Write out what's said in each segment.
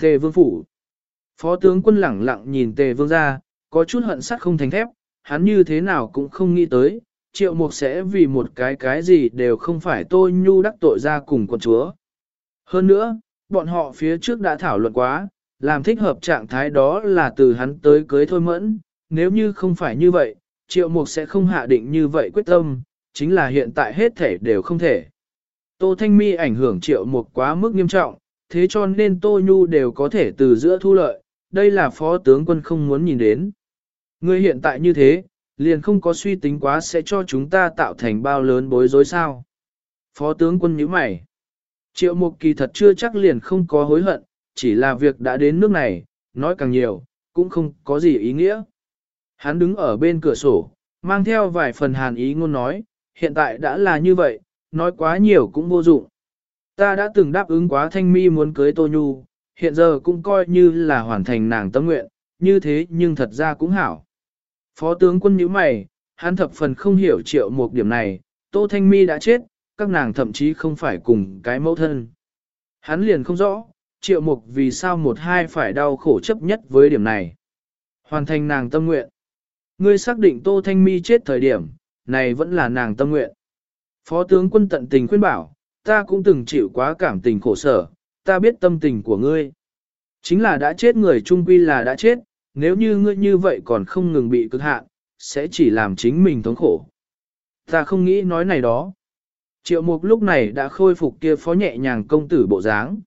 Tề vương phủ. Phó tướng quân lẳng lặng nhìn tề vương ra, có chút hận sắt không thành thép, hắn như thế nào cũng không nghĩ tới, triệu mục sẽ vì một cái cái gì đều không phải tôi nhu đắc tội ra cùng con chúa. Hơn nữa, bọn họ phía trước đã thảo luận quá, làm thích hợp trạng thái đó là từ hắn tới cưới thôi mẫn, nếu như không phải như vậy, triệu mục sẽ không hạ định như vậy quyết tâm, chính là hiện tại hết thể đều không thể. Tô Thanh Mi ảnh hưởng triệu mục quá mức nghiêm trọng, thế cho nên Tô Nhu đều có thể từ giữa thu lợi, đây là phó tướng quân không muốn nhìn đến. Người hiện tại như thế, liền không có suy tính quá sẽ cho chúng ta tạo thành bao lớn bối rối sao. Phó tướng quân nhíu mày. Triệu mục kỳ thật chưa chắc liền không có hối hận, chỉ là việc đã đến nước này, nói càng nhiều, cũng không có gì ý nghĩa. Hắn đứng ở bên cửa sổ, mang theo vài phần hàn ý ngôn nói, hiện tại đã là như vậy, nói quá nhiều cũng vô dụng. Ta đã từng đáp ứng quá thanh mi muốn cưới Tô Nhu, hiện giờ cũng coi như là hoàn thành nàng tâm nguyện, như thế nhưng thật ra cũng hảo. Phó tướng quân nhíu mày, hắn thập phần không hiểu triệu một điểm này, Tô Thanh Mi đã chết, các nàng thậm chí không phải cùng cái mẫu thân. Hắn liền không rõ, triệu mục vì sao một hai phải đau khổ chấp nhất với điểm này. Hoàn thành nàng tâm nguyện. Ngươi xác định Tô Thanh Mi chết thời điểm, này vẫn là nàng tâm nguyện. Phó tướng quân tận tình khuyên bảo, ta cũng từng chịu quá cảm tình khổ sở, ta biết tâm tình của ngươi. Chính là đã chết người trung quy là đã chết, nếu như ngươi như vậy còn không ngừng bị cực hạn, sẽ chỉ làm chính mình thống khổ. Ta không nghĩ nói này đó. Triệu mục lúc này đã khôi phục kia phó nhẹ nhàng công tử bộ dáng.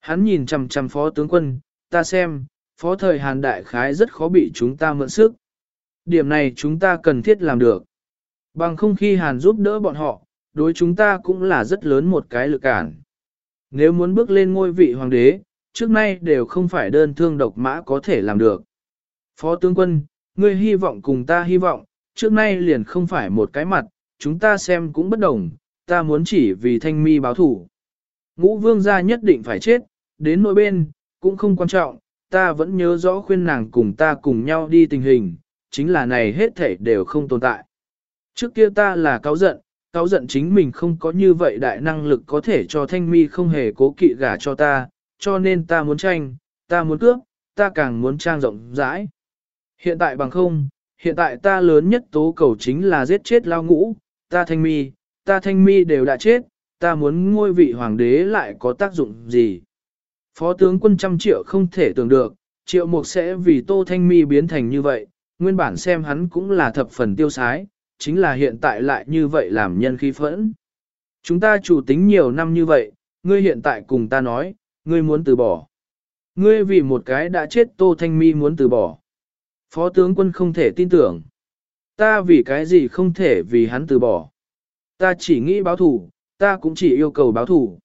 Hắn nhìn chằm chằm phó tướng quân, ta xem, phó thời Hàn Đại Khái rất khó bị chúng ta mượn sức. Điểm này chúng ta cần thiết làm được. Bằng không khi Hàn giúp đỡ bọn họ, đối chúng ta cũng là rất lớn một cái lực cản. Nếu muốn bước lên ngôi vị hoàng đế, trước nay đều không phải đơn thương độc mã có thể làm được. Phó tướng quân, ngươi hy vọng cùng ta hy vọng, trước nay liền không phải một cái mặt, chúng ta xem cũng bất đồng, ta muốn chỉ vì thanh mi báo thủ. Ngũ vương gia nhất định phải chết, đến nội bên, cũng không quan trọng, ta vẫn nhớ rõ khuyên nàng cùng ta cùng nhau đi tình hình, chính là này hết thể đều không tồn tại. Trước kia ta là cáo giận, cáo giận chính mình không có như vậy đại năng lực có thể cho thanh mi không hề cố kỵ gả cho ta, cho nên ta muốn tranh, ta muốn cướp, ta càng muốn trang rộng rãi. Hiện tại bằng không, hiện tại ta lớn nhất tố cầu chính là giết chết lao ngũ, ta thanh mi, ta thanh mi đều đã chết, ta muốn ngôi vị hoàng đế lại có tác dụng gì. Phó tướng quân trăm triệu không thể tưởng được, triệu mục sẽ vì tô thanh mi biến thành như vậy, nguyên bản xem hắn cũng là thập phần tiêu sái, chính là hiện tại lại như vậy làm nhân khí phẫn. Chúng ta chủ tính nhiều năm như vậy, ngươi hiện tại cùng ta nói, ngươi muốn từ bỏ. Ngươi vì một cái đã chết Tô Thanh Mi muốn từ bỏ. Phó tướng quân không thể tin tưởng. Ta vì cái gì không thể vì hắn từ bỏ. Ta chỉ nghĩ báo thủ, ta cũng chỉ yêu cầu báo thủ.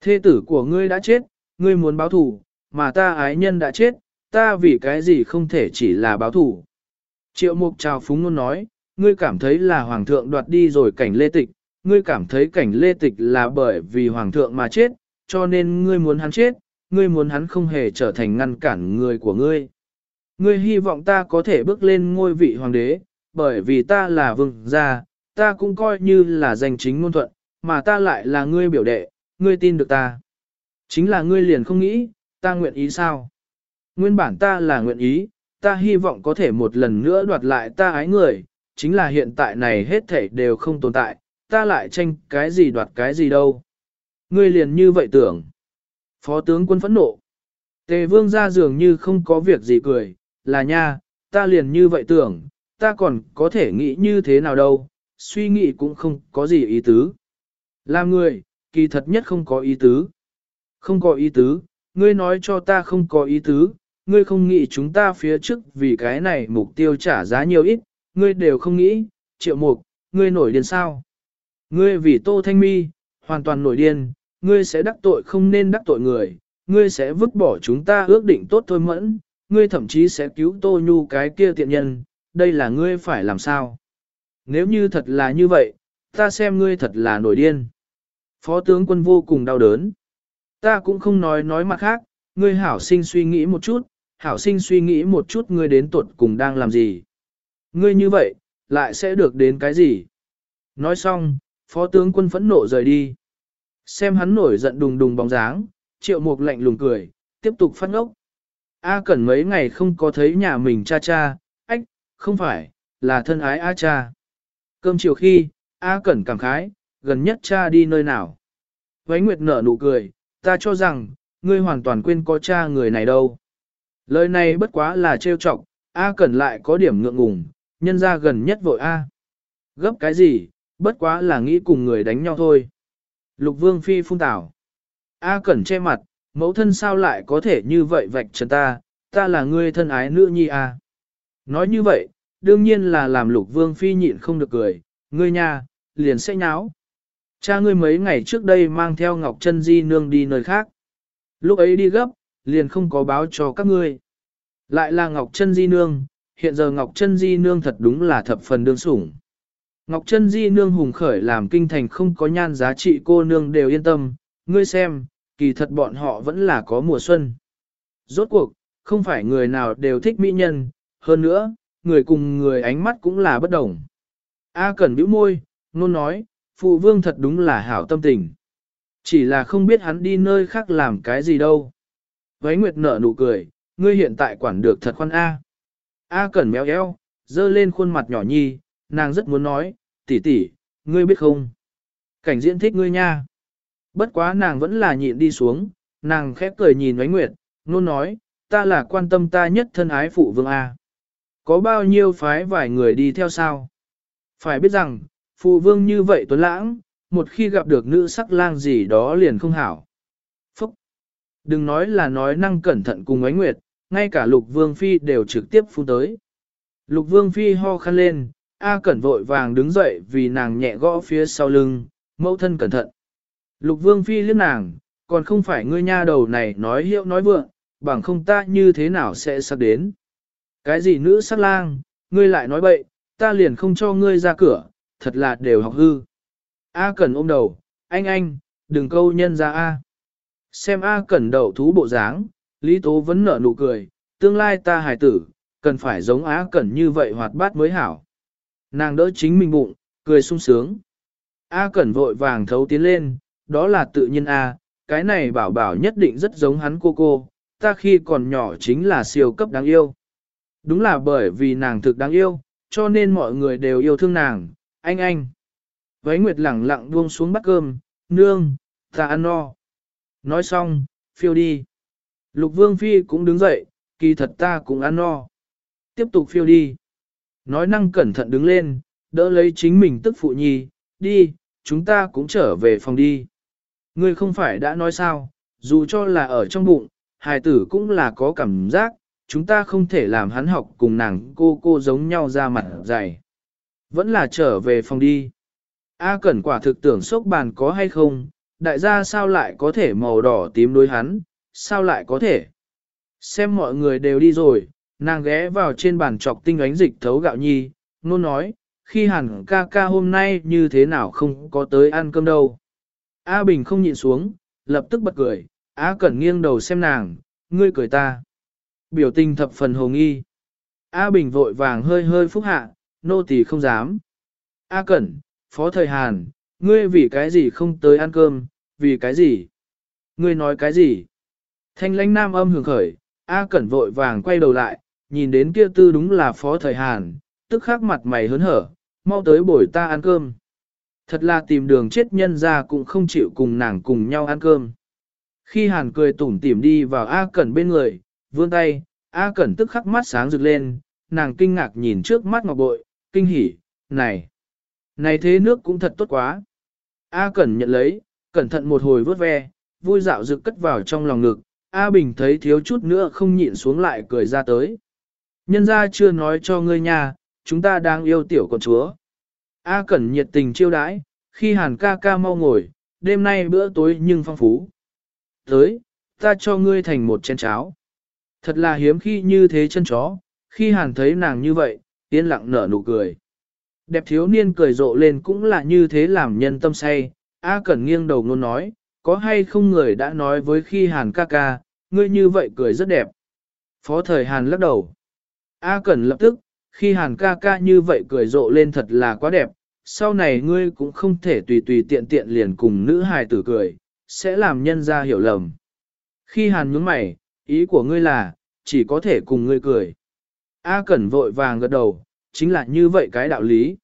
Thê tử của ngươi đã chết, ngươi muốn báo thủ, mà ta ái nhân đã chết, ta vì cái gì không thể chỉ là báo thủ. Triệu mục trào phúng luôn nói, ngươi cảm thấy là hoàng thượng đoạt đi rồi cảnh lê tịch, ngươi cảm thấy cảnh lê tịch là bởi vì hoàng thượng mà chết, cho nên ngươi muốn hắn chết, ngươi muốn hắn không hề trở thành ngăn cản người của ngươi. Ngươi hy vọng ta có thể bước lên ngôi vị hoàng đế, bởi vì ta là vương gia, ta cũng coi như là danh chính ngôn thuận, mà ta lại là ngươi biểu đệ, ngươi tin được ta. Chính là ngươi liền không nghĩ, ta nguyện ý sao? Nguyên bản ta là nguyện ý, ta hy vọng có thể một lần nữa đoạt lại ta ái người, chính là hiện tại này hết thảy đều không tồn tại, ta lại tranh cái gì đoạt cái gì đâu. Ngươi liền như vậy tưởng. Phó tướng quân phẫn nộ. Tề vương ra dường như không có việc gì cười, là nha, ta liền như vậy tưởng, ta còn có thể nghĩ như thế nào đâu, suy nghĩ cũng không có gì ý tứ. Làm người, kỳ thật nhất không có ý tứ. Không có ý tứ, ngươi nói cho ta không có ý tứ, ngươi không nghĩ chúng ta phía trước vì cái này mục tiêu trả giá nhiều ít, ngươi đều không nghĩ, triệu mục, ngươi nổi điên sao? Ngươi vì tô thanh mi, hoàn toàn nổi điên, ngươi sẽ đắc tội không nên đắc tội người, ngươi sẽ vứt bỏ chúng ta ước định tốt thôi mẫn, ngươi thậm chí sẽ cứu tô nhu cái kia tiện nhân, đây là ngươi phải làm sao? Nếu như thật là như vậy, ta xem ngươi thật là nổi điên. Phó tướng quân vô cùng đau đớn. Ta cũng không nói nói mặt khác, ngươi hảo sinh suy nghĩ một chút, hảo sinh suy nghĩ một chút ngươi đến tuột cùng đang làm gì. Ngươi như vậy, lại sẽ được đến cái gì? Nói xong, phó tướng quân phẫn nộ rời đi. Xem hắn nổi giận đùng đùng bóng dáng, triệu mục lạnh lùng cười, tiếp tục phát ngốc. A Cẩn mấy ngày không có thấy nhà mình cha cha, ách, không phải, là thân ái A cha. Cơm chiều khi, A Cẩn cảm khái, gần nhất cha đi nơi nào. Vánh Nguyệt nở nụ cười, ta cho rằng, ngươi hoàn toàn quên có cha người này đâu. Lời này bất quá là trêu chọc, A Cẩn lại có điểm ngượng ngùng, nhân ra gần nhất vội A. Gấp cái gì, bất quá là nghĩ cùng người đánh nhau thôi. Lục Vương Phi phun tảo. A Cẩn che mặt, mẫu thân sao lại có thể như vậy vạch trần ta, ta là ngươi thân ái nữ nhi A. Nói như vậy, đương nhiên là làm Lục Vương Phi nhịn không được cười, ngươi nha, liền sẽ nháo. Cha ngươi mấy ngày trước đây mang theo Ngọc Trân Di Nương đi nơi khác. Lúc ấy đi gấp, liền không có báo cho các ngươi. Lại là Ngọc Trân Di Nương, hiện giờ Ngọc Trân Di Nương thật đúng là thập phần đương sủng. Ngọc Trân Di Nương hùng khởi làm kinh thành không có nhan giá trị cô nương đều yên tâm, ngươi xem, kỳ thật bọn họ vẫn là có mùa xuân. Rốt cuộc, không phải người nào đều thích mỹ nhân, hơn nữa, người cùng người ánh mắt cũng là bất đồng. A Cẩn bĩu môi, nôn nói, phụ vương thật đúng là hảo tâm tình. Chỉ là không biết hắn đi nơi khác làm cái gì đâu. Vấy Nguyệt nở nụ cười, ngươi hiện tại quản được thật khoan A. A Cẩn méo eo, dơ lên khuôn mặt nhỏ nhi, nàng rất muốn nói, tỷ tỷ, ngươi biết không? Cảnh diễn thích ngươi nha. Bất quá nàng vẫn là nhịn đi xuống, nàng khép cười nhìn ánh Nguyệt, nôn nói, ta là quan tâm ta nhất thân ái phụ vương A. Có bao nhiêu phái vài người đi theo sao? Phải biết rằng, phụ vương như vậy tuấn lãng, một khi gặp được nữ sắc lang gì đó liền không hảo. Phúc! Đừng nói là nói năng cẩn thận cùng ánh nguyệt, ngay cả lục vương phi đều trực tiếp phun tới. Lục vương phi ho khăn lên, A cẩn vội vàng đứng dậy vì nàng nhẹ gõ phía sau lưng, mẫu thân cẩn thận. Lục vương phi liếc nàng, còn không phải ngươi nha đầu này nói hiệu nói vượng, bằng không ta như thế nào sẽ sắp đến. Cái gì nữ sắc lang, ngươi lại nói bậy, ta liền không cho ngươi ra cửa, thật là đều học hư. A Cẩn ôm đầu, anh anh, đừng câu nhân ra A. Xem A Cẩn đầu thú bộ dáng, Lý Tố vẫn nở nụ cười, tương lai ta hài tử, cần phải giống A Cẩn như vậy hoạt bát mới hảo. Nàng đỡ chính mình bụng, cười sung sướng. A Cẩn vội vàng thấu tiến lên, đó là tự nhiên A, cái này bảo bảo nhất định rất giống hắn cô cô, ta khi còn nhỏ chính là siêu cấp đáng yêu. Đúng là bởi vì nàng thực đáng yêu, cho nên mọi người đều yêu thương nàng, anh anh. Vấy Nguyệt lẳng lặng buông xuống bát cơm, nương, ta ăn no. Nói xong, phiêu đi. Lục Vương Phi cũng đứng dậy, kỳ thật ta cũng ăn no. Tiếp tục phiêu đi. Nói năng cẩn thận đứng lên, đỡ lấy chính mình tức phụ nhi, đi, chúng ta cũng trở về phòng đi. Ngươi không phải đã nói sao, dù cho là ở trong bụng, hài tử cũng là có cảm giác, chúng ta không thể làm hắn học cùng nàng cô cô giống nhau ra mặt dày. Vẫn là trở về phòng đi. A Cẩn quả thực tưởng sốc bàn có hay không, đại gia sao lại có thể màu đỏ tím đối hắn, sao lại có thể. Xem mọi người đều đi rồi, nàng ghé vào trên bàn trọc tinh ánh dịch thấu gạo nhi, nôn nói, khi hẳn ca ca hôm nay như thế nào không có tới ăn cơm đâu. A Bình không nhịn xuống, lập tức bật cười, A Cẩn nghiêng đầu xem nàng, ngươi cười ta. Biểu tình thập phần hồ nghi. A Bình vội vàng hơi hơi phúc hạ, nô tỳ không dám. A Cẩn, Phó Thời Hàn, ngươi vì cái gì không tới ăn cơm, vì cái gì? Ngươi nói cái gì? Thanh lãnh nam âm hưởng khởi, A Cẩn vội vàng quay đầu lại, nhìn đến kia tư đúng là Phó Thời Hàn, tức khắc mặt mày hớn hở, mau tới bồi ta ăn cơm. Thật là tìm đường chết nhân ra cũng không chịu cùng nàng cùng nhau ăn cơm. Khi Hàn cười tủm tỉm đi vào A Cẩn bên người, vươn tay, A Cẩn tức khắc mắt sáng rực lên, nàng kinh ngạc nhìn trước mắt ngọc bội, kinh hỉ, này, này thế nước cũng thật tốt quá. A Cẩn nhận lấy, cẩn thận một hồi vớt ve, vui dạo rực cất vào trong lòng ngực, A Bình thấy thiếu chút nữa không nhịn xuống lại cười ra tới. Nhân ra chưa nói cho ngươi nha, chúng ta đang yêu tiểu con chúa. A Cẩn nhiệt tình chiêu đãi, khi hàn ca ca mau ngồi, đêm nay bữa tối nhưng phong phú. Tới, ta cho ngươi thành một chén cháo. Thật là hiếm khi như thế chân chó, khi hàn thấy nàng như vậy, yên lặng nở nụ cười. Đẹp thiếu niên cười rộ lên cũng là như thế làm nhân tâm say, A Cẩn nghiêng đầu luôn nói, có hay không người đã nói với khi hàn ca ca, ngươi như vậy cười rất đẹp. Phó thời hàn lắc đầu. A Cẩn lập tức, khi hàn ca ca như vậy cười rộ lên thật là quá đẹp, sau này ngươi cũng không thể tùy tùy tiện tiện liền cùng nữ hài tử cười, sẽ làm nhân ra hiểu lầm. Khi hàn nhướng mày, ý của ngươi là, chỉ có thể cùng ngươi cười. A Cẩn vội vàng gật đầu, chính là như vậy cái đạo lý.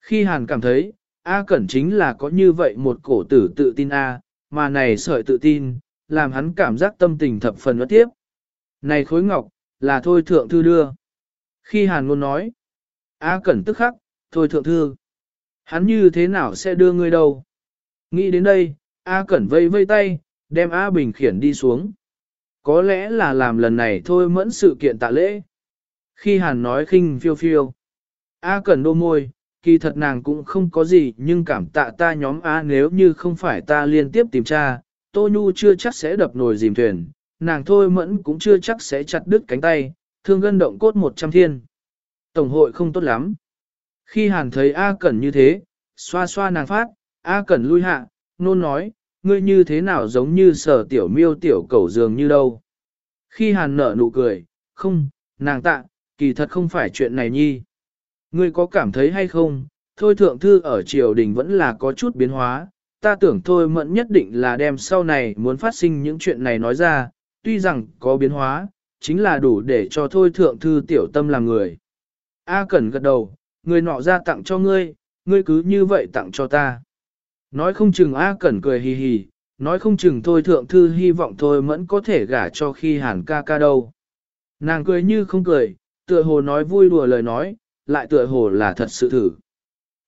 Khi Hàn cảm thấy, A Cẩn chính là có như vậy một cổ tử tự tin A, mà này sợi tự tin, làm hắn cảm giác tâm tình thập phần ớt tiếp. Này khối ngọc, là thôi thượng thư đưa. Khi Hàn ngôn nói, A Cẩn tức khắc, thôi thượng thư. Hắn như thế nào sẽ đưa ngươi đâu? Nghĩ đến đây, A Cẩn vây vây tay, đem A Bình khiển đi xuống. Có lẽ là làm lần này thôi mẫn sự kiện tạ lễ. Khi Hàn nói khinh phiêu phiêu, A Cẩn đô môi, kỳ thật nàng cũng không có gì nhưng cảm tạ ta nhóm A nếu như không phải ta liên tiếp tìm tra, Tô Nhu chưa chắc sẽ đập nồi dìm thuyền, nàng thôi mẫn cũng chưa chắc sẽ chặt đứt cánh tay, thương gân động cốt một trăm thiên. Tổng hội không tốt lắm. Khi Hàn thấy A Cẩn như thế, xoa xoa nàng phát, A Cẩn lui hạ, nôn nói, ngươi như thế nào giống như sở tiểu miêu tiểu cẩu dường như đâu. Khi Hàn nở nụ cười, không, nàng tạ, kỳ thật không phải chuyện này nhi. Ngươi có cảm thấy hay không, thôi thượng thư ở triều đình vẫn là có chút biến hóa, ta tưởng thôi mẫn nhất định là đem sau này muốn phát sinh những chuyện này nói ra, tuy rằng có biến hóa, chính là đủ để cho thôi thượng thư tiểu tâm làm người. A Cẩn gật đầu, người nọ ra tặng cho ngươi, ngươi cứ như vậy tặng cho ta. Nói không chừng A Cẩn cười hì hì, nói không chừng thôi thượng thư hy vọng thôi mẫn có thể gả cho khi hàn ca ca đâu. Nàng cười như không cười, tựa hồ nói vui đùa lời nói, lại tựa hồ là thật sự thử.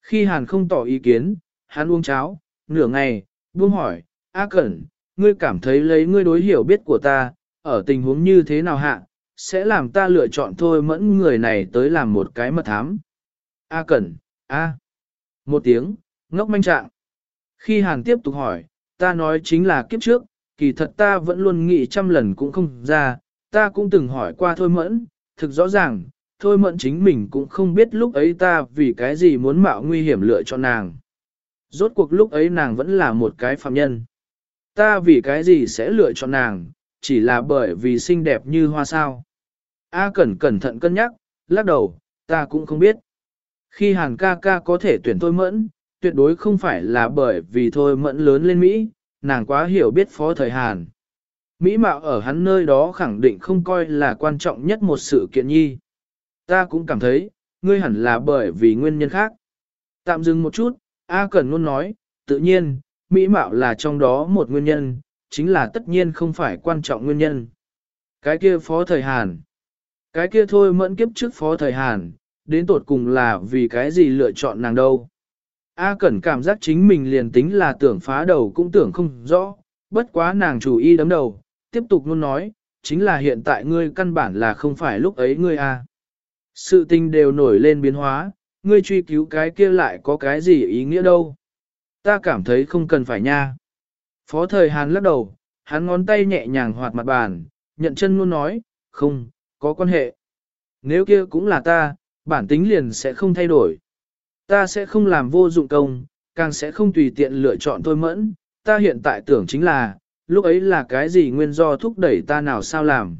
Khi hàn không tỏ ý kiến, hắn uống cháo, nửa ngày, buông hỏi, A Cẩn, ngươi cảm thấy lấy ngươi đối hiểu biết của ta, ở tình huống như thế nào hạ, sẽ làm ta lựa chọn thôi mẫn người này tới làm một cái mật thám. A Cẩn, A. Một tiếng, ngốc manh trạng. Khi Hàn tiếp tục hỏi, ta nói chính là kiếp trước, kỳ thật ta vẫn luôn nghĩ trăm lần cũng không ra, ta cũng từng hỏi qua thôi mẫn, thực rõ ràng, thôi mẫn chính mình cũng không biết lúc ấy ta vì cái gì muốn mạo nguy hiểm lựa chọn nàng. Rốt cuộc lúc ấy nàng vẫn là một cái phạm nhân. Ta vì cái gì sẽ lựa chọn nàng, chỉ là bởi vì xinh đẹp như hoa sao. A cẩn cẩn thận cân nhắc, lắc đầu, ta cũng không biết. Khi hàn ca ca có thể tuyển thôi mẫn, tuyệt đối không phải là bởi vì thôi mẫn lớn lên Mỹ, nàng quá hiểu biết phó thời hàn. Mỹ mạo ở hắn nơi đó khẳng định không coi là quan trọng nhất một sự kiện nhi. Ta cũng cảm thấy, ngươi hẳn là bởi vì nguyên nhân khác. Tạm dừng một chút, A Cẩn luôn nói, tự nhiên, Mỹ mạo là trong đó một nguyên nhân, chính là tất nhiên không phải quan trọng nguyên nhân. Cái kia phó thời Hàn. Cái kia thôi mẫn kiếp trước phó thời Hàn, đến tột cùng là vì cái gì lựa chọn nàng đâu. A Cẩn cảm giác chính mình liền tính là tưởng phá đầu cũng tưởng không rõ, bất quá nàng chủ y đấm đầu, tiếp tục luôn nói, chính là hiện tại ngươi căn bản là không phải lúc ấy ngươi A. Sự tình đều nổi lên biến hóa, ngươi truy cứu cái kia lại có cái gì ý nghĩa đâu. Ta cảm thấy không cần phải nha. Phó thời Hàn lắc đầu, hắn ngón tay nhẹ nhàng hoạt mặt bàn, nhận chân luôn nói, không, có quan hệ. Nếu kia cũng là ta, bản tính liền sẽ không thay đổi. Ta sẽ không làm vô dụng công, càng sẽ không tùy tiện lựa chọn tôi mẫn, ta hiện tại tưởng chính là, lúc ấy là cái gì nguyên do thúc đẩy ta nào sao làm.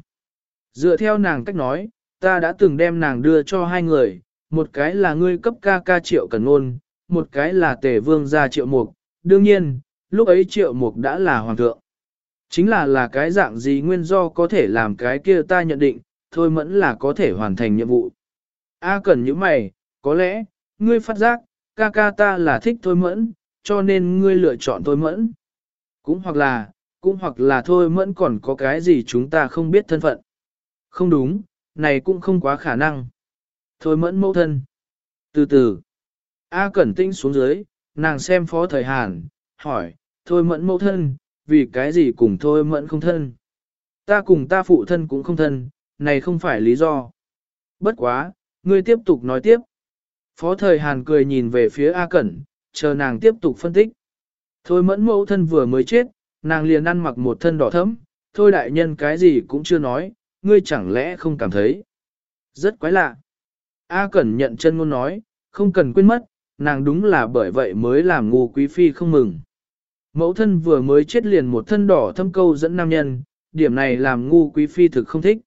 Dựa theo nàng cách nói, ta đã từng đem nàng đưa cho hai người, một cái là ngươi cấp ca ca triệu cần ngôn, một cái là tề vương gia triệu mục, đương nhiên, lúc ấy triệu mục đã là hoàng thượng. Chính là là cái dạng gì nguyên do có thể làm cái kia ta nhận định, thôi mẫn là có thể hoàn thành nhiệm vụ. A cần những mày, có lẽ, ngươi phát giác, ca ca ta là thích thôi mẫn, cho nên ngươi lựa chọn thôi mẫn. Cũng hoặc là, cũng hoặc là thôi mẫn còn có cái gì chúng ta không biết thân phận. Không đúng, này cũng không quá khả năng. Thôi mẫn mẫu thân. Từ từ, A Cẩn Tinh xuống dưới, nàng xem phó thời Hàn, hỏi, thôi mẫn mẫu thân, vì cái gì cùng thôi mẫn không thân. Ta cùng ta phụ thân cũng không thân, này không phải lý do. Bất quá, ngươi tiếp tục nói tiếp. Phó thời Hàn cười nhìn về phía A Cẩn, chờ nàng tiếp tục phân tích. Thôi mẫn mẫu thân vừa mới chết, nàng liền ăn mặc một thân đỏ thẫm, thôi đại nhân cái gì cũng chưa nói, ngươi chẳng lẽ không cảm thấy. Rất quái lạ. A Cẩn nhận chân ngôn nói, không cần quên mất, nàng đúng là bởi vậy mới làm ngu quý phi không mừng. Mẫu thân vừa mới chết liền một thân đỏ thâm câu dẫn nam nhân, điểm này làm ngu quý phi thực không thích.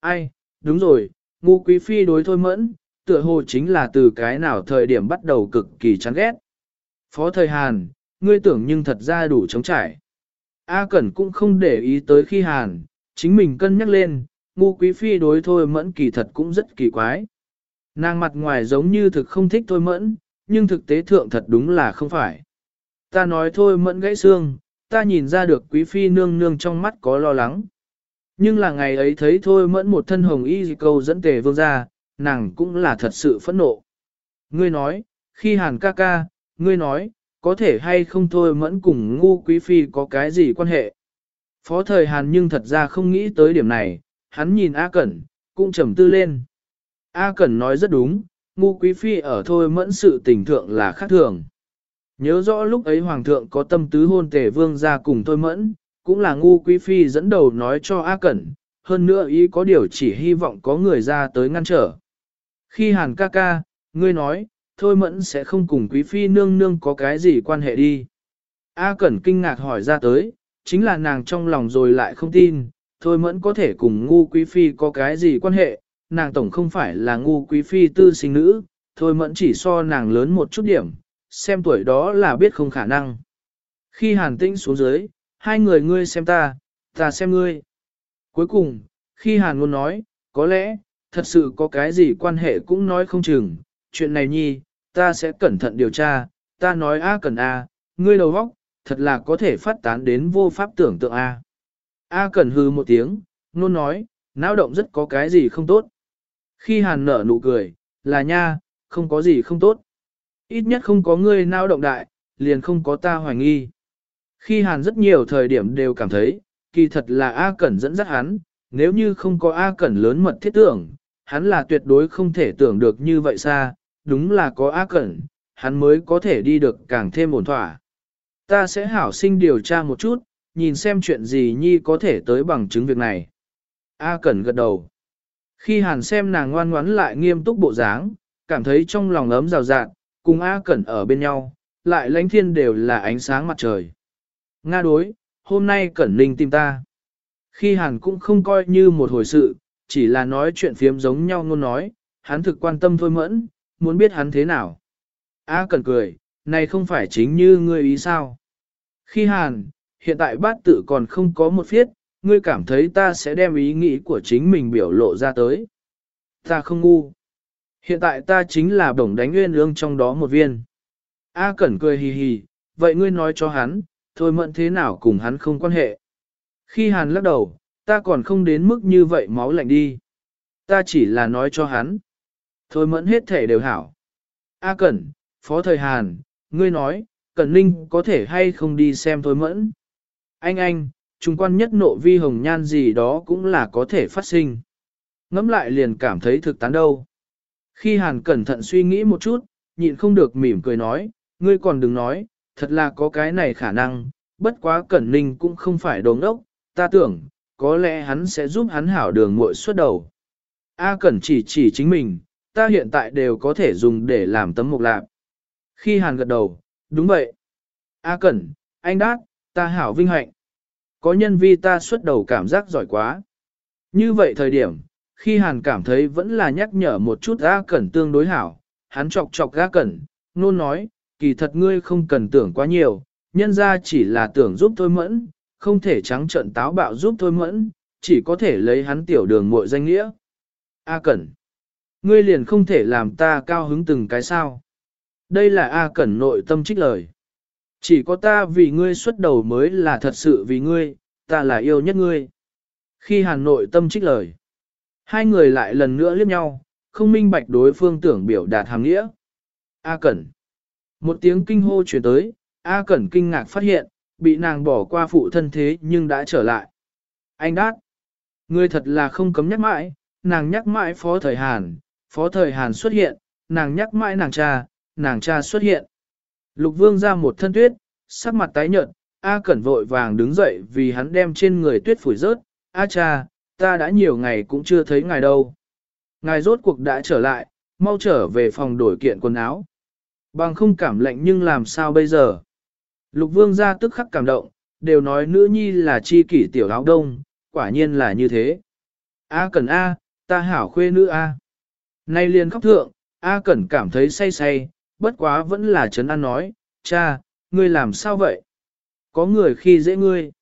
Ai, đúng rồi, ngu quý phi đối thôi mẫn, tựa hồ chính là từ cái nào thời điểm bắt đầu cực kỳ chán ghét. Phó thời Hàn, ngươi tưởng nhưng thật ra đủ chống trải. A Cẩn cũng không để ý tới khi Hàn, chính mình cân nhắc lên, ngu quý phi đối thôi mẫn kỳ thật cũng rất kỳ quái. Nàng mặt ngoài giống như thực không thích thôi mẫn, nhưng thực tế thượng thật đúng là không phải. Ta nói thôi mẫn gãy xương, ta nhìn ra được quý phi nương nương trong mắt có lo lắng. Nhưng là ngày ấy thấy thôi mẫn một thân hồng y câu dẫn tề vương ra, nàng cũng là thật sự phẫn nộ. Ngươi nói, khi hàn ca ca, ngươi nói, có thể hay không thôi mẫn cùng ngu quý phi có cái gì quan hệ. Phó thời hàn nhưng thật ra không nghĩ tới điểm này, hắn nhìn A Cẩn, cũng trầm tư lên. A Cẩn nói rất đúng, ngu quý phi ở thôi mẫn sự tình thượng là khác thường. Nhớ rõ lúc ấy hoàng thượng có tâm tứ hôn tể vương ra cùng thôi mẫn, cũng là ngu quý phi dẫn đầu nói cho A Cẩn, hơn nữa ý có điều chỉ hy vọng có người ra tới ngăn trở. Khi hàn ca ca, ngươi nói, thôi mẫn sẽ không cùng quý phi nương nương có cái gì quan hệ đi. A Cẩn kinh ngạc hỏi ra tới, chính là nàng trong lòng rồi lại không tin, thôi mẫn có thể cùng ngu quý phi có cái gì quan hệ, nàng tổng không phải là ngu quý phi tư sinh nữ, thôi mẫn chỉ so nàng lớn một chút điểm, xem tuổi đó là biết không khả năng. Khi hàn tĩnh xuống dưới, hai người ngươi xem ta, ta xem ngươi. Cuối cùng, khi hàn luôn nói, có lẽ, thật sự có cái gì quan hệ cũng nói không chừng, chuyện này nhi, ta sẽ cẩn thận điều tra, ta nói A cần A, ngươi đầu vóc thật là có thể phát tán đến vô pháp tưởng tượng A. A cần hư một tiếng, nôn nói, não động rất có cái gì không tốt. Khi hàn nở nụ cười, là nha, không có gì không tốt. Ít nhất không có ngươi não động đại, liền không có ta hoài nghi. Khi hàn rất nhiều thời điểm đều cảm thấy, kỳ thật là A Cẩn dẫn dắt hắn, nếu như không có A Cẩn lớn mật thiết tưởng, hắn là tuyệt đối không thể tưởng được như vậy xa, đúng là có A Cẩn, hắn mới có thể đi được càng thêm ổn thỏa. Ta sẽ hảo sinh điều tra một chút, nhìn xem chuyện gì Nhi có thể tới bằng chứng việc này. A Cẩn gật đầu. Khi Hàn xem nàng ngoan ngoãn lại nghiêm túc bộ dáng, cảm thấy trong lòng ấm rào rạt, cùng A Cẩn ở bên nhau, lại lãnh thiên đều là ánh sáng mặt trời. Nga đối, hôm nay Cẩn Ninh tìm ta. Khi Hàn cũng không coi như một hồi sự, chỉ là nói chuyện phiếm giống nhau ngôn nói, hắn thực quan tâm thôi mẫn, muốn biết hắn thế nào. A Cẩn cười, này không phải chính như ngươi ý sao. Khi Hàn, hiện tại bát tự còn không có một phiết, ngươi cảm thấy ta sẽ đem ý nghĩ của chính mình biểu lộ ra tới. Ta không ngu. Hiện tại ta chính là đồng đánh nguyên ương trong đó một viên. A Cẩn cười hì hì, vậy ngươi nói cho hắn, thôi mẫn thế nào cùng hắn không quan hệ. Khi Hàn lắc đầu, ta còn không đến mức như vậy máu lạnh đi. Ta chỉ là nói cho hắn. Thôi mẫn hết thể đều hảo. A Cẩn, Phó Thời Hàn, ngươi nói, Cẩn Ninh có thể hay không đi xem thôi mẫn. Anh anh, trung quan nhất nộ vi hồng nhan gì đó cũng là có thể phát sinh. Ngắm lại liền cảm thấy thực tán đâu. Khi Hàn cẩn thận suy nghĩ một chút, nhịn không được mỉm cười nói, ngươi còn đừng nói, thật là có cái này khả năng, bất quá Cẩn Ninh cũng không phải đồ ngốc, ta tưởng, có lẽ hắn sẽ giúp hắn hảo đường muội xuất đầu. A Cẩn chỉ chỉ chính mình, ta hiện tại đều có thể dùng để làm tấm mục lạc. Khi Hàn gật đầu, đúng vậy. A Cẩn, anh đát, ta hảo vinh hạnh. Có nhân vi ta xuất đầu cảm giác giỏi quá. Như vậy thời điểm, khi Hàn cảm thấy vẫn là nhắc nhở một chút A Cẩn tương đối hảo, hắn chọc chọc A Cẩn, nôn nói, kỳ thật ngươi không cần tưởng quá nhiều, nhân ra chỉ là tưởng giúp thôi mẫn, không thể trắng trận táo bạo giúp thôi mẫn, chỉ có thể lấy hắn tiểu đường muội danh nghĩa. A Cẩn, ngươi liền không thể làm ta cao hứng từng cái sao. Đây là A Cẩn nội tâm trích lời. Chỉ có ta vì ngươi xuất đầu mới là thật sự vì ngươi, ta là yêu nhất ngươi. Khi Hàn nội tâm trích lời, hai người lại lần nữa liếc nhau, không minh bạch đối phương tưởng biểu đạt hàng nghĩa. A Cẩn. Một tiếng kinh hô chuyển tới, A Cẩn kinh ngạc phát hiện, bị nàng bỏ qua phụ thân thế nhưng đã trở lại. Anh đát. Ngươi thật là không cấm nhắc mãi, nàng nhắc mãi phó thời Hàn, phó thời Hàn xuất hiện, nàng nhắc mãi nàng cha, nàng cha xuất hiện. Lục vương ra một thân tuyết, sắc mặt tái nhợt, A Cẩn vội vàng đứng dậy vì hắn đem trên người tuyết phủi rớt. A cha, ta đã nhiều ngày cũng chưa thấy ngài đâu. Ngài rốt cuộc đã trở lại, mau trở về phòng đổi kiện quần áo. Bằng không cảm lạnh nhưng làm sao bây giờ? Lục vương ra tức khắc cảm động, đều nói nữ nhi là chi kỷ tiểu áo đông, quả nhiên là như thế. A Cẩn A, ta hảo khuê nữ A. Nay liền khóc thượng, A Cẩn cảm thấy say say, bất quá vẫn là Trấn An nói, cha, ngươi làm sao vậy? Có người khi dễ ngươi.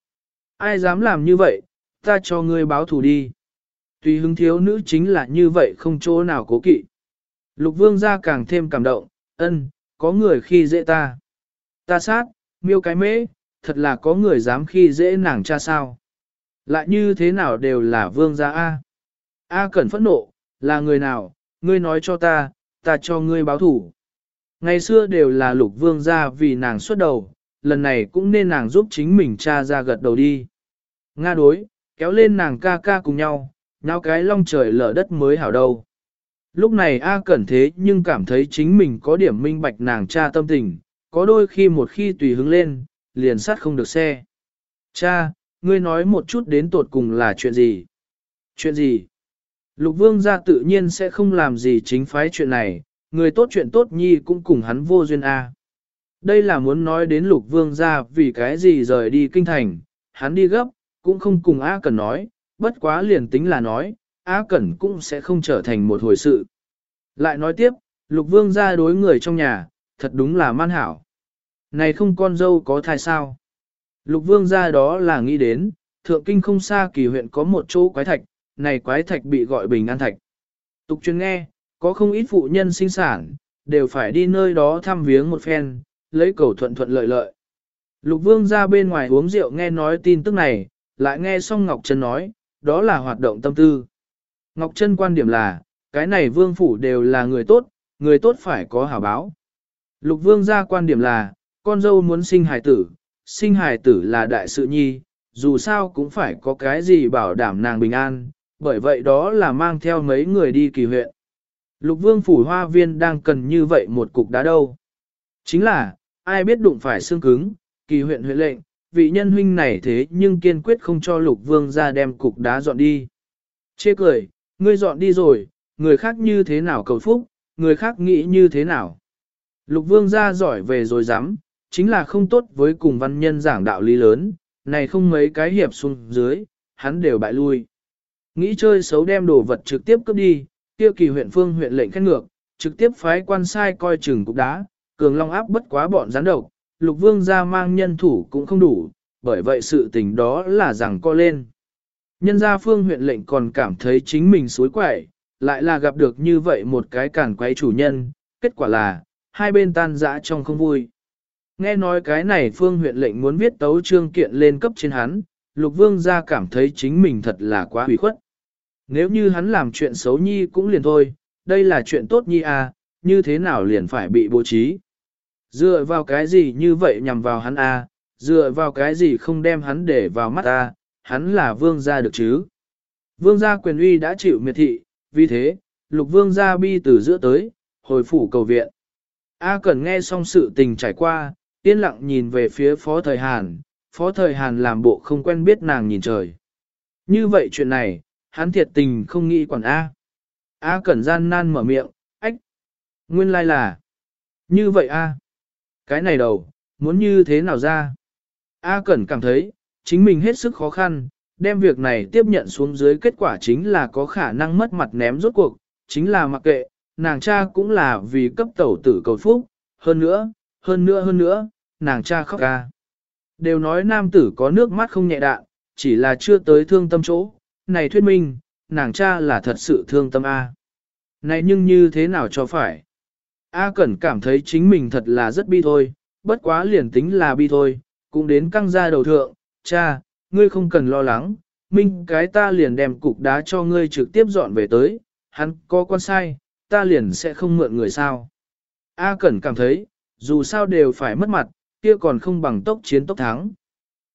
Ai dám làm như vậy, ta cho ngươi báo thù đi. Tùy hứng thiếu nữ chính là như vậy không chỗ nào cố kỵ. Lục vương gia càng thêm cảm động, ân, có người khi dễ ta. Ta sát, miêu cái mễ, thật là có người dám khi dễ nàng cha sao. Lại như thế nào đều là vương gia A. A cần phẫn nộ, là người nào, ngươi nói cho ta, ta cho ngươi báo thủ. Ngày xưa đều là lục vương gia vì nàng xuất đầu, lần này cũng nên nàng giúp chính mình cha ra gật đầu đi. Nga đối, kéo lên nàng ca ca cùng nhau, nhau cái long trời lở đất mới hảo đâu. Lúc này A Cẩn thế nhưng cảm thấy chính mình có điểm minh bạch nàng cha tâm tình, có đôi khi một khi tùy hứng lên, liền sát không được xe. Cha, ngươi nói một chút đến tột cùng là chuyện gì? Chuyện gì? Lục vương gia tự nhiên sẽ không làm gì chính phái chuyện này, người tốt chuyện tốt nhi cũng cùng hắn vô duyên A. Đây là muốn nói đến lục vương gia vì cái gì rời đi kinh thành, hắn đi gấp, cũng không cùng A Cẩn nói, bất quá liền tính là nói, A Cẩn cũng sẽ không trở thành một hồi sự. Lại nói tiếp, lục vương gia đối người trong nhà, thật đúng là man hảo. Này không con dâu có thai sao? Lục vương gia đó là nghĩ đến, thượng kinh không xa kỳ huyện có một chỗ quái thạch, này quái thạch bị gọi bình an thạch. Tục truyền nghe, có không ít phụ nhân sinh sản, đều phải đi nơi đó thăm viếng một phen, lấy cầu thuận thuận lợi lợi. Lục vương ra bên ngoài uống rượu nghe nói tin tức này, lại nghe xong Ngọc Trân nói, đó là hoạt động tâm tư. Ngọc Trân quan điểm là, cái này vương phủ đều là người tốt, người tốt phải có hảo báo. Lục vương ra quan điểm là, con dâu muốn sinh hài tử, sinh hài tử là đại sự nhi, dù sao cũng phải có cái gì bảo đảm nàng bình an, bởi vậy đó là mang theo mấy người đi kỳ huyện. Lục vương phủ hoa viên đang cần như vậy một cục đá đâu. Chính là, ai biết đụng phải xương cứng, kỳ huyện huyện lệnh, vị nhân huynh này thế nhưng kiên quyết không cho lục vương ra đem cục đá dọn đi. Chê cười, ngươi dọn đi rồi, người khác như thế nào cầu phúc, người khác nghĩ như thế nào. Lục vương ra giỏi về rồi dám, chính là không tốt với cùng văn nhân giảng đạo lý lớn, này không mấy cái hiệp xuống dưới, hắn đều bại lui. Nghĩ chơi xấu đem đồ vật trực tiếp cướp đi, kia kỳ huyện phương huyện lệnh khét ngược, trực tiếp phái quan sai coi chừng cục đá, cường long áp bất quá bọn gián độc, lục vương ra mang nhân thủ cũng không đủ, bởi vậy sự tình đó là rằng co lên. Nhân gia phương huyện lệnh còn cảm thấy chính mình suối quẩy, lại là gặp được như vậy một cái cản quấy chủ nhân, kết quả là, hai bên tan dã trong không vui. Nghe nói cái này phương huyện lệnh muốn viết tấu trương kiện lên cấp trên hắn, lục vương ra cảm thấy chính mình thật là quá hủy khuất. Nếu như hắn làm chuyện xấu nhi cũng liền thôi, đây là chuyện tốt nhi à, như thế nào liền phải bị bố trí. Dựa vào cái gì như vậy nhằm vào hắn à, dựa vào cái gì không đem hắn để vào mắt à, hắn là vương gia được chứ. Vương gia quyền uy đã chịu miệt thị, vì thế, lục vương gia bi từ giữa tới, hồi phủ cầu viện. A Cẩn nghe xong sự tình trải qua, yên lặng nhìn về phía phó thời Hàn, phó thời Hàn làm bộ không quen biết nàng nhìn trời. Như vậy chuyện này, hắn thiệt tình không nghĩ quản A. A Cẩn gian nan mở miệng, ách. Nguyên lai là. Như vậy A. Cái này đầu, muốn như thế nào ra? A Cẩn cảm thấy, chính mình hết sức khó khăn, đem việc này tiếp nhận xuống dưới kết quả chính là có khả năng mất mặt ném rốt cuộc, chính là mặc kệ, nàng cha cũng là vì cấp tẩu tử cầu phúc, hơn nữa, hơn nữa hơn nữa, nàng cha khóc ca. Đều nói nam tử có nước mắt không nhẹ đạn, chỉ là chưa tới thương tâm chỗ, này thuyết minh, nàng cha là thật sự thương tâm A. Này nhưng như thế nào cho phải? A Cẩn cảm thấy chính mình thật là rất bi thôi, bất quá liền tính là bi thôi, cũng đến căng ra đầu thượng, cha, ngươi không cần lo lắng, minh cái ta liền đem cục đá cho ngươi trực tiếp dọn về tới, hắn có con sai, ta liền sẽ không mượn người sao. A Cẩn cảm thấy, dù sao đều phải mất mặt, kia còn không bằng tốc chiến tốc thắng.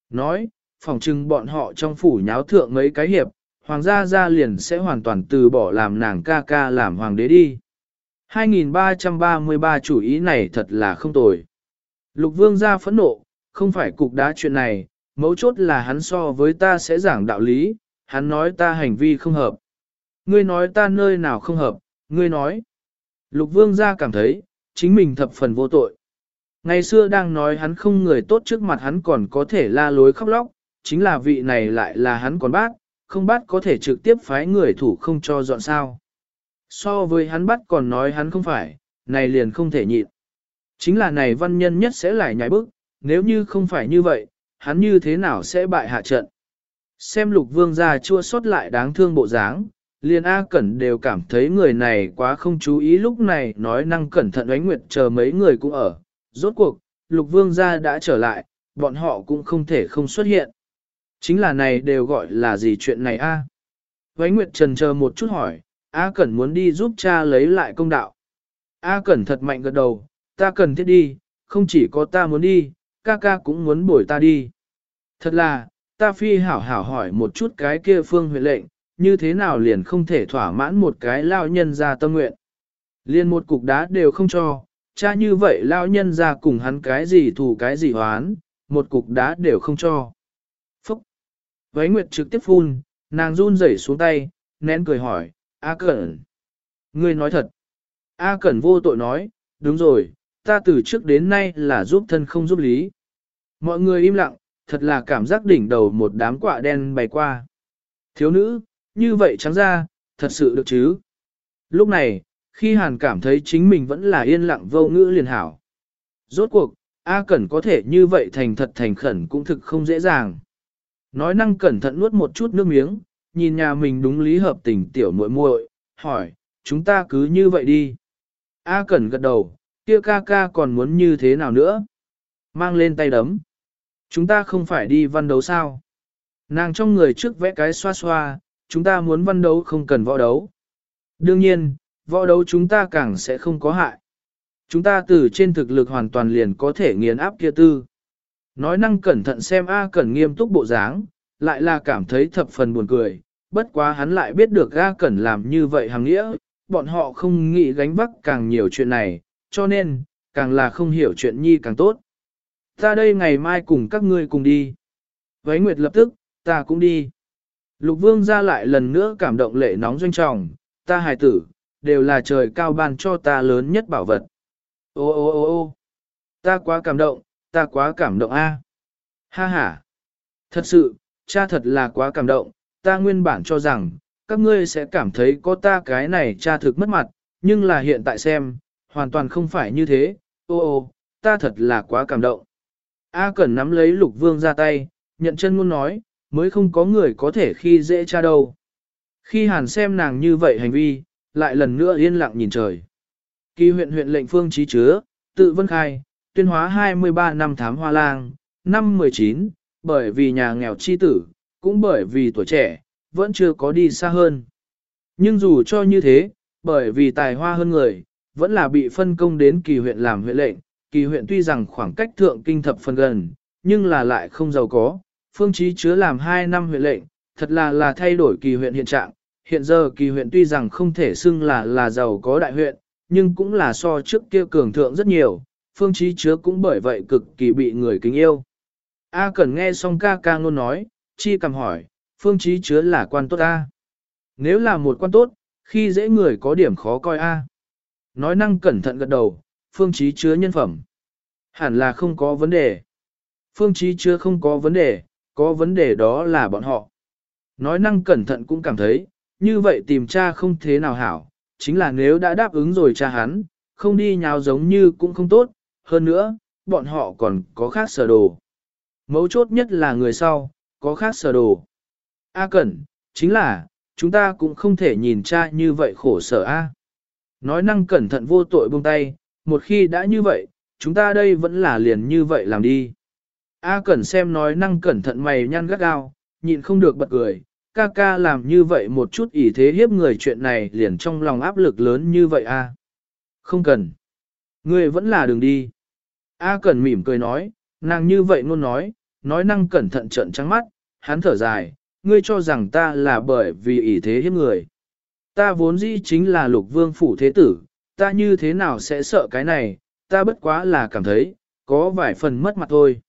Nói, phòng trưng bọn họ trong phủ nháo thượng mấy cái hiệp, hoàng gia gia liền sẽ hoàn toàn từ bỏ làm nàng ca ca làm hoàng đế đi. 2333 chủ ý này thật là không tồi. Lục vương gia phẫn nộ, không phải cục đá chuyện này, mấu chốt là hắn so với ta sẽ giảng đạo lý, hắn nói ta hành vi không hợp. Ngươi nói ta nơi nào không hợp, ngươi nói. Lục vương gia cảm thấy, chính mình thập phần vô tội. Ngày xưa đang nói hắn không người tốt trước mặt hắn còn có thể la lối khóc lóc, chính là vị này lại là hắn còn bác, không bắt có thể trực tiếp phái người thủ không cho dọn sao. So với hắn bắt còn nói hắn không phải, này liền không thể nhịn. Chính là này văn nhân nhất sẽ lại nhảy bức, nếu như không phải như vậy, hắn như thế nào sẽ bại hạ trận. Xem lục vương gia chua xót lại đáng thương bộ dáng, liền A Cẩn đều cảm thấy người này quá không chú ý lúc này nói năng cẩn thận ánh nguyệt chờ mấy người cũng ở. Rốt cuộc, lục vương gia đã trở lại, bọn họ cũng không thể không xuất hiện. Chính là này đều gọi là gì chuyện này a? À? Nguyệt trần chờ một chút hỏi, A Cẩn muốn đi giúp cha lấy lại công đạo. A Cẩn thật mạnh gật đầu, ta cần thiết đi, không chỉ có ta muốn đi, ca ca cũng muốn bổi ta đi. Thật là, ta phi hảo hảo hỏi một chút cái kia phương huyện lệnh, như thế nào liền không thể thỏa mãn một cái lao nhân ra tâm nguyện. Liền một cục đá đều không cho, cha như vậy lao nhân ra cùng hắn cái gì thù cái gì hoán, một cục đá đều không cho. Váy Nguyệt trực tiếp phun, nàng run rẩy xuống tay, nén cười hỏi, A Cẩn. Ngươi nói thật. A Cẩn vô tội nói, đúng rồi, ta từ trước đến nay là giúp thân không giúp lý. Mọi người im lặng, thật là cảm giác đỉnh đầu một đám quạ đen bay qua. Thiếu nữ, như vậy trắng ra, thật sự được chứ. Lúc này, khi Hàn cảm thấy chính mình vẫn là yên lặng vô ngữ liền hảo. Rốt cuộc, A Cẩn có thể như vậy thành thật thành khẩn cũng thực không dễ dàng. Nói năng cẩn thận nuốt một chút nước miếng, nhìn nhà mình đúng lý hợp tình tiểu muội muội, hỏi, chúng ta cứ như vậy đi. A Cẩn gật đầu, kia ca ca còn muốn như thế nào nữa? Mang lên tay đấm. Chúng ta không phải đi văn đấu sao? Nàng trong người trước vẽ cái xoa xoa, chúng ta muốn văn đấu không cần võ đấu. Đương nhiên, võ đấu chúng ta càng sẽ không có hại. Chúng ta từ trên thực lực hoàn toàn liền có thể nghiền áp kia tư. Nói năng cẩn thận xem A Cẩn nghiêm túc bộ dáng, lại là cảm thấy thập phần buồn cười, bất quá hắn lại biết được A Cẩn làm như vậy hàng nghĩa, bọn họ không nghĩ gánh vác càng nhiều chuyện này, cho nên, càng là không hiểu chuyện nhi càng tốt. Ta đây ngày mai cùng các ngươi cùng đi. Váy Nguyệt lập tức, ta cũng đi. Lục Vương ra lại lần nữa cảm động lệ nóng doanh trọng, ta hài tử, đều là trời cao ban cho ta lớn nhất bảo vật. Ô ô ô ô ta quá cảm động, ta quá cảm động a. Ha ha. Thật sự, cha thật là quá cảm động, ta nguyên bản cho rằng, các ngươi sẽ cảm thấy có ta cái này cha thực mất mặt, nhưng là hiện tại xem, hoàn toàn không phải như thế, ô ô, ta thật là quá cảm động. A Cẩn nắm lấy lục vương ra tay, nhận chân muốn nói, mới không có người có thể khi dễ cha đâu. Khi hàn xem nàng như vậy hành vi, lại lần nữa yên lặng nhìn trời. Kỳ huyện huyện lệnh phương trí chứa, tự vân khai, tuyên hóa 23 năm thám hoa lang, năm 19, bởi vì nhà nghèo chi tử, cũng bởi vì tuổi trẻ, vẫn chưa có đi xa hơn. Nhưng dù cho như thế, bởi vì tài hoa hơn người, vẫn là bị phân công đến kỳ huyện làm huyện lệnh, kỳ huyện tuy rằng khoảng cách thượng kinh thập phần gần, nhưng là lại không giàu có, phương trí chứa làm 2 năm huyện lệnh, thật là là thay đổi kỳ huyện hiện trạng, hiện giờ kỳ huyện tuy rằng không thể xưng là là giàu có đại huyện, nhưng cũng là so trước kia cường thượng rất nhiều, phương trí chứa cũng bởi vậy cực kỳ bị người kính yêu. A Cẩn nghe xong ca ca ngôn nói, chi cầm hỏi, phương trí chứa là quan tốt A. Nếu là một quan tốt, khi dễ người có điểm khó coi A. Nói năng cẩn thận gật đầu, phương trí chứa nhân phẩm. Hẳn là không có vấn đề. Phương trí chứa không có vấn đề, có vấn đề đó là bọn họ. Nói năng cẩn thận cũng cảm thấy, như vậy tìm cha không thế nào hảo, chính là nếu đã đáp ứng rồi cha hắn, không đi nhào giống như cũng không tốt, hơn nữa, bọn họ còn có khác sở đồ. Mấu chốt nhất là người sau, có khác sở đồ. A Cẩn, chính là, chúng ta cũng không thể nhìn cha như vậy khổ sở A. Nói năng cẩn thận vô tội buông tay, một khi đã như vậy, chúng ta đây vẫn là liền như vậy làm đi. A Cẩn xem nói năng cẩn thận mày nhăn gắt gao, nhịn không được bật cười, ca ca làm như vậy một chút ỷ thế hiếp người chuyện này liền trong lòng áp lực lớn như vậy a. Không cần. Ngươi vẫn là đường đi. A Cẩn mỉm cười nói, nàng như vậy luôn nói, nói năng cẩn thận trận trắng mắt, hắn thở dài, ngươi cho rằng ta là bởi vì ỷ thế hiếp người. Ta vốn dĩ chính là lục vương phủ thế tử, ta như thế nào sẽ sợ cái này, ta bất quá là cảm thấy, có vài phần mất mặt thôi.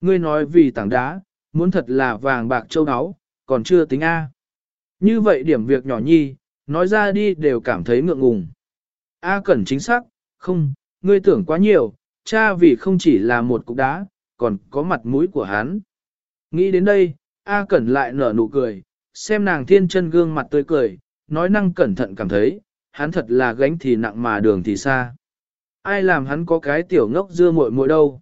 Ngươi nói vì tảng đá, muốn thật là vàng bạc châu áo, còn chưa tính A. Như vậy điểm việc nhỏ nhi, nói ra đi đều cảm thấy ngượng ngùng. A cẩn chính xác, không, ngươi tưởng quá nhiều, cha vì không chỉ là một cục đá, còn có mặt mũi của hắn. Nghĩ đến đây, A Cẩn lại nở nụ cười, xem nàng thiên chân gương mặt tươi cười, nói năng cẩn thận cảm thấy, hắn thật là gánh thì nặng mà đường thì xa. Ai làm hắn có cái tiểu ngốc dưa muội muội đâu?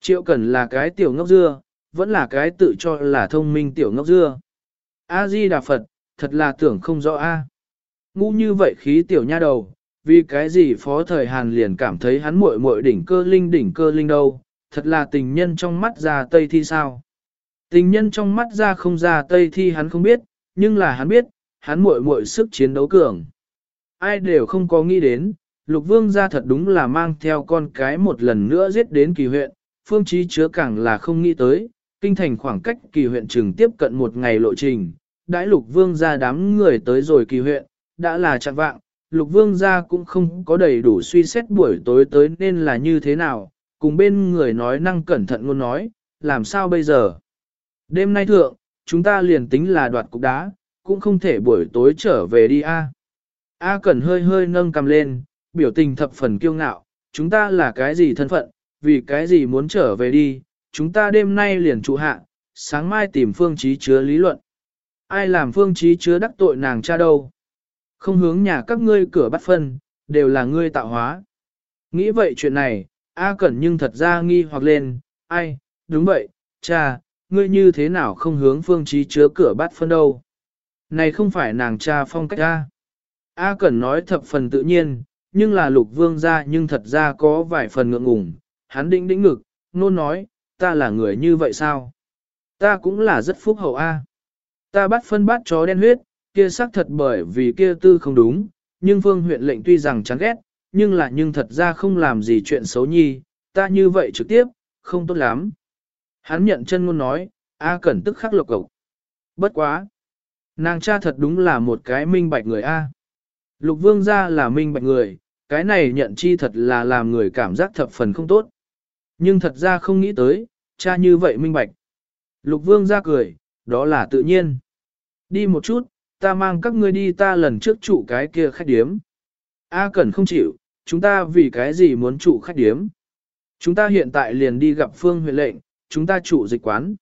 Triệu Cẩn là cái tiểu ngốc dưa, vẫn là cái tự cho là thông minh tiểu ngốc dưa. A-di Đà Phật, thật là tưởng không rõ A. Ngu như vậy khí tiểu nha đầu, vì cái gì phó thời Hàn liền cảm thấy hắn muội muội đỉnh cơ linh đỉnh cơ linh đâu, thật là tình nhân trong mắt ra tây thi sao. Tình nhân trong mắt ra không ra tây thi hắn không biết, nhưng là hắn biết, hắn muội muội sức chiến đấu cường. Ai đều không có nghĩ đến, lục vương ra thật đúng là mang theo con cái một lần nữa giết đến kỳ huyện, phương chí chứa càng là không nghĩ tới, kinh thành khoảng cách kỳ huyện trường tiếp cận một ngày lộ trình, đãi lục vương ra đám người tới rồi kỳ huyện, đã là chặn vạng, lục vương gia cũng không có đầy đủ suy xét buổi tối tới nên là như thế nào, cùng bên người nói năng cẩn thận luôn nói, làm sao bây giờ. Đêm nay thượng, chúng ta liền tính là đoạt cục đá, cũng không thể buổi tối trở về đi a. A Cẩn hơi hơi nâng cầm lên, biểu tình thập phần kiêu ngạo, chúng ta là cái gì thân phận, vì cái gì muốn trở về đi, chúng ta đêm nay liền trụ hạ, sáng mai tìm phương trí chứa lý luận. Ai làm phương trí chứa đắc tội nàng cha đâu? Không hướng nhà các ngươi cửa bắt phân, đều là ngươi tạo hóa. Nghĩ vậy chuyện này, A Cẩn nhưng thật ra nghi hoặc lên, ai, đúng vậy, cha, ngươi như thế nào không hướng phương trí chứa cửa bắt phân đâu? Này không phải nàng cha phong cách A. A Cẩn nói thập phần tự nhiên, nhưng là lục vương ra nhưng thật ra có vài phần ngượng ngùng, hắn định đĩnh ngực, nôn nói, ta là người như vậy sao? Ta cũng là rất phúc hậu A. Ta bắt phân bát chó đen huyết, kia xác thật bởi vì kia tư không đúng, nhưng phương huyện lệnh tuy rằng chán ghét, nhưng là nhưng thật ra không làm gì chuyện xấu nhi, ta như vậy trực tiếp, không tốt lắm. Hắn nhận chân ngôn nói, A cẩn tức khắc lộc cộc. Bất quá. Nàng cha thật đúng là một cái minh bạch người A. Lục vương gia là minh bạch người, cái này nhận chi thật là làm người cảm giác thập phần không tốt. Nhưng thật ra không nghĩ tới, cha như vậy minh bạch. Lục vương ra cười, đó là tự nhiên. Đi một chút, ta mang các ngươi đi ta lần trước trụ cái kia khách điếm. A Cẩn không chịu, chúng ta vì cái gì muốn trụ khách điếm. Chúng ta hiện tại liền đi gặp phương huyện lệnh, chúng ta trụ dịch quán.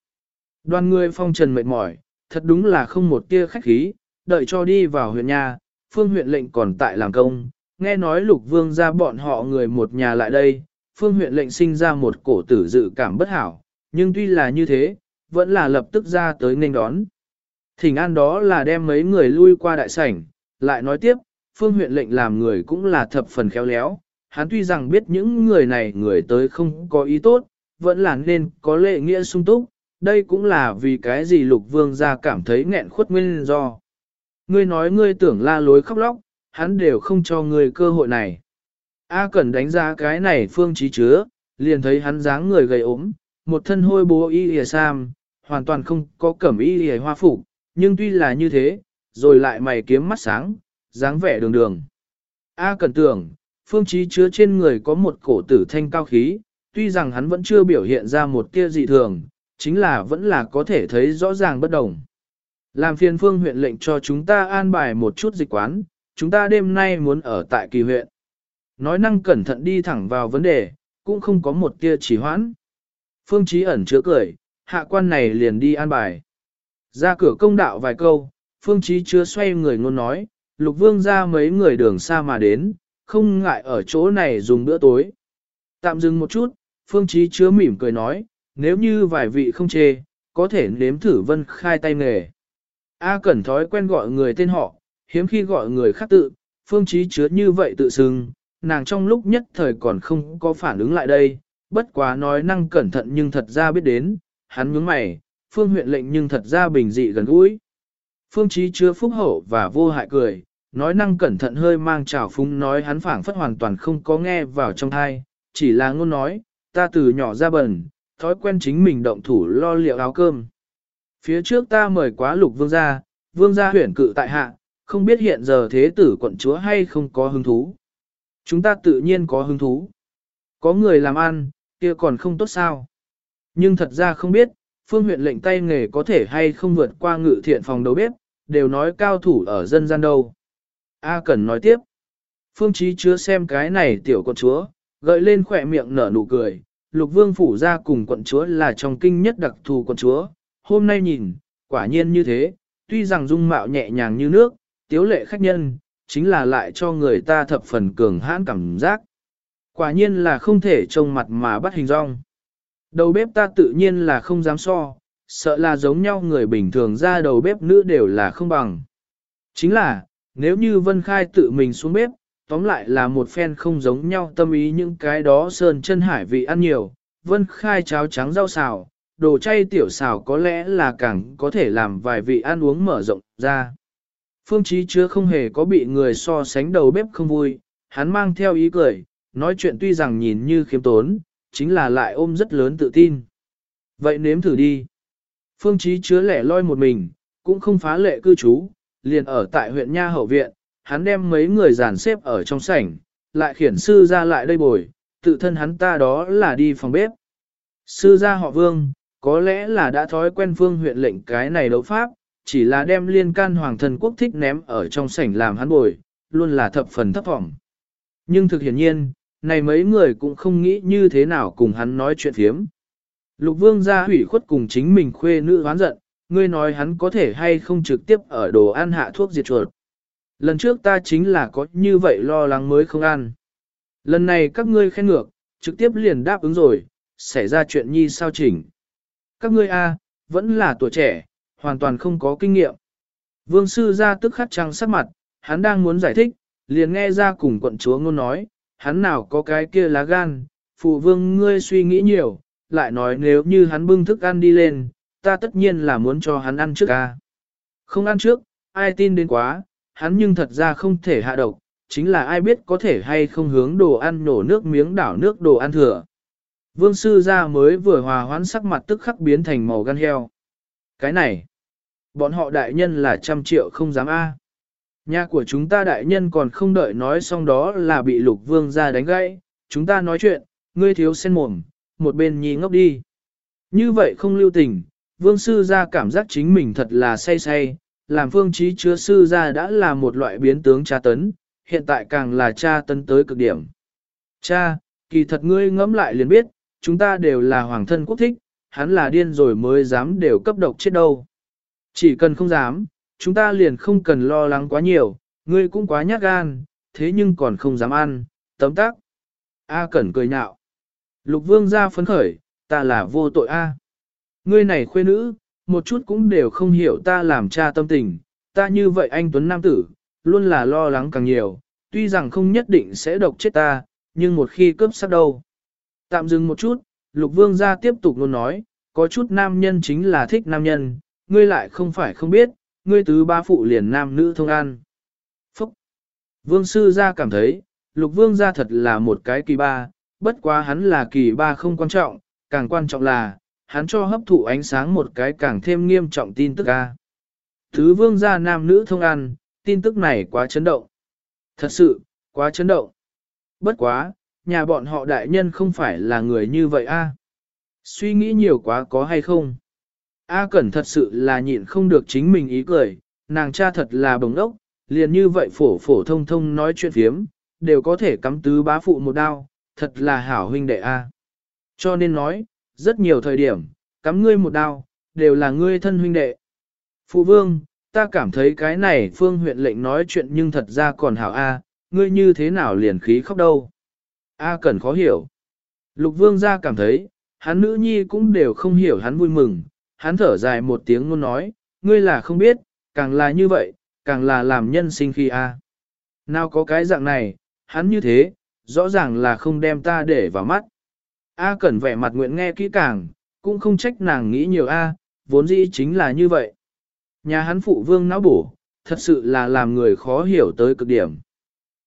Đoàn người phong trần mệt mỏi, thật đúng là không một tia khách khí, đợi cho đi vào huyện nhà, phương huyện lệnh còn tại làm công, nghe nói lục vương ra bọn họ người một nhà lại đây, phương huyện lệnh sinh ra một cổ tử dự cảm bất hảo, nhưng tuy là như thế, vẫn là lập tức ra tới nghênh đón. Thỉnh an đó là đem mấy người lui qua đại sảnh, lại nói tiếp, phương huyện lệnh làm người cũng là thập phần khéo léo, hắn tuy rằng biết những người này người tới không có ý tốt, vẫn là nên có lệ nghĩa sung túc, đây cũng là vì cái gì lục vương ra cảm thấy nghẹn khuất nguyên do. Ngươi nói ngươi tưởng la lối khóc lóc, hắn đều không cho ngươi cơ hội này. A Cẩn đánh giá cái này phương trí chứa, liền thấy hắn dáng người gầy ốm, một thân hôi bố y hề sam, hoàn toàn không có cẩm y hề hoa phục, nhưng tuy là như thế, rồi lại mày kiếm mắt sáng, dáng vẻ đường đường. A Cẩn tưởng, phương trí chứa trên người có một cổ tử thanh cao khí, tuy rằng hắn vẫn chưa biểu hiện ra một tia dị thường, chính là vẫn là có thể thấy rõ ràng bất đồng. Làm phiền phương huyện lệnh cho chúng ta an bài một chút dịch quán, chúng ta đêm nay muốn ở tại kỳ huyện. Nói năng cẩn thận đi thẳng vào vấn đề, cũng không có một tia chỉ hoãn. Phương Chí ẩn chứa cười, hạ quan này liền đi an bài. Ra cửa công đạo vài câu, Phương Chí chưa xoay người ngôn nói, lục vương ra mấy người đường xa mà đến, không ngại ở chỗ này dùng bữa tối. Tạm dừng một chút, Phương Chí chứa mỉm cười nói, nếu như vài vị không chê, có thể nếm thử vân khai tay nghề. A cẩn thói quen gọi người tên họ, hiếm khi gọi người khác tự, Phương Chí chứa như vậy tự xưng, nàng trong lúc nhất thời còn không có phản ứng lại đây, bất quá nói năng cẩn thận nhưng thật ra biết đến, hắn nhướng mày, Phương huyện lệnh nhưng thật ra bình dị gần gũi. Phương trí chứa phúc hậu và vô hại cười, nói năng cẩn thận hơi mang trào phúng nói hắn phảng phất hoàn toàn không có nghe vào trong thai, chỉ là ngôn nói, ta từ nhỏ ra bẩn, thói quen chính mình động thủ lo liệu áo cơm. Phía trước ta mời quá lục vương gia, vương gia huyển cự tại hạ, không biết hiện giờ thế tử quận chúa hay không có hứng thú. Chúng ta tự nhiên có hứng thú. Có người làm ăn, kia còn không tốt sao. Nhưng thật ra không biết, phương huyện lệnh tay nghề có thể hay không vượt qua ngự thiện phòng đầu bếp, đều nói cao thủ ở dân gian đâu. A Cẩn nói tiếp. Phương trí chứa xem cái này tiểu con chúa, gợi lên khỏe miệng nở nụ cười. Lục vương phủ ra cùng quận chúa là trong kinh nhất đặc thù quận chúa. Hôm nay nhìn, quả nhiên như thế, tuy rằng dung mạo nhẹ nhàng như nước, tiếu lệ khách nhân, chính là lại cho người ta thập phần cường hãn cảm giác. Quả nhiên là không thể trông mặt mà bắt hình rong. Đầu bếp ta tự nhiên là không dám so, sợ là giống nhau người bình thường ra đầu bếp nữ đều là không bằng. Chính là, nếu như Vân Khai tự mình xuống bếp, tóm lại là một phen không giống nhau tâm ý những cái đó sơn chân hải vị ăn nhiều, Vân Khai cháo trắng rau xào, đồ chay tiểu xào có lẽ là càng có thể làm vài vị ăn uống mở rộng ra. Phương Chí chưa không hề có bị người so sánh đầu bếp không vui, hắn mang theo ý cười, nói chuyện tuy rằng nhìn như khiêm tốn, chính là lại ôm rất lớn tự tin. Vậy nếm thử đi. Phương Chí chứa lẻ loi một mình, cũng không phá lệ cư trú, liền ở tại huyện Nha Hậu Viện, hắn đem mấy người dàn xếp ở trong sảnh, lại khiển sư ra lại đây bồi, tự thân hắn ta đó là đi phòng bếp. Sư gia họ vương, có lẽ là đã thói quen vương huyện lệnh cái này đấu pháp, chỉ là đem liên can hoàng thần quốc thích ném ở trong sảnh làm hắn bồi, luôn là thập phần thấp vọng. Nhưng thực hiển nhiên, này mấy người cũng không nghĩ như thế nào cùng hắn nói chuyện phiếm. Lục vương gia hủy khuất cùng chính mình khuê nữ hoán giận, ngươi nói hắn có thể hay không trực tiếp ở đồ ăn hạ thuốc diệt chuột. Lần trước ta chính là có như vậy lo lắng mới không ăn. Lần này các ngươi khen ngược, trực tiếp liền đáp ứng rồi, xảy ra chuyện nhi sao chỉnh. Các ngươi a vẫn là tuổi trẻ, hoàn toàn không có kinh nghiệm. Vương sư ra tức khắc trăng sắc mặt, hắn đang muốn giải thích, liền nghe ra cùng quận chúa ngôn nói, hắn nào có cái kia lá gan, phụ vương ngươi suy nghĩ nhiều, lại nói nếu như hắn bưng thức ăn đi lên, ta tất nhiên là muốn cho hắn ăn trước ca. Không ăn trước, ai tin đến quá, hắn nhưng thật ra không thể hạ độc, chính là ai biết có thể hay không hướng đồ ăn nổ nước miếng đảo nước đồ ăn thừa. Vương sư gia mới vừa hòa hoãn sắc mặt tức khắc biến thành màu gan heo. Cái này, bọn họ đại nhân là trăm triệu không dám a. Nhà của chúng ta đại nhân còn không đợi nói xong đó là bị lục vương ra đánh gãy, chúng ta nói chuyện, ngươi thiếu sen mồm, một bên nhí ngốc đi. Như vậy không lưu tình, vương sư ra cảm giác chính mình thật là say say, làm phương trí chứa sư ra đã là một loại biến tướng tra tấn, hiện tại càng là tra tấn tới cực điểm. Cha, kỳ thật ngươi ngẫm lại liền biết, chúng ta đều là hoàng thân quốc thích, hắn là điên rồi mới dám đều cấp độc chết đâu. Chỉ cần không dám, chúng ta liền không cần lo lắng quá nhiều, ngươi cũng quá nhát gan, thế nhưng còn không dám ăn, tấm tắc. A Cẩn cười nhạo. Lục vương ra phấn khởi, ta là vô tội A. Ngươi này khuê nữ, một chút cũng đều không hiểu ta làm cha tâm tình, ta như vậy anh Tuấn Nam Tử, luôn là lo lắng càng nhiều, tuy rằng không nhất định sẽ độc chết ta, nhưng một khi cướp sát đâu. Tạm dừng một chút, lục vương ra tiếp tục luôn nói, có chút nam nhân chính là thích nam nhân, ngươi lại không phải không biết, ngươi tứ ba phụ liền nam nữ thông an. Phúc! Vương sư gia cảm thấy, lục vương gia thật là một cái kỳ ba, bất quá hắn là kỳ ba không quan trọng, càng quan trọng là, hắn cho hấp thụ ánh sáng một cái càng thêm nghiêm trọng tin tức a. Thứ vương gia nam nữ thông an, tin tức này quá chấn động. Thật sự, quá chấn động. Bất quá, nhà bọn họ đại nhân không phải là người như vậy a. Suy nghĩ nhiều quá có hay không? A Cẩn thật sự là nhịn không được chính mình ý cười, nàng cha thật là bồng ốc, liền như vậy phổ phổ thông thông nói chuyện phiếm, đều có thể cắm tứ bá phụ một đao, thật là hảo huynh đệ A. Cho nên nói, rất nhiều thời điểm, cắm ngươi một đao, đều là ngươi thân huynh đệ. Phụ vương, ta cảm thấy cái này phương huyện lệnh nói chuyện nhưng thật ra còn hảo A, ngươi như thế nào liền khí khóc đâu. A Cẩn khó hiểu. Lục vương ra cảm thấy, hắn nữ nhi cũng đều không hiểu hắn vui mừng, hắn thở dài một tiếng luôn nói, ngươi là không biết, càng là như vậy, càng là làm nhân sinh khi a. Nào có cái dạng này, hắn như thế, rõ ràng là không đem ta để vào mắt. A cẩn vẻ mặt nguyện nghe kỹ càng, cũng không trách nàng nghĩ nhiều A, vốn dĩ chính là như vậy. Nhà hắn phụ vương não bổ, thật sự là làm người khó hiểu tới cực điểm.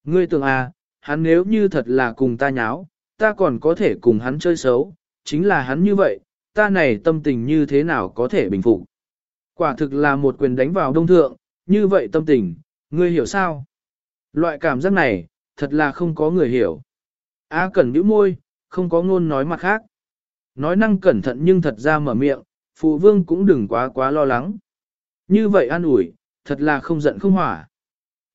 Ngươi tưởng A, hắn nếu như thật là cùng ta nháo, ta còn có thể cùng hắn chơi xấu, chính là hắn như vậy, ta này tâm tình như thế nào có thể bình phục. Quả thực là một quyền đánh vào đông thượng, như vậy tâm tình, ngươi hiểu sao? Loại cảm giác này, thật là không có người hiểu. A à Cẩn bĩu môi, không có ngôn nói mặt khác. Nói năng cẩn thận nhưng thật ra mở miệng, phụ vương cũng đừng quá quá lo lắng. Như vậy an ủi, thật là không giận không hỏa.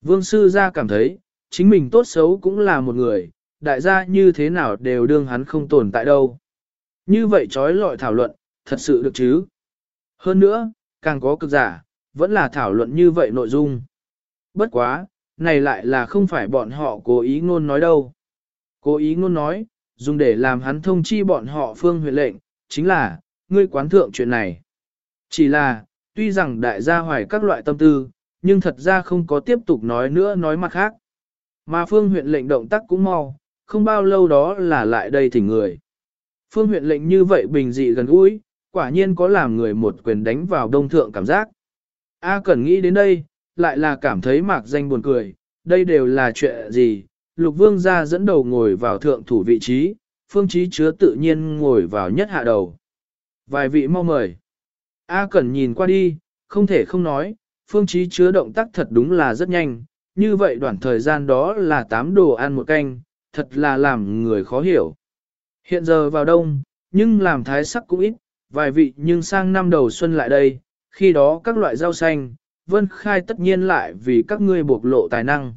Vương sư gia cảm thấy, chính mình tốt xấu cũng là một người, đại gia như thế nào đều đương hắn không tồn tại đâu. Như vậy trói lọi thảo luận, thật sự được chứ. Hơn nữa, càng có cực giả, vẫn là thảo luận như vậy nội dung. Bất quá, này lại là không phải bọn họ cố ý ngôn nói đâu. Cố ý ngôn nói, dùng để làm hắn thông chi bọn họ phương huyện lệnh, chính là, ngươi quán thượng chuyện này. Chỉ là, tuy rằng đại gia hoài các loại tâm tư, nhưng thật ra không có tiếp tục nói nữa nói mặt khác. Mà phương huyện lệnh động tác cũng mau, không bao lâu đó là lại đây thỉnh người. Phương huyện lệnh như vậy bình dị gần gũi, quả nhiên có làm người một quyền đánh vào đông thượng cảm giác. A Cẩn nghĩ đến đây, lại là cảm thấy mạc danh buồn cười, đây đều là chuyện gì, lục vương ra dẫn đầu ngồi vào thượng thủ vị trí, phương trí chứa tự nhiên ngồi vào nhất hạ đầu. Vài vị mau mời. A Cẩn nhìn qua đi, không thể không nói, phương trí chứa động tác thật đúng là rất nhanh, như vậy đoạn thời gian đó là tám đồ ăn một canh, thật là làm người khó hiểu. Hiện giờ vào đông, nhưng làm thái sắc cũng ít, vài vị nhưng sang năm đầu xuân lại đây, khi đó các loại rau xanh, vân khai tất nhiên lại vì các ngươi bộc lộ tài năng.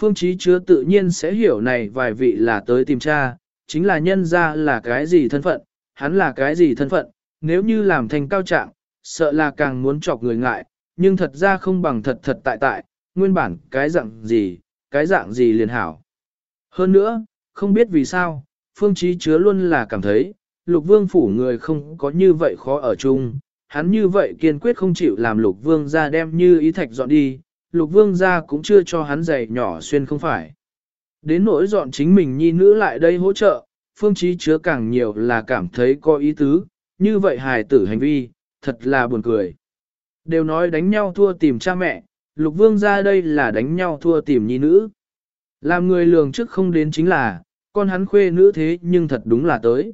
Phương trí chứa tự nhiên sẽ hiểu này vài vị là tới tìm cha, chính là nhân ra là cái gì thân phận, hắn là cái gì thân phận, nếu như làm thành cao trạng, sợ là càng muốn chọc người ngại, nhưng thật ra không bằng thật thật tại tại, nguyên bản cái dạng gì, cái dạng gì liền hảo. Hơn nữa, không biết vì sao, phương trí chứa luôn là cảm thấy, lục vương phủ người không có như vậy khó ở chung, hắn như vậy kiên quyết không chịu làm lục vương gia đem như ý thạch dọn đi, lục vương gia cũng chưa cho hắn giày nhỏ xuyên không phải. Đến nỗi dọn chính mình nhi nữ lại đây hỗ trợ, phương trí chứa càng nhiều là cảm thấy có ý tứ, như vậy hài tử hành vi, thật là buồn cười. Đều nói đánh nhau thua tìm cha mẹ, lục vương gia đây là đánh nhau thua tìm nhi nữ. Làm người lường trước không đến chính là, con hắn khuê nữ thế nhưng thật đúng là tới.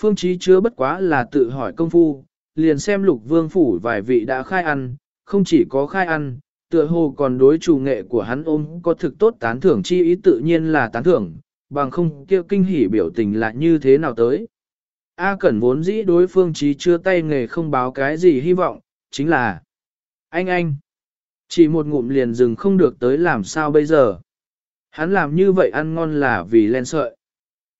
Phương Chí chứa bất quá là tự hỏi công phu, liền xem lục vương phủ vài vị đã khai ăn, không chỉ có khai ăn, tựa hồ còn đối chủ nghệ của hắn ôm có thực tốt tán thưởng chi ý tự nhiên là tán thưởng, bằng không kêu kinh hỉ biểu tình là như thế nào tới. A Cẩn vốn dĩ đối phương Chí chưa tay nghề không báo cái gì hy vọng, chính là Anh anh, chỉ một ngụm liền dừng không được tới làm sao bây giờ. Hắn làm như vậy ăn ngon là vì len sợi.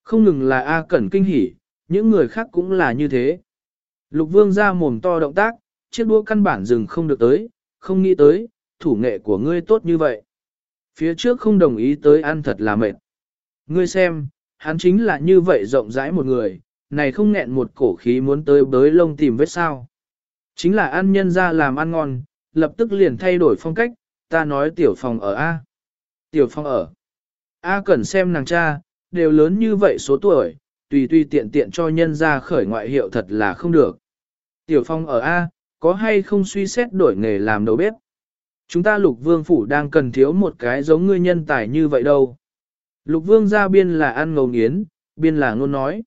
Không ngừng là A Cẩn kinh hỉ, những người khác cũng là như thế. Lục vương ra mồm to động tác, chiếc đũa căn bản dừng không được tới, không nghĩ tới, thủ nghệ của ngươi tốt như vậy. Phía trước không đồng ý tới ăn thật là mệt. Ngươi xem, hắn chính là như vậy rộng rãi một người, này không nghẹn một cổ khí muốn tới bới lông tìm vết sao. Chính là ăn nhân ra làm ăn ngon, lập tức liền thay đổi phong cách, ta nói tiểu phòng ở A. Tiểu phòng ở. A cần xem nàng cha, đều lớn như vậy số tuổi, tùy tùy tiện tiện cho nhân ra khởi ngoại hiệu thật là không được. Tiểu phong ở A, có hay không suy xét đổi nghề làm đầu bếp? Chúng ta lục vương phủ đang cần thiếu một cái giống ngươi nhân tài như vậy đâu. Lục vương ra biên là ăn ngầu nghiến, biên là ngôn nói.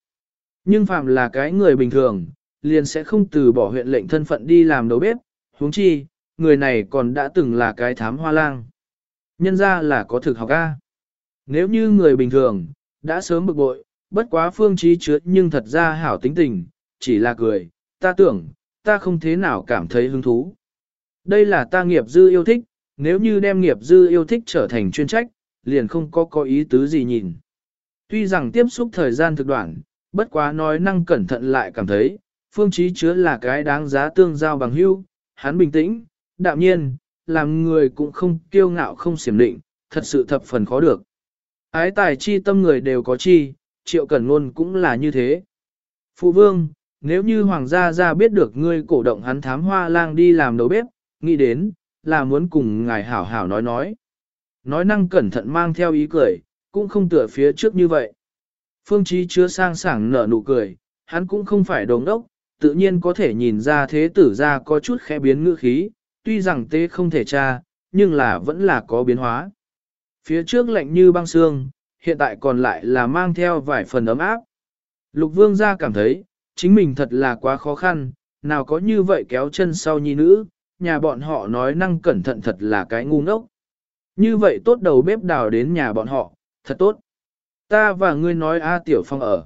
Nhưng phạm là cái người bình thường, liền sẽ không từ bỏ huyện lệnh thân phận đi làm đầu bếp, huống chi, người này còn đã từng là cái thám hoa lang. Nhân ra là có thực học A. Nếu như người bình thường, đã sớm bực bội, bất quá phương trí chứa nhưng thật ra hảo tính tình, chỉ là cười, ta tưởng, ta không thế nào cảm thấy hứng thú. Đây là ta nghiệp dư yêu thích, nếu như đem nghiệp dư yêu thích trở thành chuyên trách, liền không có có ý tứ gì nhìn. Tuy rằng tiếp xúc thời gian thực đoạn, bất quá nói năng cẩn thận lại cảm thấy, phương trí chứa là cái đáng giá tương giao bằng hữu, hắn bình tĩnh, đạm nhiên, làm người cũng không kiêu ngạo không xiểm định, thật sự thập phần khó được. Ái tài chi tâm người đều có chi, triệu cẩn ngôn cũng là như thế. Phụ vương, nếu như hoàng gia gia biết được ngươi cổ động hắn thám hoa lang đi làm đầu bếp, nghĩ đến, là muốn cùng ngài hảo hảo nói nói. Nói năng cẩn thận mang theo ý cười, cũng không tựa phía trước như vậy. Phương Chí chứa sang sảng nở nụ cười, hắn cũng không phải đồng đốc, tự nhiên có thể nhìn ra thế tử ra có chút khẽ biến ngữ khí, tuy rằng tê không thể tra, nhưng là vẫn là có biến hóa. Phía trước lạnh như băng xương, hiện tại còn lại là mang theo vài phần ấm áp. Lục vương gia cảm thấy, chính mình thật là quá khó khăn, nào có như vậy kéo chân sau nhi nữ, nhà bọn họ nói năng cẩn thận thật là cái ngu ngốc. Như vậy tốt đầu bếp đào đến nhà bọn họ, thật tốt. Ta và ngươi nói A Tiểu Phong ở.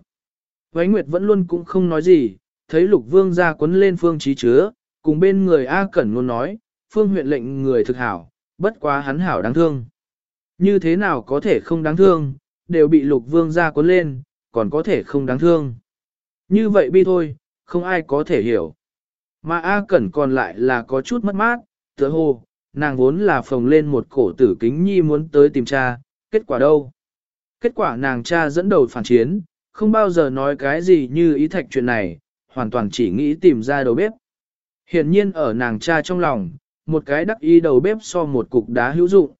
Vánh Nguyệt vẫn luôn cũng không nói gì, thấy lục vương ra quấn lên phương trí chứa, cùng bên người A Cẩn luôn nói, phương huyện lệnh người thực hảo, bất quá hắn hảo đáng thương. Như thế nào có thể không đáng thương, đều bị lục vương ra cuốn lên, còn có thể không đáng thương. Như vậy bi thôi, không ai có thể hiểu. Mà A Cẩn còn lại là có chút mất mát, tựa hồ, nàng vốn là phồng lên một cổ tử kính nhi muốn tới tìm cha, kết quả đâu? Kết quả nàng cha dẫn đầu phản chiến, không bao giờ nói cái gì như ý thạch chuyện này, hoàn toàn chỉ nghĩ tìm ra đầu bếp. Hiện nhiên ở nàng cha trong lòng, một cái đắc ý đầu bếp so một cục đá hữu dụng.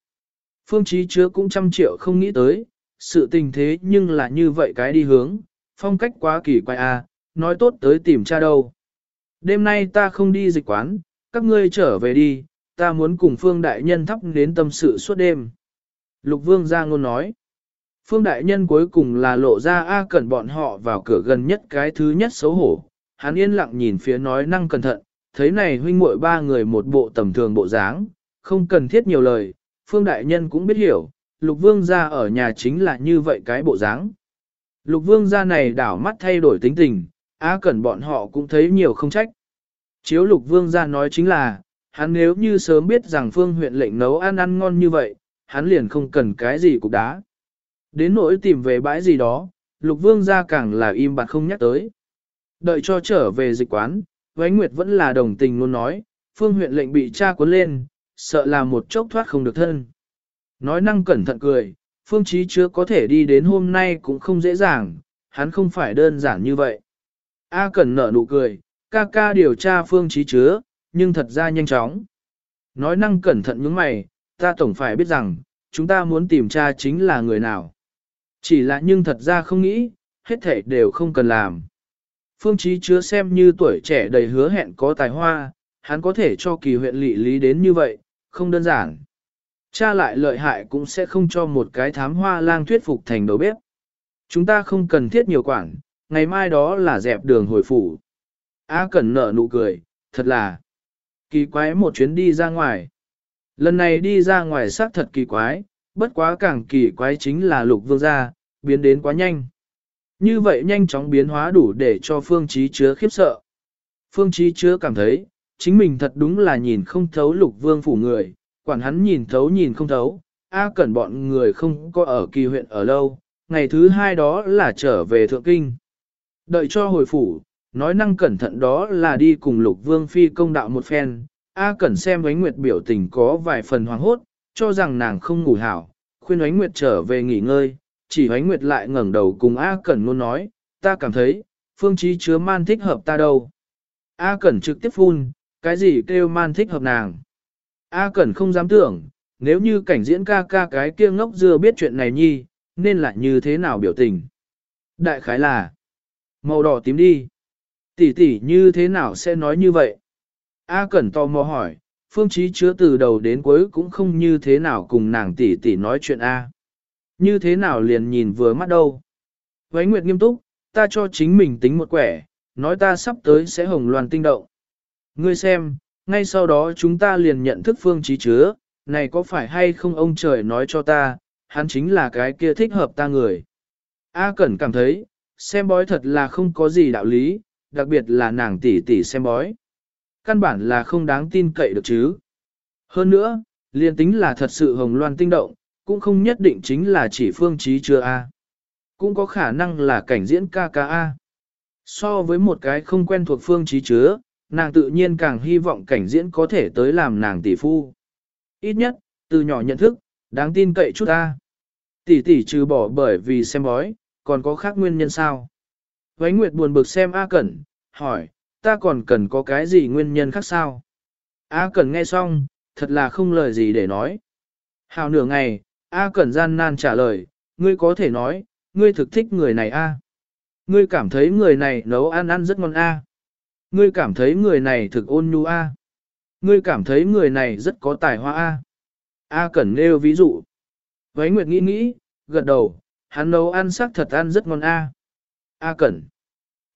Phương Chí chứa cũng trăm triệu không nghĩ tới, sự tình thế nhưng là như vậy cái đi hướng, phong cách quá kỳ quái a, à, nói tốt tới tìm cha đâu. Đêm nay ta không đi dịch quán, các ngươi trở về đi, ta muốn cùng Phương Đại Nhân thắp đến tâm sự suốt đêm. Lục Vương ra ngôn nói. Phương Đại Nhân cuối cùng là lộ ra A cẩn bọn họ vào cửa gần nhất cái thứ nhất xấu hổ. Hắn yên lặng nhìn phía nói năng cẩn thận, thấy này huynh muội ba người một bộ tầm thường bộ dáng, không cần thiết nhiều lời, Phương Đại Nhân cũng biết hiểu, Lục Vương gia ở nhà chính là như vậy cái bộ dáng. Lục Vương gia này đảo mắt thay đổi tính tình, A cẩn bọn họ cũng thấy nhiều không trách. Chiếu Lục Vương gia nói chính là, hắn nếu như sớm biết rằng Phương huyện lệnh nấu ăn ăn ngon như vậy, hắn liền không cần cái gì cục đá. Đến nỗi tìm về bãi gì đó, Lục Vương gia càng là im bặt không nhắc tới. Đợi cho trở về dịch quán, Vánh Nguyệt vẫn là đồng tình luôn nói, Phương huyện lệnh bị cha cuốn lên, sợ là một chốc thoát không được thân. Nói năng cẩn thận cười, Phương Chí chưa có thể đi đến hôm nay cũng không dễ dàng, hắn không phải đơn giản như vậy. A Cẩn nở nụ cười, ca ca điều tra Phương Chí chứa, nhưng thật ra nhanh chóng. Nói năng cẩn thận những mày, ta tổng phải biết rằng, chúng ta muốn tìm tra chính là người nào. Chỉ là nhưng thật ra không nghĩ, hết thể đều không cần làm. Phương Chí chứa xem như tuổi trẻ đầy hứa hẹn có tài hoa, hắn có thể cho kỳ huyện lỵ lý đến như vậy, không đơn giản. Cha lại lợi hại cũng sẽ không cho một cái thám hoa lang thuyết phục thành đầu bếp. Chúng ta không cần thiết nhiều quản, ngày mai đó là dẹp đường hồi phủ. A Cẩn nở nụ cười, thật là kỳ quái một chuyến đi ra ngoài. Lần này đi ra ngoài xác thật kỳ quái, bất quá càng kỳ quái chính là lục vương gia, biến đến quá nhanh. Như vậy nhanh chóng biến hóa đủ để cho phương trí chứa khiếp sợ. Phương trí chứa cảm thấy, chính mình thật đúng là nhìn không thấu lục vương phủ người, quản hắn nhìn thấu nhìn không thấu, A cẩn bọn người không có ở kỳ huyện ở lâu, ngày thứ hai đó là trở về thượng kinh. Đợi cho hồi phủ, nói năng cẩn thận đó là đi cùng lục vương phi công đạo một phen, A cẩn xem ánh nguyệt biểu tình có vài phần hoàng hốt, cho rằng nàng không ngủ hảo, khuyên ánh nguyệt trở về nghỉ ngơi, chỉ ánh nguyệt lại ngẩng đầu cùng A cẩn luôn nói, ta cảm thấy, phương trí chứa man thích hợp ta đâu. A cẩn trực tiếp phun, cái gì kêu man thích hợp nàng. A Cẩn không dám tưởng, nếu như cảnh diễn ca ca cái kia ngốc dưa biết chuyện này nhi, nên là như thế nào biểu tình. Đại khái là, màu đỏ tím đi. Tỷ tỷ như thế nào sẽ nói như vậy? A Cẩn tò mò hỏi, phương trí chứa từ đầu đến cuối cũng không như thế nào cùng nàng tỷ tỷ nói chuyện A. Như thế nào liền nhìn vừa mắt đâu. Vánh Nguyệt nghiêm túc, ta cho chính mình tính một quẻ, nói ta sắp tới sẽ hồng loàn tinh động. Ngươi xem, ngay sau đó chúng ta liền nhận thức phương trí chứa, này có phải hay không ông trời nói cho ta, hắn chính là cái kia thích hợp ta người. A Cẩn cảm thấy, xem bói thật là không có gì đạo lý, đặc biệt là nàng tỷ tỷ xem bói. Căn bản là không đáng tin cậy được chứ. Hơn nữa, liền tính là thật sự hồng loan tinh động, cũng không nhất định chính là chỉ phương trí chưa A. Cũng có khả năng là cảnh diễn KKA. So với một cái không quen thuộc phương trí chứa, nàng tự nhiên càng hy vọng cảnh diễn có thể tới làm nàng tỷ phu. Ít nhất, từ nhỏ nhận thức, đáng tin cậy chút ta. Tỷ tỷ trừ bỏ bởi vì xem bói, còn có khác nguyên nhân sao? Vánh Nguyệt buồn bực xem A Cẩn, hỏi, ta còn cần có cái gì nguyên nhân khác sao? A Cẩn nghe xong, thật là không lời gì để nói. Hào nửa ngày, A Cẩn gian nan trả lời, ngươi có thể nói, ngươi thực thích người này A. Ngươi cảm thấy người này nấu ăn ăn rất ngon A. Ngươi cảm thấy người này thực ôn nhu A. Ngươi cảm thấy người này rất có tài hoa A. A Cẩn nêu ví dụ. Vấy Nguyệt nghĩ nghĩ, gật đầu, hắn nấu ăn sắc thật ăn rất ngon A. A Cẩn.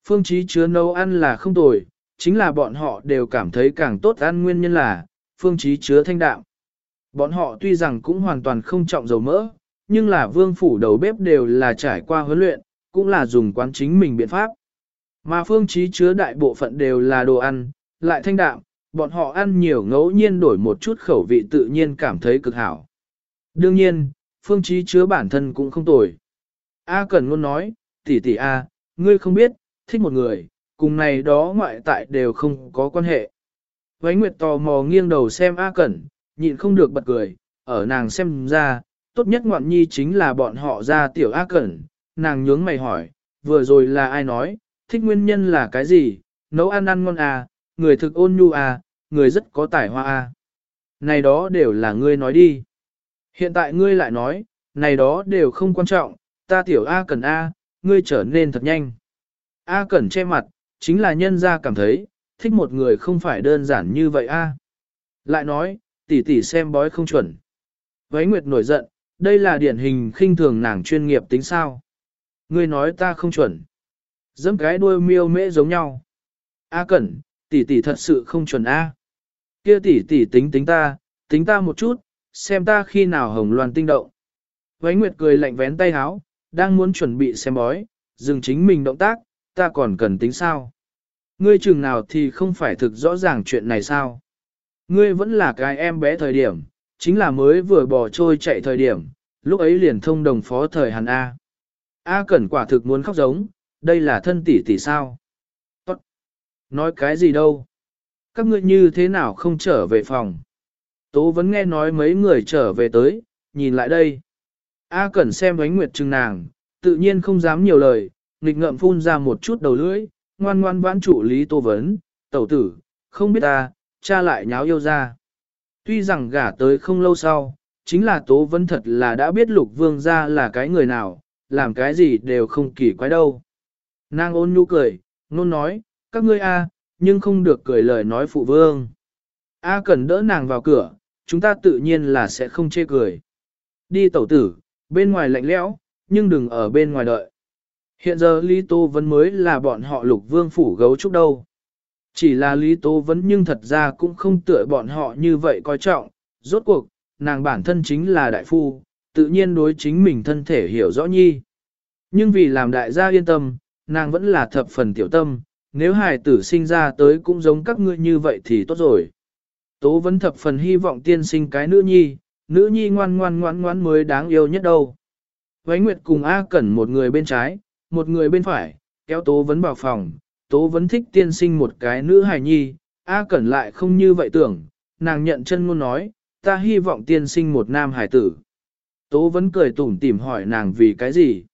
Phương trí chứa nấu ăn là không tồi, chính là bọn họ đều cảm thấy càng tốt ăn nguyên nhân là, phương trí chứa thanh đạm. Bọn họ tuy rằng cũng hoàn toàn không trọng dầu mỡ, nhưng là vương phủ đầu bếp đều là trải qua huấn luyện, cũng là dùng quán chính mình biện pháp. Mà phương trí chứa đại bộ phận đều là đồ ăn, lại thanh đạm, bọn họ ăn nhiều ngẫu nhiên đổi một chút khẩu vị tự nhiên cảm thấy cực hảo. Đương nhiên, phương trí chứa bản thân cũng không tồi. A Cần luôn nói, tỷ tỷ A, ngươi không biết, thích một người, cùng này đó ngoại tại đều không có quan hệ. Vánh Nguyệt tò mò nghiêng đầu xem A Cẩn, nhịn không được bật cười, ở nàng xem ra, tốt nhất ngoạn nhi chính là bọn họ ra tiểu A Cẩn, nàng nhướng mày hỏi, vừa rồi là ai nói, thích nguyên nhân là cái gì, nấu ăn ăn ngon à, người thực ôn nhu à, người rất có tài hoa à. Này đó đều là ngươi nói đi. Hiện tại ngươi lại nói, này đó đều không quan trọng, ta tiểu A cần A, ngươi trở nên thật nhanh. A cần che mặt, chính là nhân ra cảm thấy, thích một người không phải đơn giản như vậy A. Lại nói, tỷ tỷ xem bói không chuẩn. Vấy Nguyệt nổi giận, đây là điển hình khinh thường nàng chuyên nghiệp tính sao. Ngươi nói ta không chuẩn. Dẫm cái đuôi miêu mễ giống nhau. A cẩn, tỷ tỷ thật sự không chuẩn A. Kia tỷ tỷ tính tính ta, tính ta một chút, xem ta khi nào hồng loan tinh động. Vánh Nguyệt cười lạnh vén tay háo, đang muốn chuẩn bị xem bói, dừng chính mình động tác, ta còn cần tính sao. Ngươi chừng nào thì không phải thực rõ ràng chuyện này sao. Ngươi vẫn là cái em bé thời điểm, chính là mới vừa bỏ trôi chạy thời điểm, lúc ấy liền thông đồng phó thời Hàn A. A Cẩn quả thực muốn khóc giống, đây là thân tỷ tỷ sao. Tốt. Nói cái gì đâu. Các ngươi như thế nào không trở về phòng. Tố vẫn nghe nói mấy người trở về tới, nhìn lại đây. A Cẩn xem ánh nguyệt trừng nàng, tự nhiên không dám nhiều lời, nghịch ngợm phun ra một chút đầu lưỡi, ngoan ngoan vãn trụ lý tô vấn, tẩu tử, không biết ta, cha lại nháo yêu ra. Tuy rằng gả tới không lâu sau, chính là tố vẫn thật là đã biết lục vương ra là cái người nào, làm cái gì đều không kỳ quái đâu. Nàng ôn nhu cười, nôn nói, các ngươi a, nhưng không được cười lời nói phụ vương. A cần đỡ nàng vào cửa, chúng ta tự nhiên là sẽ không chê cười. Đi tẩu tử, bên ngoài lạnh lẽo, nhưng đừng ở bên ngoài đợi. Hiện giờ Lý Tô Vấn mới là bọn họ lục vương phủ gấu trúc đâu. Chỉ là Lý Tô Vấn nhưng thật ra cũng không tựa bọn họ như vậy coi trọng, rốt cuộc, nàng bản thân chính là đại phu, tự nhiên đối chính mình thân thể hiểu rõ nhi. Nhưng vì làm đại gia yên tâm, nàng vẫn là thập phần tiểu tâm, nếu hài tử sinh ra tới cũng giống các ngươi như vậy thì tốt rồi. Tố vẫn thập phần hy vọng tiên sinh cái nữ nhi, nữ nhi ngoan ngoan ngoan ngoan mới đáng yêu nhất đâu. Vánh Nguyệt cùng A Cẩn một người bên trái, một người bên phải, kéo Tố Vấn vào phòng, Tố Vấn thích tiên sinh một cái nữ hài nhi, A Cẩn lại không như vậy tưởng, nàng nhận chân ngôn nói, ta hy vọng tiên sinh một nam hải tử. Tố Vấn cười tủm tỉm hỏi nàng vì cái gì.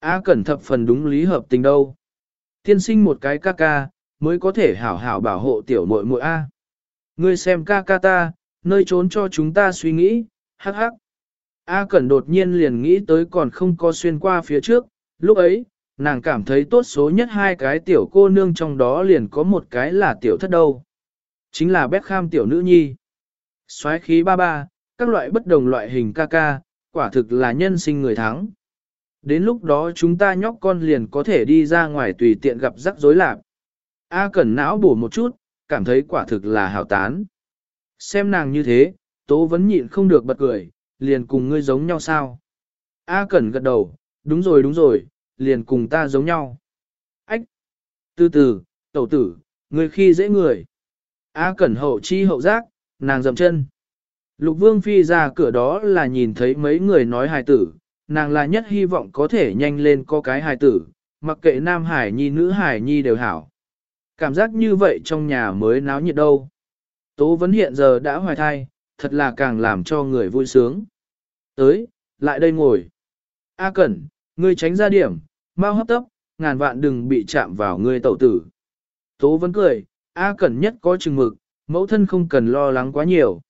A Cẩn thập phần đúng lý hợp tình đâu. Tiên sinh một cái ca ca, mới có thể hảo hảo bảo hộ tiểu muội muội A. Ngươi xem ca ca ta, nơi trốn cho chúng ta suy nghĩ, hắc hắc. A Cẩn đột nhiên liền nghĩ tới còn không có xuyên qua phía trước, lúc ấy, nàng cảm thấy tốt số nhất hai cái tiểu cô nương trong đó liền có một cái là tiểu thất đâu. Chính là Beckham tiểu nữ nhi. soái khí ba ba, các loại bất đồng loại hình ca ca, quả thực là nhân sinh người thắng. Đến lúc đó chúng ta nhóc con liền có thể đi ra ngoài tùy tiện gặp rắc rối lạc. A Cẩn não bổ một chút, cảm thấy quả thực là hảo tán. Xem nàng như thế, Tố vẫn nhịn không được bật cười, liền cùng ngươi giống nhau sao? A Cẩn gật đầu, đúng rồi đúng rồi, liền cùng ta giống nhau. Ách! Từ từ, tẩu tử, ngươi khi dễ người. A Cẩn hậu chi hậu giác, nàng dậm chân. Lục Vương Phi ra cửa đó là nhìn thấy mấy người nói hài tử, nàng là nhất hy vọng có thể nhanh lên có cái hài tử, mặc kệ nam hải nhi nữ hải nhi đều hảo. Cảm giác như vậy trong nhà mới náo nhiệt đâu. Tố vấn hiện giờ đã hoài thai, thật là càng làm cho người vui sướng. Tới, lại đây ngồi. A Cẩn, ngươi tránh ra điểm, mau hấp tấp, ngàn vạn đừng bị chạm vào ngươi tẩu tử. Tố vẫn cười, A Cẩn nhất có chừng mực, mẫu thân không cần lo lắng quá nhiều.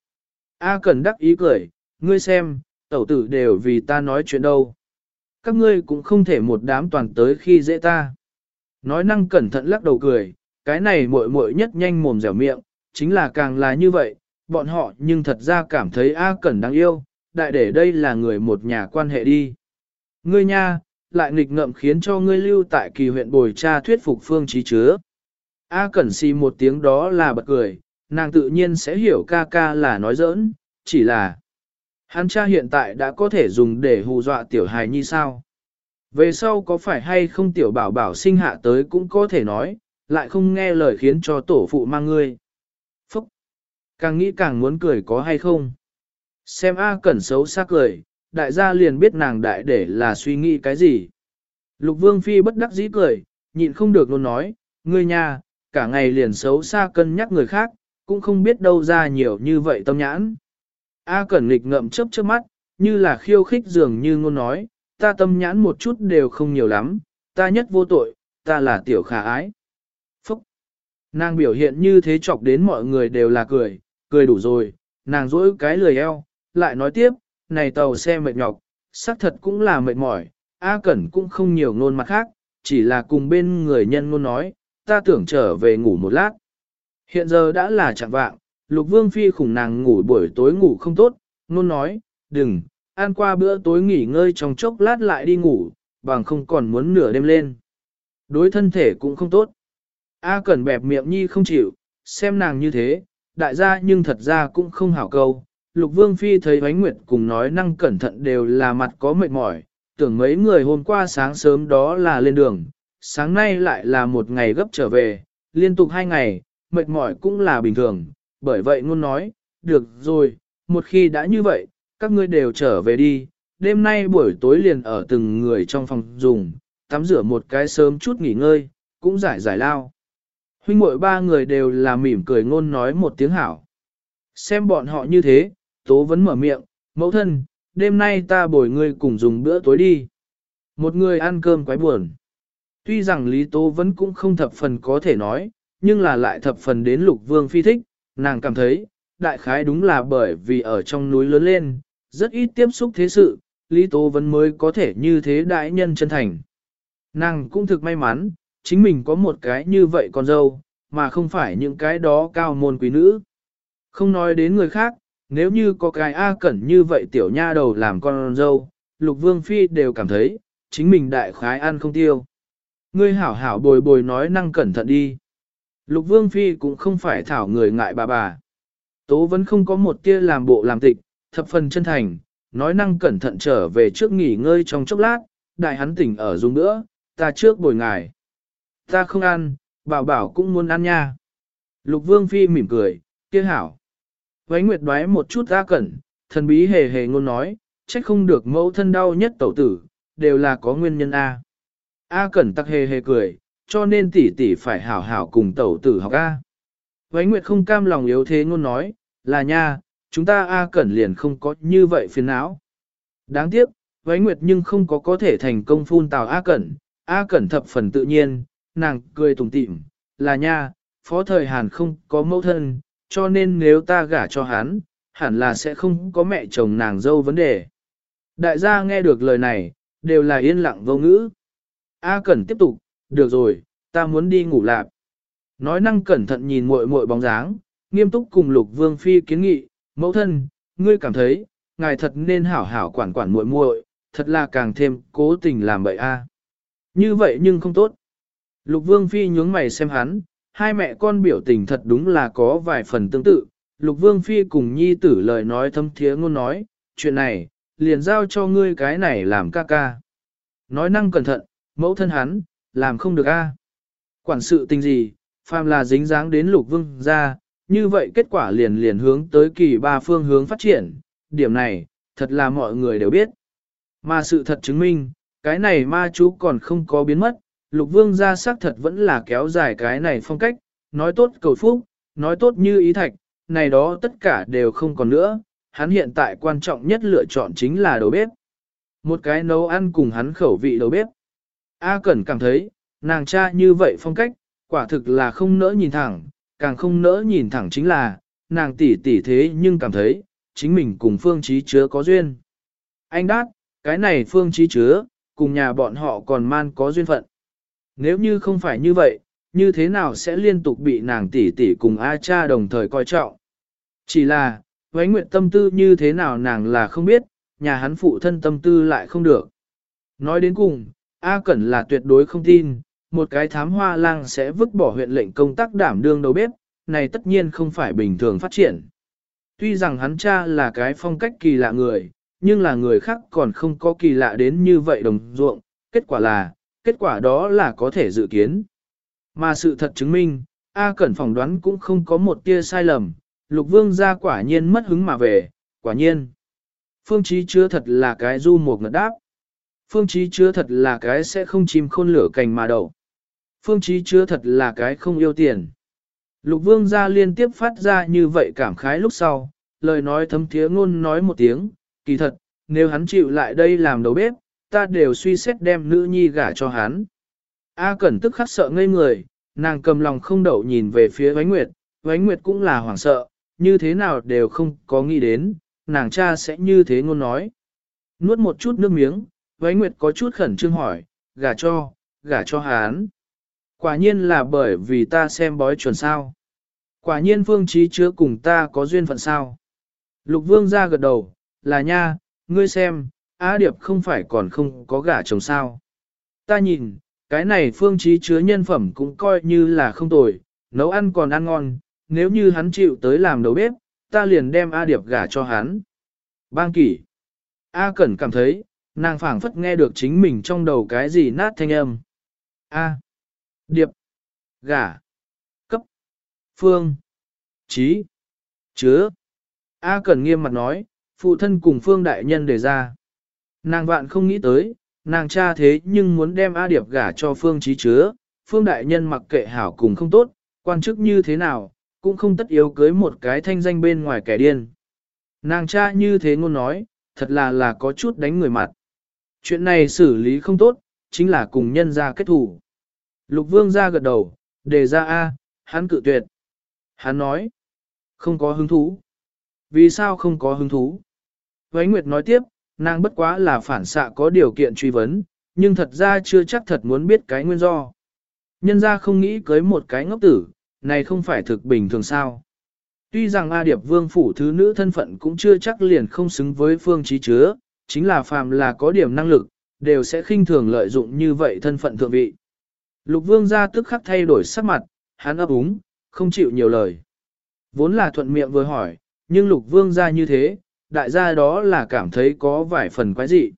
A Cẩn đắc ý cười, ngươi xem, tẩu tử đều vì ta nói chuyện đâu. Các ngươi cũng không thể một đám toàn tới khi dễ ta. Nói năng cẩn thận lắc đầu cười, cái này muội muội nhất nhanh mồm dẻo miệng, chính là càng là như vậy, bọn họ nhưng thật ra cảm thấy A Cẩn đáng yêu, đại để đây là người một nhà quan hệ đi. Ngươi nha, lại nghịch ngợm khiến cho ngươi lưu tại kỳ huyện bồi cha thuyết phục phương trí chứa. A Cẩn xì một tiếng đó là bật cười, nàng tự nhiên sẽ hiểu ca ca là nói giỡn, chỉ là hắn cha hiện tại đã có thể dùng để hù dọa tiểu hài như sao. Về sau có phải hay không tiểu bảo bảo sinh hạ tới cũng có thể nói, lại không nghe lời khiến cho tổ phụ mang ngươi. Phúc! Càng nghĩ càng muốn cười có hay không. Xem A Cẩn xấu xác cười, đại gia liền biết nàng đại để là suy nghĩ cái gì. Lục Vương Phi bất đắc dĩ cười, nhịn không được luôn nói, ngươi nha, cả ngày liền xấu xa cân nhắc người khác, cũng không biết đâu ra nhiều như vậy tâm nhãn. A Cẩn nghịch ngậm chớp chớp mắt, như là khiêu khích dường như ngôn nói, ta tâm nhãn một chút đều không nhiều lắm, ta nhất vô tội, ta là tiểu khả ái. Phúc! Nàng biểu hiện như thế chọc đến mọi người đều là cười, cười đủ rồi, nàng rỗi cái lười eo, lại nói tiếp, này tàu xe mệt nhọc, xác thật cũng là mệt mỏi, A Cẩn cũng không nhiều ngôn mặt khác, chỉ là cùng bên người nhân ngôn nói, ta tưởng trở về ngủ một lát. Hiện giờ đã là chẳng vạng, Lục Vương Phi khủng nàng ngủ buổi tối ngủ không tốt, nôn nói, đừng, ăn qua bữa tối nghỉ ngơi trong chốc lát lại đi ngủ, bằng không còn muốn nửa đêm lên. Đối thân thể cũng không tốt. A Cẩn bẹp miệng nhi không chịu, xem nàng như thế, đại gia nhưng thật ra cũng không hảo câu. Lục Vương Phi thấy Ánh Nguyệt cùng nói năng cẩn thận đều là mặt có mệt mỏi, tưởng mấy người hôm qua sáng sớm đó là lên đường, sáng nay lại là một ngày gấp trở về, liên tục hai ngày, mệt mỏi cũng là bình thường, bởi vậy ngôn nói, được rồi, một khi đã như vậy, các ngươi đều trở về đi, đêm nay buổi tối liền ở từng người trong phòng dùng, tắm rửa một cái sớm chút nghỉ ngơi, cũng giải giải lao. Huynh muội ba người đều là mỉm cười ngôn nói một tiếng hảo. Xem bọn họ như thế, tố vẫn mở miệng, mẫu thân, đêm nay ta bồi ngươi cùng dùng bữa tối đi. Một người ăn cơm quái buồn. Tuy rằng Lý Tố vẫn cũng không thập phần có thể nói, nhưng là lại thập phần đến lục vương phi thích, nàng cảm thấy, đại khái đúng là bởi vì ở trong núi lớn lên, rất ít tiếp xúc thế sự, Lý Tố vẫn mới có thể như thế đại nhân chân thành. Nàng cũng thực may mắn, chính mình có một cái như vậy con dâu, mà không phải những cái đó cao môn quý nữ. Không nói đến người khác, nếu như có cái A Cẩn như vậy tiểu nha đầu làm con dâu, Lục Vương Phi đều cảm thấy, chính mình đại khái ăn không tiêu. Ngươi hảo hảo bồi bồi nói năng cẩn thận đi. Lục Vương Phi cũng không phải thảo người ngại bà bà. Tố vẫn không có một tia làm bộ làm tịch, thập phần chân thành, nói năng cẩn thận trở về trước nghỉ ngơi trong chốc lát, đại hắn tỉnh ở dùng nữa, ta trước bồi ngài. Ta không ăn, bảo bảo cũng muốn ăn nha. Lục Vương Phi mỉm cười, kia hảo. Vánh Nguyệt đoái một chút ra cẩn, thần bí hề hề ngôn nói, trách không được mẫu thân đau nhất tẩu tử, đều là có nguyên nhân A. A cẩn tắc hề hề cười, cho nên tỷ tỷ phải hảo hảo cùng tẩu tử học A. Vánh Nguyệt không cam lòng yếu thế ngôn nói, là nha, chúng ta A cẩn liền không có như vậy phiền não. Đáng tiếc, Vánh Nguyệt nhưng không có có thể thành công phun tào A cẩn, A cẩn thập phần tự nhiên, nàng cười tủm tỉm, là nha, phó thời Hàn không có mẫu thân, cho nên nếu ta gả cho hắn, hẳn là sẽ không có mẹ chồng nàng dâu vấn đề. Đại gia nghe được lời này, đều là yên lặng vô ngữ. A Cẩn tiếp tục, được rồi, ta muốn đi ngủ lạp. Nói năng cẩn thận nhìn muội muội bóng dáng, nghiêm túc cùng Lục Vương Phi kiến nghị, mẫu thân, ngươi cảm thấy, ngài thật nên hảo hảo quản quản muội muội, thật là càng thêm cố tình làm bậy a. Như vậy nhưng không tốt. Lục Vương Phi nhướng mày xem hắn, hai mẹ con biểu tình thật đúng là có vài phần tương tự. Lục Vương Phi cùng nhi tử lời nói thâm thiế ngôn nói, chuyện này, liền giao cho ngươi cái này làm ca ca. Nói năng cẩn thận, mẫu thân hắn, làm không được a. Quản sự tình gì, phàm là dính dáng đến lục vương ra, như vậy kết quả liền liền hướng tới kỳ ba phương hướng phát triển, điểm này, thật là mọi người đều biết. Mà sự thật chứng minh, cái này ma chú còn không có biến mất, lục vương ra xác thật vẫn là kéo dài cái này phong cách, nói tốt cầu phúc, nói tốt như ý thạch, này đó tất cả đều không còn nữa, hắn hiện tại quan trọng nhất lựa chọn chính là đầu bếp. Một cái nấu ăn cùng hắn khẩu vị đầu bếp. A Cẩn cảm thấy, nàng cha như vậy phong cách, quả thực là không nỡ nhìn thẳng, càng không nỡ nhìn thẳng chính là, nàng tỷ tỷ thế nhưng cảm thấy, chính mình cùng Phương Chí Chứa có duyên. Anh đát, cái này Phương Chí Chứa, cùng nhà bọn họ còn man có duyên phận. Nếu như không phải như vậy, như thế nào sẽ liên tục bị nàng tỷ tỷ cùng A cha đồng thời coi trọng. Chỉ là, với nguyện tâm tư như thế nào nàng là không biết, nhà hắn phụ thân tâm tư lại không được. Nói đến cùng, A Cẩn là tuyệt đối không tin, một cái thám hoa lang sẽ vứt bỏ huyện lệnh công tác đảm đương đầu bếp, này tất nhiên không phải bình thường phát triển. Tuy rằng hắn cha là cái phong cách kỳ lạ người, nhưng là người khác còn không có kỳ lạ đến như vậy đồng ruộng, kết quả là, kết quả đó là có thể dự kiến. Mà sự thật chứng minh, A Cẩn phỏng đoán cũng không có một tia sai lầm, Lục Vương ra quả nhiên mất hứng mà về, quả nhiên. Phương Chí chưa thật là cái du một ngật đáp. Phương Chí chưa thật là cái sẽ không chìm khôn lửa cành mà đậu. Phương Chí chưa thật là cái không yêu tiền. Lục Vương gia liên tiếp phát ra như vậy cảm khái lúc sau, lời nói thấm thiế ngôn nói một tiếng, kỳ thật, nếu hắn chịu lại đây làm đầu bếp, ta đều suy xét đem nữ nhi gả cho hắn. A Cẩn tức khắc sợ ngây người, nàng cầm lòng không đậu nhìn về phía Vánh Nguyệt, Vánh Nguyệt cũng là hoảng sợ, như thế nào đều không có nghĩ đến, nàng cha sẽ như thế ngôn nói. Nuốt một chút nước miếng, Vánh Nguyệt có chút khẩn trương hỏi, gả cho, gả cho hán. Quả nhiên là bởi vì ta xem bói chuẩn sao. Quả nhiên phương trí chứa cùng ta có duyên phận sao. Lục vương ra gật đầu, là nha, ngươi xem, Á Điệp không phải còn không có gả chồng sao. Ta nhìn, cái này phương trí chứa nhân phẩm cũng coi như là không tồi, nấu ăn còn ăn ngon, nếu như hắn chịu tới làm đầu bếp, ta liền đem A Điệp gả cho hắn. Bang kỷ. A Cẩn cảm thấy, nàng phảng phất nghe được chính mình trong đầu cái gì nát thanh âm. A. Điệp. Gả. Cấp. Phương. Chí. Chứa. A Cẩn nghiêm mặt nói, phụ thân cùng Phương Đại Nhân đề ra. Nàng vạn không nghĩ tới, nàng cha thế nhưng muốn đem A Điệp gả cho Phương Chí chứa, Phương Đại Nhân mặc kệ hảo cùng không tốt, quan chức như thế nào, cũng không tất yếu cưới một cái thanh danh bên ngoài kẻ điên. Nàng cha như thế ngôn nói, thật là là có chút đánh người mặt. Chuyện này xử lý không tốt, chính là cùng nhân ra kết thủ. Lục vương ra gật đầu, đề ra A, hắn cự tuyệt. Hắn nói, không có hứng thú. Vì sao không có hứng thú? Vánh Nguyệt nói tiếp, nàng bất quá là phản xạ có điều kiện truy vấn, nhưng thật ra chưa chắc thật muốn biết cái nguyên do. Nhân ra không nghĩ cưới một cái ngốc tử, này không phải thực bình thường sao. Tuy rằng A Điệp Vương phủ thứ nữ thân phận cũng chưa chắc liền không xứng với phương trí chứa, chính là phàm là có điểm năng lực, đều sẽ khinh thường lợi dụng như vậy thân phận thượng vị. Lục Vương ra tức khắc thay đổi sắc mặt, hắn ấp úng, không chịu nhiều lời. Vốn là thuận miệng vừa hỏi, nhưng Lục Vương ra như thế, đại gia đó là cảm thấy có vài phần quái dị.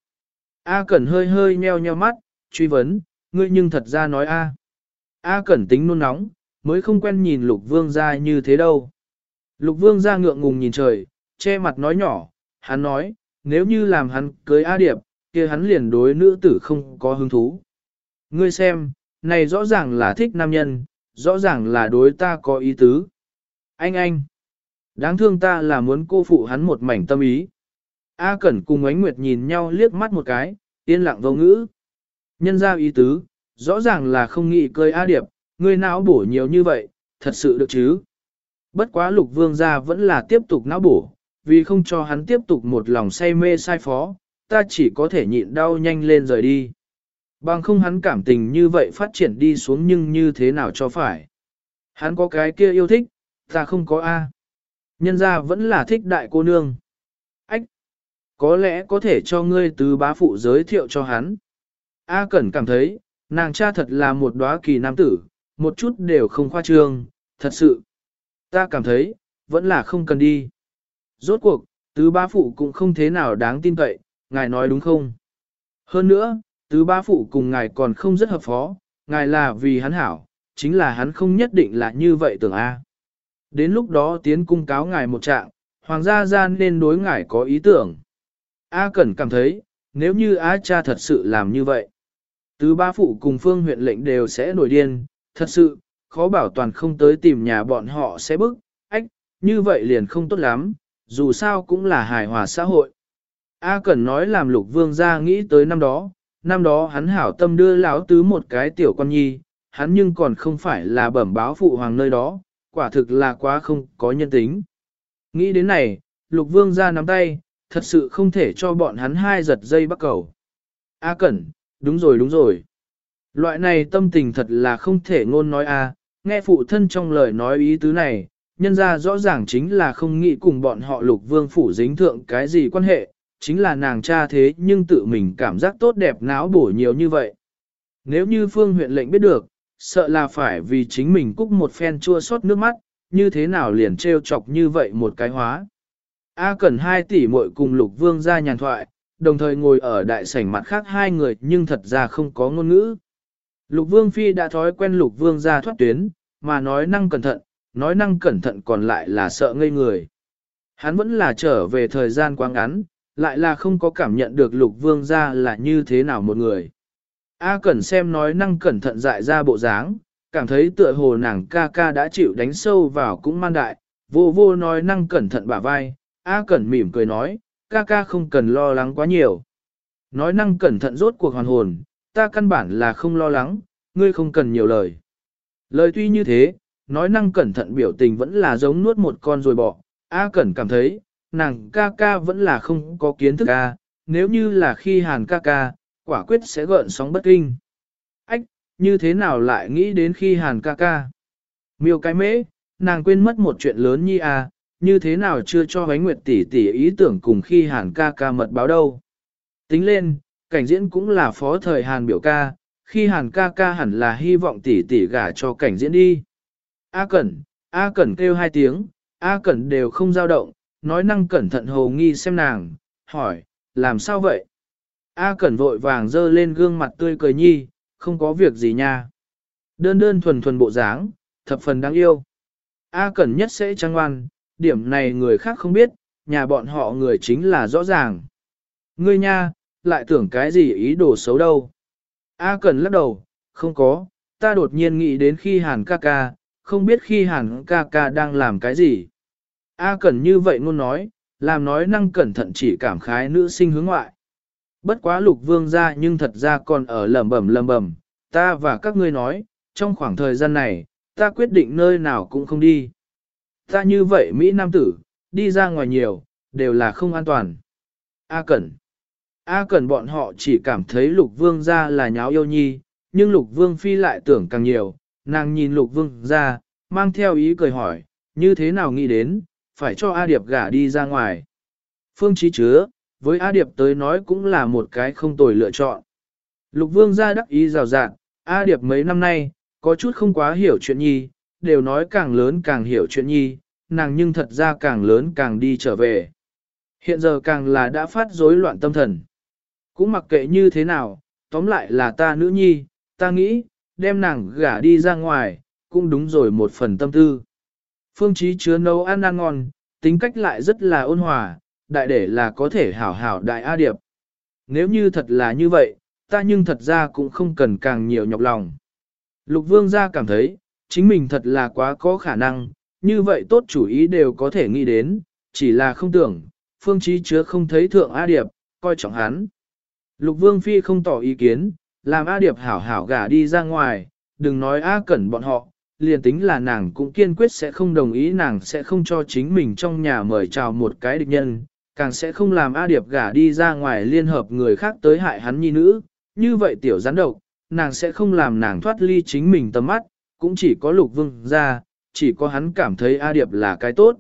A Cẩn hơi hơi nheo nheo mắt, truy vấn, ngươi nhưng thật ra nói A. A Cẩn tính nôn nóng, mới không quen nhìn Lục Vương ra như thế đâu. Lục Vương ra ngượng ngùng nhìn trời, che mặt nói nhỏ, hắn nói, nếu như làm hắn cưới A Điệp, kia hắn liền đối nữ tử không có hứng thú. Ngươi xem, này rõ ràng là thích nam nhân, rõ ràng là đối ta có ý tứ. Anh anh, đáng thương ta là muốn cô phụ hắn một mảnh tâm ý. A Cẩn cùng Ánh Nguyệt nhìn nhau liếc mắt một cái, yên lặng vô ngữ. Nhân ra ý tứ, rõ ràng là không nghĩ cười A Điệp, ngươi não bổ nhiều như vậy, thật sự được chứ. Bất quá lục vương gia vẫn là tiếp tục não bổ, vì không cho hắn tiếp tục một lòng say mê sai phó, ta chỉ có thể nhịn đau nhanh lên rời đi. Bằng không hắn cảm tình như vậy phát triển đi xuống nhưng như thế nào cho phải. Hắn có cái kia yêu thích, ta không có A. Nhân ra vẫn là thích đại cô nương. Ách! Có lẽ có thể cho ngươi từ bá phụ giới thiệu cho hắn. A Cẩn cảm thấy, nàng cha thật là một đóa kỳ nam tử, một chút đều không khoa trương, thật sự. Ta cảm thấy, vẫn là không cần đi. Rốt cuộc, tứ ba phụ cũng không thế nào đáng tin cậy, ngài nói đúng không? Hơn nữa, tứ ba phụ cùng ngài còn không rất hợp phó, ngài là vì hắn hảo, chính là hắn không nhất định là như vậy tưởng A. Đến lúc đó tiến cung cáo ngài một trạng, hoàng gia gian nên đối ngài có ý tưởng. A Cẩn cảm thấy, nếu như A cha thật sự làm như vậy, tứ ba phụ cùng phương huyện lệnh đều sẽ nổi điên, thật sự, khó bảo toàn không tới tìm nhà bọn họ sẽ bức, ách, như vậy liền không tốt lắm, dù sao cũng là hài hòa xã hội. A Cẩn nói làm lục vương gia nghĩ tới năm đó, năm đó hắn hảo tâm đưa lão tứ một cái tiểu con nhi, hắn nhưng còn không phải là bẩm báo phụ hoàng nơi đó, quả thực là quá không có nhân tính. Nghĩ đến này, lục vương ra nắm tay, thật sự không thể cho bọn hắn hai giật dây bắt cầu. A Cẩn, đúng rồi đúng rồi. Loại này tâm tình thật là không thể ngôn nói a. nghe phụ thân trong lời nói ý tứ này, nhân ra rõ ràng chính là không nghĩ cùng bọn họ lục vương phủ dính thượng cái gì quan hệ, chính là nàng cha thế nhưng tự mình cảm giác tốt đẹp não bổ nhiều như vậy. Nếu như phương huyện lệnh biết được, sợ là phải vì chính mình cúc một phen chua xót nước mắt, như thế nào liền trêu chọc như vậy một cái hóa. A cần hai tỷ muội cùng lục vương ra nhàn thoại, đồng thời ngồi ở đại sảnh mặt khác hai người nhưng thật ra không có ngôn ngữ. Lục vương phi đã thói quen lục vương ra thoát tuyến, mà nói năng cẩn thận, nói năng cẩn thận còn lại là sợ ngây người. Hắn vẫn là trở về thời gian quá ngắn, lại là không có cảm nhận được lục vương ra là như thế nào một người. A Cẩn xem nói năng cẩn thận dại ra bộ dáng, cảm thấy tựa hồ nàng ca ca đã chịu đánh sâu vào cũng man đại, vô vô nói năng cẩn thận bả vai, A Cẩn mỉm cười nói, ca ca không cần lo lắng quá nhiều. Nói năng cẩn thận rốt cuộc hoàn hồn, ta căn bản là không lo lắng, ngươi không cần nhiều lời. Lời tuy như thế, nói năng cẩn thận biểu tình vẫn là giống nuốt một con rồi bỏ. A Cẩn cảm thấy, nàng ca ca vẫn là không có kiến thức ca, nếu như là khi hàn ca ca, quả quyết sẽ gợn sóng bất kinh. Ách, như thế nào lại nghĩ đến khi hàn ca ca? Miêu cái mễ, nàng quên mất một chuyện lớn nhi à, như thế nào chưa cho huế nguyệt tỷ tỷ ý tưởng cùng khi hàn ca ca mật báo đâu. Tính lên, cảnh diễn cũng là phó thời hàn biểu ca, khi hàn ca ca hẳn là hy vọng tỷ tỷ gả cho cảnh diễn đi. A Cẩn, A Cẩn kêu hai tiếng, A Cẩn đều không dao động, nói năng cẩn thận hồ nghi xem nàng, hỏi, làm sao vậy? A Cẩn vội vàng dơ lên gương mặt tươi cười nhi, không có việc gì nha. Đơn đơn thuần thuần bộ dáng, thập phần đáng yêu. A Cẩn nhất sẽ trang ngoan, điểm này người khác không biết, nhà bọn họ người chính là rõ ràng. Ngươi nha, lại tưởng cái gì ý đồ xấu đâu. A Cẩn lắc đầu, không có, ta đột nhiên nghĩ đến khi Hàn ca ca, không biết khi Hàn ca ca đang làm cái gì. A Cẩn như vậy ngôn nói, làm nói năng cẩn thận chỉ cảm khái nữ sinh hướng ngoại. Bất quá lục vương ra nhưng thật ra còn ở lầm bẩm lầm bẩm, ta và các ngươi nói, trong khoảng thời gian này, ta quyết định nơi nào cũng không đi. Ta như vậy Mỹ Nam tử, đi ra ngoài nhiều, đều là không an toàn. A Cẩn A Cẩn bọn họ chỉ cảm thấy lục vương ra là nháo yêu nhi, nhưng lục vương phi lại tưởng càng nhiều, nàng nhìn lục vương ra, mang theo ý cười hỏi, như thế nào nghĩ đến, phải cho A Điệp gả đi ra ngoài. Phương trí chứa, với A Điệp tới nói cũng là một cái không tồi lựa chọn. Lục vương ra đắc ý rào rạng, A Điệp mấy năm nay, có chút không quá hiểu chuyện nhi, đều nói càng lớn càng hiểu chuyện nhi, nàng nhưng thật ra càng lớn càng đi trở về. Hiện giờ càng là đã phát rối loạn tâm thần. Cũng mặc kệ như thế nào, tóm lại là ta nữ nhi, ta nghĩ, đem nàng gả đi ra ngoài, cũng đúng rồi một phần tâm tư. Phương Chí chứa nấu ăn ăn ngon, tính cách lại rất là ôn hòa, đại để là có thể hảo hảo đại A Điệp. Nếu như thật là như vậy, ta nhưng thật ra cũng không cần càng nhiều nhọc lòng. Lục vương gia cảm thấy, chính mình thật là quá có khả năng, như vậy tốt chủ ý đều có thể nghĩ đến, chỉ là không tưởng, phương chí chứa không thấy thượng A Điệp, coi trọng hắn. Lục vương phi không tỏ ý kiến, làm A Điệp hảo hảo gả đi ra ngoài, đừng nói A Cẩn bọn họ, liền tính là nàng cũng kiên quyết sẽ không đồng ý nàng sẽ không cho chính mình trong nhà mời chào một cái địch nhân, càng sẽ không làm A Điệp gả đi ra ngoài liên hợp người khác tới hại hắn nhi nữ, như vậy tiểu gián độc, nàng sẽ không làm nàng thoát ly chính mình tầm mắt, cũng chỉ có lục vương ra, chỉ có hắn cảm thấy A Điệp là cái tốt.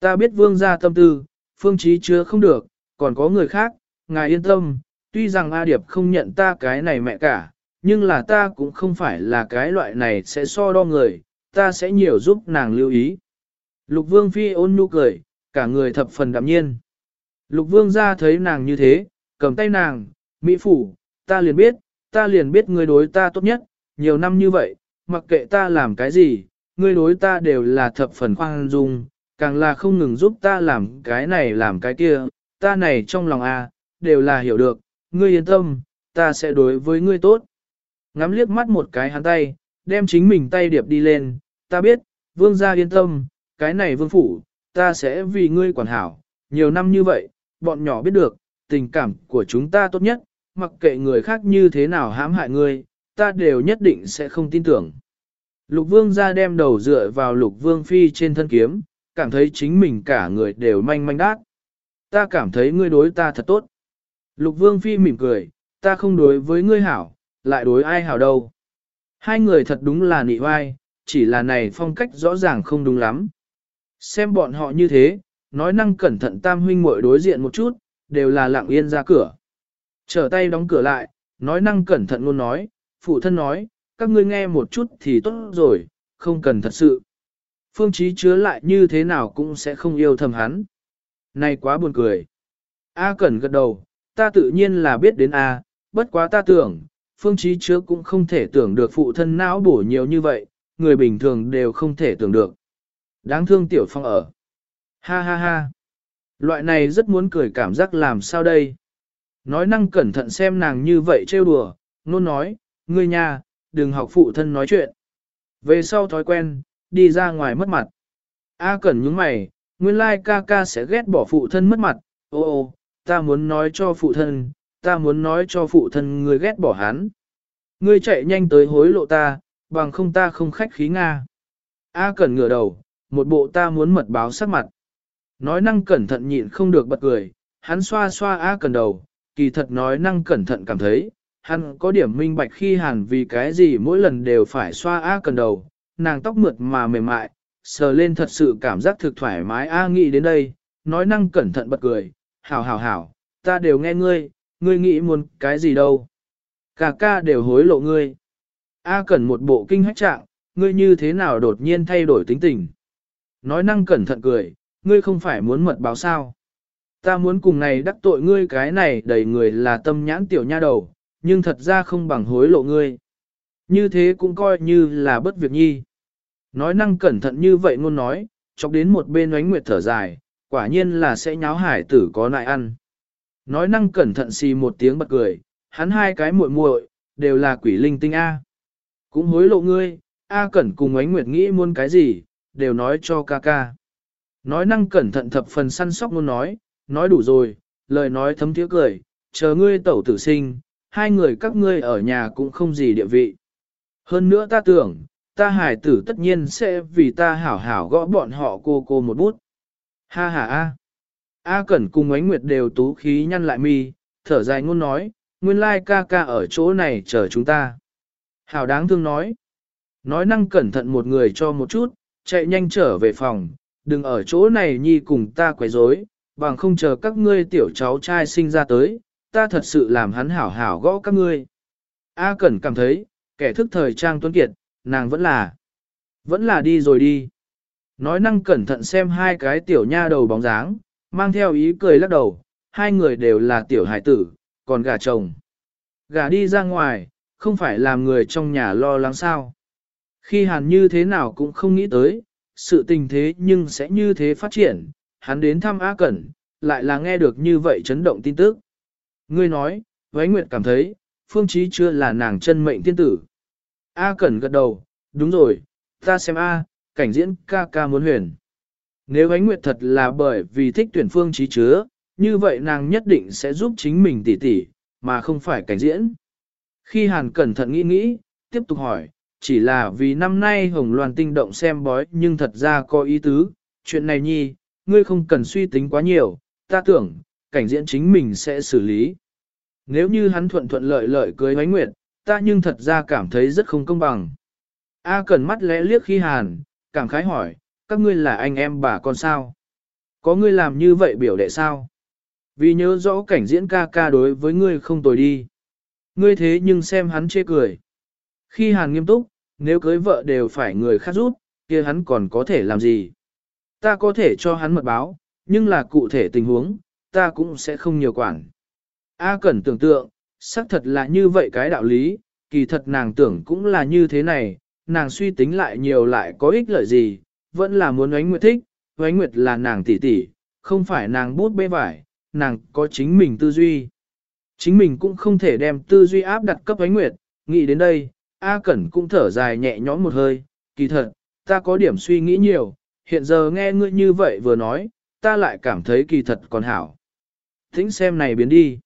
Ta biết vương ra tâm tư, phương trí chưa không được, còn có người khác, ngài yên tâm, tuy rằng A Điệp không nhận ta cái này mẹ cả, nhưng là ta cũng không phải là cái loại này sẽ so đo người, ta sẽ nhiều giúp nàng lưu ý. Lục vương phi ôn nhu cười, cả người thập phần đạm nhiên. Lục vương ra thấy nàng như thế, cầm tay nàng, Mỹ phủ, ta liền biết, ta liền biết ngươi đối ta tốt nhất, nhiều năm như vậy, mặc kệ ta làm cái gì, ngươi đối ta đều là thập phần khoan dung, càng là không ngừng giúp ta làm cái này làm cái kia, ta này trong lòng a đều là hiểu được, ngươi yên tâm, ta sẽ đối với ngươi tốt. Ngắm liếc mắt một cái hắn tay, đem chính mình tay điệp đi lên, ta biết, vương gia yên tâm, cái này vương phủ, ta sẽ vì ngươi quản hảo, nhiều năm như vậy, bọn nhỏ biết được, tình cảm của chúng ta tốt nhất, mặc kệ người khác như thế nào hãm hại ngươi, ta đều nhất định sẽ không tin tưởng. Lục vương ra đem đầu dựa vào lục vương phi trên thân kiếm, cảm thấy chính mình cả người đều manh manh đát. Ta cảm thấy ngươi đối ta thật tốt. Lục vương phi mỉm cười, ta không đối với ngươi hảo, lại đối ai hảo đâu. Hai người thật đúng là nị vai, chỉ là này phong cách rõ ràng không đúng lắm. Xem bọn họ như thế, nói năng cẩn thận tam huynh muội đối diện một chút, đều là lặng yên ra cửa. Trở tay đóng cửa lại, nói năng cẩn thận luôn nói, phụ thân nói, các ngươi nghe một chút thì tốt rồi, không cần thật sự. Phương Chí chứa lại như thế nào cũng sẽ không yêu thầm hắn. Này quá buồn cười. A Cẩn gật đầu, ta tự nhiên là biết đến A, bất quá ta tưởng, Phương Chí chứa cũng không thể tưởng được phụ thân não bổ nhiều như vậy, người bình thường đều không thể tưởng được. Đáng thương Tiểu Phong ở. Ha ha ha. Loại này rất muốn cười cảm giác làm sao đây. Nói năng cẩn thận xem nàng như vậy trêu đùa, nôn nói, ngươi nha, đừng học phụ thân nói chuyện. Về sau thói quen, đi ra ngoài mất mặt. A cẩn những mày, nguyên lai ca ca sẽ ghét bỏ phụ thân mất mặt, ô ô, ta muốn nói cho phụ thân, ta muốn nói cho phụ thân ngươi ghét bỏ hắn. ngươi chạy nhanh tới hối lộ ta, bằng không ta không khách khí Nga. A Cẩn ngửa đầu, một bộ ta muốn mật báo sắc mặt. Nói năng cẩn thận nhịn không được bật cười, hắn xoa xoa A Cẩn đầu, kỳ thật nói năng cẩn thận cảm thấy, hắn có điểm minh bạch khi hàn vì cái gì mỗi lần đều phải xoa A Cẩn đầu, nàng tóc mượt mà mềm mại, sờ lên thật sự cảm giác thực thoải mái A nghĩ đến đây, nói năng cẩn thận bật cười, hảo hảo hảo, ta đều nghe ngươi, ngươi nghĩ muốn cái gì đâu. Cả ca đều hối lộ ngươi. A cần một bộ kinh hách trạng, ngươi như thế nào đột nhiên thay đổi tính tình. Nói năng cẩn thận cười, ngươi không phải muốn mật báo sao. Ta muốn cùng này đắc tội ngươi cái này đầy người là tâm nhãn tiểu nha đầu, nhưng thật ra không bằng hối lộ ngươi. Như thế cũng coi như là bất việc nhi. Nói năng cẩn thận như vậy ngôn nói, chọc đến một bên ánh nguyệt thở dài, quả nhiên là sẽ nháo hải tử có nại ăn. Nói năng cẩn thận xì một tiếng bật cười, hắn hai cái muội muội đều là quỷ linh tinh A. Cũng hối lộ ngươi, A cẩn cùng ánh nguyệt nghĩ muốn cái gì, đều nói cho ca ca. Nói năng cẩn thận thập phần săn sóc muốn nói, nói đủ rồi, lời nói thấm thiế cười, chờ ngươi tẩu tử sinh, hai người các ngươi ở nhà cũng không gì địa vị. Hơn nữa ta tưởng, ta hải tử tất nhiên sẽ vì ta hảo hảo gõ bọn họ cô cô một bút. Ha ha a. A Cẩn cùng ánh nguyệt đều tú khí nhăn lại mi, thở dài ngôn nói, nguyên lai ca ca ở chỗ này chờ chúng ta. Hảo đáng thương nói. Nói năng cẩn thận một người cho một chút, chạy nhanh trở về phòng, đừng ở chỗ này nhi cùng ta quấy rối, bằng không chờ các ngươi tiểu cháu trai sinh ra tới, ta thật sự làm hắn hảo hảo gõ các ngươi. A Cẩn cảm thấy, kẻ thức thời trang tuấn kiệt, nàng vẫn là, vẫn là đi rồi đi. Nói năng cẩn thận xem hai cái tiểu nha đầu bóng dáng, mang theo ý cười lắc đầu, hai người đều là tiểu hải tử, còn gà chồng. Gà đi ra ngoài, không phải làm người trong nhà lo lắng sao. Khi hàn như thế nào cũng không nghĩ tới, sự tình thế nhưng sẽ như thế phát triển, hắn đến thăm A Cẩn, lại là nghe được như vậy chấn động tin tức. Ngươi nói, Vãnh Nguyệt cảm thấy, Phương Chí chưa là nàng chân mệnh tiên tử. A Cẩn gật đầu, đúng rồi, ta xem A, cảnh diễn ca ca muốn huyền. Nếu ánh nguyệt thật là bởi vì thích tuyển phương trí chứa, như vậy nàng nhất định sẽ giúp chính mình tỉ tỉ, mà không phải cảnh diễn. Khi Hàn cẩn thận nghĩ nghĩ, tiếp tục hỏi, chỉ là vì năm nay Hồng Loan tinh động xem bói nhưng thật ra có ý tứ, chuyện này nhi, ngươi không cần suy tính quá nhiều, ta tưởng, cảnh diễn chính mình sẽ xử lý. Nếu như hắn thuận thuận lợi lợi cưới ánh nguyệt, ta nhưng thật ra cảm thấy rất không công bằng. A cần mắt lẽ liếc khi Hàn, cảm khái hỏi, các ngươi là anh em bà con sao? Có ngươi làm như vậy biểu đệ sao? Vì nhớ rõ cảnh diễn ca ca đối với ngươi không tồi đi. Ngươi thế nhưng xem hắn chê cười. Khi hàn nghiêm túc, nếu cưới vợ đều phải người khác rút, kia hắn còn có thể làm gì? Ta có thể cho hắn mật báo, nhưng là cụ thể tình huống, ta cũng sẽ không nhiều quản. A cần tưởng tượng, xác thật là như vậy cái đạo lý, kỳ thật nàng tưởng cũng là như thế này, nàng suy tính lại nhiều lại có ích lợi gì, vẫn là muốn ánh nguyệt thích, ánh nguyệt là nàng tỷ tỷ, không phải nàng bút bê vải, nàng có chính mình tư duy. Chính mình cũng không thể đem tư duy áp đặt cấp ánh nguyệt, nghĩ đến đây, A Cẩn cũng thở dài nhẹ nhõm một hơi, kỳ thật, ta có điểm suy nghĩ nhiều, hiện giờ nghe ngươi như vậy vừa nói, ta lại cảm thấy kỳ thật còn hảo. Thính xem này biến đi.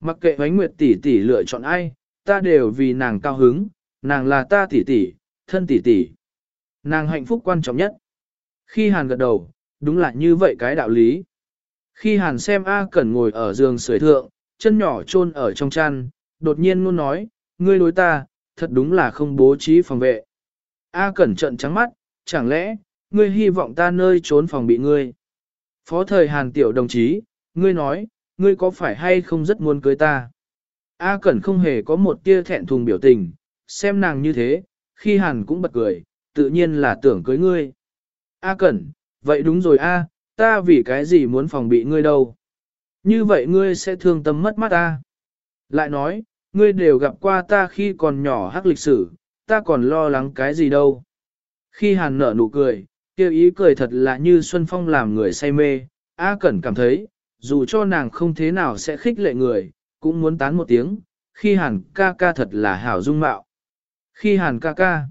Mặc kệ ánh nguyệt tỷ tỷ lựa chọn ai, ta đều vì nàng cao hứng, nàng là ta tỷ tỷ, thân tỷ tỷ. Nàng hạnh phúc quan trọng nhất. Khi Hàn gật đầu, đúng là như vậy cái đạo lý. Khi Hàn xem A Cẩn ngồi ở giường sưởi thượng, chân nhỏ chôn ở trong chăn, đột nhiên luôn nói, ngươi đối ta, thật đúng là không bố trí phòng vệ. A Cẩn trận trắng mắt, chẳng lẽ, ngươi hy vọng ta nơi trốn phòng bị ngươi. Phó thời Hàn tiểu đồng chí, ngươi nói, ngươi có phải hay không rất muốn cưới ta. A Cẩn không hề có một tia thẹn thùng biểu tình, xem nàng như thế, khi Hàn cũng bật cười, tự nhiên là tưởng cưới ngươi. A Cẩn, vậy đúng rồi A, ta vì cái gì muốn phòng bị ngươi đâu. Như vậy ngươi sẽ thương tâm mất mắt ta. Lại nói, ngươi đều gặp qua ta khi còn nhỏ hắc lịch sử, ta còn lo lắng cái gì đâu. Khi Hàn nở nụ cười, kêu ý cười thật là như Xuân Phong làm người say mê, A Cẩn cảm thấy, dù cho nàng không thế nào sẽ khích lệ người, cũng muốn tán một tiếng, khi Hàn ca ca thật là hảo dung mạo. Khi Hàn ca ca,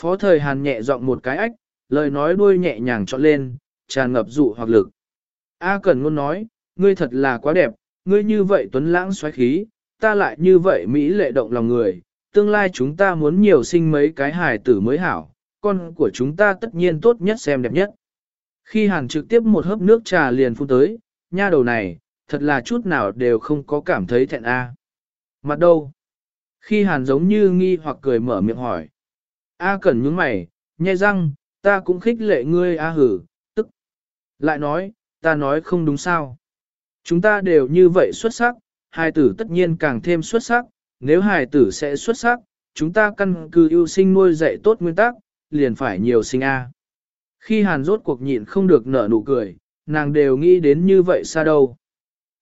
Phó thời Hàn nhẹ giọng một cái ách, lời nói đuôi nhẹ nhàng trọn lên, tràn ngập dụ hoặc lực. A Cẩn ngôn nói, ngươi thật là quá đẹp, ngươi như vậy tuấn lãng xoáy khí, ta lại như vậy Mỹ lệ động lòng người, tương lai chúng ta muốn nhiều sinh mấy cái hài tử mới hảo, con của chúng ta tất nhiên tốt nhất xem đẹp nhất. Khi hàn trực tiếp một hớp nước trà liền phun tới, nha đầu này, thật là chút nào đều không có cảm thấy thẹn a. Mặt đâu? Khi hàn giống như nghi hoặc cười mở miệng hỏi. A cẩn nhướng mày, nhai răng, ta cũng khích lệ ngươi a hử, tức. Lại nói, ta nói không đúng sao. Chúng ta đều như vậy xuất sắc, hài tử tất nhiên càng thêm xuất sắc, nếu hài tử sẽ xuất sắc, chúng ta căn cứ ưu sinh nuôi dạy tốt nguyên tắc, liền phải nhiều sinh A. Khi hàn rốt cuộc nhịn không được nở nụ cười, nàng đều nghĩ đến như vậy xa đâu.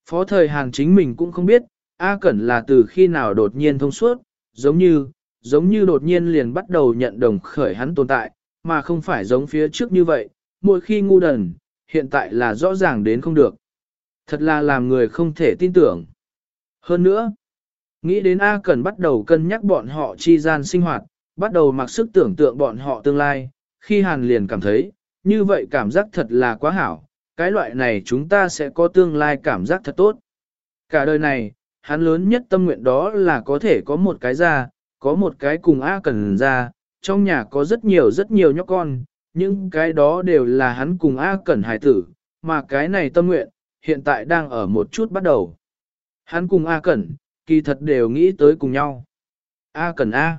Phó thời hàn chính mình cũng không biết, A Cẩn là từ khi nào đột nhiên thông suốt, giống như, giống như đột nhiên liền bắt đầu nhận đồng khởi hắn tồn tại, mà không phải giống phía trước như vậy, mỗi khi ngu đần, hiện tại là rõ ràng đến không được. Thật là làm người không thể tin tưởng. Hơn nữa, nghĩ đến A Cẩn bắt đầu cân nhắc bọn họ chi gian sinh hoạt, bắt đầu mặc sức tưởng tượng bọn họ tương lai, khi Hàn liền cảm thấy, như vậy cảm giác thật là quá hảo, cái loại này chúng ta sẽ có tương lai cảm giác thật tốt. Cả đời này, hắn lớn nhất tâm nguyện đó là có thể có một cái ra, có một cái cùng A cần ra, trong nhà có rất nhiều rất nhiều nhóc con, những cái đó đều là hắn cùng A Cẩn hải tử, mà cái này tâm nguyện, hiện tại đang ở một chút bắt đầu. Hắn cùng A Cẩn, kỳ thật đều nghĩ tới cùng nhau. A Cẩn A.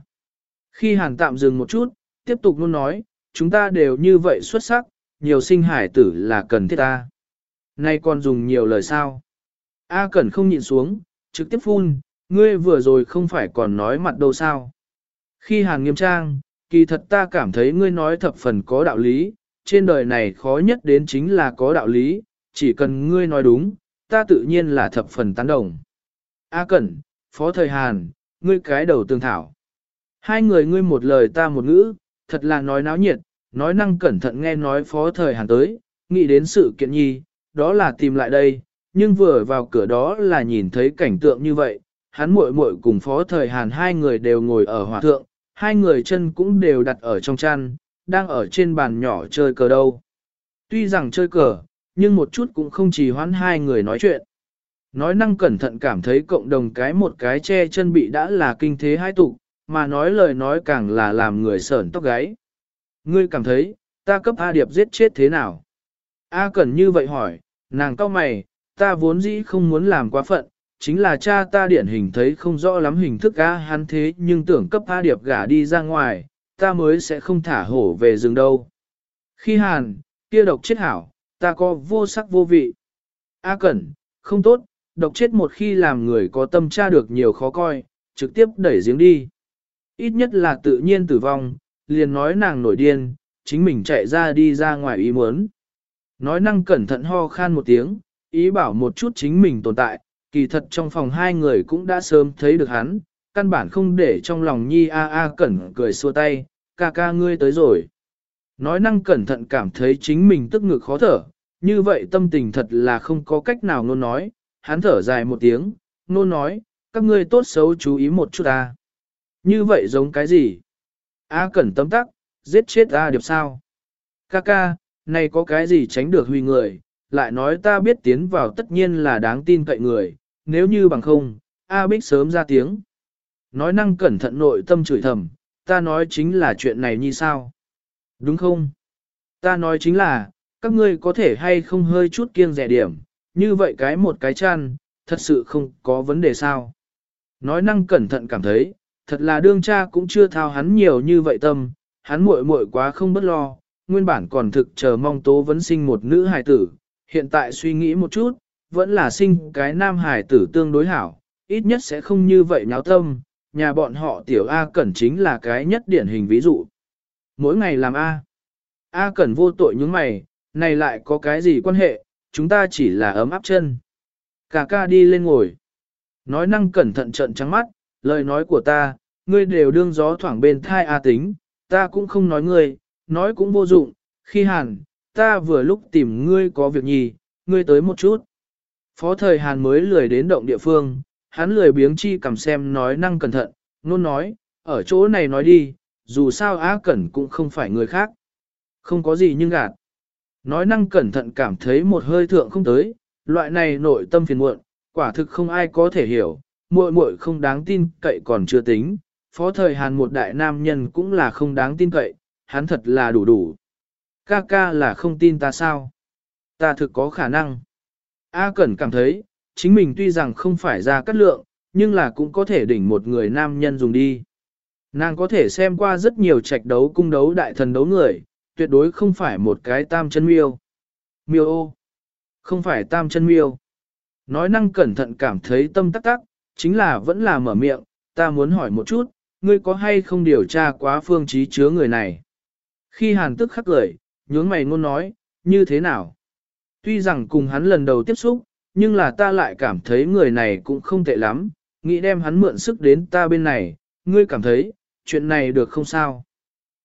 Khi Hàn tạm dừng một chút, tiếp tục luôn nói, chúng ta đều như vậy xuất sắc, nhiều sinh hải tử là cần thiết ta. Nay còn dùng nhiều lời sao? A Cẩn không nhịn xuống, trực tiếp phun, ngươi vừa rồi không phải còn nói mặt đâu sao? Khi Hàn nghiêm trang, kỳ thật ta cảm thấy ngươi nói thập phần có đạo lý, trên đời này khó nhất đến chính là có đạo lý, chỉ cần ngươi nói đúng, ta tự nhiên là thập phần tán đồng. A Cẩn, Phó Thời Hàn, ngươi cái đầu tương thảo. Hai người ngươi một lời ta một ngữ, thật là nói náo nhiệt, nói năng cẩn thận nghe nói Phó Thời Hàn tới, nghĩ đến sự kiện nhi, đó là tìm lại đây, nhưng vừa vào cửa đó là nhìn thấy cảnh tượng như vậy, hắn muội muội cùng Phó Thời Hàn hai người đều ngồi ở hòa thượng, hai người chân cũng đều đặt ở trong chăn, đang ở trên bàn nhỏ chơi cờ đâu. Tuy rằng chơi cờ, nhưng một chút cũng không chỉ hoãn hai người nói chuyện. Nói năng cẩn thận cảm thấy cộng đồng cái một cái che chân bị đã là kinh thế hai tục, mà nói lời nói càng là làm người sởn tóc gáy. Ngươi cảm thấy, ta cấp A Điệp giết chết thế nào? A Cẩn như vậy hỏi, nàng cao mày, ta vốn dĩ không muốn làm quá phận, chính là cha ta điển hình thấy không rõ lắm hình thức A hắn thế nhưng tưởng cấp A Điệp gả đi ra ngoài, ta mới sẽ không thả hổ về rừng đâu. Khi hàn, kia độc chết hảo, ta có vô sắc vô vị. A Cẩn, không tốt, độc chết một khi làm người có tâm tra được nhiều khó coi, trực tiếp đẩy giếng đi. Ít nhất là tự nhiên tử vong, liền nói nàng nổi điên, chính mình chạy ra đi ra ngoài ý muốn. Nói năng cẩn thận ho khan một tiếng, ý bảo một chút chính mình tồn tại, kỳ thật trong phòng hai người cũng đã sớm thấy được hắn, căn bản không để trong lòng nhi a a cẩn cười xua tay, ca ca ngươi tới rồi. Nói năng cẩn thận cảm thấy chính mình tức ngực khó thở, như vậy tâm tình thật là không có cách nào nôn nói, hắn thở dài một tiếng, nôn nói, các ngươi tốt xấu chú ý một chút ta. Như vậy giống cái gì? A cẩn tâm tắc, giết chết A điệp sao? Ca ca, này có cái gì tránh được huy người, lại nói ta biết tiến vào tất nhiên là đáng tin cậy người, nếu như bằng không, A bích sớm ra tiếng. Nói năng cẩn thận nội tâm chửi thầm, ta nói chính là chuyện này như sao? Đúng không? Ta nói chính là, các ngươi có thể hay không hơi chút kiêng rẻ điểm, như vậy cái một cái chăn, thật sự không có vấn đề sao. Nói năng cẩn thận cảm thấy, thật là đương cha cũng chưa thao hắn nhiều như vậy tâm, hắn muội muội quá không bất lo, nguyên bản còn thực chờ mong tố vấn sinh một nữ hài tử, hiện tại suy nghĩ một chút, vẫn là sinh cái nam Hải tử tương đối hảo, ít nhất sẽ không như vậy nháo tâm, nhà bọn họ tiểu A Cẩn chính là cái nhất điển hình ví dụ. Mỗi ngày làm A. A Cẩn vô tội những mày, này lại có cái gì quan hệ, chúng ta chỉ là ấm áp chân. Cả ca đi lên ngồi. Nói năng cẩn thận trận trắng mắt, lời nói của ta, ngươi đều đương gió thoảng bên thai A tính, ta cũng không nói ngươi, nói cũng vô dụng, khi hàn, ta vừa lúc tìm ngươi có việc nhì, ngươi tới một chút. Phó thời hàn mới lười đến động địa phương, hắn lười biếng chi cầm xem nói năng cẩn thận, nôn nói, ở chỗ này nói đi, dù sao Á Cẩn cũng không phải người khác. Không có gì nhưng gạt. Nói năng cẩn thận cảm thấy một hơi thượng không tới, loại này nội tâm phiền muộn, quả thực không ai có thể hiểu, muội muội không đáng tin cậy còn chưa tính, phó thời Hàn một đại nam nhân cũng là không đáng tin cậy, hắn thật là đủ đủ. Ca ca là không tin ta sao? Ta thực có khả năng. A Cẩn cảm thấy, chính mình tuy rằng không phải ra cắt lượng, nhưng là cũng có thể đỉnh một người nam nhân dùng đi. Nàng có thể xem qua rất nhiều trạch đấu cung đấu đại thần đấu người, tuyệt đối không phải một cái tam chân miêu. Miêu ô. Không phải tam chân miêu. Nói năng cẩn thận cảm thấy tâm tắc tắc, chính là vẫn là mở miệng, ta muốn hỏi một chút, ngươi có hay không điều tra quá phương trí chứa người này? Khi hàn tức khắc lời, nhướng mày ngôn nói, như thế nào? Tuy rằng cùng hắn lần đầu tiếp xúc, nhưng là ta lại cảm thấy người này cũng không tệ lắm, nghĩ đem hắn mượn sức đến ta bên này, ngươi cảm thấy, chuyện này được không sao?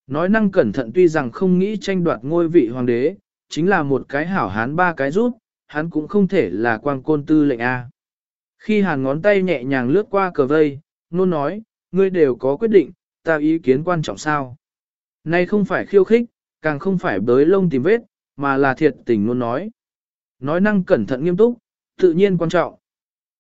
Nói năng cẩn thận tuy rằng không nghĩ tranh đoạt ngôi vị hoàng đế, chính là một cái hảo hán ba cái rút, hắn cũng không thể là quang côn tư lệnh A. Khi hàn ngón tay nhẹ nhàng lướt qua cờ vây, nôn nói, ngươi đều có quyết định, ta ý kiến quan trọng sao? Nay không phải khiêu khích, càng không phải bới lông tìm vết, mà là thiệt tình luôn nói. Nói năng cẩn thận nghiêm túc, tự nhiên quan trọng.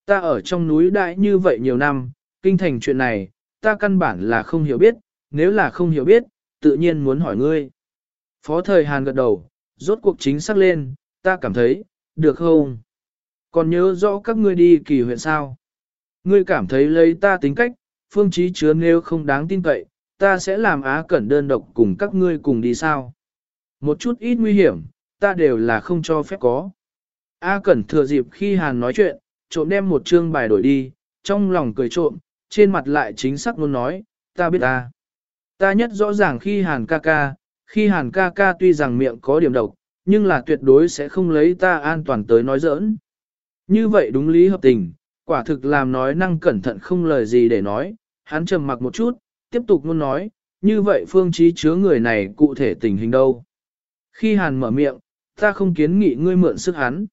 Ta ở trong núi đại như vậy nhiều năm, kinh thành chuyện này, ta căn bản là không hiểu biết, nếu là không hiểu biết, tự nhiên muốn hỏi ngươi. Phó thời Hàn gật đầu, rốt cuộc chính xác lên, ta cảm thấy, được không? Còn nhớ rõ các ngươi đi kỳ huyện sao? Ngươi cảm thấy lấy ta tính cách, phương trí chứa nếu không đáng tin cậy, ta sẽ làm á cẩn đơn độc cùng các ngươi cùng đi sao? Một chút ít nguy hiểm, ta đều là không cho phép có. A Cẩn thừa dịp khi Hàn nói chuyện, trộm đem một chương bài đổi đi, trong lòng cười trộm, trên mặt lại chính xác luôn nói, ta biết ta. Ta nhất rõ ràng khi Hàn ca ca, khi Hàn ca ca tuy rằng miệng có điểm độc, nhưng là tuyệt đối sẽ không lấy ta an toàn tới nói giỡn. Như vậy đúng lý hợp tình, quả thực làm nói năng cẩn thận không lời gì để nói, hắn trầm mặc một chút, tiếp tục luôn nói, như vậy phương trí chứa người này cụ thể tình hình đâu. Khi Hàn mở miệng, ta không kiến nghị ngươi mượn sức hắn.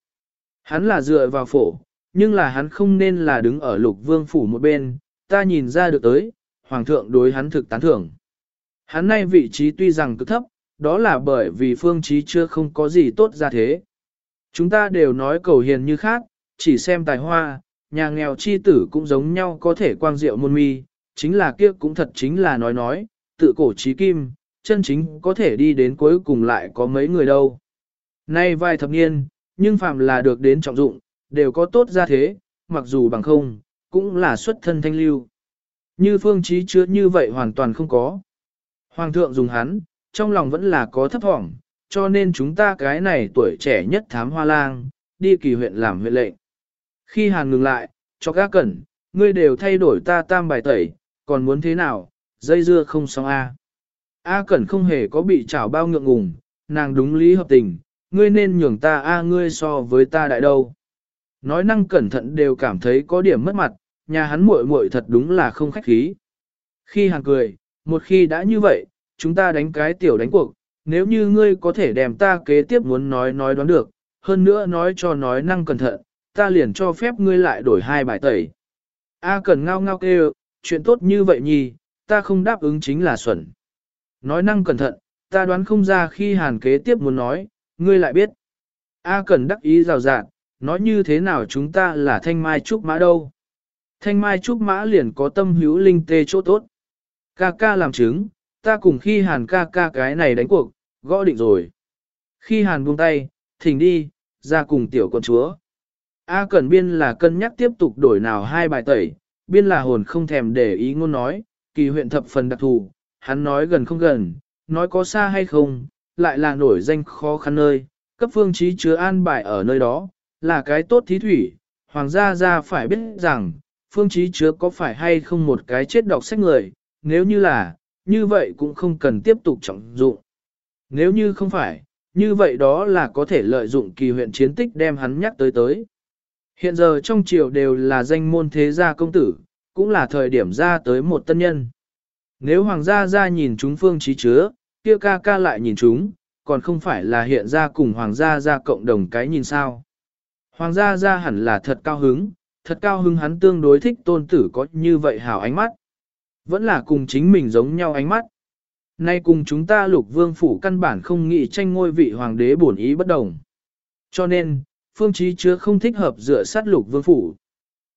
Hắn là dựa vào phổ, nhưng là hắn không nên là đứng ở lục vương phủ một bên, ta nhìn ra được tới, hoàng thượng đối hắn thực tán thưởng. Hắn nay vị trí tuy rằng cực thấp, đó là bởi vì phương trí chưa không có gì tốt ra thế. Chúng ta đều nói cầu hiền như khác, chỉ xem tài hoa, nhà nghèo chi tử cũng giống nhau có thể quang diệu môn mi, chính là kia cũng thật chính là nói nói, tự cổ trí kim, chân chính có thể đi đến cuối cùng lại có mấy người đâu. Nay vài thập niên, nhưng phàm là được đến trọng dụng, đều có tốt ra thế, mặc dù bằng không, cũng là xuất thân thanh lưu. Như phương trí chứa như vậy hoàn toàn không có. Hoàng thượng dùng hắn, trong lòng vẫn là có thấp thỏm, cho nên chúng ta cái này tuổi trẻ nhất thám hoa lang, đi kỳ huyện làm huyện lệnh. Khi hàn ngừng lại, cho các cẩn, ngươi đều thay đổi ta tam bài tẩy, còn muốn thế nào, dây dưa không xong A. A cẩn không hề có bị trảo bao ngượng ngùng, nàng đúng lý hợp tình, ngươi nên nhường ta A ngươi so với ta đại đâu. Nói năng cẩn thận đều cảm thấy có điểm mất mặt, nhà hắn muội muội thật đúng là không khách khí. Khi hàng cười, một khi đã như vậy, chúng ta đánh cái tiểu đánh cuộc, nếu như ngươi có thể đem ta kế tiếp muốn nói nói đoán được, hơn nữa nói cho nói năng cẩn thận, ta liền cho phép ngươi lại đổi hai bài tẩy. A cần ngao ngao kêu, chuyện tốt như vậy nhì, ta không đáp ứng chính là xuẩn. Nói năng cẩn thận, ta đoán không ra khi hàn kế tiếp muốn nói, ngươi lại biết. A cần đắc ý rào rạt, nói như thế nào chúng ta là thanh mai trúc mã đâu. Thanh mai trúc mã liền có tâm hữu linh tê chỗ tốt. Ca ca làm chứng, ta cùng khi hàn ca ca cái này đánh cuộc, gõ định rồi. Khi hàn buông tay, thỉnh đi, ra cùng tiểu con chúa. A cần Biên là cân nhắc tiếp tục đổi nào hai bài tẩy, Biên là hồn không thèm để ý ngôn nói, kỳ huyện thập phần đặc thù, hắn nói gần không gần, nói có xa hay không, lại là nổi danh khó khăn nơi, cấp phương trí chứa an bài ở nơi đó, là cái tốt thí thủy, hoàng gia gia phải biết rằng, phương trí chứa có phải hay không một cái chết đọc sách người, nếu như là, như vậy cũng không cần tiếp tục trọng dụng. Nếu như không phải, như vậy đó là có thể lợi dụng kỳ huyện chiến tích đem hắn nhắc tới tới. Hiện giờ trong triều đều là danh môn thế gia công tử, cũng là thời điểm ra tới một tân nhân. Nếu hoàng gia ra nhìn chúng phương trí chứa, kia ca ca lại nhìn chúng, còn không phải là hiện ra cùng hoàng gia ra cộng đồng cái nhìn sao. Hoàng gia ra hẳn là thật cao hứng, thật cao hứng hắn tương đối thích tôn tử có như vậy hảo ánh mắt. Vẫn là cùng chính mình giống nhau ánh mắt. Nay cùng chúng ta lục vương phủ căn bản không nghĩ tranh ngôi vị hoàng đế bổn ý bất đồng. Cho nên, phương trí chứa không thích hợp dựa sát lục vương phủ.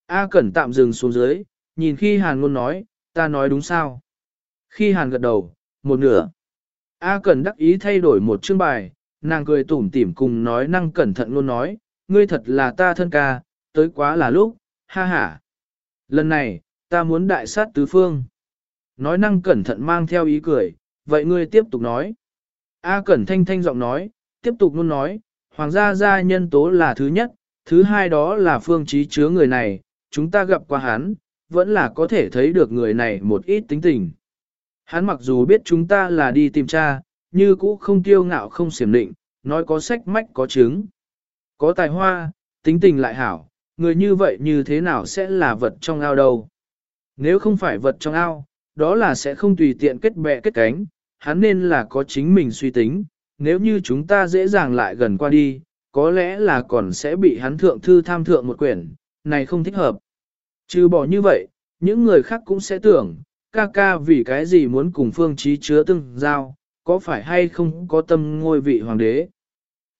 A Cẩn tạm dừng xuống dưới, nhìn khi Hàn ngôn nói, ta nói đúng sao? Khi Hàn gật đầu, một nửa. A Cẩn đắc ý thay đổi một chương bài, nàng cười tủm tỉm cùng nói năng cẩn thận luôn nói, ngươi thật là ta thân ca, tới quá là lúc, ha ha. Lần này, ta muốn đại sát tứ phương. Nói năng cẩn thận mang theo ý cười, vậy ngươi tiếp tục nói. A Cẩn thanh thanh giọng nói, tiếp tục luôn nói, hoàng gia gia nhân tố là thứ nhất, thứ hai đó là phương trí chứa người này, chúng ta gặp qua hắn, vẫn là có thể thấy được người này một ít tính tình. Hắn mặc dù biết chúng ta là đi tìm cha, như cũ không kiêu ngạo không xiểm định, nói có sách mách có chứng. Có tài hoa, tính tình lại hảo, người như vậy như thế nào sẽ là vật trong ao đâu. Nếu không phải vật trong ao, đó là sẽ không tùy tiện kết bè kết cánh, hắn nên là có chính mình suy tính, nếu như chúng ta dễ dàng lại gần qua đi, có lẽ là còn sẽ bị hắn thượng thư tham thượng một quyển, này không thích hợp. Trừ bỏ như vậy, những người khác cũng sẽ tưởng, ca ca vì cái gì muốn cùng phương trí chứa tương giao, có phải hay không có tâm ngôi vị hoàng đế.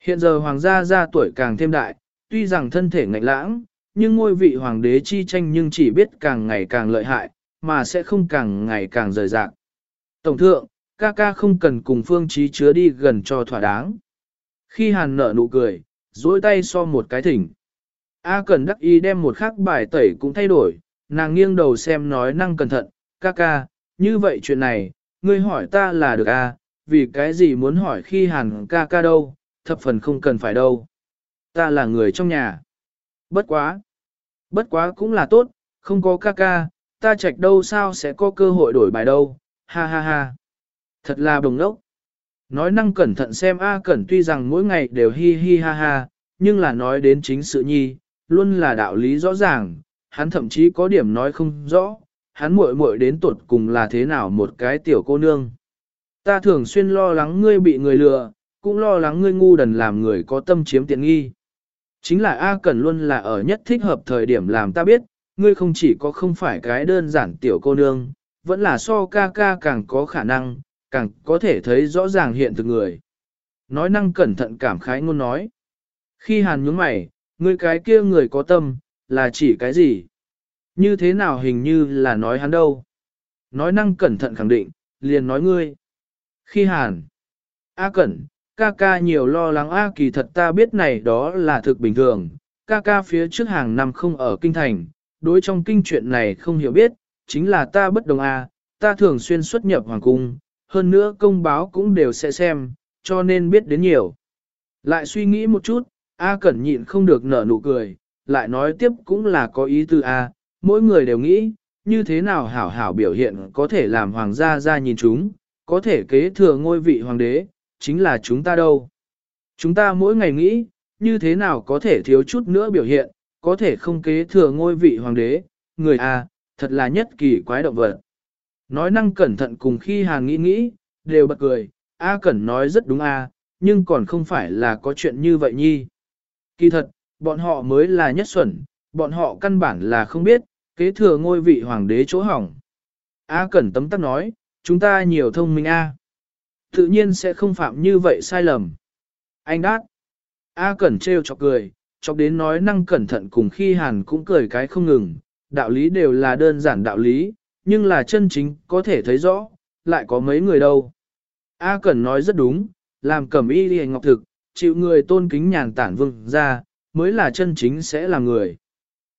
Hiện giờ hoàng gia gia tuổi càng thêm đại, tuy rằng thân thể ngạnh lãng, nhưng ngôi vị hoàng đế chi tranh nhưng chỉ biết càng ngày càng lợi hại, mà sẽ không càng ngày càng rời rạc. Tổng thượng, ca ca không cần cùng phương trí chứa đi gần cho thỏa đáng. Khi hàn nở nụ cười, duỗi tay so một cái thỉnh. A cần đắc ý đem một khắc bài tẩy cũng thay đổi, nàng nghiêng đầu xem nói năng cẩn thận, ca ca, như vậy chuyện này, ngươi hỏi ta là được a, vì cái gì muốn hỏi khi hàn ca ca đâu, thập phần không cần phải đâu. Ta là người trong nhà. Bất quá. Bất quá cũng là tốt, không có ca ca, ta chạch đâu sao sẽ có cơ hội đổi bài đâu, ha ha ha. Thật là đồng ốc. Nói năng cẩn thận xem A Cẩn tuy rằng mỗi ngày đều hi hi ha ha, nhưng là nói đến chính sự nhi, luôn là đạo lý rõ ràng, hắn thậm chí có điểm nói không rõ, hắn muội muội đến tuột cùng là thế nào một cái tiểu cô nương. Ta thường xuyên lo lắng ngươi bị người lừa, cũng lo lắng ngươi ngu đần làm người có tâm chiếm tiện nghi. Chính là A Cẩn luôn là ở nhất thích hợp thời điểm làm ta biết, ngươi không chỉ có không phải cái đơn giản tiểu cô nương, vẫn là so ca ca càng có khả năng, càng có thể thấy rõ ràng hiện thực người. Nói năng cẩn thận cảm khái ngôn nói. Khi hàn nhướng mày, ngươi cái kia người có tâm, là chỉ cái gì? Như thế nào hình như là nói hắn đâu? Nói năng cẩn thận khẳng định, liền nói ngươi. Khi hàn, A cẩn, ca ca nhiều lo lắng A kỳ thật ta biết này đó là thực bình thường, ca ca phía trước hàng năm không ở kinh thành, đối trong kinh chuyện này không hiểu biết, chính là ta bất đồng A, ta thường xuyên xuất nhập hoàng cung, hơn nữa công báo cũng đều sẽ xem, cho nên biết đến nhiều. Lại suy nghĩ một chút, A Cẩn nhịn không được nở nụ cười, lại nói tiếp cũng là có ý tư A, mỗi người đều nghĩ, như thế nào hảo hảo biểu hiện có thể làm hoàng gia ra nhìn chúng, có thể kế thừa ngôi vị hoàng đế, chính là chúng ta đâu. Chúng ta mỗi ngày nghĩ, như thế nào có thể thiếu chút nữa biểu hiện, có thể không kế thừa ngôi vị hoàng đế, người A, thật là nhất kỳ quái động vật. Nói năng cẩn thận cùng khi Hàn nghĩ nghĩ, đều bật cười, A Cẩn nói rất đúng A, nhưng còn không phải là có chuyện như vậy nhi. Kỳ thật, bọn họ mới là nhất xuẩn, bọn họ căn bản là không biết, kế thừa ngôi vị hoàng đế chỗ hỏng. A Cẩn tấm tắc nói, chúng ta nhiều thông minh A. Tự nhiên sẽ không phạm như vậy sai lầm. Anh đát. A Cẩn trêu chọc cười, chọc đến nói năng cẩn thận cùng khi Hàn cũng cười cái không ngừng, đạo lý đều là đơn giản đạo lý, nhưng là chân chính có thể thấy rõ, lại có mấy người đâu. A Cẩn nói rất đúng, làm cẩm y liền ngọc thực, chịu người tôn kính nhàn tản vương ra, mới là chân chính sẽ là người.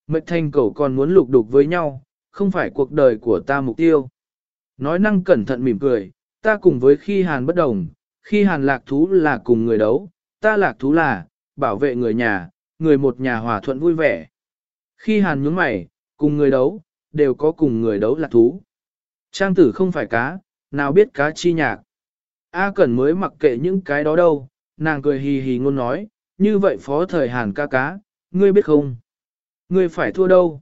Mệnh thanh cầu còn muốn lục đục với nhau, không phải cuộc đời của ta mục tiêu. Nói năng cẩn thận mỉm cười, ta cùng với khi hàn bất đồng, khi hàn lạc thú là cùng người đấu, ta lạc thú là, bảo vệ người nhà, người một nhà hòa thuận vui vẻ. Khi hàn nhướng mày, cùng người đấu, đều có cùng người đấu lạc thú. Trang tử không phải cá, nào biết cá chi nhạc. A Cẩn mới mặc kệ những cái đó đâu, nàng cười hì hì ngôn nói, như vậy phó thời Hàn ca cá, ngươi biết không? Ngươi phải thua đâu?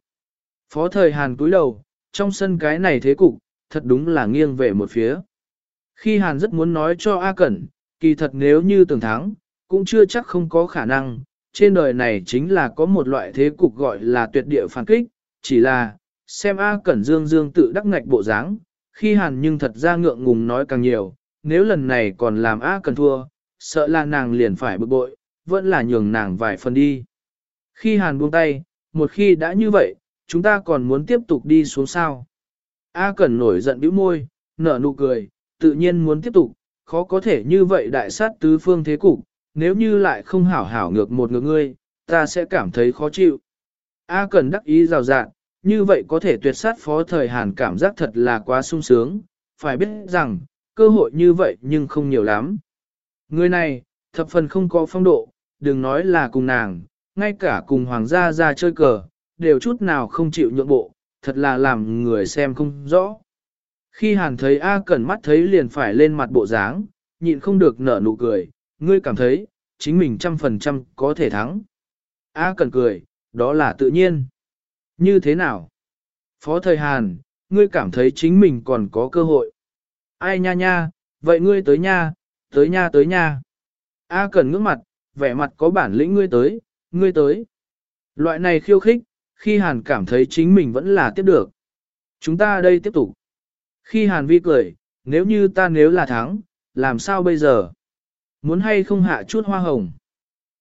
Phó thời Hàn cúi đầu, trong sân cái này thế cục, thật đúng là nghiêng về một phía. Khi Hàn rất muốn nói cho A Cẩn, kỳ thật nếu như tưởng thắng, cũng chưa chắc không có khả năng, trên đời này chính là có một loại thế cục gọi là tuyệt địa phản kích, chỉ là, xem A Cẩn Dương Dương tự đắc ngạch bộ dáng, khi Hàn nhưng thật ra ngượng ngùng nói càng nhiều, nếu lần này còn làm A Cẩn thua, sợ là nàng liền phải bực bội, vẫn là nhường nàng vài phần đi. Khi Hàn buông tay, một khi đã như vậy, chúng ta còn muốn tiếp tục đi xuống sao. A Cẩn nổi giận bĩu môi, nở nụ cười, tự nhiên muốn tiếp tục, khó có thể như vậy đại sát tứ phương thế cục, nếu như lại không hảo hảo ngược một ngược ngươi, ta sẽ cảm thấy khó chịu. A Cẩn đắc ý rào rạng, như vậy có thể tuyệt sát phó thời Hàn cảm giác thật là quá sung sướng, phải biết rằng, cơ hội như vậy nhưng không nhiều lắm. Người này, thập phần không có phong độ, đừng nói là cùng nàng, ngay cả cùng hoàng gia ra chơi cờ, đều chút nào không chịu nhượng bộ, thật là làm người xem không rõ. Khi hàn thấy A Cẩn mắt thấy liền phải lên mặt bộ dáng, nhịn không được nở nụ cười, ngươi cảm thấy, chính mình trăm phần trăm có thể thắng. A Cẩn cười, đó là tự nhiên. Như thế nào? Phó thời Hàn, ngươi cảm thấy chính mình còn có cơ hội. Ai nha nha, vậy ngươi tới nha, tới nha tới nha. A Cẩn ngước mặt, vẻ mặt có bản lĩnh ngươi tới, ngươi tới. Loại này khiêu khích, khi Hàn cảm thấy chính mình vẫn là tiếp được. Chúng ta đây tiếp tục. Khi Hàn vi cười, nếu như ta nếu là thắng, làm sao bây giờ? Muốn hay không hạ chút hoa hồng?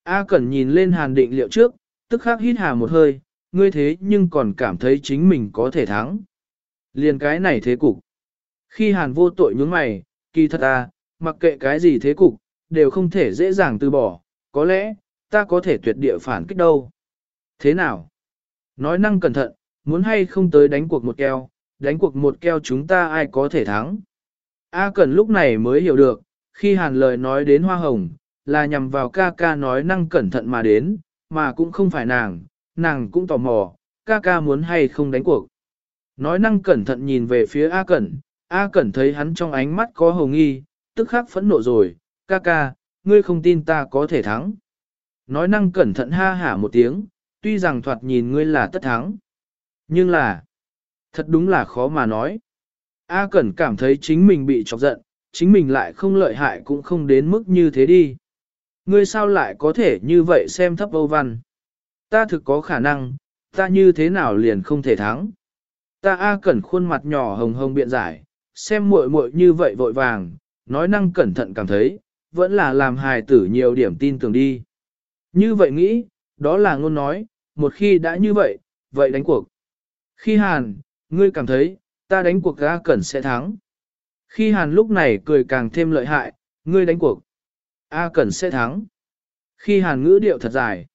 A Cẩn nhìn lên Hàn định liệu trước, tức khắc hít hà một hơi, ngươi thế nhưng còn cảm thấy chính mình có thể thắng. Liền cái này thế cục. Khi Hàn vô tội nhướng mày, kỳ thật ta, mặc kệ cái gì thế cục, đều không thể dễ dàng từ bỏ, có lẽ, ta có thể tuyệt địa phản kích đâu. Thế nào? Nói năng cẩn thận, muốn hay không tới đánh cuộc một keo, đánh cuộc một keo chúng ta ai có thể thắng. A Cẩn lúc này mới hiểu được, khi hàn lời nói đến hoa hồng, là nhằm vào ca ca nói năng cẩn thận mà đến, mà cũng không phải nàng, nàng cũng tò mò, ca ca muốn hay không đánh cuộc. Nói năng cẩn thận nhìn về phía A Cẩn, A Cẩn thấy hắn trong ánh mắt có hồng nghi, tức khắc phẫn nộ rồi, ca ca, ngươi không tin ta có thể thắng. Nói năng cẩn thận ha hả một tiếng, tuy rằng thoạt nhìn ngươi là tất thắng. Nhưng là, thật đúng là khó mà nói. A Cẩn cảm thấy chính mình bị chọc giận, chính mình lại không lợi hại cũng không đến mức như thế đi. Ngươi sao lại có thể như vậy xem thấp Âu Văn? Ta thực có khả năng, ta như thế nào liền không thể thắng? Ta A Cẩn khuôn mặt nhỏ hồng hồng biện giải, xem muội muội như vậy vội vàng, nói năng cẩn thận cảm thấy, vẫn là làm hài tử nhiều điểm tin tưởng đi. Như vậy nghĩ, đó là ngôn nói, một khi đã như vậy, vậy đánh cuộc. Khi Hàn, ngươi cảm thấy, ta đánh cuộc A Cẩn sẽ thắng. Khi Hàn lúc này cười càng thêm lợi hại, ngươi đánh cuộc. A Cẩn sẽ thắng. Khi Hàn ngữ điệu thật dài.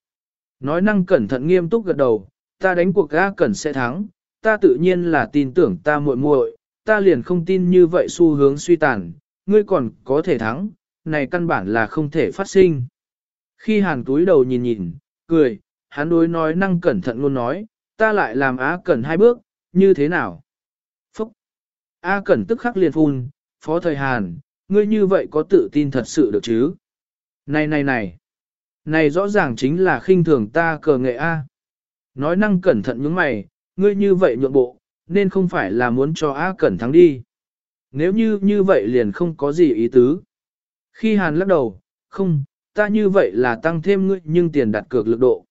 Nói năng cẩn thận nghiêm túc gật đầu, ta đánh cuộc A Cẩn sẽ thắng, ta tự nhiên là tin tưởng ta muội muội, ta liền không tin như vậy xu hướng suy tàn, ngươi còn có thể thắng, này căn bản là không thể phát sinh. Khi Hàn túi đầu nhìn nhìn, cười, hắn đối nói năng cẩn thận luôn nói, ta lại làm A Cẩn hai bước, như thế nào? Phúc! A Cẩn tức khắc liền phun, phó thời Hàn, ngươi như vậy có tự tin thật sự được chứ? Này này này! Này rõ ràng chính là khinh thường ta cờ nghệ A. Nói năng cẩn thận những mày, ngươi như vậy nhượng bộ, nên không phải là muốn cho A Cẩn thắng đi. Nếu như như vậy liền không có gì ý tứ. Khi Hàn lắc đầu, không, ta như vậy là tăng thêm ngươi nhưng tiền đặt cược lực độ.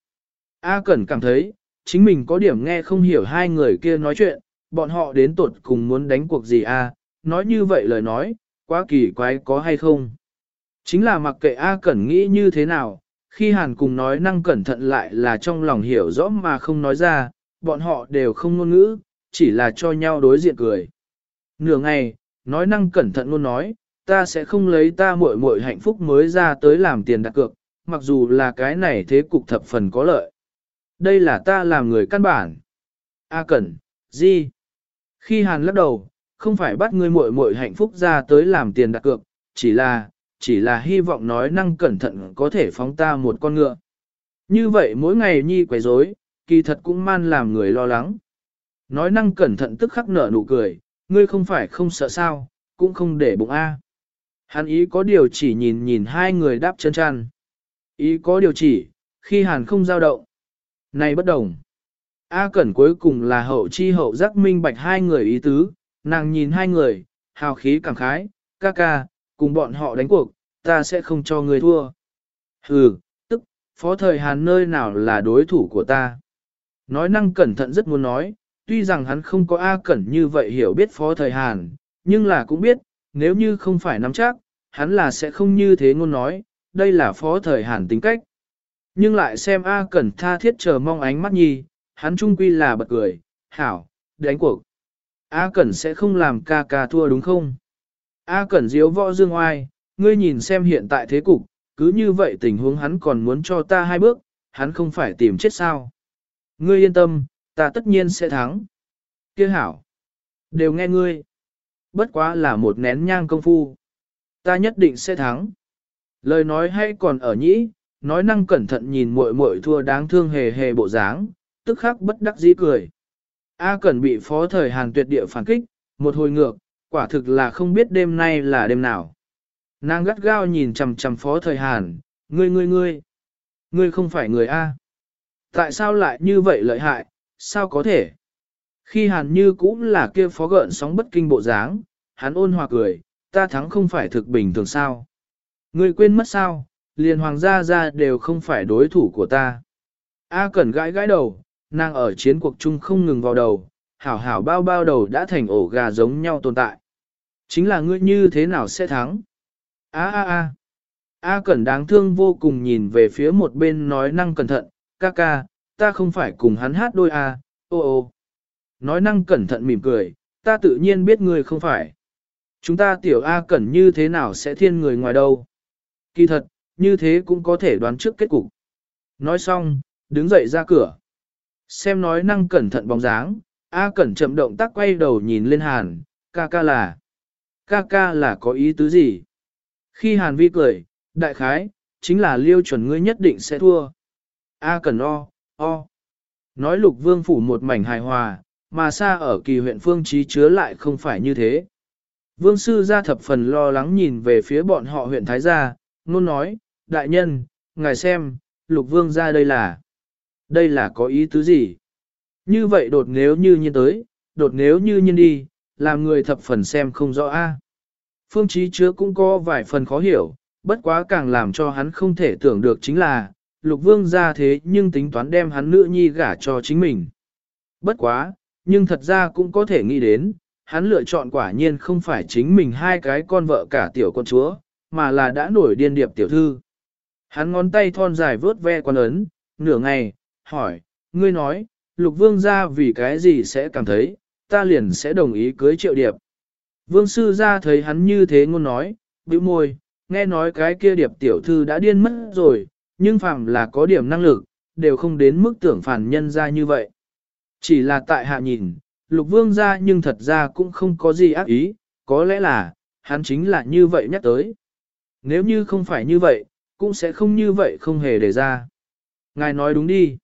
A Cẩn cảm thấy, chính mình có điểm nghe không hiểu hai người kia nói chuyện, bọn họ đến tột cùng muốn đánh cuộc gì a? nói như vậy lời nói, quá kỳ quái có hay không. Chính là mặc kệ A Cẩn nghĩ như thế nào, khi Hàn cùng nói năng cẩn thận lại là trong lòng hiểu rõ mà không nói ra, bọn họ đều không ngôn ngữ, chỉ là cho nhau đối diện cười. Nửa ngày, nói năng cẩn thận luôn nói, ta sẽ không lấy ta muội muội hạnh phúc mới ra tới làm tiền đặt cược, mặc dù là cái này thế cục thập phần có lợi. Đây là ta làm người căn bản. A Cẩn, gì? Khi Hàn lắc đầu, không phải bắt ngươi muội muội hạnh phúc ra tới làm tiền đặt cược, chỉ là, chỉ là hy vọng nói năng cẩn thận có thể phóng ta một con ngựa. Như vậy mỗi ngày nhi quấy rối, kỳ thật cũng man làm người lo lắng. Nói năng cẩn thận tức khắc nở nụ cười, ngươi không phải không sợ sao, cũng không để bụng A. Hắn ý có điều chỉ nhìn nhìn hai người đáp chân chăn. Ý có điều chỉ, khi hàn không giao động. Này bất đồng. A Cẩn cuối cùng là hậu chi hậu giác minh bạch hai người ý tứ, nàng nhìn hai người, hào khí cảm khái, ca ca, cùng bọn họ đánh cuộc, ta sẽ không cho người thua. Hừ, tức, phó thời Hàn nơi nào là đối thủ của ta. Nói năng cẩn thận rất muốn nói, tuy rằng hắn không có A Cẩn như vậy hiểu biết phó thời Hàn, nhưng là cũng biết, nếu như không phải nắm chắc, hắn là sẽ không như thế ngôn nói, đây là phó thời Hàn tính cách. Nhưng lại xem A Cẩn tha thiết chờ mong ánh mắt nhi, hắn trung quy là bật cười, hảo, đánh cuộc. A Cẩn sẽ không làm ca ca thua đúng không? A Cẩn diếu võ dương oai, ngươi nhìn xem hiện tại thế cục, cứ như vậy tình huống hắn còn muốn cho ta hai bước, hắn không phải tìm chết sao. Ngươi yên tâm, ta tất nhiên sẽ thắng. Kia hảo, đều nghe ngươi. Bất quá là một nén nhang công phu. Ta nhất định sẽ thắng. Lời nói hay còn ở nhĩ, nói năng cẩn thận nhìn muội muội thua đáng thương hề hề bộ dáng, tức khắc bất đắc dĩ cười. A Cẩn bị phó thời Hàn tuyệt địa phản kích, một hồi ngược, quả thực là không biết đêm nay là đêm nào. Nàng gắt gao nhìn chằm chằm phó thời Hàn, ngươi ngươi ngươi, ngươi không phải người A. Tại sao lại như vậy lợi hại, sao có thể? Khi Hàn như cũng là kia phó gợn sóng bất kinh bộ dáng, hắn ôn hòa cười, ta thắng không phải thực bình thường sao. Ngươi quên mất sao, liền hoàng gia gia đều không phải đối thủ của ta. A Cẩn gãi gãi đầu, nàng ở chiến cuộc chung không ngừng vào đầu, hảo hảo bao bao đầu đã thành ổ gà giống nhau tồn tại. Chính là ngươi như thế nào sẽ thắng? A a a. A Cẩn đáng thương vô cùng nhìn về phía một bên nói năng cẩn thận, ca ca, ta không phải cùng hắn hát đôi a, ô ô. Nói năng cẩn thận mỉm cười, ta tự nhiên biết ngươi không phải. Chúng ta tiểu A Cẩn như thế nào sẽ thiên người ngoài đâu. Kỳ thật, như thế cũng có thể đoán trước kết cục. Nói xong, đứng dậy ra cửa. Xem nói năng cẩn thận bóng dáng, A Cẩn chậm động tác quay đầu nhìn lên Hàn, ca ca là. Ca ca là có ý tứ gì? Khi Hàn vi cười, đại khái, chính là liêu chuẩn ngươi nhất định sẽ thua. A cần o, o. Nói lục vương phủ một mảnh hài hòa, mà xa ở kỳ huyện phương trí chứa lại không phải như thế. Vương sư ra thập phần lo lắng nhìn về phía bọn họ huyện Thái Gia, nôn nói, đại nhân, ngài xem, lục vương ra đây là. Đây là có ý tứ gì? Như vậy đột nếu như nhiên tới, đột nếu như nhiên đi, làm người thập phần xem không rõ a. Phương chí chứa cũng có vài phần khó hiểu, bất quá càng làm cho hắn không thể tưởng được chính là, lục vương ra thế nhưng tính toán đem hắn nữ nhi gả cho chính mình. Bất quá, nhưng thật ra cũng có thể nghĩ đến, hắn lựa chọn quả nhiên không phải chính mình hai cái con vợ cả tiểu con chúa, mà là đã nổi điên điệp tiểu thư. Hắn ngón tay thon dài vớt ve quan ấn, nửa ngày, hỏi, ngươi nói, lục vương ra vì cái gì sẽ cảm thấy, ta liền sẽ đồng ý cưới triệu điệp. Vương sư ra thấy hắn như thế ngôn nói, bĩu môi, nghe nói cái kia điệp tiểu thư đã điên mất rồi, nhưng phàm là có điểm năng lực, đều không đến mức tưởng phản nhân ra như vậy. Chỉ là tại hạ nhìn, lục vương ra nhưng thật ra cũng không có gì ác ý, có lẽ là, hắn chính là như vậy nhắc tới. Nếu như không phải như vậy, cũng sẽ không như vậy không hề để ra. Ngài nói đúng đi.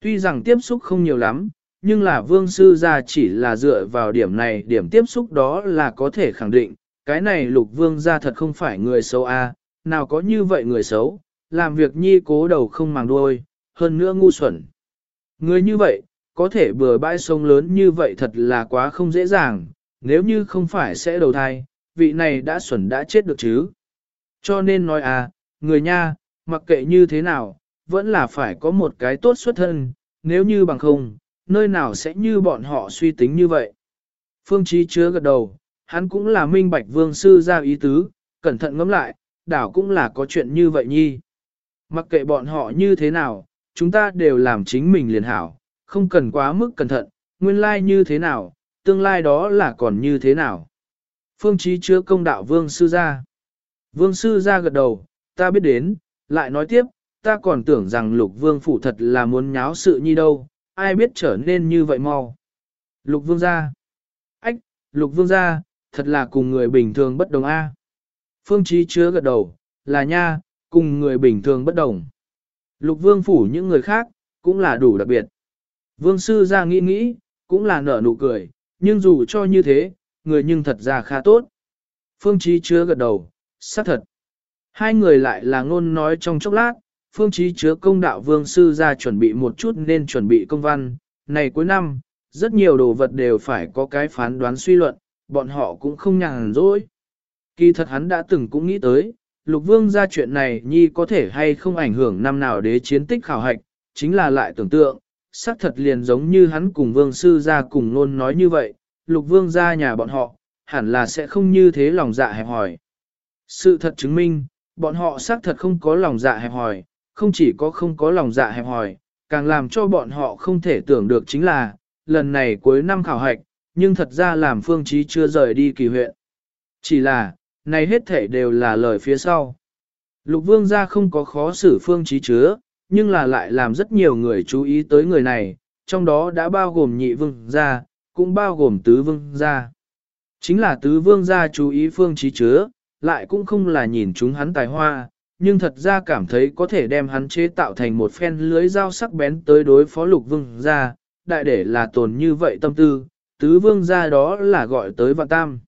Tuy rằng tiếp xúc không nhiều lắm, nhưng là vương sư gia chỉ là dựa vào điểm này điểm tiếp xúc đó là có thể khẳng định, cái này lục vương gia thật không phải người xấu a, nào có như vậy người xấu, làm việc nhi cố đầu không màng đuôi, hơn nữa ngu xuẩn. Người như vậy, có thể bừa bãi sông lớn như vậy thật là quá không dễ dàng, nếu như không phải sẽ đầu thai, vị này đã xuẩn đã chết được chứ. Cho nên nói à, người nha, mặc kệ như thế nào, vẫn là phải có một cái tốt xuất thân, nếu như bằng không, nơi nào sẽ như bọn họ suy tính như vậy. Phương Chí chứa gật đầu, hắn cũng là minh bạch vương sư ra ý tứ, cẩn thận ngẫm lại, đảo cũng là có chuyện như vậy nhi. Mặc kệ bọn họ như thế nào, chúng ta đều làm chính mình liền hảo, không cần quá mức cẩn thận, nguyên lai như thế nào, tương lai đó là còn như thế nào. Phương Chí chứa công đạo vương sư ra. Vương sư ra gật đầu, ta biết đến, lại nói tiếp, ta còn tưởng rằng lục vương phủ thật là muốn nháo sự nhi đâu, ai biết trở nên như vậy mau. Lục vương gia. Ách, lục vương gia, thật là cùng người bình thường bất đồng a. Phương Chí chứa gật đầu, là nha, cùng người bình thường bất đồng. Lục vương phủ những người khác, cũng là đủ đặc biệt. Vương sư ra nghĩ nghĩ, cũng là nở nụ cười, nhưng dù cho như thế, người nhưng thật ra khá tốt. Phương Chí chứa gật đầu, xác thật. Hai người lại là ngôn nói trong chốc lát, Phương Chí chứa công đạo vương sư ra chuẩn bị một chút nên chuẩn bị công văn. Này cuối năm, rất nhiều đồ vật đều phải có cái phán đoán suy luận, bọn họ cũng không nhàn rỗi. Kỳ thật hắn đã từng cũng nghĩ tới, lục vương ra chuyện này nhi có thể hay không ảnh hưởng năm nào đế chiến tích khảo hạch, chính là lại tưởng tượng, xác thật liền giống như hắn cùng vương sư ra cùng luôn nói như vậy, lục vương ra nhà bọn họ, hẳn là sẽ không như thế lòng dạ hẹp hỏi. Sự thật chứng minh, bọn họ xác thật không có lòng dạ hẹp hỏi, không chỉ có không có lòng dạ hẹp hòi, càng làm cho bọn họ không thể tưởng được chính là, lần này cuối năm khảo hạch, nhưng thật ra làm phương trí chưa rời đi kỳ huyện. Chỉ là, này hết thể đều là lời phía sau. Lục vương gia không có khó xử phương trí chứa, nhưng là lại làm rất nhiều người chú ý tới người này, trong đó đã bao gồm nhị vương gia, cũng bao gồm tứ vương gia. Chính là tứ vương gia chú ý phương trí chứa, lại cũng không là nhìn chúng hắn tài hoa, nhưng thật ra cảm thấy có thể đem hắn chế tạo thành một phen lưới dao sắc bén tới đối phó lục vương gia, đại để là tồn như vậy tâm tư, tứ vương gia đó là gọi tới vạn tam.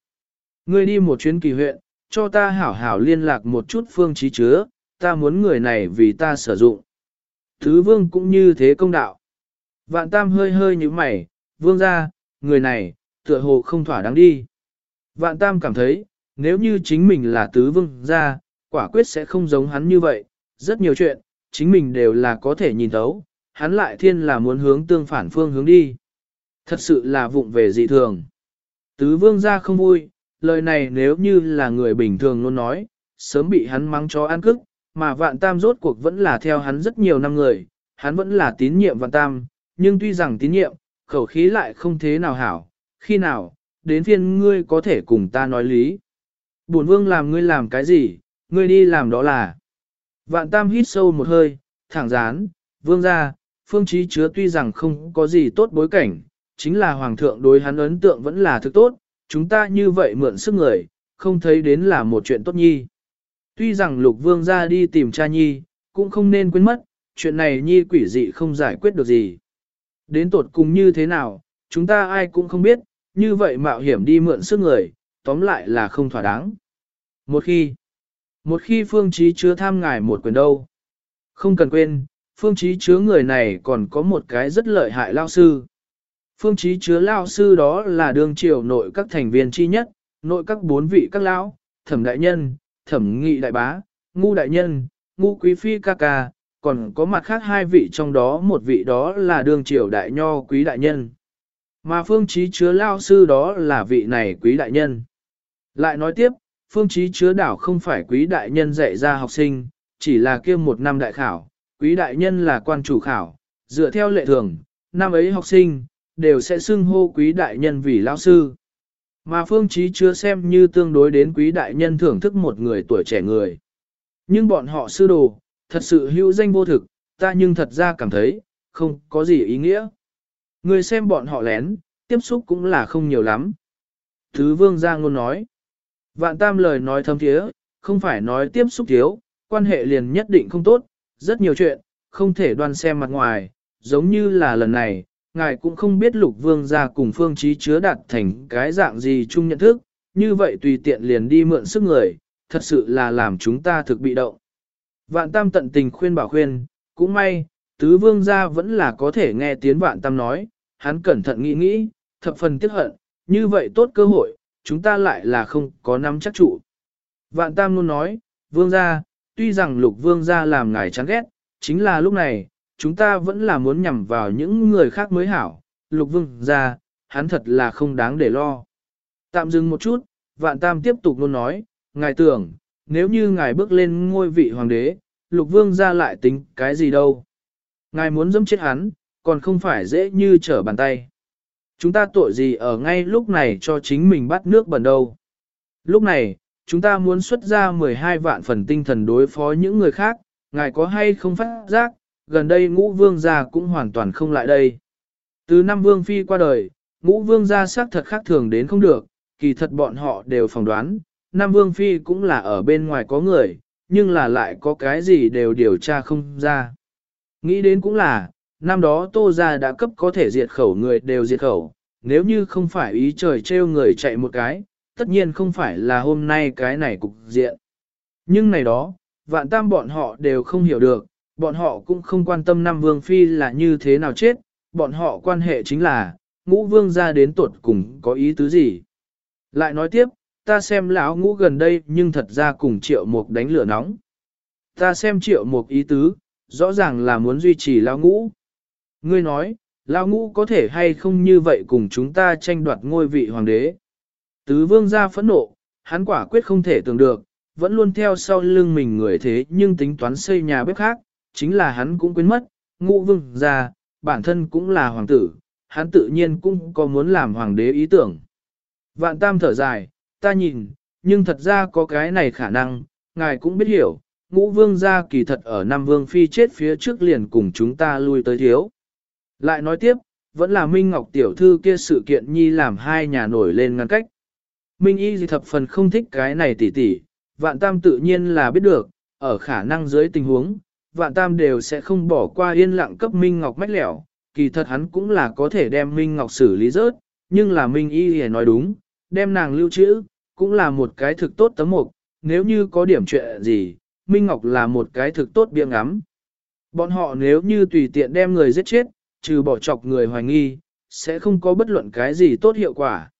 Ngươi đi một chuyến kỳ huyện, cho ta hảo hảo liên lạc một chút phương trí chứa, ta muốn người này vì ta sử dụng. Tứ vương cũng như thế công đạo. Vạn tam hơi hơi như mày, vương gia, người này, tựa hồ không thỏa đáng đi. Vạn tam cảm thấy, nếu như chính mình là tứ vương gia, quả quyết sẽ không giống hắn như vậy, rất nhiều chuyện, chính mình đều là có thể nhìn thấu, hắn lại thiên là muốn hướng tương phản phương hướng đi. Thật sự là vụng về dị thường. Tứ vương gia không vui, lời này nếu như là người bình thường luôn nói, sớm bị hắn mắng cho ăn cức, mà vạn tam rốt cuộc vẫn là theo hắn rất nhiều năm người, hắn vẫn là tín nhiệm vạn tam, nhưng tuy rằng tín nhiệm, khẩu khí lại không thế nào hảo, khi nào, đến phiên ngươi có thể cùng ta nói lý. Bổn vương làm ngươi làm cái gì, ngươi đi làm đó là. Vạn tam hít sâu một hơi, thẳng rán, vương ra, phương trí chứa tuy rằng không có gì tốt bối cảnh, chính là hoàng thượng đối hắn ấn tượng vẫn là thực tốt, chúng ta như vậy mượn sức người, không thấy đến là một chuyện tốt nhi. Tuy rằng lục vương ra đi tìm cha nhi, cũng không nên quên mất, chuyện này nhi quỷ dị không giải quyết được gì. Đến tột cùng như thế nào, chúng ta ai cũng không biết, như vậy mạo hiểm đi mượn sức người, tóm lại là không thỏa đáng. Một khi, một khi phương trí chứa tham ngài một quyền đâu. Không cần quên, phương trí chứa người này còn có một cái rất lợi hại lao sư. Phương trí chứa lao sư đó là đương triều nội các thành viên chi nhất, nội các bốn vị các lão, thẩm đại nhân, thẩm nghị đại bá, ngu đại nhân, ngu quý phi ca ca, còn có mặt khác hai vị trong đó một vị đó là đương triều đại nho quý đại nhân. Mà phương trí chứa lao sư đó là vị này quý đại nhân. Lại nói tiếp, phương trí chứa đảo không phải quý đại nhân dạy ra học sinh, chỉ là kia một năm đại khảo, quý đại nhân là quan chủ khảo, dựa theo lệ thường, năm ấy học sinh, đều sẽ xưng hô quý đại nhân vì lão sư. Mà phương trí chứa xem như tương đối đến quý đại nhân thưởng thức một người tuổi trẻ người. Nhưng bọn họ sư đồ, thật sự hữu danh vô thực, ta nhưng thật ra cảm thấy, không có gì ý nghĩa. Người xem bọn họ lén, tiếp xúc cũng là không nhiều lắm. Thứ vương gia ngôn nói. Vạn tam lời nói thâm thiế, không phải nói tiếp xúc thiếu, quan hệ liền nhất định không tốt, rất nhiều chuyện, không thể đoan xem mặt ngoài, giống như là lần này, ngài cũng không biết lục vương gia cùng phương trí chứa đạt thành cái dạng gì chung nhận thức, như vậy tùy tiện liền đi mượn sức người, thật sự là làm chúng ta thực bị động. Vạn tam tận tình khuyên bảo khuyên, cũng may, tứ vương gia vẫn là có thể nghe tiếng vạn tam nói, hắn cẩn thận nghĩ nghĩ, thập phần tiếc hận, như vậy tốt cơ hội, chúng ta lại là không có nắm chắc trụ. Vạn tam luôn nói, vương gia, tuy rằng lục vương gia làm ngài chán ghét, chính là lúc này, chúng ta vẫn là muốn nhằm vào những người khác mới hảo, lục vương gia, hắn thật là không đáng để lo. Tạm dừng một chút, vạn tam tiếp tục luôn nói, ngài tưởng, nếu như ngài bước lên ngôi vị hoàng đế, lục vương gia lại tính cái gì đâu. Ngài muốn dâm chết hắn, còn không phải dễ như trở bàn tay. Chúng ta tội gì ở ngay lúc này cho chính mình bắt nước bẩn đâu. Lúc này, chúng ta muốn xuất ra 12 vạn phần tinh thần đối phó những người khác, ngài có hay không phát giác, gần đây ngũ vương gia cũng hoàn toàn không lại đây. Từ năm vương phi qua đời, ngũ vương gia xác thật khác thường đến không được, kỳ thật bọn họ đều phỏng đoán, năm vương phi cũng là ở bên ngoài có người, nhưng là lại có cái gì đều điều tra không ra. Nghĩ đến cũng là, năm đó tô gia đã cấp có thể diệt khẩu người đều diệt khẩu, nếu như không phải ý trời trêu người chạy một cái, tất nhiên không phải là hôm nay cái này cục diện. Nhưng này đó, vạn tam bọn họ đều không hiểu được, bọn họ cũng không quan tâm năm vương phi là như thế nào chết, bọn họ quan hệ chính là, ngũ vương ra đến tuột cùng có ý tứ gì. Lại nói tiếp, ta xem lão ngũ gần đây nhưng thật ra cùng triệu mục đánh lửa nóng. Ta xem triệu mục ý tứ, rõ ràng là muốn duy trì lão ngũ. Ngươi nói, lão ngũ có thể hay không như vậy cùng chúng ta tranh đoạt ngôi vị hoàng đế. Tứ vương gia phẫn nộ, hắn quả quyết không thể tưởng được, vẫn luôn theo sau lưng mình người thế nhưng tính toán xây nhà bếp khác, chính là hắn cũng quên mất, ngũ vương gia, bản thân cũng là hoàng tử, hắn tự nhiên cũng có muốn làm hoàng đế ý tưởng. Vạn tam thở dài, ta nhìn, nhưng thật ra có cái này khả năng, ngài cũng biết hiểu, ngũ vương gia kỳ thật ở Nam Vương Phi chết phía trước liền cùng chúng ta lui tới thiếu. Lại nói tiếp, vẫn là Minh Ngọc tiểu thư kia sự kiện nhi làm hai nhà nổi lên ngăn cách. Minh Y gì thập phần không thích cái này tỉ tỉ, vạn tam tự nhiên là biết được, ở khả năng dưới tình huống, vạn tam đều sẽ không bỏ qua yên lặng cấp Minh Ngọc mách lẻo, kỳ thật hắn cũng là có thể đem Minh Ngọc xử lý rớt, nhưng là Minh Y gì nói đúng, đem nàng lưu trữ, cũng là một cái thực tốt tấm mục, nếu như có điểm chuyện gì, Minh Ngọc là một cái thực tốt biếng ngắm. Bọn họ nếu như tùy tiện đem người giết chết, trừ bỏ chọc người hoài nghi, sẽ không có bất luận cái gì tốt hiệu quả.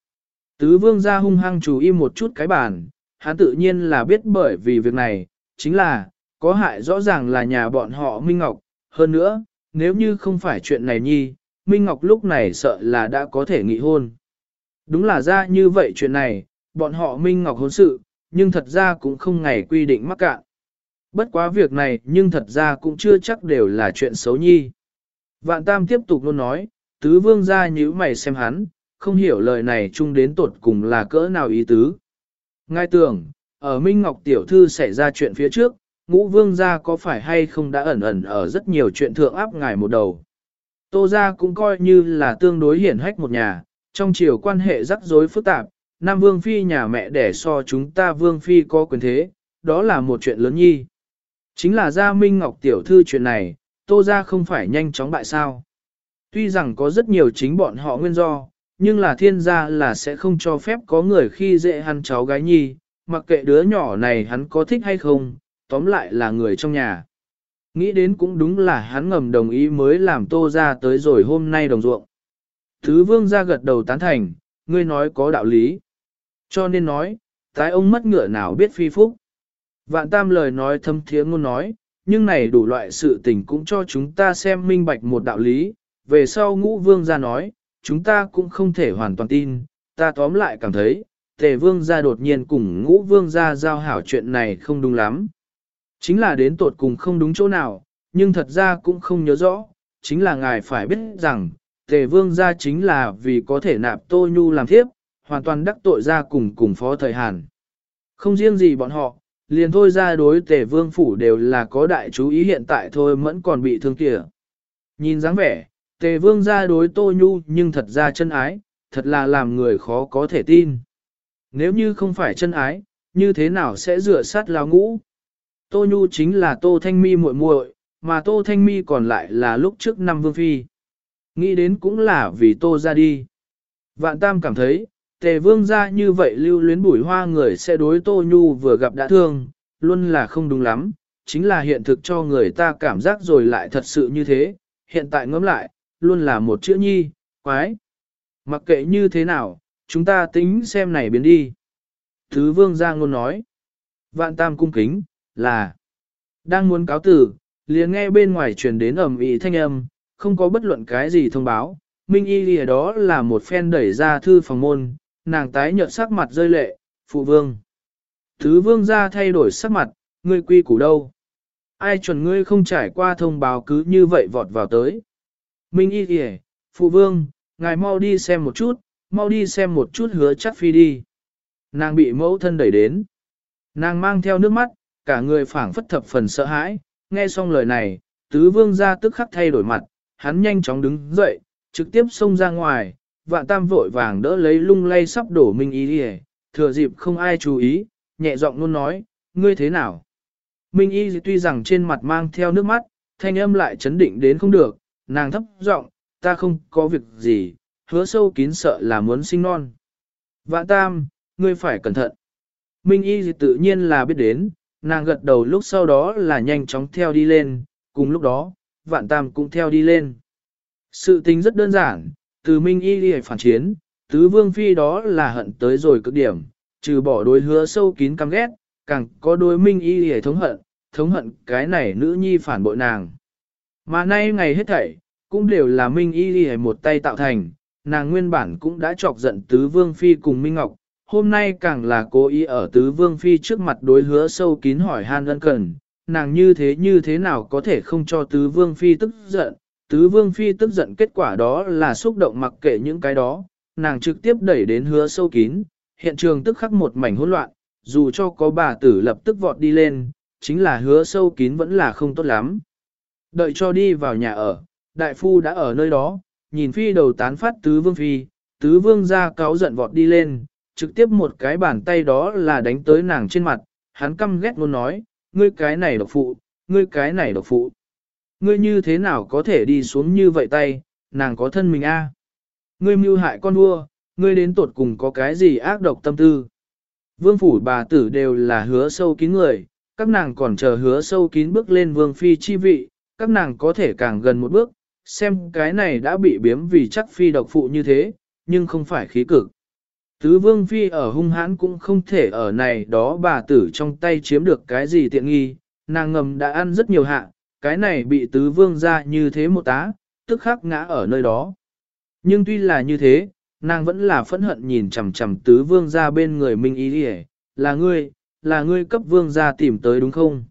Tứ vương ra hung hăng chú im một chút cái bàn, hắn tự nhiên là biết bởi vì việc này, chính là, có hại rõ ràng là nhà bọn họ Minh Ngọc, hơn nữa, nếu như không phải chuyện này nhi, Minh Ngọc lúc này sợ là đã có thể nghị hôn. Đúng là ra như vậy chuyện này, bọn họ Minh Ngọc hôn sự, nhưng thật ra cũng không ngày quy định mắc cạn. Bất quá việc này nhưng thật ra cũng chưa chắc đều là chuyện xấu nhi. Vạn Tam tiếp tục luôn nói, tứ vương ra nhíu mày xem hắn, không hiểu lời này chung đến tột cùng là cỡ nào ý tứ. Ngay tưởng, ở Minh Ngọc Tiểu Thư xảy ra chuyện phía trước, ngũ vương gia có phải hay không đã ẩn ẩn ở rất nhiều chuyện thượng áp ngài một đầu. Tô gia cũng coi như là tương đối hiển hách một nhà, trong chiều quan hệ rắc rối phức tạp, Nam Vương Phi nhà mẹ đẻ so chúng ta Vương Phi có quyền thế, đó là một chuyện lớn nhi. Chính là gia Minh Ngọc Tiểu Thư chuyện này, Tô gia không phải nhanh chóng bại sao. Tuy rằng có rất nhiều chính bọn họ nguyên do, nhưng là thiên gia là sẽ không cho phép có người khi dễ hắn cháu gái nhi, mặc kệ đứa nhỏ này hắn có thích hay không, tóm lại là người trong nhà. Nghĩ đến cũng đúng là hắn ngầm đồng ý mới làm tô ra tới rồi hôm nay đồng ruộng. Thứ vương ra gật đầu tán thành, ngươi nói có đạo lý. Cho nên nói, tái ông mất ngựa nào biết phi phúc. Vạn tam lời nói thâm thiế ngôn nói, nhưng này đủ loại sự tình cũng cho chúng ta xem minh bạch một đạo lý. Về sau ngũ vương ra nói, chúng ta cũng không thể hoàn toàn tin, ta tóm lại cảm thấy, tề vương ra đột nhiên cùng ngũ vương ra giao hảo chuyện này không đúng lắm. Chính là đến tột cùng không đúng chỗ nào, nhưng thật ra cũng không nhớ rõ, chính là ngài phải biết rằng, tề vương ra chính là vì có thể nạp tô nhu làm thiếp, hoàn toàn đắc tội ra cùng cùng phó thời Hàn. Không riêng gì bọn họ, liền thôi ra đối tề vương phủ đều là có đại chú ý hiện tại thôi vẫn còn bị thương kìa. Nhìn dáng vẻ, tề vương ra đối tô nhu nhưng thật ra chân ái, thật là làm người khó có thể tin. Nếu như không phải chân ái, như thế nào sẽ rửa sát lao ngũ? Tô Nhu chính là Tô Thanh Mi muội muội, mà Tô Thanh Mi còn lại là lúc trước năm vương phi. Nghĩ đến cũng là vì Tô ra đi. Vạn Tam cảm thấy, tề vương ra như vậy lưu luyến bùi hoa người sẽ đối Tô Nhu vừa gặp đã thương, luôn là không đúng lắm, chính là hiện thực cho người ta cảm giác rồi lại thật sự như thế, hiện tại ngẫm lại, luôn là một chữ nhi, quái. Mặc kệ như thế nào, chúng ta tính xem này biến đi. Thứ vương ra ngôn nói. Vạn tam cung kính, là đang muốn cáo tử, liền nghe bên ngoài truyền đến ầm ĩ thanh âm, không có bất luận cái gì thông báo. Minh y lìa đó là một phen đẩy ra thư phòng môn, nàng tái nhợt sắc mặt rơi lệ, phụ vương. Thứ vương ra thay đổi sắc mặt, ngươi quy củ đâu? Ai chuẩn ngươi không trải qua thông báo cứ như vậy vọt vào tới? Minh y kìa, phụ vương, ngài mau đi xem một chút, mau đi xem một chút hứa chắc phi đi. Nàng bị mẫu thân đẩy đến. Nàng mang theo nước mắt, cả người phảng phất thập phần sợ hãi, nghe xong lời này, tứ vương ra tức khắc thay đổi mặt, hắn nhanh chóng đứng dậy, trực tiếp xông ra ngoài, vạn tam vội vàng đỡ lấy lung lay sắp đổ minh y đi thừa dịp không ai chú ý, nhẹ giọng luôn nói, ngươi thế nào? Minh y tuy rằng trên mặt mang theo nước mắt, thanh âm lại chấn định đến không được, nàng thấp giọng, ta không có việc gì, hứa sâu kín sợ là muốn sinh non. Vạn tam, ngươi phải cẩn thận. Minh y tự nhiên là biết đến, nàng gật đầu lúc sau đó là nhanh chóng theo đi lên, cùng lúc đó, vạn tam cũng theo đi lên. Sự tình rất đơn giản, từ Minh Y đi phản chiến, tứ vương phi đó là hận tới rồi cực điểm, trừ bỏ đối hứa sâu kín căm ghét, càng có đối Minh Y đi thống hận, thống hận cái này nữ nhi phản bội nàng. Mà nay ngày hết thảy, cũng đều là Minh Y đi một tay tạo thành, nàng nguyên bản cũng đã chọc giận tứ vương phi cùng Minh Ngọc, hôm nay càng là cố ý ở tứ vương phi trước mặt đối hứa sâu kín hỏi han ân cần, nàng như thế như thế nào có thể không cho tứ vương phi tức giận, tứ vương phi tức giận kết quả đó là xúc động mặc kệ những cái đó, nàng trực tiếp đẩy đến hứa sâu kín, hiện trường tức khắc một mảnh hỗn loạn, dù cho có bà tử lập tức vọt đi lên, chính là hứa sâu kín vẫn là không tốt lắm. Đợi cho đi vào nhà ở, đại phu đã ở nơi đó, nhìn phi đầu tán phát tứ vương phi, tứ vương ra cáo giận vọt đi lên, trực tiếp một cái bàn tay đó là đánh tới nàng trên mặt, hắn căm ghét luôn nói, ngươi cái này độc phụ, ngươi cái này độc phụ. Ngươi như thế nào có thể đi xuống như vậy tay, nàng có thân mình a? Ngươi mưu hại con vua, ngươi đến tột cùng có cái gì ác độc tâm tư. Vương phủ bà tử đều là hứa sâu kín người, các nàng còn chờ hứa sâu kín bước lên vương phi chi vị, các nàng có thể càng gần một bước, xem cái này đã bị biếm vì chắc phi độc phụ như thế, nhưng không phải khí cực. Tứ vương phi ở hung hãn cũng không thể ở này đó bà tử trong tay chiếm được cái gì tiện nghi, nàng ngầm đã ăn rất nhiều hạ, cái này bị tứ vương ra như thế một tá, tức khắc ngã ở nơi đó. Nhưng tuy là như thế, nàng vẫn là phẫn hận nhìn chằm chằm tứ vương ra bên người Minh Y đi là ngươi, là ngươi cấp vương ra tìm tới đúng không?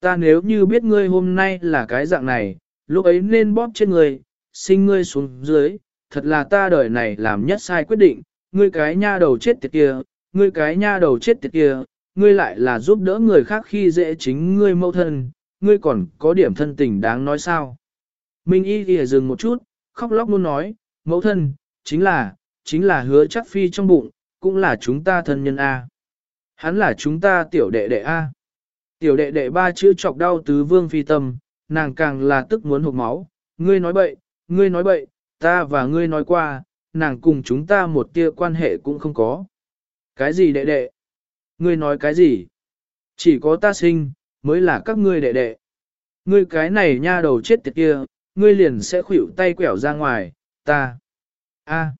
Ta nếu như biết ngươi hôm nay là cái dạng này, lúc ấy nên bóp trên ngươi, sinh ngươi xuống dưới, thật là ta đời này làm nhất sai quyết định, ngươi cái nha đầu chết tiệt kia, ngươi cái nha đầu chết tiệt kia, ngươi lại là giúp đỡ người khác khi dễ chính ngươi mâu thân, ngươi còn có điểm thân tình đáng nói sao. Minh y ghi dừng một chút, khóc lóc luôn nói, mẫu thân, chính là, chính là hứa chắc phi trong bụng, cũng là chúng ta thân nhân A. Hắn là chúng ta tiểu đệ đệ A. Tiểu đệ đệ ba chữ chọc đau tứ vương phi tâm, nàng càng là tức muốn hụt máu, ngươi nói bậy, ngươi nói bậy, ta và ngươi nói qua, nàng cùng chúng ta một tia quan hệ cũng không có. Cái gì đệ đệ? Ngươi nói cái gì? Chỉ có ta sinh, mới là các ngươi đệ đệ. Ngươi cái này nha đầu chết tiệt kia, ngươi liền sẽ khuỵu tay quẻo ra ngoài, ta. A.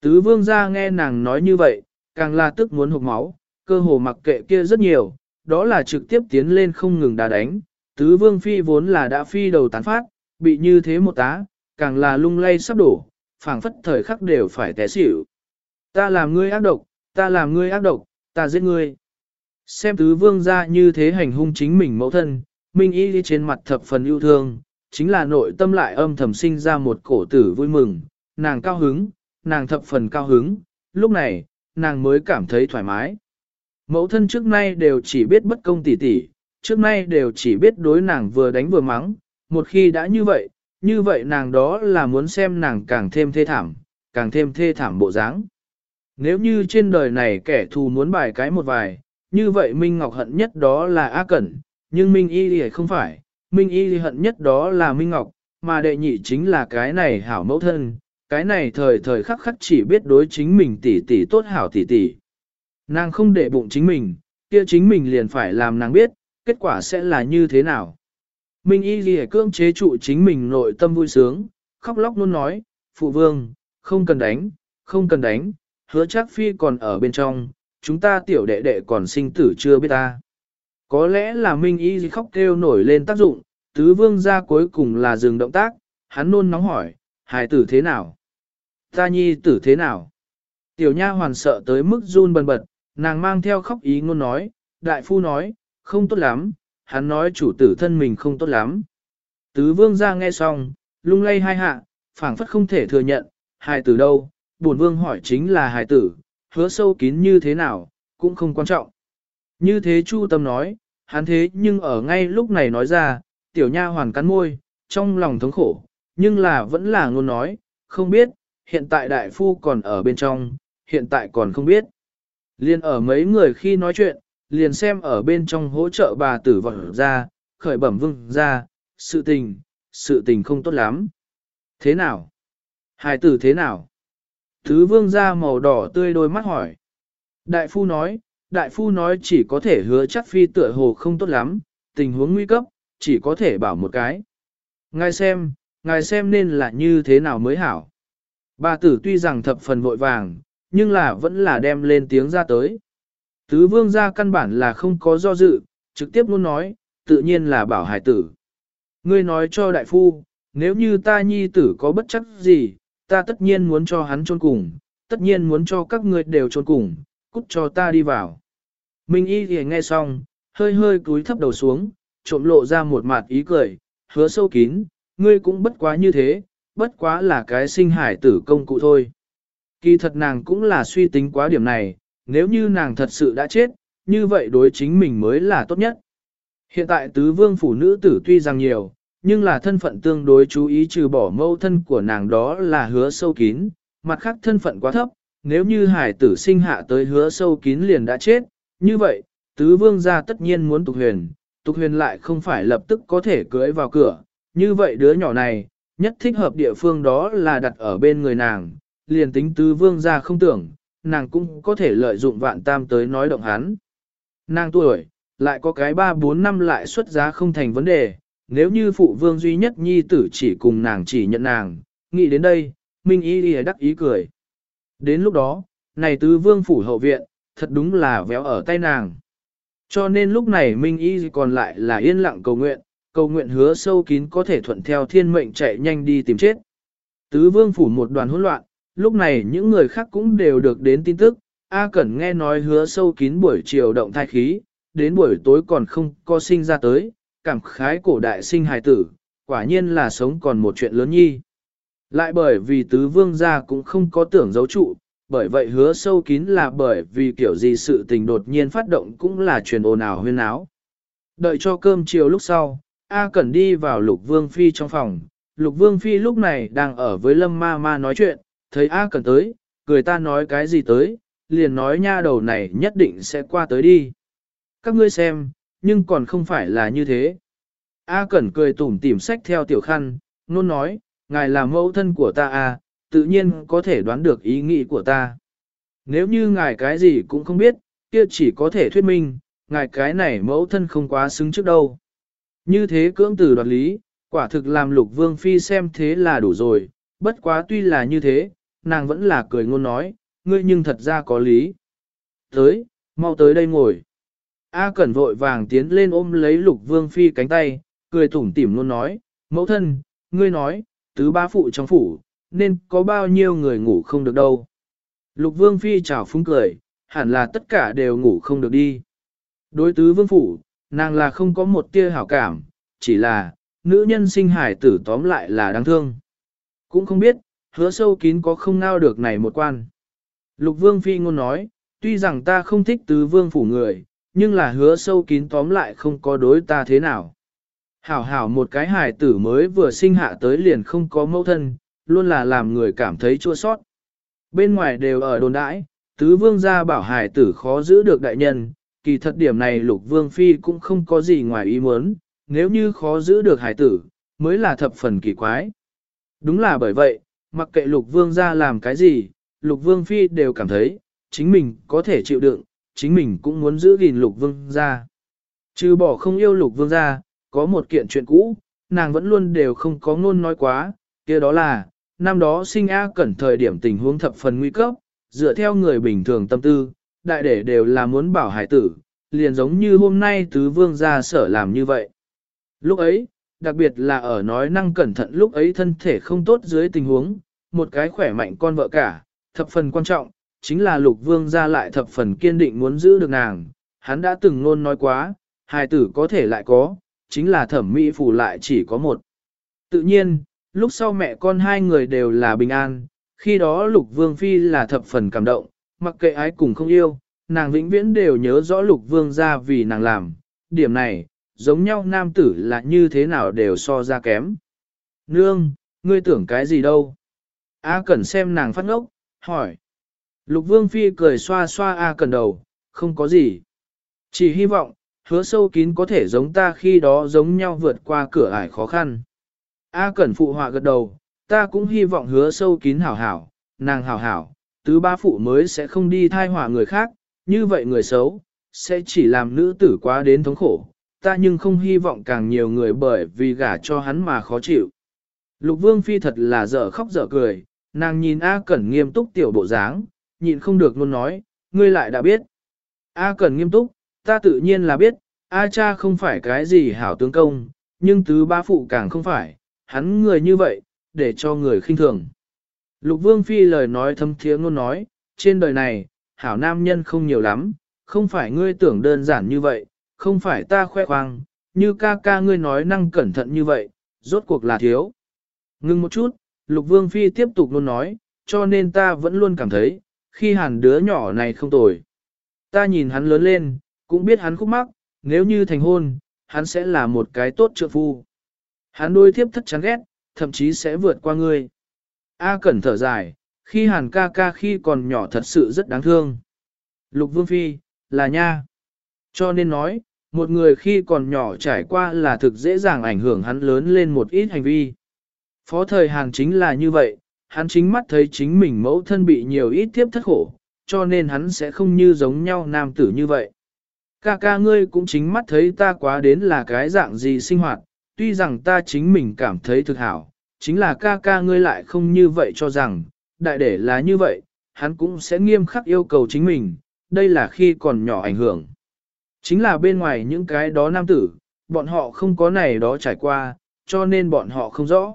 Tứ vương gia nghe nàng nói như vậy, càng là tức muốn hụt máu, cơ hồ mặc kệ kia rất nhiều, đó là trực tiếp tiến lên không ngừng đá đánh. Tứ vương phi vốn là đã phi đầu tán phát, bị như thế một tá, càng là lung lay sắp đổ, phảng phất thời khắc đều phải té xỉu. Ta làm ngươi ác độc, ta làm ngươi ác độc, ta giết ngươi. Xem tứ vương ra như thế hành hung chính mình mẫu thân, Minh Y đi trên mặt thập phần yêu thương, chính là nội tâm lại âm thầm sinh ra một cổ tử vui mừng, nàng cao hứng, nàng thập phần cao hứng, lúc này, nàng mới cảm thấy thoải mái. Mẫu thân trước nay đều chỉ biết bất công tỉ tỉ, trước nay đều chỉ biết đối nàng vừa đánh vừa mắng, một khi đã như vậy, như vậy nàng đó là muốn xem nàng càng thêm thê thảm, càng thêm thê thảm bộ dáng. Nếu như trên đời này kẻ thù muốn bài cái một vài, như vậy Minh Ngọc hận nhất đó là A Cẩn, nhưng Minh Y thì không phải, Minh Y hận nhất đó là Minh Ngọc, mà đệ nhị chính là cái này hảo mẫu thân, cái này thời thời khắc khắc chỉ biết đối chính mình tỷ tỷ tốt hảo tỷ tỷ. Nàng không để bụng chính mình, kia chính mình liền phải làm nàng biết, kết quả sẽ là như thế nào. Minh y ghi cưỡng chế trụ chính mình nội tâm vui sướng, khóc lóc luôn nói, phụ vương, không cần đánh, không cần đánh, hứa chắc phi còn ở bên trong, chúng ta tiểu đệ đệ còn sinh tử chưa biết ta. Có lẽ là Minh y khóc kêu nổi lên tác dụng, tứ vương ra cuối cùng là dừng động tác, hắn nôn nóng hỏi, hài tử thế nào? Ta nhi tử thế nào? Tiểu nha hoàn sợ tới mức run bần bật, nàng mang theo khóc ý ngôn nói, đại phu nói, không tốt lắm, hắn nói chủ tử thân mình không tốt lắm. Tứ vương ra nghe xong, lung lay hai hạ, phảng phất không thể thừa nhận, hài tử đâu, bổn vương hỏi chính là hài tử, hứa sâu kín như thế nào, cũng không quan trọng. Như thế Chu Tâm nói, hắn thế nhưng ở ngay lúc này nói ra, tiểu nha hoàn cắn môi, trong lòng thống khổ, nhưng là vẫn là ngôn nói, không biết, hiện tại đại phu còn ở bên trong, hiện tại còn không biết. Liên ở mấy người khi nói chuyện, liền xem ở bên trong hỗ trợ bà tử vọng ra, khởi bẩm vương ra, sự tình, sự tình không tốt lắm. Thế nào? Hài tử thế nào? Thứ vương ra màu đỏ tươi đôi mắt hỏi. Đại phu nói, đại phu nói chỉ có thể hứa chắc phi tựa hồ không tốt lắm, tình huống nguy cấp, chỉ có thể bảo một cái. Ngài xem, ngài xem nên là như thế nào mới hảo. Bà tử tuy rằng thập phần vội vàng, nhưng là vẫn là đem lên tiếng ra tới. Tứ vương gia căn bản là không có do dự, trực tiếp luôn nói, tự nhiên là bảo hải tử. Ngươi nói cho đại phu, nếu như ta nhi tử có bất chấp gì, ta tất nhiên muốn cho hắn trôn cùng, tất nhiên muốn cho các ngươi đều trôn cùng, cút cho ta đi vào. Minh y thì nghe xong, hơi hơi cúi thấp đầu xuống, trộm lộ ra một mặt ý cười, hứa sâu kín, ngươi cũng bất quá như thế, bất quá là cái sinh hải tử công cụ thôi. Kỳ thật nàng cũng là suy tính quá điểm này, nếu như nàng thật sự đã chết, như vậy đối chính mình mới là tốt nhất. Hiện tại tứ vương phủ nữ tử tuy rằng nhiều, nhưng là thân phận tương đối chú ý trừ bỏ mâu thân của nàng đó là hứa sâu kín, mặt khác thân phận quá thấp, nếu như hải tử sinh hạ tới hứa sâu kín liền đã chết, như vậy, tứ vương gia tất nhiên muốn tục huyền, tục huyền lại không phải lập tức có thể cưới vào cửa, như vậy đứa nhỏ này, nhất thích hợp địa phương đó là đặt ở bên người nàng, liền tính tứ vương gia không tưởng, nàng cũng có thể lợi dụng vạn tam tới nói động hắn. Nàng tuổi, lại có cái 3-4 năm lại xuất giá không thành vấn đề, nếu như phụ vương duy nhất nhi tử chỉ cùng nàng chỉ nhận nàng, nghĩ đến đây, Minh Y Y đắc ý cười. Đến lúc đó, này tứ vương phủ hậu viện, thật đúng là véo ở tay nàng. Cho nên lúc này Minh Y còn lại là yên lặng cầu nguyện, cầu nguyện hứa sâu kín có thể thuận theo thiên mệnh chạy nhanh đi tìm chết. Tứ vương phủ một đoàn hỗn loạn, lúc này những người khác cũng đều được đến tin tức, A Cẩn nghe nói hứa sâu kín buổi chiều động thai khí, đến buổi tối còn không có sinh ra tới, cảm khái cổ đại sinh hài tử, quả nhiên là sống còn một chuyện lớn nhi. Lại bởi vì tứ vương gia cũng không có tưởng giấu trụ, bởi vậy hứa sâu kín là bởi vì kiểu gì sự tình đột nhiên phát động cũng là truyền ồn ào huyên áo. Đợi cho cơm chiều lúc sau, A Cẩn đi vào Lục Vương Phi trong phòng, Lục Vương Phi lúc này đang ở với Lâm Ma Ma nói chuyện, thấy A Cẩn tới, cười ta nói cái gì tới, liền nói nha đầu này nhất định sẽ qua tới đi. Các ngươi xem, nhưng còn không phải là như thế. A Cẩn cười tủm tỉm sách theo tiểu khăn, nôn nói, ngài là mẫu thân của ta à, tự nhiên có thể đoán được ý nghĩ của ta. Nếu như ngài cái gì cũng không biết, kia chỉ có thể thuyết minh, ngài cái này mẫu thân không quá xứng trước đâu. Như thế cưỡng từ đoạt lý, quả thực làm lục vương phi xem thế là đủ rồi, bất quá tuy là như thế, nàng vẫn là cười ngôn nói, ngươi nhưng thật ra có lý. Tới, mau tới đây ngồi. A Cẩn vội vàng tiến lên ôm lấy lục vương phi cánh tay, cười tủm tỉm luôn nói, mẫu thân, ngươi nói, tứ ba phụ trong phủ, nên có bao nhiêu người ngủ không được đâu. Lục vương phi chào phúng cười, hẳn là tất cả đều ngủ không được đi. Đối tứ vương phủ, nàng là không có một tia hảo cảm, chỉ là, nữ nhân sinh hải tử tóm lại là đáng thương. Cũng không biết, hứa sâu kín có không ngao được này một quan. Lục vương phi ngôn nói, tuy rằng ta không thích tứ vương phủ người, nhưng là hứa sâu kín tóm lại không có đối ta thế nào. Hảo hảo một cái hài tử mới vừa sinh hạ tới liền không có mẫu thân, luôn là làm người cảm thấy chua sót. Bên ngoài đều ở đồn đãi, tứ vương gia bảo hài tử khó giữ được đại nhân, kỳ thật điểm này lục vương phi cũng không có gì ngoài ý muốn, nếu như khó giữ được hài tử, mới là thập phần kỳ quái. Đúng là bởi vậy, mặc kệ lục vương gia làm cái gì, lục vương phi đều cảm thấy, chính mình có thể chịu đựng, chính mình cũng muốn giữ gìn lục vương gia. Trừ bỏ không yêu lục vương gia, có một kiện chuyện cũ, nàng vẫn luôn đều không có ngôn nói quá, kia đó là, năm đó sinh A cẩn thời điểm tình huống thập phần nguy cấp, dựa theo người bình thường tâm tư, đại để đều là muốn bảo hải tử, liền giống như hôm nay tứ vương gia sở làm như vậy. Lúc ấy, đặc biệt là ở nói năng cẩn thận lúc ấy thân thể không tốt dưới tình huống, một cái khỏe mạnh con vợ cả, thập phần quan trọng, chính là lục vương gia lại thập phần kiên định muốn giữ được nàng. Hắn đã từng luôn nói quá, hài tử có thể lại có, chính là thẩm mỹ phù lại chỉ có một. Tự nhiên, lúc sau mẹ con hai người đều là bình an, khi đó lục vương phi là thập phần cảm động, mặc kệ ai cùng không yêu, nàng vĩnh viễn đều nhớ rõ lục vương ra vì nàng làm, điểm này, giống nhau nam tử là như thế nào đều so ra kém. Nương, ngươi tưởng cái gì đâu? A cần xem nàng phát ngốc, hỏi. Lục Vương Phi cười xoa xoa A Cẩn đầu, không có gì. Chỉ hy vọng, hứa sâu kín có thể giống ta khi đó giống nhau vượt qua cửa ải khó khăn. A Cẩn phụ họa gật đầu, ta cũng hy vọng hứa sâu kín hảo hảo, nàng hảo hảo, tứ ba phụ mới sẽ không đi thai họa người khác, như vậy người xấu, sẽ chỉ làm nữ tử quá đến thống khổ, ta nhưng không hy vọng càng nhiều người bởi vì gả cho hắn mà khó chịu. Lục Vương Phi thật là dở khóc dở cười, nàng nhìn A Cẩn nghiêm túc tiểu bộ dáng, nhịn không được luôn nói, ngươi lại đã biết. A cần nghiêm túc, ta tự nhiên là biết, A cha không phải cái gì hảo tướng công, nhưng tứ ba phụ càng không phải, hắn người như vậy, để cho người khinh thường. Lục Vương Phi lời nói thâm thiế luôn nói, trên đời này, hảo nam nhân không nhiều lắm, không phải ngươi tưởng đơn giản như vậy, không phải ta khoe khoang, như ca ca ngươi nói năng cẩn thận như vậy, rốt cuộc là thiếu. Ngưng một chút, Lục Vương Phi tiếp tục luôn nói, cho nên ta vẫn luôn cảm thấy, khi hàn đứa nhỏ này không tồi. Ta nhìn hắn lớn lên, cũng biết hắn khúc mắc, nếu như thành hôn, hắn sẽ là một cái tốt trượng phu. Hắn đôi thiếp thất chán ghét, thậm chí sẽ vượt qua ngươi. A cẩn thở dài, khi hàn ca ca khi còn nhỏ thật sự rất đáng thương. Lục Vương Phi, là nha. Cho nên nói, một người khi còn nhỏ trải qua là thực dễ dàng ảnh hưởng hắn lớn lên một ít hành vi. Phó thời Hàn chính là như vậy, hắn chính mắt thấy chính mình mẫu thân bị nhiều ít tiếp thất khổ, cho nên hắn sẽ không như giống nhau nam tử như vậy. Ca ca ngươi cũng chính mắt thấy ta quá đến là cái dạng gì sinh hoạt, tuy rằng ta chính mình cảm thấy thực hảo, chính là ca ca ngươi lại không như vậy cho rằng, đại để là như vậy, hắn cũng sẽ nghiêm khắc yêu cầu chính mình, đây là khi còn nhỏ ảnh hưởng. Chính là bên ngoài những cái đó nam tử, bọn họ không có này đó trải qua, cho nên bọn họ không rõ.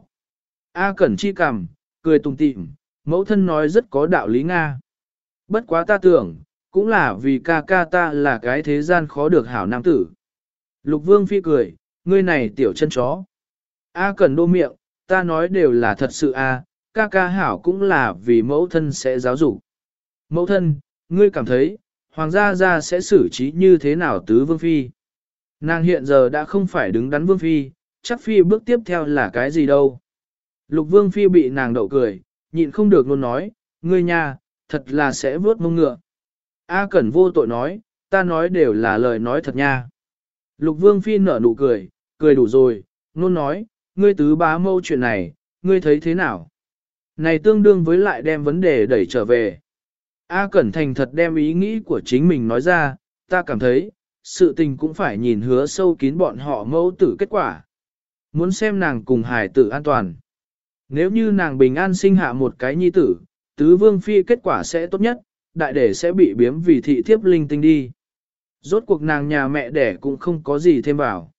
A Cẩn Chi cằm, cười tùng tịm, mẫu thân nói rất có đạo lý Nga. Bất quá ta tưởng, cũng là vì ca ca ta là cái thế gian khó được hảo nam tử. Lục Vương Phi cười, ngươi này tiểu chân chó. A cần đô miệng, ta nói đều là thật sự a, ca ca hảo cũng là vì mẫu thân sẽ giáo dục. Mẫu thân, ngươi cảm thấy, hoàng gia gia sẽ xử trí như thế nào tứ vương phi? Nàng hiện giờ đã không phải đứng đắn vương phi, chắc phi bước tiếp theo là cái gì đâu. Lục vương phi bị nàng đậu cười, nhịn không được luôn nói, ngươi nha, thật là sẽ vớt mông ngựa. A Cẩn vô tội nói, ta nói đều là lời nói thật nha. Lục vương phi nở nụ cười, cười đủ rồi, luôn nói, ngươi tứ bá mâu chuyện này, ngươi thấy thế nào? Này tương đương với lại đem vấn đề đẩy trở về. A Cẩn Thành thật đem ý nghĩ của chính mình nói ra, ta cảm thấy, sự tình cũng phải nhìn hứa sâu kín bọn họ mâu tử kết quả. Muốn xem nàng cùng hải tử an toàn. Nếu như nàng bình an sinh hạ một cái nhi tử, tứ vương phi kết quả sẽ tốt nhất, đại đệ sẽ bị biếm vì thị thiếp linh tinh đi. Rốt cuộc nàng nhà mẹ đẻ cũng không có gì thêm vào.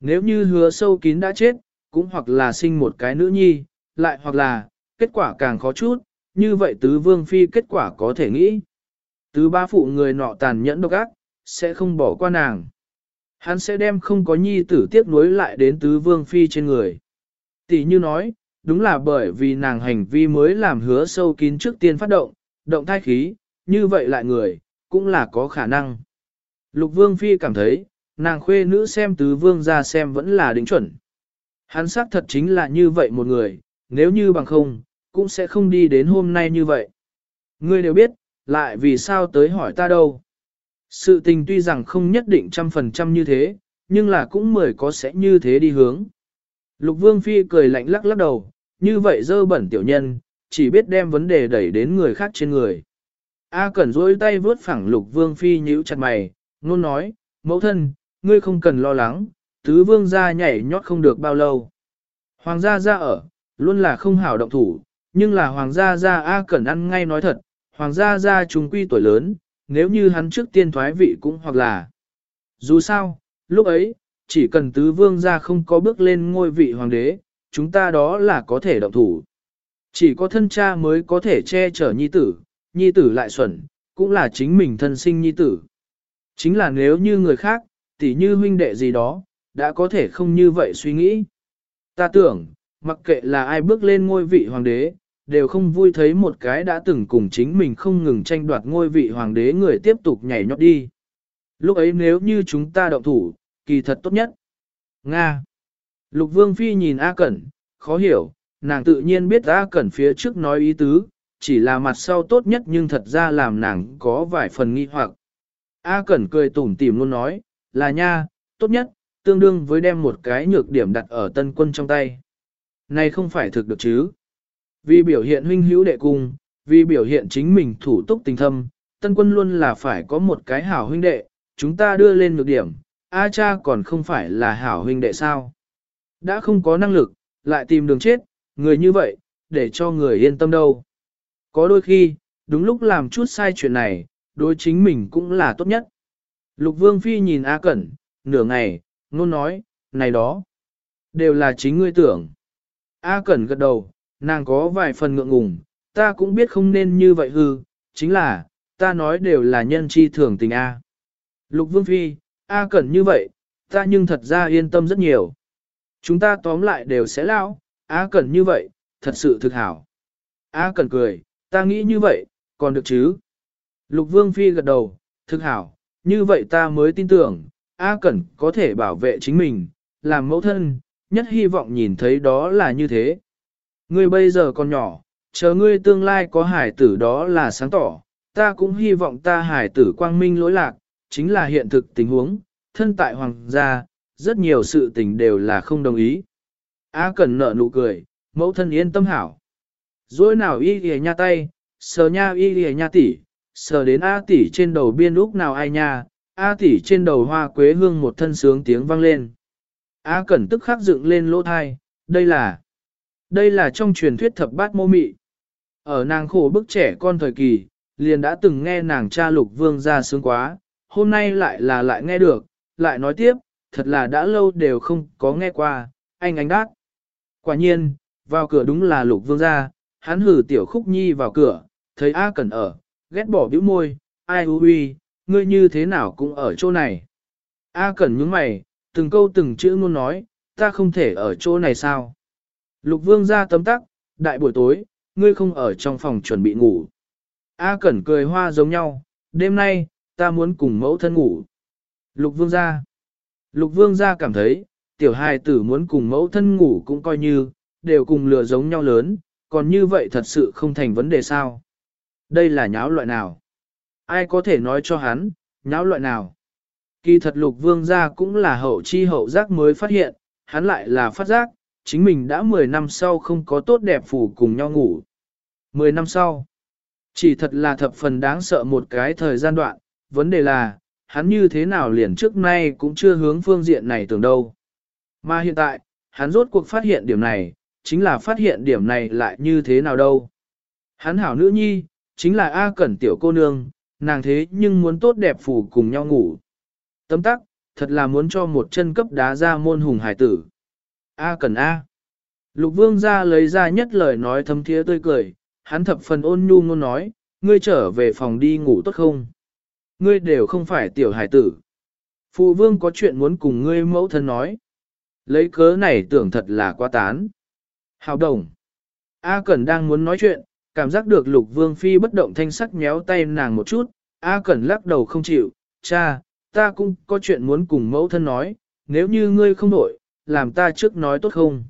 Nếu như hứa sâu kín đã chết, cũng hoặc là sinh một cái nữ nhi, lại hoặc là, kết quả càng khó chút, như vậy tứ vương phi kết quả có thể nghĩ. Tứ ba phụ người nọ tàn nhẫn độc ác, sẽ không bỏ qua nàng. Hắn sẽ đem không có nhi tử tiếc nối lại đến tứ vương phi trên người. Tỷ như nói, đúng là bởi vì nàng hành vi mới làm hứa sâu kín trước tiên phát động, động thai khí, như vậy lại người, cũng là có khả năng. Lục vương phi cảm thấy, nàng khuê nữ xem tứ vương ra xem vẫn là đính chuẩn. Hắn xác thật chính là như vậy một người, nếu như bằng không, cũng sẽ không đi đến hôm nay như vậy. Ngươi đều biết, lại vì sao tới hỏi ta đâu. Sự tình tuy rằng không nhất định trăm phần trăm như thế, nhưng là cũng mười có sẽ như thế đi hướng. Lục Vương Phi cười lạnh lắc lắc đầu, như vậy dơ bẩn tiểu nhân, chỉ biết đem vấn đề đẩy đến người khác trên người. A Cẩn duỗi tay vướt phẳng Lục Vương Phi nhíu chặt mày, luôn nói, mẫu thân, ngươi không cần lo lắng, tứ vương gia nhảy nhót không được bao lâu. Hoàng gia ra ở, luôn là không hảo động thủ, nhưng là hoàng gia gia A Cẩn ăn ngay nói thật, hoàng gia gia chúng quy tuổi lớn, nếu như hắn trước tiên thoái vị cũng hoặc là. Dù sao, lúc ấy, chỉ cần tứ vương gia không có bước lên ngôi vị hoàng đế, chúng ta đó là có thể động thủ. Chỉ có thân cha mới có thể che chở nhi tử, nhi tử lại xuẩn, cũng là chính mình thân sinh nhi tử. Chính là nếu như người khác, tỉ như huynh đệ gì đó, đã có thể không như vậy suy nghĩ. Ta tưởng, mặc kệ là ai bước lên ngôi vị hoàng đế, đều không vui thấy một cái đã từng cùng chính mình không ngừng tranh đoạt ngôi vị hoàng đế người tiếp tục nhảy nhót đi. Lúc ấy nếu như chúng ta động thủ, kỳ thật tốt nhất. Nga. Lục Vương Phi nhìn A Cẩn, khó hiểu, nàng tự nhiên biết A Cẩn phía trước nói ý tứ, chỉ là mặt sau tốt nhất nhưng thật ra làm nàng có vài phần nghi hoặc. A Cẩn cười tủm tỉm luôn nói, là nha, tốt nhất, tương đương với đem một cái nhược điểm đặt ở tân quân trong tay. Này không phải thực được chứ. Vì biểu hiện huynh hữu đệ cung, vì biểu hiện chính mình thủ túc tình thâm, tân quân luôn là phải có một cái hảo huynh đệ, chúng ta đưa lên nhược điểm, A cha còn không phải là hảo huynh đệ sao. Đã không có năng lực, lại tìm đường chết, người như vậy, để cho người yên tâm đâu. Có đôi khi, đúng lúc làm chút sai chuyện này, đối chính mình cũng là tốt nhất. Lục Vương Phi nhìn A Cẩn, nửa ngày, nôn nói, này đó, đều là chính ngươi tưởng. A Cẩn gật đầu, nàng có vài phần ngượng ngùng, ta cũng biết không nên như vậy hư, chính là, ta nói đều là nhân chi thường tình A. Lục Vương Phi, A Cẩn như vậy, Ta nhưng thật ra yên tâm rất nhiều. Chúng ta tóm lại đều sẽ lao, A Cẩn như vậy, thật sự thực hảo. A Cẩn cười, ta nghĩ như vậy, còn được chứ. Lục Vương Phi gật đầu, thực hảo, như vậy ta mới tin tưởng, A Cẩn có thể bảo vệ chính mình, làm mẫu thân, nhất hy vọng nhìn thấy đó là như thế. Ngươi bây giờ còn nhỏ, chờ ngươi tương lai có hải tử đó là sáng tỏ, ta cũng hy vọng ta hải tử quang minh lỗi lạc, chính là hiện thực tình huống, thân tại hoàng gia, rất nhiều sự tình đều là không đồng ý. A Cẩn nở nụ cười, mẫu thân yên tâm hảo. Rồi nào y lìa nha tay, sờ nha y lìa nha tỷ, sờ đến A tỷ trên đầu biên lúc nào ai nha, A tỷ trên đầu hoa quế hương một thân sướng tiếng vang lên. A Cẩn tức khắc dựng lên lỗ thai, đây là, đây là trong truyền thuyết thập bát mô mị. Ở nàng khổ bức trẻ con thời kỳ, liền đã từng nghe nàng cha lục vương ra sướng quá, hôm nay lại là lại nghe được, lại nói tiếp, thật là đã lâu đều không có nghe qua, anh anh đát. Quả nhiên, vào cửa đúng là lục vương gia hắn hử tiểu khúc nhi vào cửa, thấy A Cẩn ở, ghét bỏ bĩu môi, ai hư huy, ngươi như thế nào cũng ở chỗ này. A Cẩn nhướng mày, từng câu từng chữ luôn nói, ta không thể ở chỗ này sao. Lục vương ra tấm tắc, đại buổi tối, ngươi không ở trong phòng chuẩn bị ngủ. A Cẩn cười hoa giống nhau, đêm nay, ta muốn cùng mẫu thân ngủ. Lục vương ra. Lục vương gia cảm thấy, tiểu hài tử muốn cùng mẫu thân ngủ cũng coi như, đều cùng lừa giống nhau lớn, còn như vậy thật sự không thành vấn đề sao. Đây là nháo loại nào? Ai có thể nói cho hắn, nháo loại nào? Kỳ thật lục vương gia cũng là hậu chi hậu giác mới phát hiện, hắn lại là phát giác, chính mình đã 10 năm sau không có tốt đẹp phủ cùng nhau ngủ. 10 năm sau, chỉ thật là thập phần đáng sợ một cái thời gian đoạn, vấn đề là, hắn như thế nào liền trước nay cũng chưa hướng phương diện này tưởng đâu. Mà hiện tại, hắn rốt cuộc phát hiện điểm này, chính là phát hiện điểm này lại như thế nào đâu. Hắn hảo nữ nhi, chính là A Cẩn tiểu cô nương, nàng thế nhưng muốn tốt đẹp phủ cùng nhau ngủ. Tấm tắc, thật là muốn cho một chân cấp đá ra môn hùng hải tử. A Cẩn A. Lục vương ra lấy ra nhất lời nói thâm thiế tươi cười, hắn thập phần ôn nhu ngôn nói, ngươi trở về phòng đi ngủ tốt không? Ngươi đều không phải tiểu hải tử. Phụ vương có chuyện muốn cùng ngươi mẫu thân nói. Lấy cớ này tưởng thật là quá tán. Hào đồng. A Cẩn đang muốn nói chuyện, cảm giác được lục vương phi bất động thanh sắc nhéo tay nàng một chút. A Cẩn lắc đầu không chịu, cha, ta cũng có chuyện muốn cùng mẫu thân nói, nếu như ngươi không đổi, làm ta trước nói tốt không?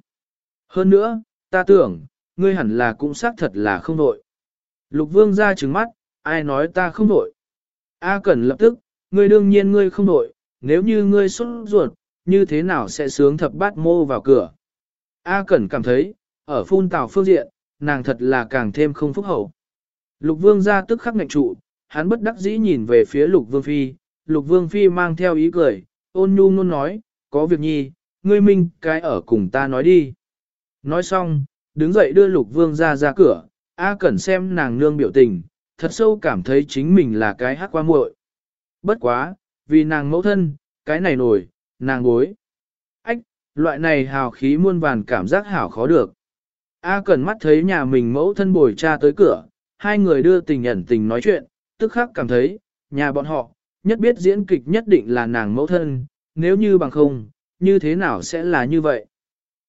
Hơn nữa, ta tưởng, ngươi hẳn là cũng xác thật là không đổi. Lục vương ra trừng mắt, ai nói ta không đổi? A Cẩn lập tức, ngươi đương nhiên ngươi không đổi, nếu như ngươi xuất ruột, như thế nào sẽ sướng thập bát mô vào cửa? A Cẩn cảm thấy, ở phun tào phương diện, nàng thật là càng thêm không phúc hậu. Lục vương ra tức khắc ngạch trụ, hắn bất đắc dĩ nhìn về phía lục vương phi, lục vương phi mang theo ý cười, ôn nhu luôn nói, có việc nhi, ngươi minh cái ở cùng ta nói đi. Nói xong, đứng dậy đưa lục vương ra ra cửa, A Cẩn xem nàng nương biểu tình, thật sâu cảm thấy chính mình là cái hắc qua muội. Bất quá, vì nàng mẫu thân, cái này nổi, nàng bối. Ách, loại này hào khí muôn vàn cảm giác hảo khó được. A cần mắt thấy nhà mình mẫu thân bồi cha tới cửa, hai người đưa tình ẩn tình nói chuyện, tức khắc cảm thấy, nhà bọn họ, nhất biết diễn kịch nhất định là nàng mẫu thân, nếu như bằng không, như thế nào sẽ là như vậy?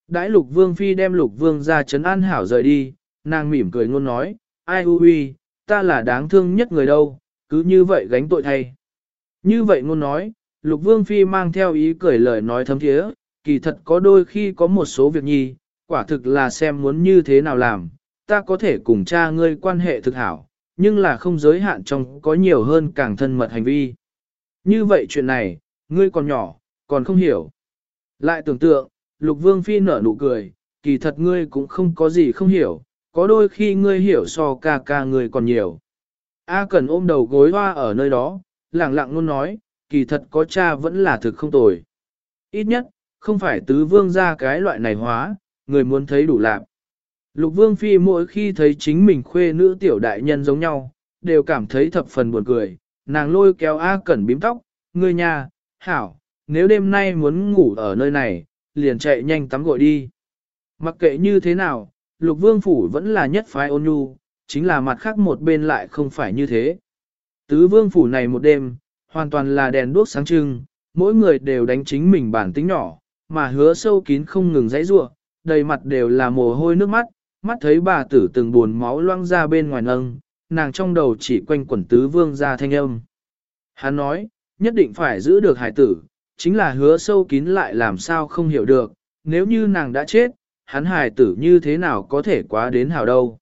Đãi lục vương phi đem lục vương ra chấn an hảo rời đi, nàng mỉm cười ngôn nói, ai u huy, ta là đáng thương nhất người đâu, cứ như vậy gánh tội thay. Như vậy ngôn nói, lục vương phi mang theo ý cười lời nói thấm thiế, kỳ thật có đôi khi có một số việc nhi, quả thực là xem muốn như thế nào làm, ta có thể cùng cha ngươi quan hệ thực hảo, nhưng là không giới hạn trong có nhiều hơn càng thân mật hành vi. Như vậy chuyện này, ngươi còn nhỏ, còn không hiểu. Lại tưởng tượng, lục vương phi nở nụ cười, kỳ thật ngươi cũng không có gì không hiểu, có đôi khi ngươi hiểu so ca ca ngươi còn nhiều. A cần ôm đầu gối hoa ở nơi đó, lặng lặng luôn nói, kỳ thật có cha vẫn là thực không tồi. Ít nhất, không phải tứ vương ra cái loại này hóa, người muốn thấy đủ lạc. Lục vương phi mỗi khi thấy chính mình khuê nữ tiểu đại nhân giống nhau, đều cảm thấy thập phần buồn cười, nàng lôi kéo A Cẩn bím tóc, ngươi nhà, hảo, nếu đêm nay muốn ngủ ở nơi này, liền chạy nhanh tắm gội đi. Mặc kệ như thế nào, lục vương phủ vẫn là nhất phái ôn nhu, chính là mặt khác một bên lại không phải như thế. Tứ vương phủ này một đêm, hoàn toàn là đèn đuốc sáng trưng, mỗi người đều đánh chính mình bản tính nhỏ, mà hứa sâu kín không ngừng dãy ruộng, đầy mặt đều là mồ hôi nước mắt, mắt thấy bà tử từng buồn máu loang ra bên ngoài nâng, nàng trong đầu chỉ quanh quẩn tứ vương ra thanh âm. Hắn nói, nhất định phải giữ được hải tử, chính là hứa sâu kín lại làm sao không hiểu được, nếu như nàng đã chết, hắn hải tử như thế nào có thể quá đến hào đâu.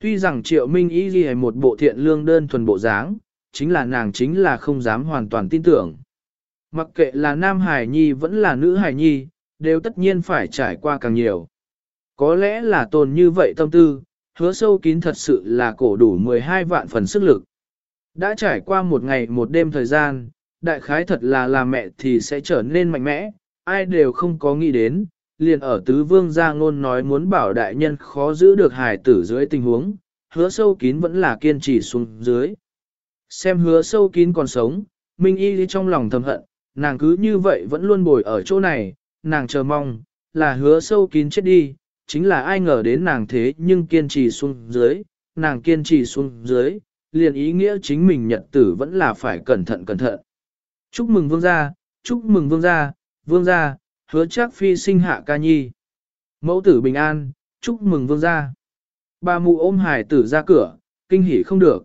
Tuy rằng triệu minh ý ghi một bộ thiện lương đơn thuần bộ dáng, chính là nàng chính là không dám hoàn toàn tin tưởng. Mặc kệ là nam hải nhi vẫn là nữ hải nhi, đều tất nhiên phải trải qua càng nhiều. Có lẽ là tồn như vậy tâm tư, hứa sâu kín thật sự là cổ đủ 12 vạn phần sức lực. Đã trải qua một ngày một đêm thời gian, đại khái thật là là mẹ thì sẽ trở nên mạnh mẽ, ai đều không có nghĩ đến, liền ở tứ vương gia ngôn nói muốn bảo đại nhân khó giữ được hài tử dưới tình huống, hứa sâu kín vẫn là kiên trì xuống dưới. Xem hứa sâu kín còn sống, Minh Y trong lòng thầm hận, nàng cứ như vậy vẫn luôn bồi ở chỗ này, nàng chờ mong, là hứa sâu kín chết đi, chính là ai ngờ đến nàng thế nhưng kiên trì xuống dưới, nàng kiên trì xuống dưới, liền ý nghĩa chính mình nhật tử vẫn là phải cẩn thận cẩn thận. Chúc mừng vương gia, chúc mừng vương gia, vương gia, hứa chắc phi sinh hạ ca nhi. Mẫu tử bình an, chúc mừng vương gia. Bà mụ ôm hải tử ra cửa, kinh hỉ không được.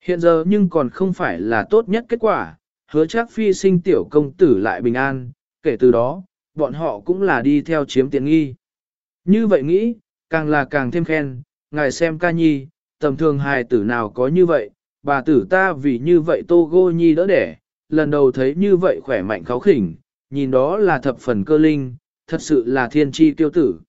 Hiện giờ nhưng còn không phải là tốt nhất kết quả, hứa chắc phi sinh tiểu công tử lại bình an, kể từ đó, bọn họ cũng là đi theo chiếm tiện nghi. Như vậy nghĩ, càng là càng thêm khen, ngài xem ca nhi, tầm thường hài tử nào có như vậy, bà tử ta vì như vậy tô gô nhi đỡ đẻ, lần đầu thấy như vậy khỏe mạnh kháo khỉnh, nhìn đó là thập phần cơ linh, thật sự là thiên tri tiêu tử.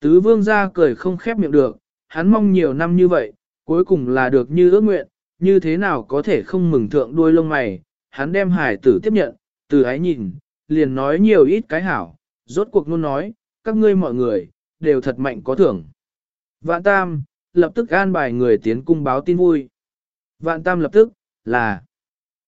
Tứ vương ra cười không khép miệng được, hắn mong nhiều năm như vậy, cuối cùng là được như ước nguyện, như thế nào có thể không mừng thượng đuôi lông mày, hắn đem hải tử tiếp nhận, từ ái nhìn, liền nói nhiều ít cái hảo, rốt cuộc luôn nói, các ngươi mọi người, đều thật mạnh có thưởng. Vạn Tam, lập tức an bài người tiến cung báo tin vui. Vạn Tam lập tức, là,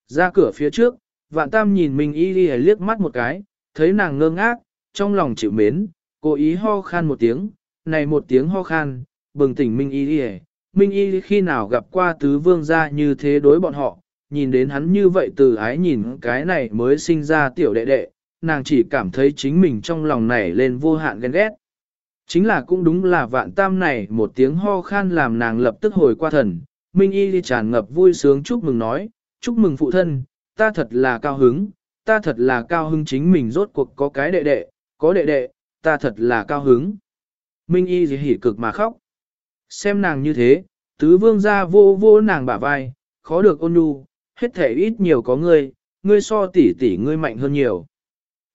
ra cửa phía trước, Vạn Tam nhìn Minh y Y liếc mắt một cái, thấy nàng ngơ ngác, trong lòng chịu mến, cố ý ho khan một tiếng, này một tiếng ho khan, bừng tỉnh Minh Y Y. Minh Y khi nào gặp qua tứ vương gia như thế đối bọn họ, nhìn đến hắn như vậy từ ái nhìn cái này mới sinh ra tiểu đệ đệ, nàng chỉ cảm thấy chính mình trong lòng này lên vô hạn ghen ghét. Chính là cũng đúng là vạn tam này một tiếng ho khan làm nàng lập tức hồi qua thần, Minh Y tràn ngập vui sướng chúc mừng nói, chúc mừng phụ thân, ta thật là cao hứng, ta thật là cao hứng chính mình rốt cuộc có cái đệ đệ, có đệ đệ, ta thật là cao hứng. Minh Y gì hỉ cực mà khóc. Xem nàng như thế, tứ vương ra vô vô nàng bả vai, khó được ôn nhu, hết thể ít nhiều có ngươi, ngươi so tỷ tỷ ngươi mạnh hơn nhiều.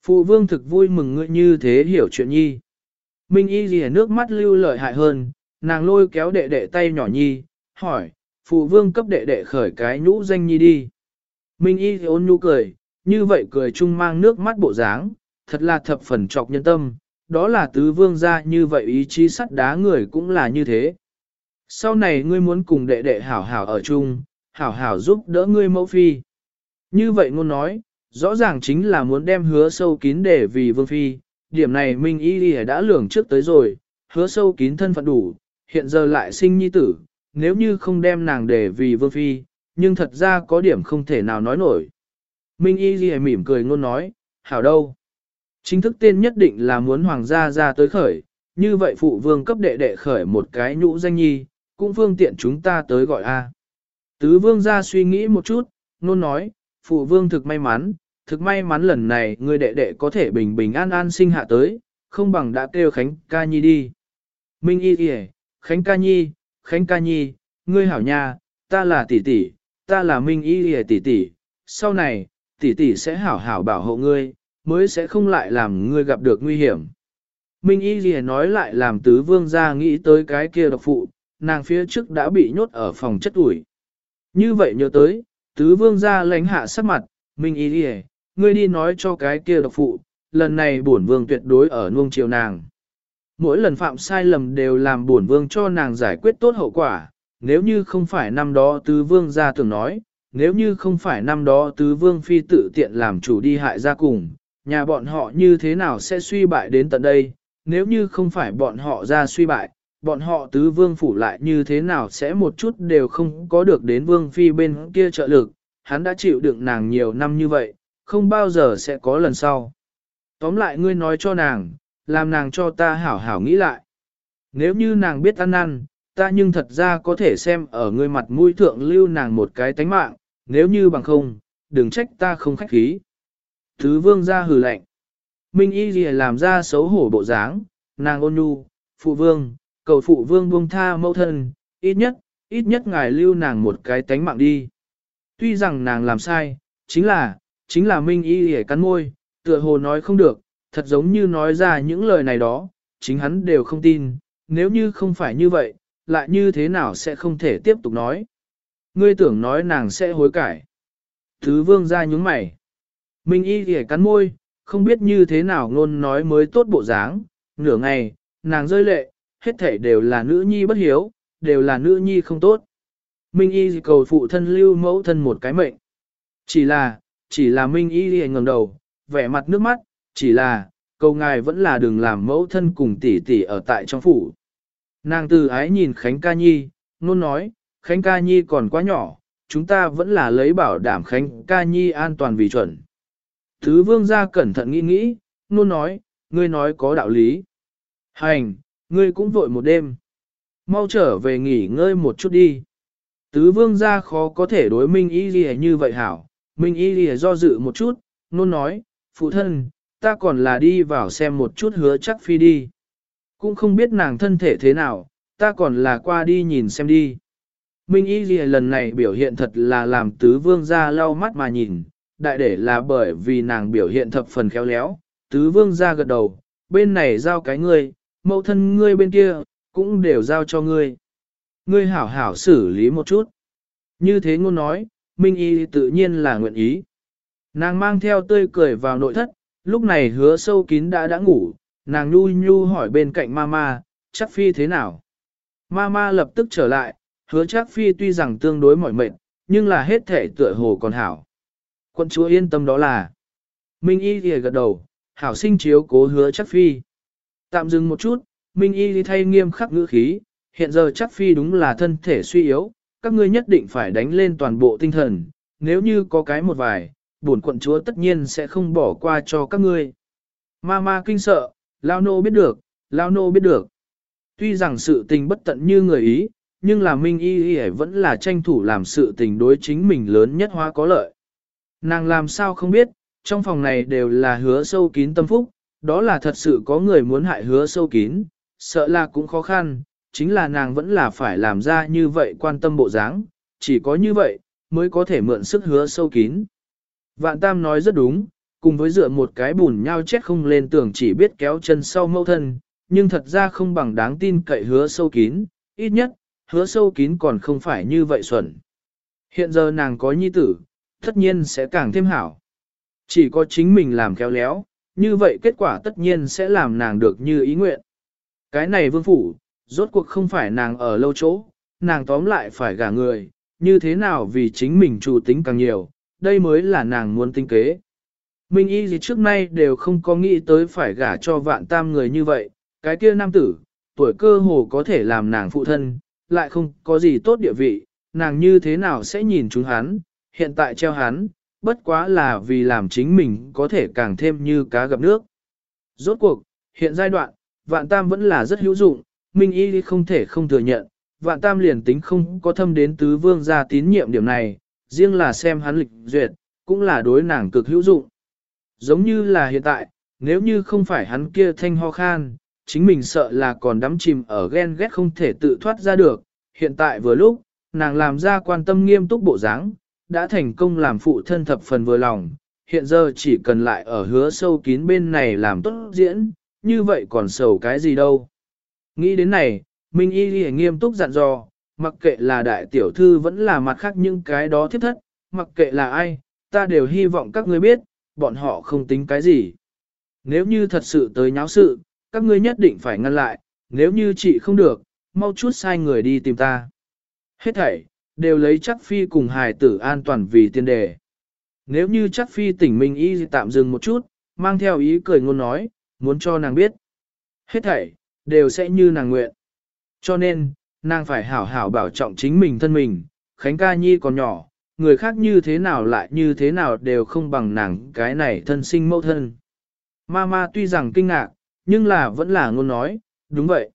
Phụ vương thực vui mừng ngươi như thế hiểu chuyện nhi. Minh y gì nước mắt lưu lợi hại hơn, nàng lôi kéo đệ đệ tay nhỏ nhi, hỏi, phụ vương cấp đệ đệ khởi cái nhũ danh nhi đi. Minh y ôn nhu cười, như vậy cười chung mang nước mắt bộ dáng, thật là thập phần trọc nhân tâm, đó là tứ vương gia như vậy ý chí sắt đá người cũng là như thế. Sau này ngươi muốn cùng đệ đệ hảo hảo ở chung, hảo hảo giúp đỡ ngươi mẫu phi. Như vậy ngôn nói, rõ ràng chính là muốn đem hứa sâu kín để vì vương phi, điểm này Minh Y thì đã lường trước tới rồi, hứa sâu kín thân phận đủ, hiện giờ lại sinh nhi tử, nếu như không đem nàng để vì vương phi, nhưng thật ra có điểm không thể nào nói nổi. Minh Y Lì mỉm cười ngôn nói, hảo đâu. Chính thức tên nhất định là muốn hoàng gia ra tới khởi, như vậy phụ vương cấp đệ đệ khởi một cái nhũ danh nhi, cũng phương tiện chúng ta tới gọi A. Tứ vương ra suy nghĩ một chút, nôn nói, phụ vương thực may mắn, thực may mắn lần này người đệ đệ có thể bình bình an an sinh hạ tới, không bằng đã kêu Khánh ca nhi đi. Minh y kìa, Khánh ca nhi, Khánh ca nhi, ngươi hảo nha, ta là tỷ tỷ, ta là Minh y kìa tỷ tỷ, sau này, tỷ tỷ sẽ hảo hảo bảo hộ ngươi, mới sẽ không lại làm ngươi gặp được nguy hiểm. Minh y kìa nói lại làm tứ vương gia nghĩ tới cái kia độc phụ, nàng phía trước đã bị nhốt ở phòng chất ủi. Như vậy nhớ tới, tứ vương gia lãnh hạ sắc mặt, Minh y kìa, ngươi đi nói cho cái kia độc phụ, lần này bổn vương tuyệt đối ở nuông chiều nàng. Mỗi lần phạm sai lầm đều làm bổn vương cho nàng giải quyết tốt hậu quả, nếu như không phải năm đó tứ vương ra từng nói, nếu như không phải năm đó tứ vương phi tự tiện làm chủ đi hại ra cùng, nhà bọn họ như thế nào sẽ suy bại đến tận đây, nếu như không phải bọn họ ra suy bại, bọn họ tứ vương phủ lại như thế nào sẽ một chút đều không có được đến vương phi bên kia trợ lực, hắn đã chịu đựng nàng nhiều năm như vậy, không bao giờ sẽ có lần sau. Tóm lại ngươi nói cho nàng, làm nàng cho ta hảo hảo nghĩ lại. Nếu như nàng biết ăn năn, ta nhưng thật ra có thể xem ở ngươi mặt mũi thượng lưu nàng một cái tánh mạng, nếu như bằng không, đừng trách ta không khách khí. Thứ vương ra hừ lạnh. Minh y gì làm ra xấu hổ bộ dáng, nàng ôn nhu, phụ vương, cầu phụ vương buông tha mẫu thân, ít nhất, ít nhất ngài lưu nàng một cái tánh mạng đi. Tuy rằng nàng làm sai, chính là, chính là Minh y gì cắn môi, tựa hồ nói không được, thật giống như nói ra những lời này đó, chính hắn đều không tin, nếu như không phải như vậy, lại như thế nào sẽ không thể tiếp tục nói. Ngươi tưởng nói nàng sẽ hối cải. Thứ vương ra nhúng mày. Minh y thì cắn môi, không biết như thế nào ngôn nói mới tốt bộ dáng, nửa ngày, nàng rơi lệ, hết thể đều là nữ nhi bất hiếu, đều là nữ nhi không tốt. Minh y cầu phụ thân lưu mẫu thân một cái mệnh. Chỉ là, chỉ là Minh y thì ngẩng đầu, vẻ mặt nước mắt, chỉ là, cầu ngài vẫn là đừng làm mẫu thân cùng tỷ tỷ ở tại trong phủ. Nàng từ ái nhìn Khánh Ca Nhi, nôn nói, Khánh Ca Nhi còn quá nhỏ, chúng ta vẫn là lấy bảo đảm Khánh Ca Nhi an toàn vì chuẩn. Thứ vương gia cẩn thận nghĩ nghĩ, nôn nói, ngươi nói có đạo lý. Hành, ngươi cũng vội một đêm. Mau trở về nghỉ ngơi một chút đi. Tứ vương gia khó có thể đối Minh Y lìa như vậy hảo. Minh Y lìa do dự một chút, nôn nói, phụ thân, ta còn là đi vào xem một chút hứa chắc phi đi. Cũng không biết nàng thân thể thế nào, ta còn là qua đi nhìn xem đi. Minh Y Ghi lần này biểu hiện thật là làm tứ vương gia lau mắt mà nhìn, đại để là bởi vì nàng biểu hiện thập phần khéo léo, tứ vương gia gật đầu, bên này giao cái ngươi, mẫu thân ngươi bên kia, cũng đều giao cho ngươi. Ngươi hảo hảo xử lý một chút. Như thế ngôn nói, Minh Y tự nhiên là nguyện ý. Nàng mang theo tươi cười vào nội thất, lúc này hứa sâu kín đã đã ngủ, nàng nhu nhu hỏi bên cạnh mama, chắc phi thế nào. Mama lập tức trở lại, hứa chắc phi tuy rằng tương đối mỏi mệt, nhưng là hết thể tựa hồ còn hảo. Quân chúa yên tâm đó là. Minh y thì gật đầu, hảo sinh chiếu cố hứa chắc phi. Tạm dừng một chút, Minh y thì thay nghiêm khắc ngữ khí, hiện giờ chắc phi đúng là thân thể suy yếu, các ngươi nhất định phải đánh lên toàn bộ tinh thần, nếu như có cái một vài, bổn quận chúa tất nhiên sẽ không bỏ qua cho các ngươi. Ma ma kinh sợ, Lao nô biết được, Lao nô biết được. Tuy rằng sự tình bất tận như người ý, nhưng là Minh Y Y vẫn là tranh thủ làm sự tình đối chính mình lớn nhất hóa có lợi. Nàng làm sao không biết, trong phòng này đều là hứa sâu kín tâm phúc, đó là thật sự có người muốn hại hứa sâu kín, sợ là cũng khó khăn, chính là nàng vẫn là phải làm ra như vậy quan tâm bộ dáng, chỉ có như vậy, mới có thể mượn sức hứa sâu kín. Vạn Tam nói rất đúng, cùng với dựa một cái bùn nhau chết không lên tường chỉ biết kéo chân sau mâu thân, nhưng thật ra không bằng đáng tin cậy hứa sâu kín, ít nhất, hứa sâu kín còn không phải như vậy xuẩn. Hiện giờ nàng có nhi tử, tất nhiên sẽ càng thêm hảo. Chỉ có chính mình làm khéo léo, như vậy kết quả tất nhiên sẽ làm nàng được như ý nguyện. Cái này vương phủ, rốt cuộc không phải nàng ở lâu chỗ, nàng tóm lại phải gả người, như thế nào vì chính mình chủ tính càng nhiều, đây mới là nàng muốn tinh kế. Minh y gì trước nay đều không có nghĩ tới phải gả cho vạn tam người như vậy, cái kia nam tử, tuổi cơ hồ có thể làm nàng phụ thân, lại không có gì tốt địa vị, nàng như thế nào sẽ nhìn chúng hắn, hiện tại treo hắn, bất quá là vì làm chính mình có thể càng thêm như cá gặp nước. Rốt cuộc, hiện giai đoạn, vạn tam vẫn là rất hữu dụng, Minh y không thể không thừa nhận, vạn tam liền tính không có thâm đến tứ vương gia tín nhiệm điểm này, riêng là xem hắn lịch duyệt, cũng là đối nàng cực hữu dụng. Giống như là hiện tại, nếu như không phải hắn kia thanh ho khan, chính mình sợ là còn đắm chìm ở ghen ghét không thể tự thoát ra được. Hiện tại vừa lúc, nàng làm ra quan tâm nghiêm túc bộ dáng, đã thành công làm phụ thân thập phần vừa lòng, hiện giờ chỉ cần lại ở hứa sâu kín bên này làm tốt diễn, như vậy còn sầu cái gì đâu. Nghĩ đến này, Minh Y Ghi nghiêm túc dặn dò, mặc kệ là đại tiểu thư vẫn là mặt khác những cái đó thiết thất, mặc kệ là ai, ta đều hy vọng các ngươi biết, bọn họ không tính cái gì. Nếu như thật sự tới nháo sự, các ngươi nhất định phải ngăn lại, nếu như chị không được, mau chút sai người đi tìm ta. Hết thảy, đều lấy chắc phi cùng hài tử an toàn vì tiên đề. Nếu như chắc phi tỉnh minh y tạm dừng một chút, mang theo ý cười ngôn nói, muốn cho nàng biết. Hết thảy, đều sẽ như nàng nguyện. Cho nên, nàng phải hảo hảo bảo trọng chính mình thân mình, Khánh ca nhi còn nhỏ, người khác như thế nào lại như thế nào đều không bằng nàng cái này thân sinh mẫu thân. Mama tuy rằng kinh ngạc, nhưng là vẫn là ngôn nói, đúng vậy.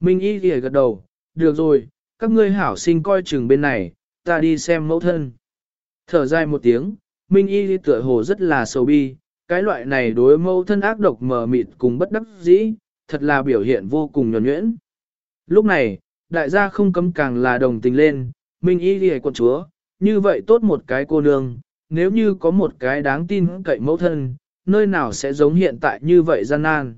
Minh y thì gật đầu, được rồi, các ngươi hảo sinh coi chừng bên này, ta đi xem mẫu thân. Thở dài một tiếng, Minh y tựa hồ rất là sầu bi, cái loại này đối mẫu thân ác độc mờ mịt cùng bất đắc dĩ, thật là biểu hiện vô cùng nhuẩn nhuyễn. Lúc này, đại gia không cấm càng là đồng tình lên, Minh y thì quận chúa, như vậy tốt một cái cô nương, nếu như có một cái đáng tin cậy mẫu thân, nơi nào sẽ giống hiện tại như vậy gian nan.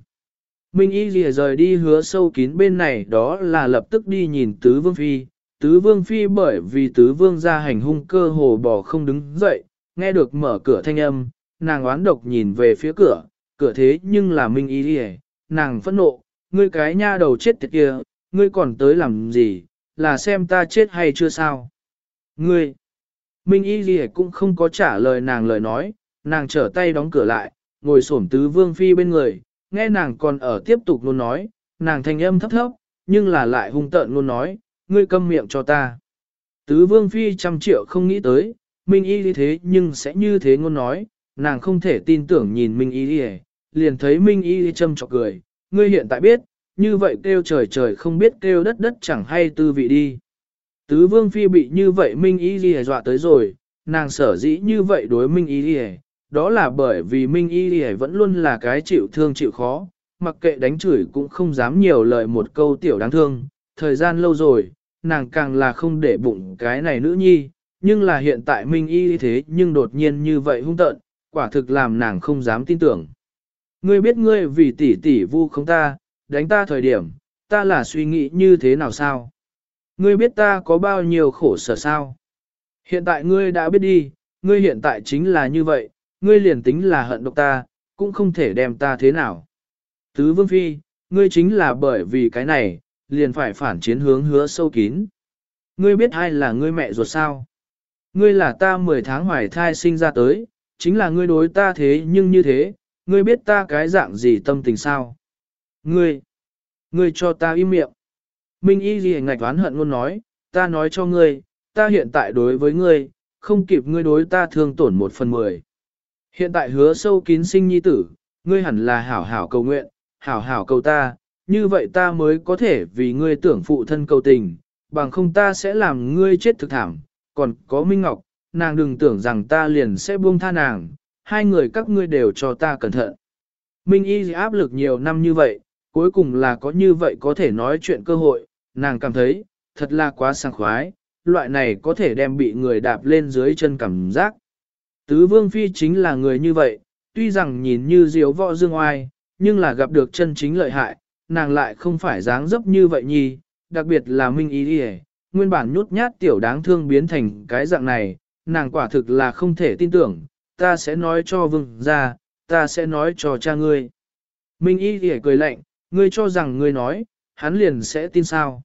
Minh y lìa rời đi hứa sâu kín bên này đó là lập tức đi nhìn tứ vương phi, tứ vương phi bởi vì tứ vương ra hành hung cơ hồ bỏ không đứng dậy, nghe được mở cửa thanh âm, nàng oán độc nhìn về phía cửa, cửa thế nhưng là Minh y lìa, nàng phẫn nộ, ngươi cái nha đầu chết tiệt kia, ngươi còn tới làm gì, là xem ta chết hay chưa sao. Ngươi, Minh y Ghi cũng không có trả lời nàng lời nói, nàng trở tay đóng cửa lại, ngồi xổm tứ vương phi bên người, nghe nàng còn ở tiếp tục luôn nói, nàng thanh âm thấp thấp, nhưng là lại hung tợn luôn nói, ngươi câm miệng cho ta. Tứ vương phi trăm triệu không nghĩ tới, Minh y Ghi thế nhưng sẽ như thế ngôn nói, nàng không thể tin tưởng nhìn Minh y Ghi, liền thấy Minh y châm chọc cười, ngươi hiện tại biết, như vậy kêu trời trời không biết kêu đất đất chẳng hay tư vị đi. Tứ vương phi bị như vậy Minh y Ghi dọa tới rồi, nàng sở dĩ như vậy đối Minh y Ghi đó là bởi vì Minh Y Ghi vẫn luôn là cái chịu thương chịu khó, mặc kệ đánh chửi cũng không dám nhiều lời một câu tiểu đáng thương, thời gian lâu rồi, nàng càng là không để bụng cái này nữ nhi, nhưng là hiện tại Minh Y thế nhưng đột nhiên như vậy hung tợn, quả thực làm nàng không dám tin tưởng. Ngươi biết ngươi vì tỷ tỷ vu không ta, đánh ta thời điểm, ta là suy nghĩ như thế nào sao? Ngươi biết ta có bao nhiêu khổ sở sao? Hiện tại ngươi đã biết đi, ngươi hiện tại chính là như vậy, ngươi liền tính là hận độc ta, cũng không thể đem ta thế nào. Tứ Vương Phi, ngươi chính là bởi vì cái này, liền phải phản chiến hướng hứa sâu kín. Ngươi biết ai là ngươi mẹ ruột sao? Ngươi là ta 10 tháng hoài thai sinh ra tới, chính là ngươi đối ta thế nhưng như thế, ngươi biết ta cái dạng gì tâm tình sao? Ngươi, ngươi cho ta im miệng. Minh y gì ngạch oán hận luôn nói, ta nói cho ngươi, ta hiện tại đối với ngươi, không kịp ngươi đối ta thương tổn một phần mười. Hiện tại hứa sâu kín sinh nhi tử, ngươi hẳn là hảo hảo cầu nguyện, hảo hảo cầu ta, như vậy ta mới có thể vì ngươi tưởng phụ thân cầu tình, bằng không ta sẽ làm ngươi chết thực thảm, còn có Minh Ngọc, nàng đừng tưởng rằng ta liền sẽ buông tha nàng, hai người các ngươi đều cho ta cẩn thận. Minh Y áp lực nhiều năm như vậy, cuối cùng là có như vậy có thể nói chuyện cơ hội, nàng cảm thấy, thật là quá sang khoái, loại này có thể đem bị người đạp lên dưới chân cảm giác. Tứ Vương Phi chính là người như vậy, tuy rằng nhìn như diếu võ dương oai, nhưng là gặp được chân chính lợi hại, nàng lại không phải dáng dấp như vậy nhi, đặc biệt là Minh Ý Đi nguyên bản nhút nhát tiểu đáng thương biến thành cái dạng này, nàng quả thực là không thể tin tưởng, ta sẽ nói cho vương ra, ta sẽ nói cho cha ngươi. Minh Y Đi cười lạnh, ngươi cho rằng ngươi nói, hắn liền sẽ tin sao.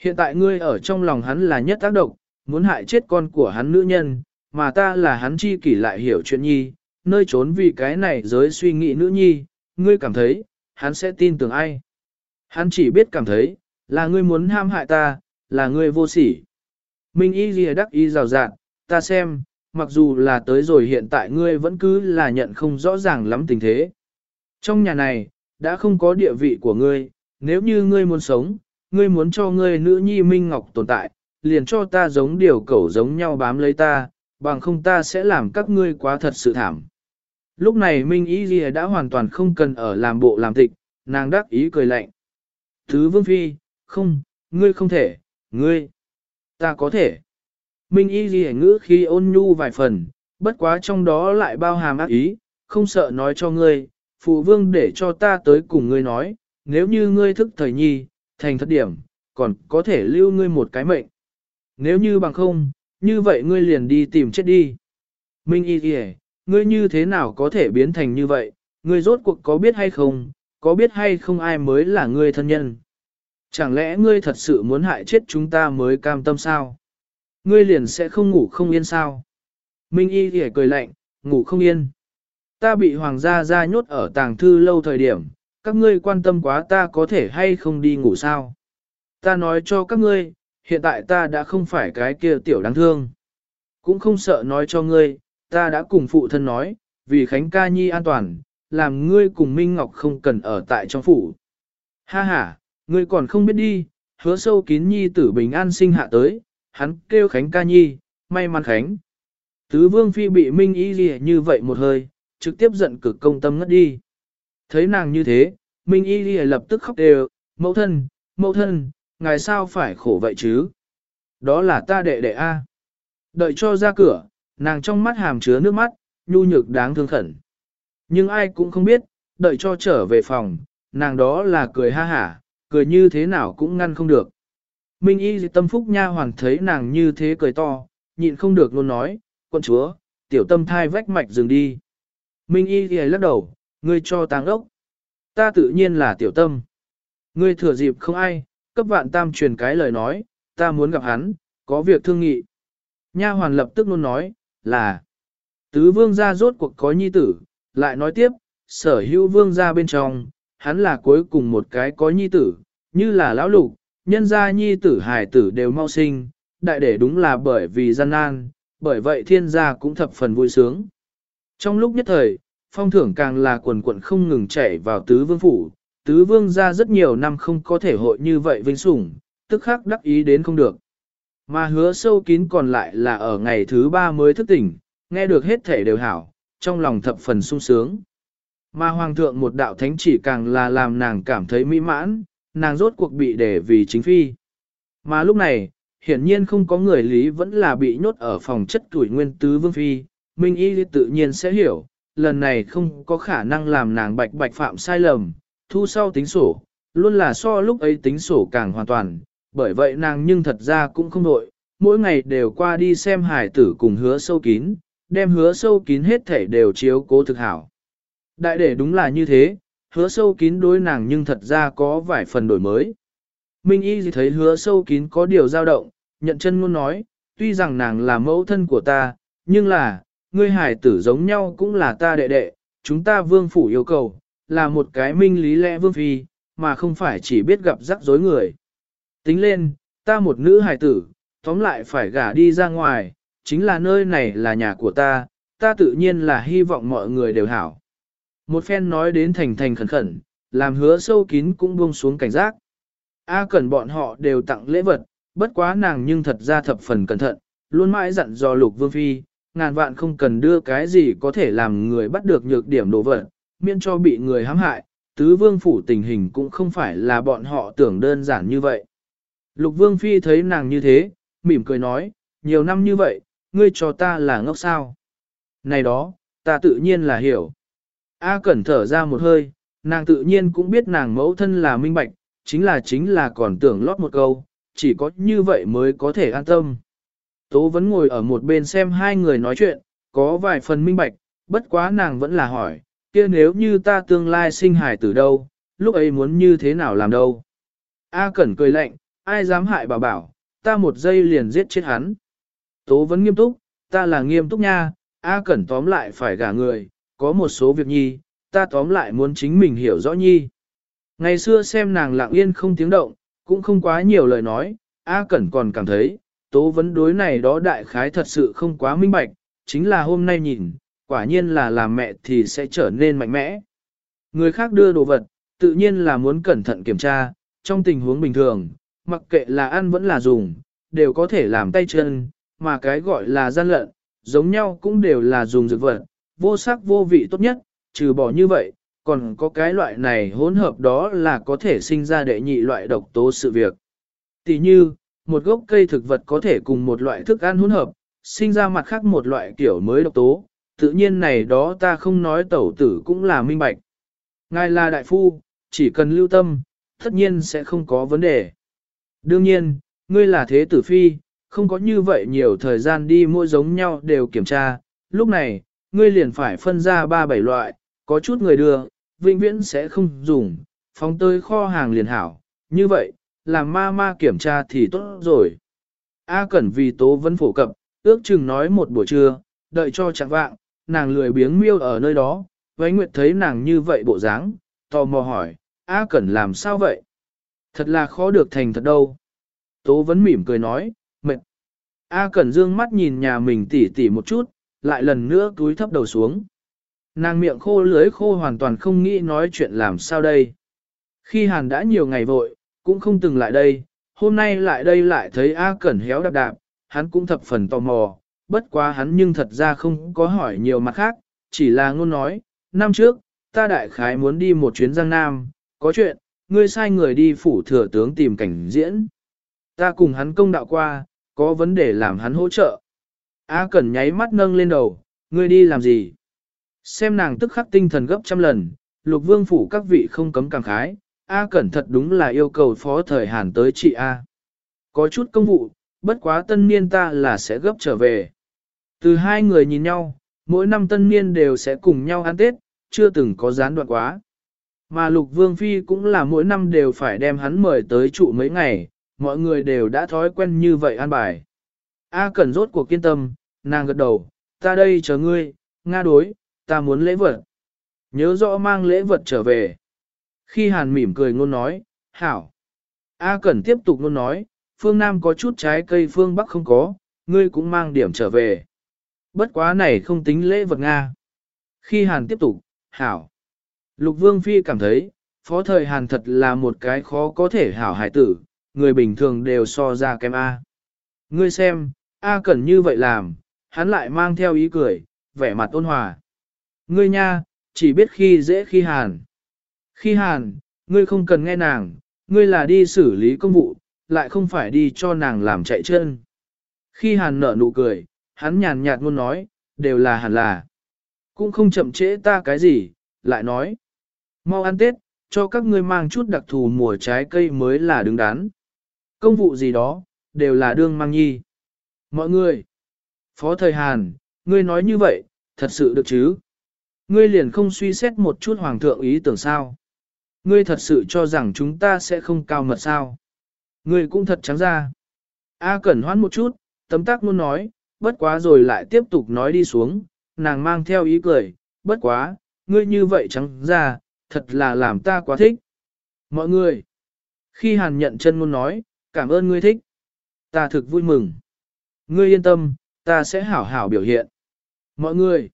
Hiện tại ngươi ở trong lòng hắn là nhất tác động, muốn hại chết con của hắn nữ nhân, mà ta là hắn chi kỷ lại hiểu chuyện nhi, nơi trốn vì cái này giới suy nghĩ nữ nhi, ngươi cảm thấy, hắn sẽ tin tưởng ai. Hắn chỉ biết cảm thấy, là ngươi muốn ham hại ta, là ngươi vô sỉ. Minh y ghi đắc y rào rạt, ta xem, mặc dù là tới rồi hiện tại ngươi vẫn cứ là nhận không rõ ràng lắm tình thế. Trong nhà này, đã không có địa vị của ngươi, nếu như ngươi muốn sống, ngươi muốn cho ngươi nữ nhi Minh Ngọc tồn tại, liền cho ta giống điều cẩu giống nhau bám lấy ta, bằng không ta sẽ làm các ngươi quá thật sự thảm. Lúc này Minh Ý Ghi đã hoàn toàn không cần ở làm bộ làm tịch, nàng đắc ý cười lạnh. Thứ Vương Phi, không, ngươi không thể, ngươi, ta có thể. Minh Y Ghi ngữ khi ôn nhu vài phần, bất quá trong đó lại bao hàm ác ý, không sợ nói cho ngươi, phụ vương để cho ta tới cùng ngươi nói, nếu như ngươi thức thời nhi, thành thất điểm, còn có thể lưu ngươi một cái mệnh. Nếu như bằng không, như vậy ngươi liền đi tìm chết đi. Minh y kìa, ngươi như thế nào có thể biến thành như vậy, ngươi rốt cuộc có biết hay không, có biết hay không ai mới là ngươi thân nhân. Chẳng lẽ ngươi thật sự muốn hại chết chúng ta mới cam tâm sao? Ngươi liền sẽ không ngủ không yên sao? Minh y kìa cười lạnh, ngủ không yên. Ta bị hoàng gia ra nhốt ở tàng thư lâu thời điểm, các ngươi quan tâm quá ta có thể hay không đi ngủ sao? Ta nói cho các ngươi, hiện tại ta đã không phải cái kia tiểu đáng thương. Cũng không sợ nói cho ngươi, ta đã cùng phụ thân nói, vì Khánh ca nhi an toàn, làm ngươi cùng Minh Ngọc không cần ở tại trong phủ. Ha ha, ngươi còn không biết đi, hứa sâu kín nhi tử bình an sinh hạ tới, hắn kêu Khánh ca nhi, may mắn Khánh. Tứ vương phi bị Minh y gì như vậy một hơi, trực tiếp giận cực công tâm ngất đi. Thấy nàng như thế, Minh y gì lập tức khóc đều, mẫu thân, mẫu thân, ngài sao phải khổ vậy chứ? Đó là ta đệ đệ A. Đợi cho ra cửa, nàng trong mắt hàm chứa nước mắt, nhu nhược đáng thương khẩn. Nhưng ai cũng không biết, đợi cho trở về phòng, nàng đó là cười ha hả, cười như thế nào cũng ngăn không được. Minh y tâm phúc nha hoàng thấy nàng như thế cười to, nhịn không được luôn nói, quân chúa, tiểu tâm thai vách mạch dừng đi. Minh y thì lắc đầu, ngươi cho táng ốc. Ta tự nhiên là tiểu tâm. Ngươi thừa dịp không ai, cấp vạn tam truyền cái lời nói, ta muốn gặp hắn, có việc thương nghị. Nha hoàn lập tức luôn nói, là tứ vương gia rốt cuộc có nhi tử, lại nói tiếp, sở hữu vương gia bên trong, hắn là cuối cùng một cái có nhi tử, như là lão lục, nhân gia nhi tử hài tử đều mau sinh, đại để đúng là bởi vì gian nan, bởi vậy thiên gia cũng thập phần vui sướng. Trong lúc nhất thời, phong thưởng càng là quần quận không ngừng chảy vào tứ vương phủ, tứ vương ra rất nhiều năm không có thể hội như vậy vinh sủng, tức khắc đắc ý đến không được. Mà hứa sâu kín còn lại là ở ngày thứ ba mới thức tỉnh, nghe được hết thể đều hảo, trong lòng thập phần sung sướng. Mà hoàng thượng một đạo thánh chỉ càng là làm nàng cảm thấy mỹ mãn, nàng rốt cuộc bị để vì chính phi. Mà lúc này, hiển nhiên không có người lý vẫn là bị nhốt ở phòng chất tuổi nguyên tứ vương phi, Minh Y tự nhiên sẽ hiểu, lần này không có khả năng làm nàng bạch bạch phạm sai lầm, thu sau tính sổ, luôn là so lúc ấy tính sổ càng hoàn toàn, bởi vậy nàng nhưng thật ra cũng không đội, mỗi ngày đều qua đi xem hải tử cùng hứa sâu kín, đem hứa sâu kín hết thể đều chiếu cố thực hảo. Đại để đúng là như thế, hứa sâu kín đối nàng nhưng thật ra có vài phần đổi mới. Minh Y thấy hứa sâu kín có điều dao động, nhận chân muốn nói, tuy rằng nàng là mẫu thân của ta, nhưng là, ngươi hải tử giống nhau cũng là ta đệ đệ, chúng ta vương phủ yêu cầu, là một cái minh lý lẽ vương phi, mà không phải chỉ biết gặp rắc rối người. Tính lên, ta một nữ hải tử, tóm lại phải gả đi ra ngoài, chính là nơi này là nhà của ta, ta tự nhiên là hy vọng mọi người đều hảo. Một phen nói đến thành thành khẩn khẩn, làm hứa sâu kín cũng buông xuống cảnh giác. A cần bọn họ đều tặng lễ vật, bất quá nàng nhưng thật ra thập phần cẩn thận, luôn mãi dặn dò lục vương phi, ngàn vạn không cần đưa cái gì có thể làm người bắt được nhược điểm đồ vật, miễn cho bị người hãm hại, tứ vương phủ tình hình cũng không phải là bọn họ tưởng đơn giản như vậy. Lục vương phi thấy nàng như thế, mỉm cười nói, nhiều năm như vậy, ngươi cho ta là ngốc sao. Này đó, ta tự nhiên là hiểu. A cẩn thở ra một hơi, nàng tự nhiên cũng biết nàng mẫu thân là minh bạch, chính là chính là còn tưởng lót một câu, chỉ có như vậy mới có thể an tâm. Tố vẫn ngồi ở một bên xem hai người nói chuyện, có vài phần minh bạch, bất quá nàng vẫn là hỏi, kia nếu như ta tương lai sinh hài từ đâu, lúc ấy muốn như thế nào làm đâu. A Cẩn cười lạnh, ai dám hại bảo bảo, ta một giây liền giết chết hắn. Tố vẫn nghiêm túc, ta là nghiêm túc nha, A Cẩn tóm lại phải gả người, có một số việc nhi, ta tóm lại muốn chính mình hiểu rõ nhi. Ngày xưa xem nàng lặng yên không tiếng động, cũng không quá nhiều lời nói, A Cẩn còn cảm thấy, tố vấn đối này đó đại khái thật sự không quá minh bạch, chính là hôm nay nhìn, quả nhiên là làm mẹ thì sẽ trở nên mạnh mẽ. Người khác đưa đồ vật, tự nhiên là muốn cẩn thận kiểm tra, trong tình huống bình thường, mặc kệ là ăn vẫn là dùng, đều có thể làm tay chân, mà cái gọi là gian lận, giống nhau cũng đều là dùng dược vật, vô sắc vô vị tốt nhất, trừ bỏ như vậy, còn có cái loại này hỗn hợp đó là có thể sinh ra đệ nhị loại độc tố sự việc. Tỷ như, một gốc cây thực vật có thể cùng một loại thức ăn hỗn hợp, sinh ra mặt khác một loại kiểu mới độc tố, tự nhiên này đó ta không nói tẩu tử cũng là minh bạch. Ngài là đại phu, chỉ cần lưu tâm, tất nhiên sẽ không có vấn đề. Đương nhiên, ngươi là thế tử phi, không có như vậy nhiều thời gian đi mua giống nhau đều kiểm tra, lúc này, ngươi liền phải phân ra ba bảy loại, có chút người đưa, vĩnh viễn sẽ không dùng, phóng tới kho hàng liền hảo, như vậy, làm ma ma kiểm tra thì tốt rồi. A Cẩn vì tố vấn phổ cập, ước chừng nói một buổi trưa, đợi cho chẳng vạng, nàng lười biếng miêu ở nơi đó, Vánh Nguyệt thấy nàng như vậy bộ dáng, tò mò hỏi, A Cẩn làm sao vậy? Thật là khó được thành thật đâu. Tố vấn mỉm cười nói, mệt. A Cẩn dương mắt nhìn nhà mình tỉ tỉ một chút, lại lần nữa túi thấp đầu xuống. Nàng miệng khô lưới khô hoàn toàn không nghĩ nói chuyện làm sao đây. Khi Hàn đã nhiều ngày vội, cũng không từng lại đây, hôm nay lại đây lại thấy A Cẩn héo đạp đạp, hắn cũng thập phần tò mò, bất quá hắn nhưng thật ra không có hỏi nhiều mặt khác, chỉ là ngôn nói, năm trước, ta đại khái muốn đi một chuyến Giang Nam, có chuyện, ngươi sai người đi phủ thừa tướng tìm cảnh diễn. Ta cùng hắn công đạo qua, có vấn đề làm hắn hỗ trợ. A Cẩn nháy mắt nâng lên đầu, ngươi đi làm gì? Xem nàng tức khắc tinh thần gấp trăm lần, lục vương phủ các vị không cấm cảm khái, A Cẩn thật đúng là yêu cầu phó thời Hàn tới chị A. Có chút công vụ, bất quá tân niên ta là sẽ gấp trở về. Từ hai người nhìn nhau, mỗi năm tân niên đều sẽ cùng nhau ăn Tết, chưa từng có gián đoạn quá. Mà Lục Vương Phi cũng là mỗi năm đều phải đem hắn mời tới trụ mấy ngày, mọi người đều đã thói quen như vậy an bài. A Cẩn rốt cuộc kiên tâm, nàng gật đầu, ta đây chờ ngươi, Nga đối, ta muốn lễ vật. Nhớ rõ mang lễ vật trở về. Khi Hàn mỉm cười ngôn nói, hảo. A Cẩn tiếp tục ngôn nói, phương Nam có chút trái cây phương Bắc không có, ngươi cũng mang điểm trở về. Bất quá này không tính lễ vật Nga. Khi Hàn tiếp tục, hảo. Lục Vương Phi cảm thấy, phó thời Hàn thật là một cái khó có thể hảo hải tử, người bình thường đều so ra kém A. Ngươi xem, A Cẩn như vậy làm, hắn lại mang theo ý cười, vẻ mặt ôn hòa. Ngươi nha, chỉ biết khi dễ khi Hàn. Khi Hàn, ngươi không cần nghe nàng, ngươi là đi xử lý công vụ, lại không phải đi cho nàng làm chạy chân. Khi Hàn nở nụ cười, hắn nhàn nhạt luôn nói, đều là hẳn là. Cũng không chậm trễ ta cái gì, lại nói. Mau ăn Tết, cho các ngươi mang chút đặc thù mùa trái cây mới là đứng đắn. Công vụ gì đó, đều là đương mang nhi. Mọi người, Phó Thời Hàn, ngươi nói như vậy, thật sự được chứ? Ngươi liền không suy xét một chút hoàng thượng ý tưởng sao? Ngươi thật sự cho rằng chúng ta sẽ không cao mật sao? Ngươi cũng thật trắng ra. A Cẩn hoãn một chút, tấm tác luôn nói, bất quá rồi lại tiếp tục nói đi xuống, nàng mang theo ý cười, bất quá, ngươi như vậy trắng ra, thật là làm ta quá thích. Mọi người, khi hàn nhận chân muốn nói, cảm ơn ngươi thích, ta thực vui mừng. Ngươi yên tâm, ta sẽ hảo hảo biểu hiện. Mọi người,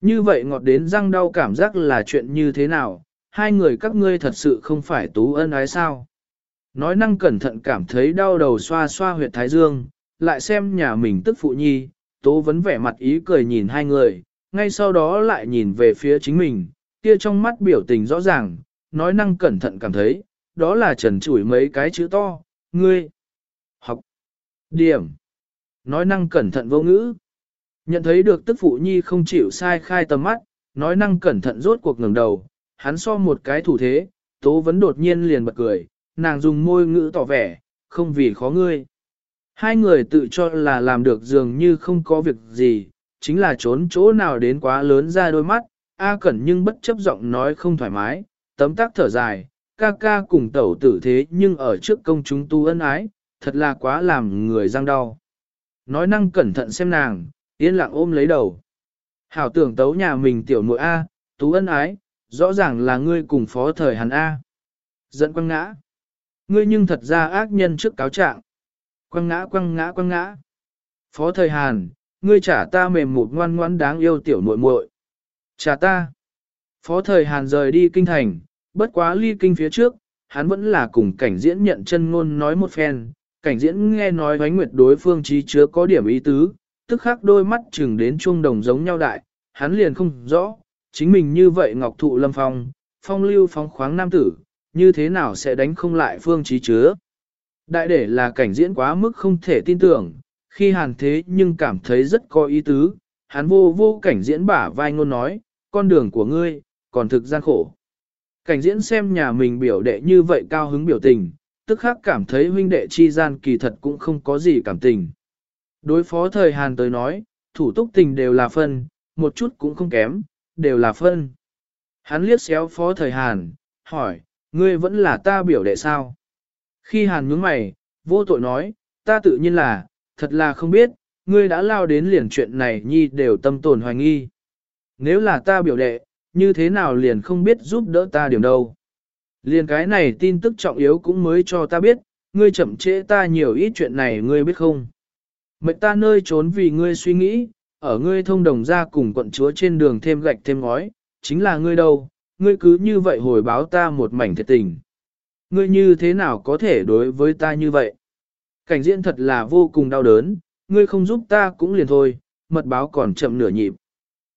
như vậy ngọt đến răng đau cảm giác là chuyện như thế nào, hai người các ngươi thật sự không phải tú ân ái sao. Nói năng cẩn thận cảm thấy đau đầu xoa xoa huyệt thái dương, lại xem nhà mình tức phụ nhi, tố vấn vẻ mặt ý cười nhìn hai người, ngay sau đó lại nhìn về phía chính mình, kia trong mắt biểu tình rõ ràng, nói năng cẩn thận cảm thấy, đó là trần chủi mấy cái chữ to, ngươi, học, điểm, nói năng cẩn thận vô ngữ. Nhận thấy được tức phụ nhi không chịu sai khai tầm mắt, nói năng cẩn thận rốt cuộc ngẩng đầu, hắn so một cái thủ thế, tố vấn đột nhiên liền bật cười, nàng dùng môi ngữ tỏ vẻ, không vì khó ngươi. Hai người tự cho là làm được dường như không có việc gì, chính là trốn chỗ nào đến quá lớn ra đôi mắt, A Cẩn nhưng bất chấp giọng nói không thoải mái, tấm tác thở dài, ca ca cùng tẩu tử thế nhưng ở trước công chúng tu ân ái, thật là quá làm người răng đau. Nói năng cẩn thận xem nàng, yên lặng ôm lấy đầu. Hảo tưởng tấu nhà mình tiểu muội A, tú ân ái, rõ ràng là ngươi cùng phó thời hắn A. dẫn quăng ngã. Ngươi nhưng thật ra ác nhân trước cáo trạng. Quăng ngã quăng ngã quăng ngã. Phó thời Hàn, ngươi trả ta mềm một ngoan ngoãn đáng yêu tiểu muội muội. Trả ta. Phó thời Hàn rời đi kinh thành, bất quá ly kinh phía trước, hắn vẫn là cùng cảnh diễn nhận chân ngôn nói một phen. Cảnh diễn nghe nói vánh nguyệt đối phương trí chứa có điểm ý tứ, tức khắc đôi mắt chừng đến chuông đồng giống nhau đại, hắn liền không rõ, chính mình như vậy ngọc thụ lâm phong, phong lưu phóng khoáng nam tử, như thế nào sẽ đánh không lại phương trí chứa. Đại để là cảnh diễn quá mức không thể tin tưởng, khi hàn thế nhưng cảm thấy rất có ý tứ, hắn vô vô cảnh diễn bả vai ngôn nói, con đường của ngươi, còn thực gian khổ. Cảnh diễn xem nhà mình biểu đệ như vậy cao hứng biểu tình, tức khắc cảm thấy huynh đệ chi gian kỳ thật cũng không có gì cảm tình. Đối phó thời Hàn tới nói, thủ túc tình đều là phân, một chút cũng không kém, đều là phân. Hắn liếc xéo phó thời Hàn, hỏi, ngươi vẫn là ta biểu đệ sao? Khi Hàn nhướng mày, vô tội nói, ta tự nhiên là, thật là không biết, ngươi đã lao đến liền chuyện này nhi đều tâm tồn hoài nghi. Nếu là ta biểu đệ, như thế nào liền không biết giúp đỡ ta điểm đâu. Liền cái này tin tức trọng yếu cũng mới cho ta biết, ngươi chậm trễ ta nhiều ít chuyện này ngươi biết không. Mệnh ta nơi trốn vì ngươi suy nghĩ, ở ngươi thông đồng ra cùng quận chúa trên đường thêm gạch thêm ngói, chính là ngươi đâu, ngươi cứ như vậy hồi báo ta một mảnh thiệt tình. Ngươi như thế nào có thể đối với ta như vậy? Cảnh diễn thật là vô cùng đau đớn, ngươi không giúp ta cũng liền thôi, mật báo còn chậm nửa nhịp.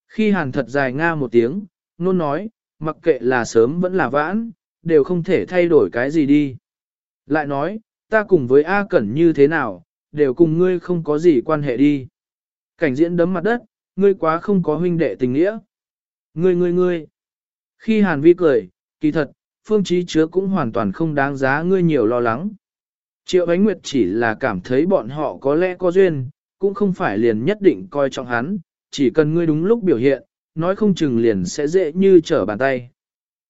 Khi hàn thật dài nga một tiếng, nôn nói, mặc kệ là sớm vẫn là vãn, đều không thể thay đổi cái gì đi. Lại nói, ta cùng với A Cẩn như thế nào, đều cùng ngươi không có gì quan hệ đi. Cảnh diễn đấm mặt đất, ngươi quá không có huynh đệ tình nghĩa. Ngươi ngươi ngươi. Khi Hàn Vi cười, kỳ thật, phương trí chứa cũng hoàn toàn không đáng giá ngươi nhiều lo lắng. Triệu Ánh Nguyệt chỉ là cảm thấy bọn họ có lẽ có duyên, cũng không phải liền nhất định coi trọng hắn, chỉ cần ngươi đúng lúc biểu hiện, nói không chừng liền sẽ dễ như trở bàn tay.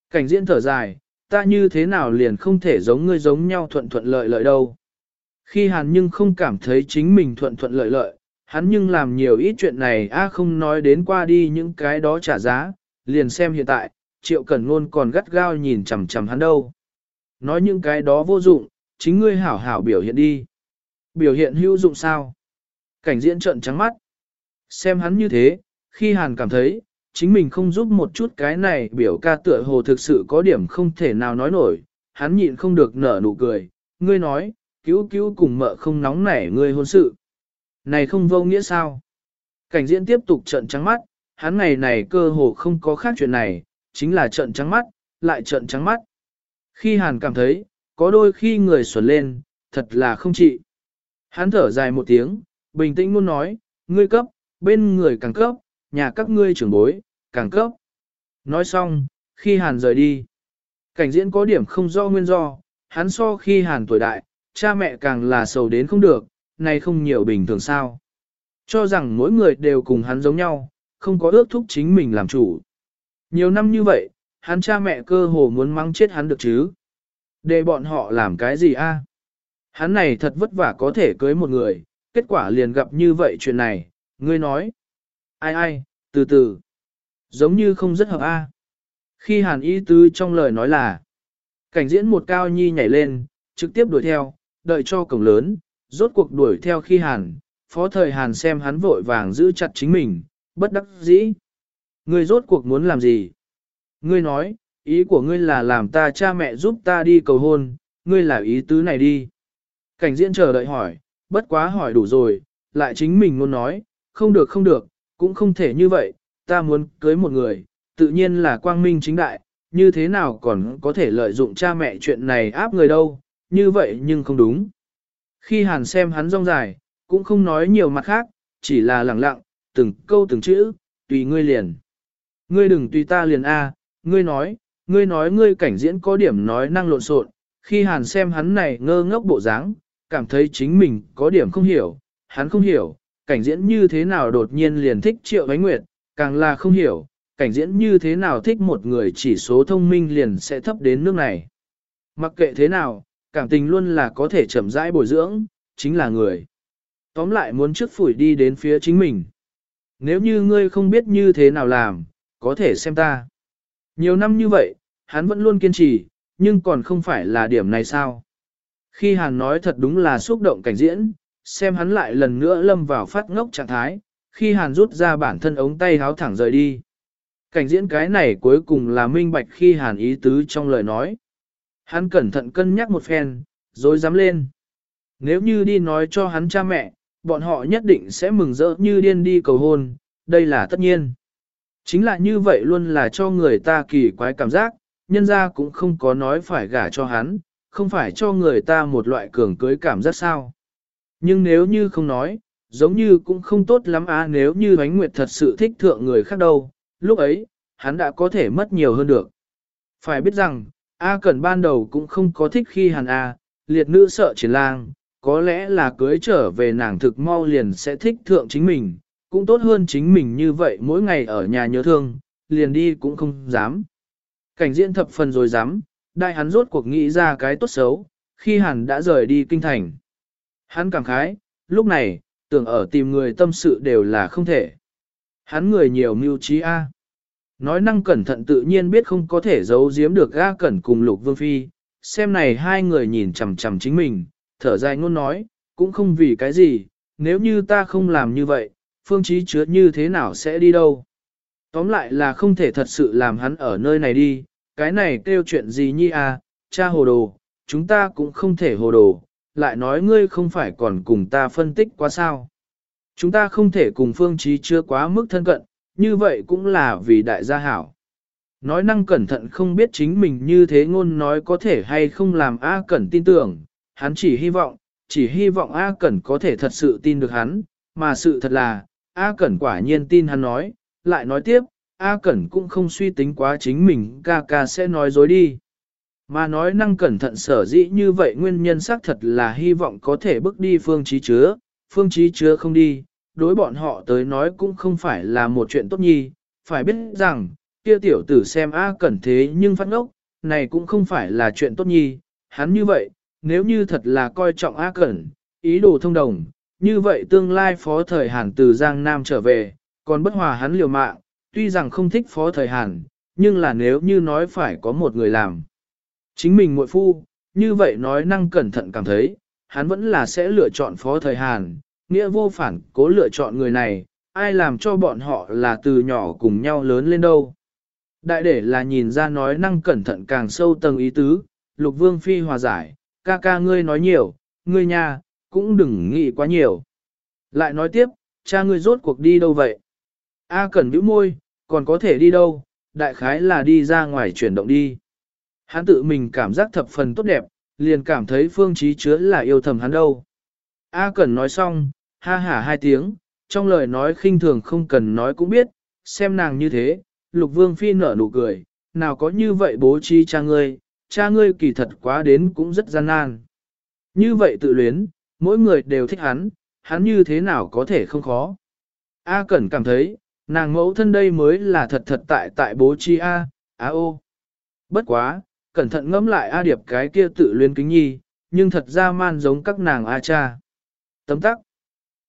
Cảnh diễn thở dài, ta như thế nào liền không thể giống ngươi giống nhau thuận thuận lợi lợi đâu. Khi hàn nhưng không cảm thấy chính mình thuận thuận lợi lợi, hắn nhưng làm nhiều ít chuyện này a không nói đến qua đi những cái đó trả giá, liền xem hiện tại, triệu cẩn ngôn còn gắt gao nhìn chằm chằm hắn đâu. Nói những cái đó vô dụng, chính ngươi hảo hảo biểu hiện đi. Biểu hiện hữu dụng sao? Cảnh diễn trận trắng mắt. Xem hắn như thế, khi hàn cảm thấy, chính mình không giúp một chút cái này biểu ca tựa hồ thực sự có điểm không thể nào nói nổi, hắn nhịn không được nở nụ cười, ngươi nói, cứu cứu cùng mợ không nóng nảy ngươi hôn sự. Này không vô nghĩa sao? Cảnh diễn tiếp tục trận trắng mắt, hắn ngày này cơ hồ không có khác chuyện này, chính là trận trắng mắt, lại trận trắng mắt. Khi hàn cảm thấy, có đôi khi người xuẩn lên, thật là không trị. Hắn thở dài một tiếng, bình tĩnh luôn nói, ngươi cấp, bên người càng cấp, nhà các ngươi trưởng bối, càng cấp. Nói xong, khi hàn rời đi, cảnh diễn có điểm không do nguyên do, hắn so khi hàn tuổi đại, cha mẹ càng là sầu đến không được, này không nhiều bình thường sao. Cho rằng mỗi người đều cùng hắn giống nhau, không có ước thúc chính mình làm chủ. Nhiều năm như vậy, hắn cha mẹ cơ hồ muốn mắng chết hắn được chứ. Để bọn họ làm cái gì a? Hắn này thật vất vả có thể cưới một người, kết quả liền gặp như vậy chuyện này, ngươi nói. Ai ai, từ từ. Giống như không rất hợp a. Khi hàn y tứ trong lời nói là, cảnh diễn một cao nhi nhảy lên, trực tiếp đuổi theo, đợi cho cổng lớn, rốt cuộc đuổi theo khi hàn, phó thời hàn xem hắn vội vàng giữ chặt chính mình, bất đắc dĩ. Ngươi rốt cuộc muốn làm gì? Ngươi nói, ý của ngươi là làm ta cha mẹ giúp ta đi cầu hôn, ngươi là ý tứ này đi. Cảnh diễn chờ đợi hỏi, bất quá hỏi đủ rồi, lại chính mình muốn nói, không được không được, cũng không thể như vậy, ta muốn cưới một người, tự nhiên là quang minh chính đại, như thế nào còn có thể lợi dụng cha mẹ chuyện này áp người đâu, như vậy nhưng không đúng. Khi hàn xem hắn rong dài, cũng không nói nhiều mặt khác, chỉ là lẳng lặng, từng câu từng chữ, tùy ngươi liền. Ngươi đừng tùy ta liền A, ngươi nói, ngươi nói ngươi cảnh diễn có điểm nói năng lộn xộn. khi hàn xem hắn này ngơ ngốc bộ dáng, cảm thấy chính mình có điểm không hiểu, hắn không hiểu, cảnh diễn như thế nào đột nhiên liền thích triệu ánh nguyệt, càng là không hiểu, cảnh diễn như thế nào thích một người chỉ số thông minh liền sẽ thấp đến nước này. Mặc kệ thế nào, cảm tình luôn là có thể chậm rãi bồi dưỡng, chính là người. Tóm lại muốn trước phủi đi đến phía chính mình. Nếu như ngươi không biết như thế nào làm, có thể xem ta. Nhiều năm như vậy, hắn vẫn luôn kiên trì, nhưng còn không phải là điểm này sao. Khi Hàn nói thật đúng là xúc động cảnh diễn, xem hắn lại lần nữa lâm vào phát ngốc trạng thái, khi Hàn rút ra bản thân ống tay háo thẳng rời đi. Cảnh diễn cái này cuối cùng là minh bạch khi Hàn ý tứ trong lời nói. Hắn cẩn thận cân nhắc một phen, rồi dám lên. Nếu như đi nói cho hắn cha mẹ, bọn họ nhất định sẽ mừng rỡ như điên đi cầu hôn, đây là tất nhiên. Chính là như vậy luôn là cho người ta kỳ quái cảm giác, nhân ra cũng không có nói phải gả cho hắn, không phải cho người ta một loại cường cưới cảm giác sao. Nhưng nếu như không nói, giống như cũng không tốt lắm à nếu như ánh nguyệt thật sự thích thượng người khác đâu, lúc ấy, hắn đã có thể mất nhiều hơn được. Phải biết rằng, A Cẩn ban đầu cũng không có thích khi hàn A, liệt nữ sợ chiến lang, có lẽ là cưới trở về nàng thực mau liền sẽ thích thượng chính mình, cũng tốt hơn chính mình như vậy mỗi ngày ở nhà nhớ thương, liền đi cũng không dám. Cảnh diễn thập phần rồi dám, đại hắn rốt cuộc nghĩ ra cái tốt xấu, khi hàn đã rời đi kinh thành. Hắn cảm khái, lúc này, tưởng ở tìm người tâm sự đều là không thể. Hắn người nhiều mưu trí A. Nói năng cẩn thận tự nhiên biết không có thể giấu giếm được A Cẩn cùng Lục Vương Phi, xem này hai người nhìn chằm chằm chính mình, thở dài ngôn nói, cũng không vì cái gì, nếu như ta không làm như vậy, phương trí chứa như thế nào sẽ đi đâu? Tóm lại là không thể thật sự làm hắn ở nơi này đi, cái này kêu chuyện gì nhi à, cha hồ đồ, chúng ta cũng không thể hồ đồ, lại nói ngươi không phải còn cùng ta phân tích quá sao. Chúng ta không thể cùng phương trí chưa quá mức thân cận, như vậy cũng là vì đại gia hảo. Nói năng cẩn thận không biết chính mình như thế ngôn nói có thể hay không làm A Cẩn tin tưởng, hắn chỉ hy vọng, chỉ hy vọng A Cẩn có thể thật sự tin được hắn, mà sự thật là, A Cẩn quả nhiên tin hắn nói, lại nói tiếp, A Cẩn cũng không suy tính quá chính mình ca ca sẽ nói dối đi. Mà nói năng cẩn thận sở dĩ như vậy nguyên nhân xác thật là hy vọng có thể bước đi phương trí chứa, phương trí chứa không đi, đối bọn họ tới nói cũng không phải là một chuyện tốt nhi, phải biết rằng, kia tiểu tử xem A cẩn thế nhưng phát ngốc, này cũng không phải là chuyện tốt nhi, hắn như vậy, nếu như thật là coi trọng A cẩn, ý đồ thông đồng, như vậy tương lai phó thời Hàn từ Giang Nam trở về, còn bất hòa hắn liều mạng, tuy rằng không thích phó thời Hàn, nhưng là nếu như nói phải có một người làm. Chính mình muội phu, như vậy nói năng cẩn thận cảm thấy, hắn vẫn là sẽ lựa chọn phó thời Hàn, nghĩa vô phản cố lựa chọn người này, ai làm cho bọn họ là từ nhỏ cùng nhau lớn lên đâu. Đại để là nhìn ra nói năng cẩn thận càng sâu tầng ý tứ, lục vương phi hòa giải, ca ca ngươi nói nhiều, ngươi nha, cũng đừng nghĩ quá nhiều. Lại nói tiếp, cha ngươi rốt cuộc đi đâu vậy? A cẩn bĩu môi, còn có thể đi đâu, đại khái là đi ra ngoài chuyển động đi. Hắn tự mình cảm giác thập phần tốt đẹp, liền cảm thấy phương trí chứa là yêu thầm hắn đâu. A cẩn nói xong, ha hả hai tiếng, trong lời nói khinh thường không cần nói cũng biết, xem nàng như thế, lục vương phi nở nụ cười, nào có như vậy bố trí cha ngươi, cha ngươi kỳ thật quá đến cũng rất gian nan. Như vậy tự luyến, mỗi người đều thích hắn, hắn như thế nào có thể không khó. A Cẩn cảm thấy, nàng mẫu thân đây mới là thật thật tại tại bố trí A, A ô. Bất quá, cẩn thận ngẫm lại A Điệp cái kia tự luyến kính nhi, nhưng thật ra man giống các nàng A cha. Tấm tắc.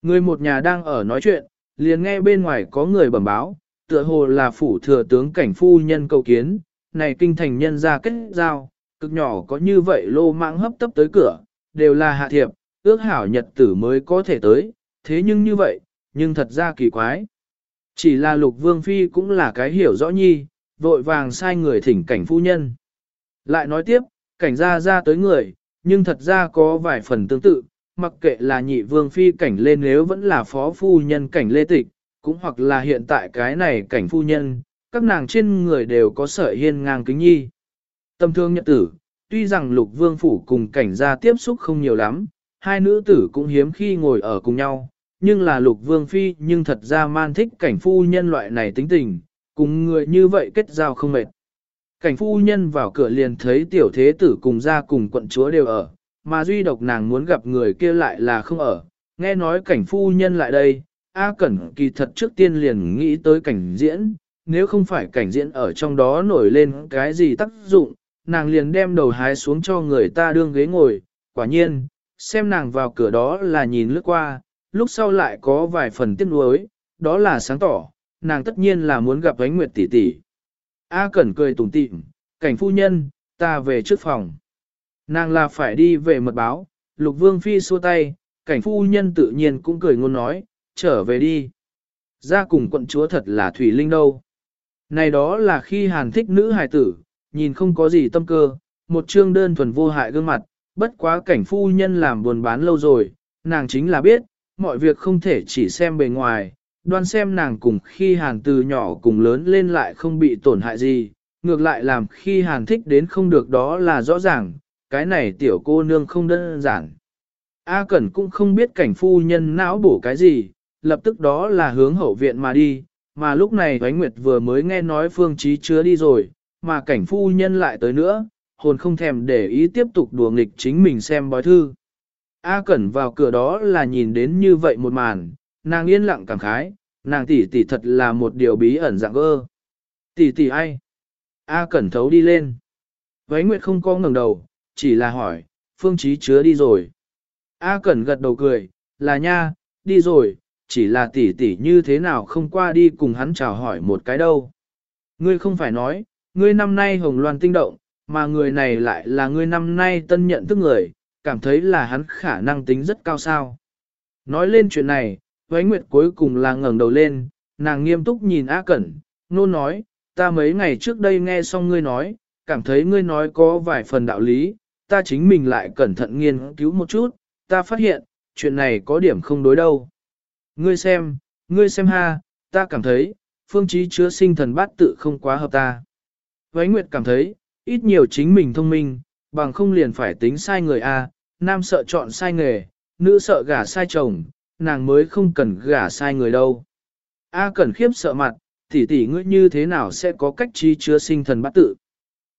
Người một nhà đang ở nói chuyện, liền nghe bên ngoài có người bẩm báo, tựa hồ là phủ thừa tướng cảnh phu nhân cầu kiến, này kinh thành nhân ra kết giao, cực nhỏ có như vậy lô mạng hấp tấp tới cửa, đều là hạ thiệp, ước hảo nhật tử mới có thể tới, thế nhưng như vậy, nhưng thật ra kỳ quái. Chỉ là lục vương phi cũng là cái hiểu rõ nhi, vội vàng sai người thỉnh cảnh phu nhân. Lại nói tiếp, cảnh ra ra tới người, nhưng thật ra có vài phần tương tự, mặc kệ là nhị vương phi cảnh lên nếu vẫn là phó phu nhân cảnh lê tịch, cũng hoặc là hiện tại cái này cảnh phu nhân, các nàng trên người đều có sợi hiên ngang kính nhi. Tâm thương nhật tử, tuy rằng lục vương phủ cùng cảnh gia tiếp xúc không nhiều lắm, hai nữ tử cũng hiếm khi ngồi ở cùng nhau, nhưng là lục vương phi nhưng thật ra man thích cảnh phu nhân loại này tính tình, cùng người như vậy kết giao không mệt. Cảnh phu nhân vào cửa liền thấy tiểu thế tử cùng ra cùng quận chúa đều ở, mà duy độc nàng muốn gặp người kia lại là không ở, nghe nói cảnh phu nhân lại đây, A Cẩn kỳ thật trước tiên liền nghĩ tới cảnh diễn, nếu không phải cảnh diễn ở trong đó nổi lên cái gì tác dụng, nàng liền đem đầu hái xuống cho người ta đương ghế ngồi, quả nhiên, xem nàng vào cửa đó là nhìn lướt qua, lúc sau lại có vài phần tiếc nuối, đó là sáng tỏ, nàng tất nhiên là muốn gặp ánh nguyệt tỷ tỷ. A Cẩn cười tủm tỉm, cảnh phu nhân, ta về trước phòng. Nàng là phải đi về mật báo, lục vương phi xua tay, cảnh phu nhân tự nhiên cũng cười ngôn nói, trở về đi. Ra cùng quận chúa thật là Thủy Linh đâu. Này đó là khi hàn thích nữ hài tử, nhìn không có gì tâm cơ, một chương đơn thuần vô hại gương mặt, bất quá cảnh phu nhân làm buồn bán lâu rồi, nàng chính là biết, mọi việc không thể chỉ xem bề ngoài, đoan xem nàng cùng khi hàn từ nhỏ cùng lớn lên lại không bị tổn hại gì, ngược lại làm khi hàn thích đến không được đó là rõ ràng, cái này tiểu cô nương không đơn giản. A Cẩn cũng không biết cảnh phu nhân não bổ cái gì, lập tức đó là hướng hậu viện mà đi, mà lúc này Thoái Nguyệt vừa mới nghe nói phương trí chứa đi rồi, mà cảnh phu nhân lại tới nữa, hồn không thèm để ý tiếp tục đùa nghịch chính mình xem bói thư. A Cẩn vào cửa đó là nhìn đến như vậy một màn, nàng yên lặng cảm khái, nàng tỷ tỷ thật là một điều bí ẩn dạng ơ. Tỷ tỷ ai? A Cẩn thấu đi lên. váy Nguyệt không có ngẩng đầu, chỉ là hỏi, phương trí chứa đi rồi. A Cẩn gật đầu cười, là nha, đi rồi, chỉ là tỷ tỷ như thế nào không qua đi cùng hắn chào hỏi một cái đâu. Ngươi không phải nói, ngươi năm nay hồng loan tinh động, mà người này lại là ngươi năm nay tân nhận thức người, cảm thấy là hắn khả năng tính rất cao sao. Nói lên chuyện này, Huế Nguyệt cuối cùng là ngẩng đầu lên, nàng nghiêm túc nhìn A Cẩn, nôn nói, ta mấy ngày trước đây nghe xong ngươi nói, cảm thấy ngươi nói có vài phần đạo lý, ta chính mình lại cẩn thận nghiên cứu một chút, ta phát hiện, chuyện này có điểm không đối đâu. Ngươi xem, ngươi xem ha, ta cảm thấy, phương trí chứa sinh thần bát tự không quá hợp ta. Vánh Nguyệt cảm thấy, ít nhiều chính mình thông minh, bằng không liền phải tính sai người A, nam sợ chọn sai nghề, nữ sợ gả sai chồng, nàng mới không cần gả sai người đâu. A cần khiếp sợ mặt, tỷ tỷ ngươi như thế nào sẽ có cách trí chứa sinh thần bát tự.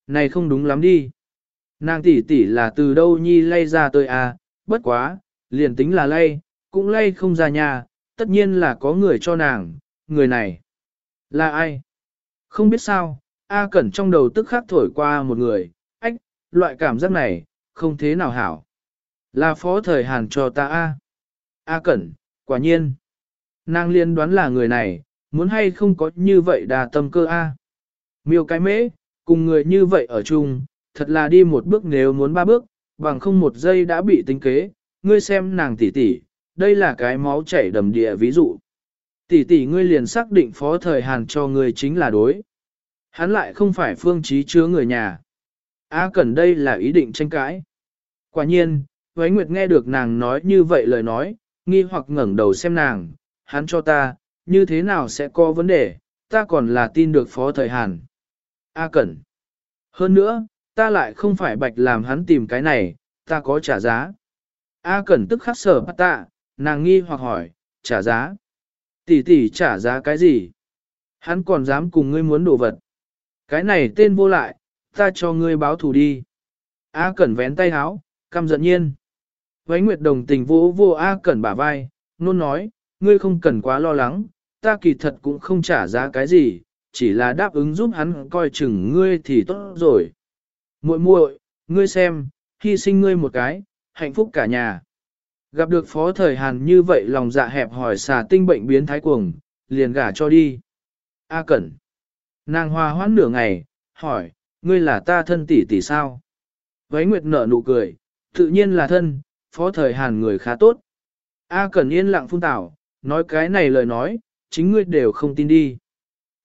Này không đúng lắm đi. Nàng tỷ tỷ là từ đâu nhi lay ra tôi A, bất quá, liền tính là lay, cũng lay không ra nhà, tất nhiên là có người cho nàng, người này. Là ai? Không biết sao, A Cẩn trong đầu tức khắc thổi qua một người, ách, loại cảm giác này, không thế nào hảo. Là phó thời Hàn cho ta A. A Cẩn, quả nhiên. Nàng liên đoán là người này, muốn hay không có như vậy đà tâm cơ A. Miêu cái mễ, cùng người như vậy ở chung, thật là đi một bước nếu muốn ba bước, bằng không một giây đã bị tính kế, ngươi xem nàng tỷ tỷ, đây là cái máu chảy đầm địa ví dụ. Tỷ tỷ ngươi liền xác định phó thời Hàn cho ngươi chính là đối. Hắn lại không phải phương trí chứa người nhà. A Cẩn đây là ý định tranh cãi. Quả nhiên, Vấy Nguyệt nghe được nàng nói như vậy lời nói, nghi hoặc ngẩng đầu xem nàng, hắn cho ta, như thế nào sẽ có vấn đề, ta còn là tin được phó thời Hàn. A Cẩn. Hơn nữa, ta lại không phải bạch làm hắn tìm cái này, ta có trả giá. A Cẩn tức khắc sở bắt tạ, nàng nghi hoặc hỏi, trả giá. Tỷ tỷ trả giá cái gì? Hắn còn dám cùng ngươi muốn đồ vật. Cái này tên vô lại, ta cho ngươi báo thù đi. A Cẩn vén tay háo, căm giận nhiên. Vánh Nguyệt đồng tình vô vô A Cẩn bả vai, nôn nói, ngươi không cần quá lo lắng, ta kỳ thật cũng không trả giá cái gì, chỉ là đáp ứng giúp hắn coi chừng ngươi thì tốt rồi muội muội, ngươi xem, hy sinh ngươi một cái, hạnh phúc cả nhà. Gặp được phó thời Hàn như vậy lòng dạ hẹp hỏi xà tinh bệnh biến thái cuồng, liền gả cho đi. A Cẩn. Nàng hòa hoãn nửa ngày, hỏi, ngươi là ta thân tỷ tỷ sao? Vấy Nguyệt nở nụ cười, tự nhiên là thân, phó thời Hàn người khá tốt. A Cẩn yên lặng phun tảo, nói cái này lời nói, chính ngươi đều không tin đi.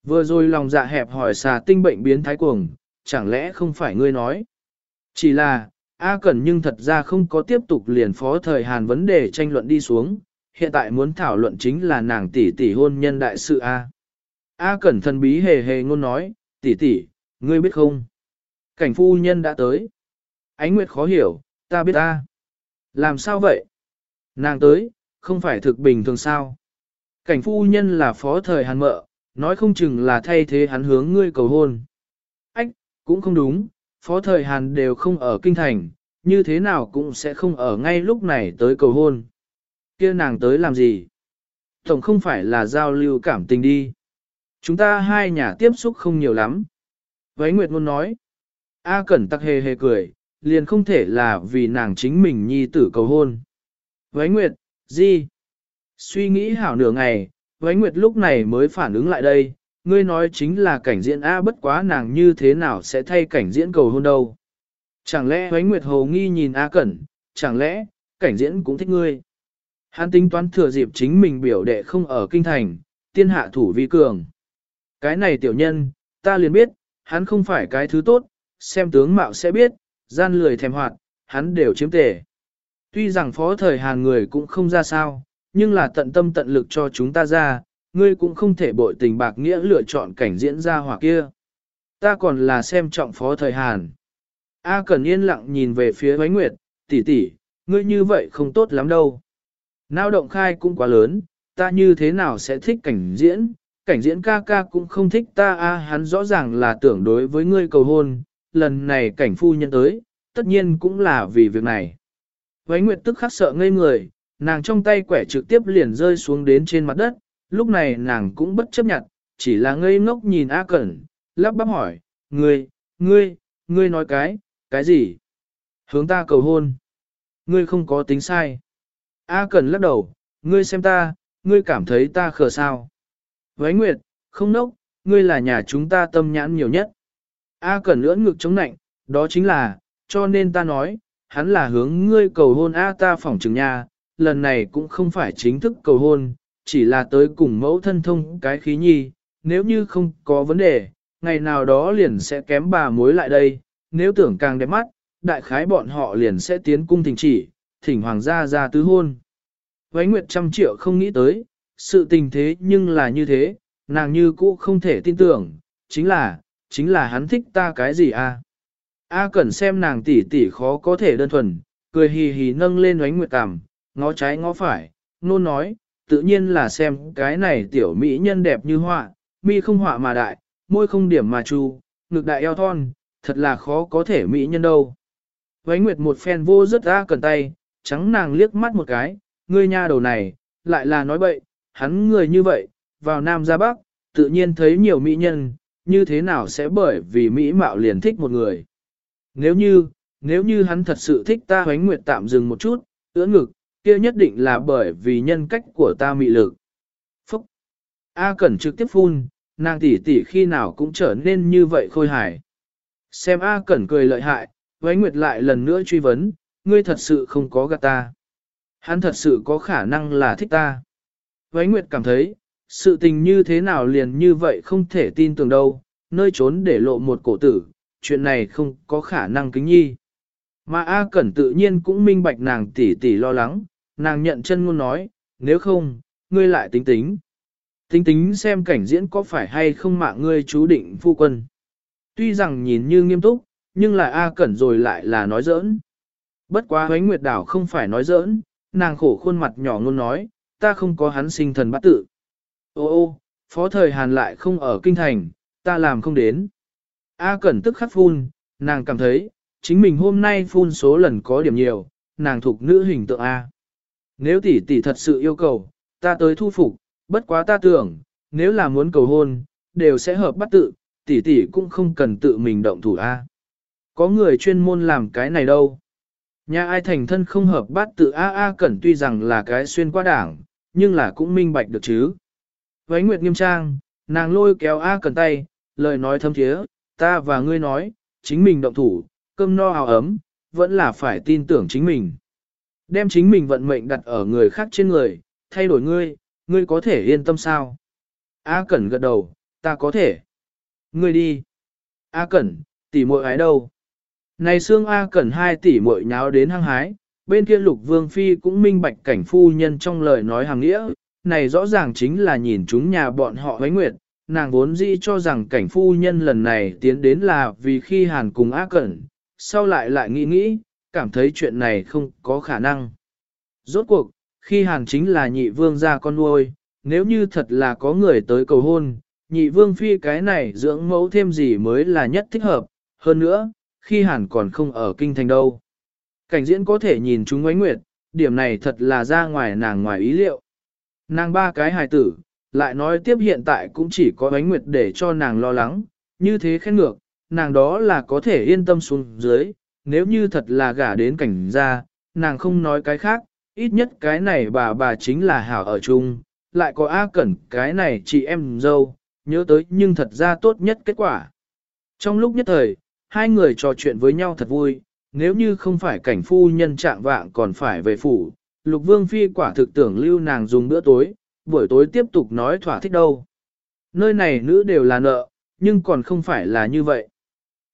Vừa rồi lòng dạ hẹp hỏi xà tinh bệnh biến thái cuồng, chẳng lẽ không phải ngươi nói? Chỉ là, A Cẩn nhưng thật ra không có tiếp tục liền phó thời Hàn vấn đề tranh luận đi xuống, hiện tại muốn thảo luận chính là nàng tỷ tỷ hôn nhân đại sự A. A Cẩn thần bí hề hề ngôn nói, tỷ tỷ, ngươi biết không? Cảnh phu nhân đã tới. Ánh Nguyệt khó hiểu, ta biết ta. Làm sao vậy? Nàng tới, không phải thực bình thường sao? Cảnh phu nhân là phó thời Hàn mợ, nói không chừng là thay thế hắn hướng ngươi cầu hôn. Cũng không đúng, phó thời Hàn đều không ở kinh thành, như thế nào cũng sẽ không ở ngay lúc này tới cầu hôn. kia nàng tới làm gì? Tổng không phải là giao lưu cảm tình đi. Chúng ta hai nhà tiếp xúc không nhiều lắm. Vấy Nguyệt muốn nói. A Cẩn tắc hề hề cười, liền không thể là vì nàng chính mình nhi tử cầu hôn. Vấy Nguyệt, gì? Suy nghĩ hảo nửa ngày, Vấy Nguyệt lúc này mới phản ứng lại đây, ngươi nói chính là cảnh diễn A bất quá nàng như thế nào sẽ thay cảnh diễn cầu hôn đâu. Chẳng lẽ Huánh Nguyệt Hồ nghi nhìn A Cẩn, chẳng lẽ, cảnh diễn cũng thích ngươi. Hắn tính toán thừa dịp chính mình biểu đệ không ở kinh thành, tiên hạ thủ vi cường. Cái này tiểu nhân, ta liền biết, hắn không phải cái thứ tốt, xem tướng mạo sẽ biết, gian lười thèm hoạt, hắn đều chiếm tể. Tuy rằng phó thời Hàn người cũng không ra sao, nhưng là tận tâm tận lực cho chúng ta ra, ngươi cũng không thể bội tình bạc nghĩa lựa chọn cảnh diễn ra hỏa kia. Ta còn là xem trọng phó thời Hàn. A Cẩn yên lặng nhìn về phía Huánh Nguyệt, tỷ tỷ, ngươi như vậy không tốt lắm đâu. Nao động khai cũng quá lớn, ta như thế nào sẽ thích cảnh diễn, cảnh diễn ca ca cũng không thích ta a hắn rõ ràng là tưởng đối với ngươi cầu hôn, lần này cảnh phu nhân tới, tất nhiên cũng là vì việc này. Huánh Nguyệt tức khắc sợ ngây người, nàng trong tay quẻ trực tiếp liền rơi xuống đến trên mặt đất, lúc này nàng cũng bất chấp nhận, chỉ là ngây ngốc nhìn A Cẩn, lắp bắp hỏi, ngươi, ngươi, ngươi nói cái, cái gì? Hướng ta cầu hôn. Ngươi không có tính sai. A Cẩn lắc đầu, ngươi xem ta, ngươi cảm thấy ta khờ sao. Vánh Nguyệt, không nốc, ngươi là nhà chúng ta tâm nhãn nhiều nhất. A Cẩn lưỡn ngực chống nạnh, đó chính là, cho nên ta nói, hắn là hướng ngươi cầu hôn A ta phỏng trừng nhà, lần này cũng không phải chính thức cầu hôn, chỉ là tới cùng mẫu thân thông cái khí nhi, nếu như không có vấn đề, ngày nào đó liền sẽ kém bà mối lại đây, nếu tưởng càng đẹp mắt, đại khái bọn họ liền sẽ tiến cung thỉnh chỉ, thỉnh hoàng gia ra tứ hôn. Vánh Nguyệt trăm triệu không nghĩ tới, sự tình thế nhưng là như thế, nàng như cũ không thể tin tưởng, chính là, chính là hắn thích ta cái gì a? À? A Cẩn xem nàng tỷ tỷ khó có thể đơn thuần, cười hì hì nâng lên Vánh Nguyệt cằm, ngó trái ngó phải, nôn nói, tự nhiên là xem cái này tiểu mỹ nhân đẹp như họa, mi không họa mà đại, môi không điểm mà chu, ngực đại eo thon, thật là khó có thể mỹ nhân đâu. Vánh Nguyệt một phen vô rất ra cần tay, trắng nàng liếc mắt một cái, ngươi nha đầu này, lại là nói bậy, hắn người như vậy, vào Nam ra Bắc, tự nhiên thấy nhiều mỹ nhân, như thế nào sẽ bởi vì mỹ mạo liền thích một người. Nếu như, nếu như hắn thật sự thích ta Vánh nguyệt tạm dừng một chút, ưỡn ngực, kia nhất định là bởi vì nhân cách của ta mị lực. Phúc! A Cẩn trực tiếp phun, nàng tỷ tỷ khi nào cũng trở nên như vậy khôi hài. Xem A Cẩn cười lợi hại, hoánh nguyệt lại lần nữa truy vấn, ngươi thật sự không có gạt ta. Hắn thật sự có khả năng là thích ta. Vánh Nguyệt cảm thấy, sự tình như thế nào liền như vậy không thể tin tưởng đâu, nơi trốn để lộ một cổ tử, chuyện này không có khả năng kính nhi. Mà A Cẩn tự nhiên cũng minh bạch nàng tỉ tỉ lo lắng, nàng nhận chân luôn nói, nếu không, ngươi lại tính tính. Tính tính xem cảnh diễn có phải hay không mạng ngươi chú định phu quân. Tuy rằng nhìn như nghiêm túc, nhưng là A Cẩn rồi lại là nói giỡn. Bất quá Huánh Nguyệt Đảo không phải nói giỡn, nàng khổ khuôn mặt nhỏ luôn nói, ta không có hắn sinh thần bắt tự. Ô ô, phó thời Hàn lại không ở kinh thành, ta làm không đến. A Cẩn tức khắc phun, nàng cảm thấy, chính mình hôm nay phun số lần có điểm nhiều, nàng thuộc nữ hình tượng A. Nếu tỷ tỷ thật sự yêu cầu, ta tới thu phục, bất quá ta tưởng, nếu là muốn cầu hôn, đều sẽ hợp bắt tự, tỷ tỷ cũng không cần tự mình động thủ A. Có người chuyên môn làm cái này đâu. Nhà ai thành thân không hợp bát tự A A Cẩn tuy rằng là cái xuyên qua đảng, nhưng là cũng minh bạch được chứ. Vánh Nguyệt nghiêm trang, nàng lôi kéo A Cẩn tay, lời nói thâm thiế, ta và ngươi nói, chính mình động thủ, cơm no áo ấm, vẫn là phải tin tưởng chính mình. Đem chính mình vận mệnh đặt ở người khác trên người, thay đổi ngươi, ngươi có thể yên tâm sao? A Cẩn gật đầu, ta có thể. Ngươi đi. A Cẩn, tỉ muội ái đâu? Này xương A Cẩn hai tỷ muội nháo đến hăng hái, bên kia lục vương phi cũng minh bạch cảnh phu nhân trong lời nói hàng nghĩa, này rõ ràng chính là nhìn chúng nhà bọn họ với nguyệt, nàng vốn dĩ cho rằng cảnh phu nhân lần này tiến đến là vì khi hàn cùng A Cẩn, sau lại lại nghĩ nghĩ, cảm thấy chuyện này không có khả năng. Rốt cuộc, khi hàn chính là nhị vương gia con nuôi, nếu như thật là có người tới cầu hôn, nhị vương phi cái này dưỡng mẫu thêm gì mới là nhất thích hợp, hơn nữa, khi hàn còn không ở kinh thành đâu. Cảnh diễn có thể nhìn chúng ánh nguyệt, điểm này thật là ra ngoài nàng ngoài ý liệu. Nàng ba cái hài tử, lại nói tiếp hiện tại cũng chỉ có ánh nguyệt để cho nàng lo lắng, như thế khen ngược, nàng đó là có thể yên tâm xuống dưới, nếu như thật là gả đến cảnh ra, nàng không nói cái khác, ít nhất cái này bà bà chính là hảo ở chung, lại có A Cẩn cái này chị em dâu, nhớ tới nhưng thật ra tốt nhất kết quả. Trong lúc nhất thời, hai người trò chuyện với nhau thật vui, nếu như không phải cảnh phu nhân trạng vạng còn phải về phủ, lục vương phi quả thực tưởng lưu nàng dùng bữa tối, buổi tối tiếp tục nói thỏa thích đâu. Nơi này nữ đều là nợ, nhưng còn không phải là như vậy.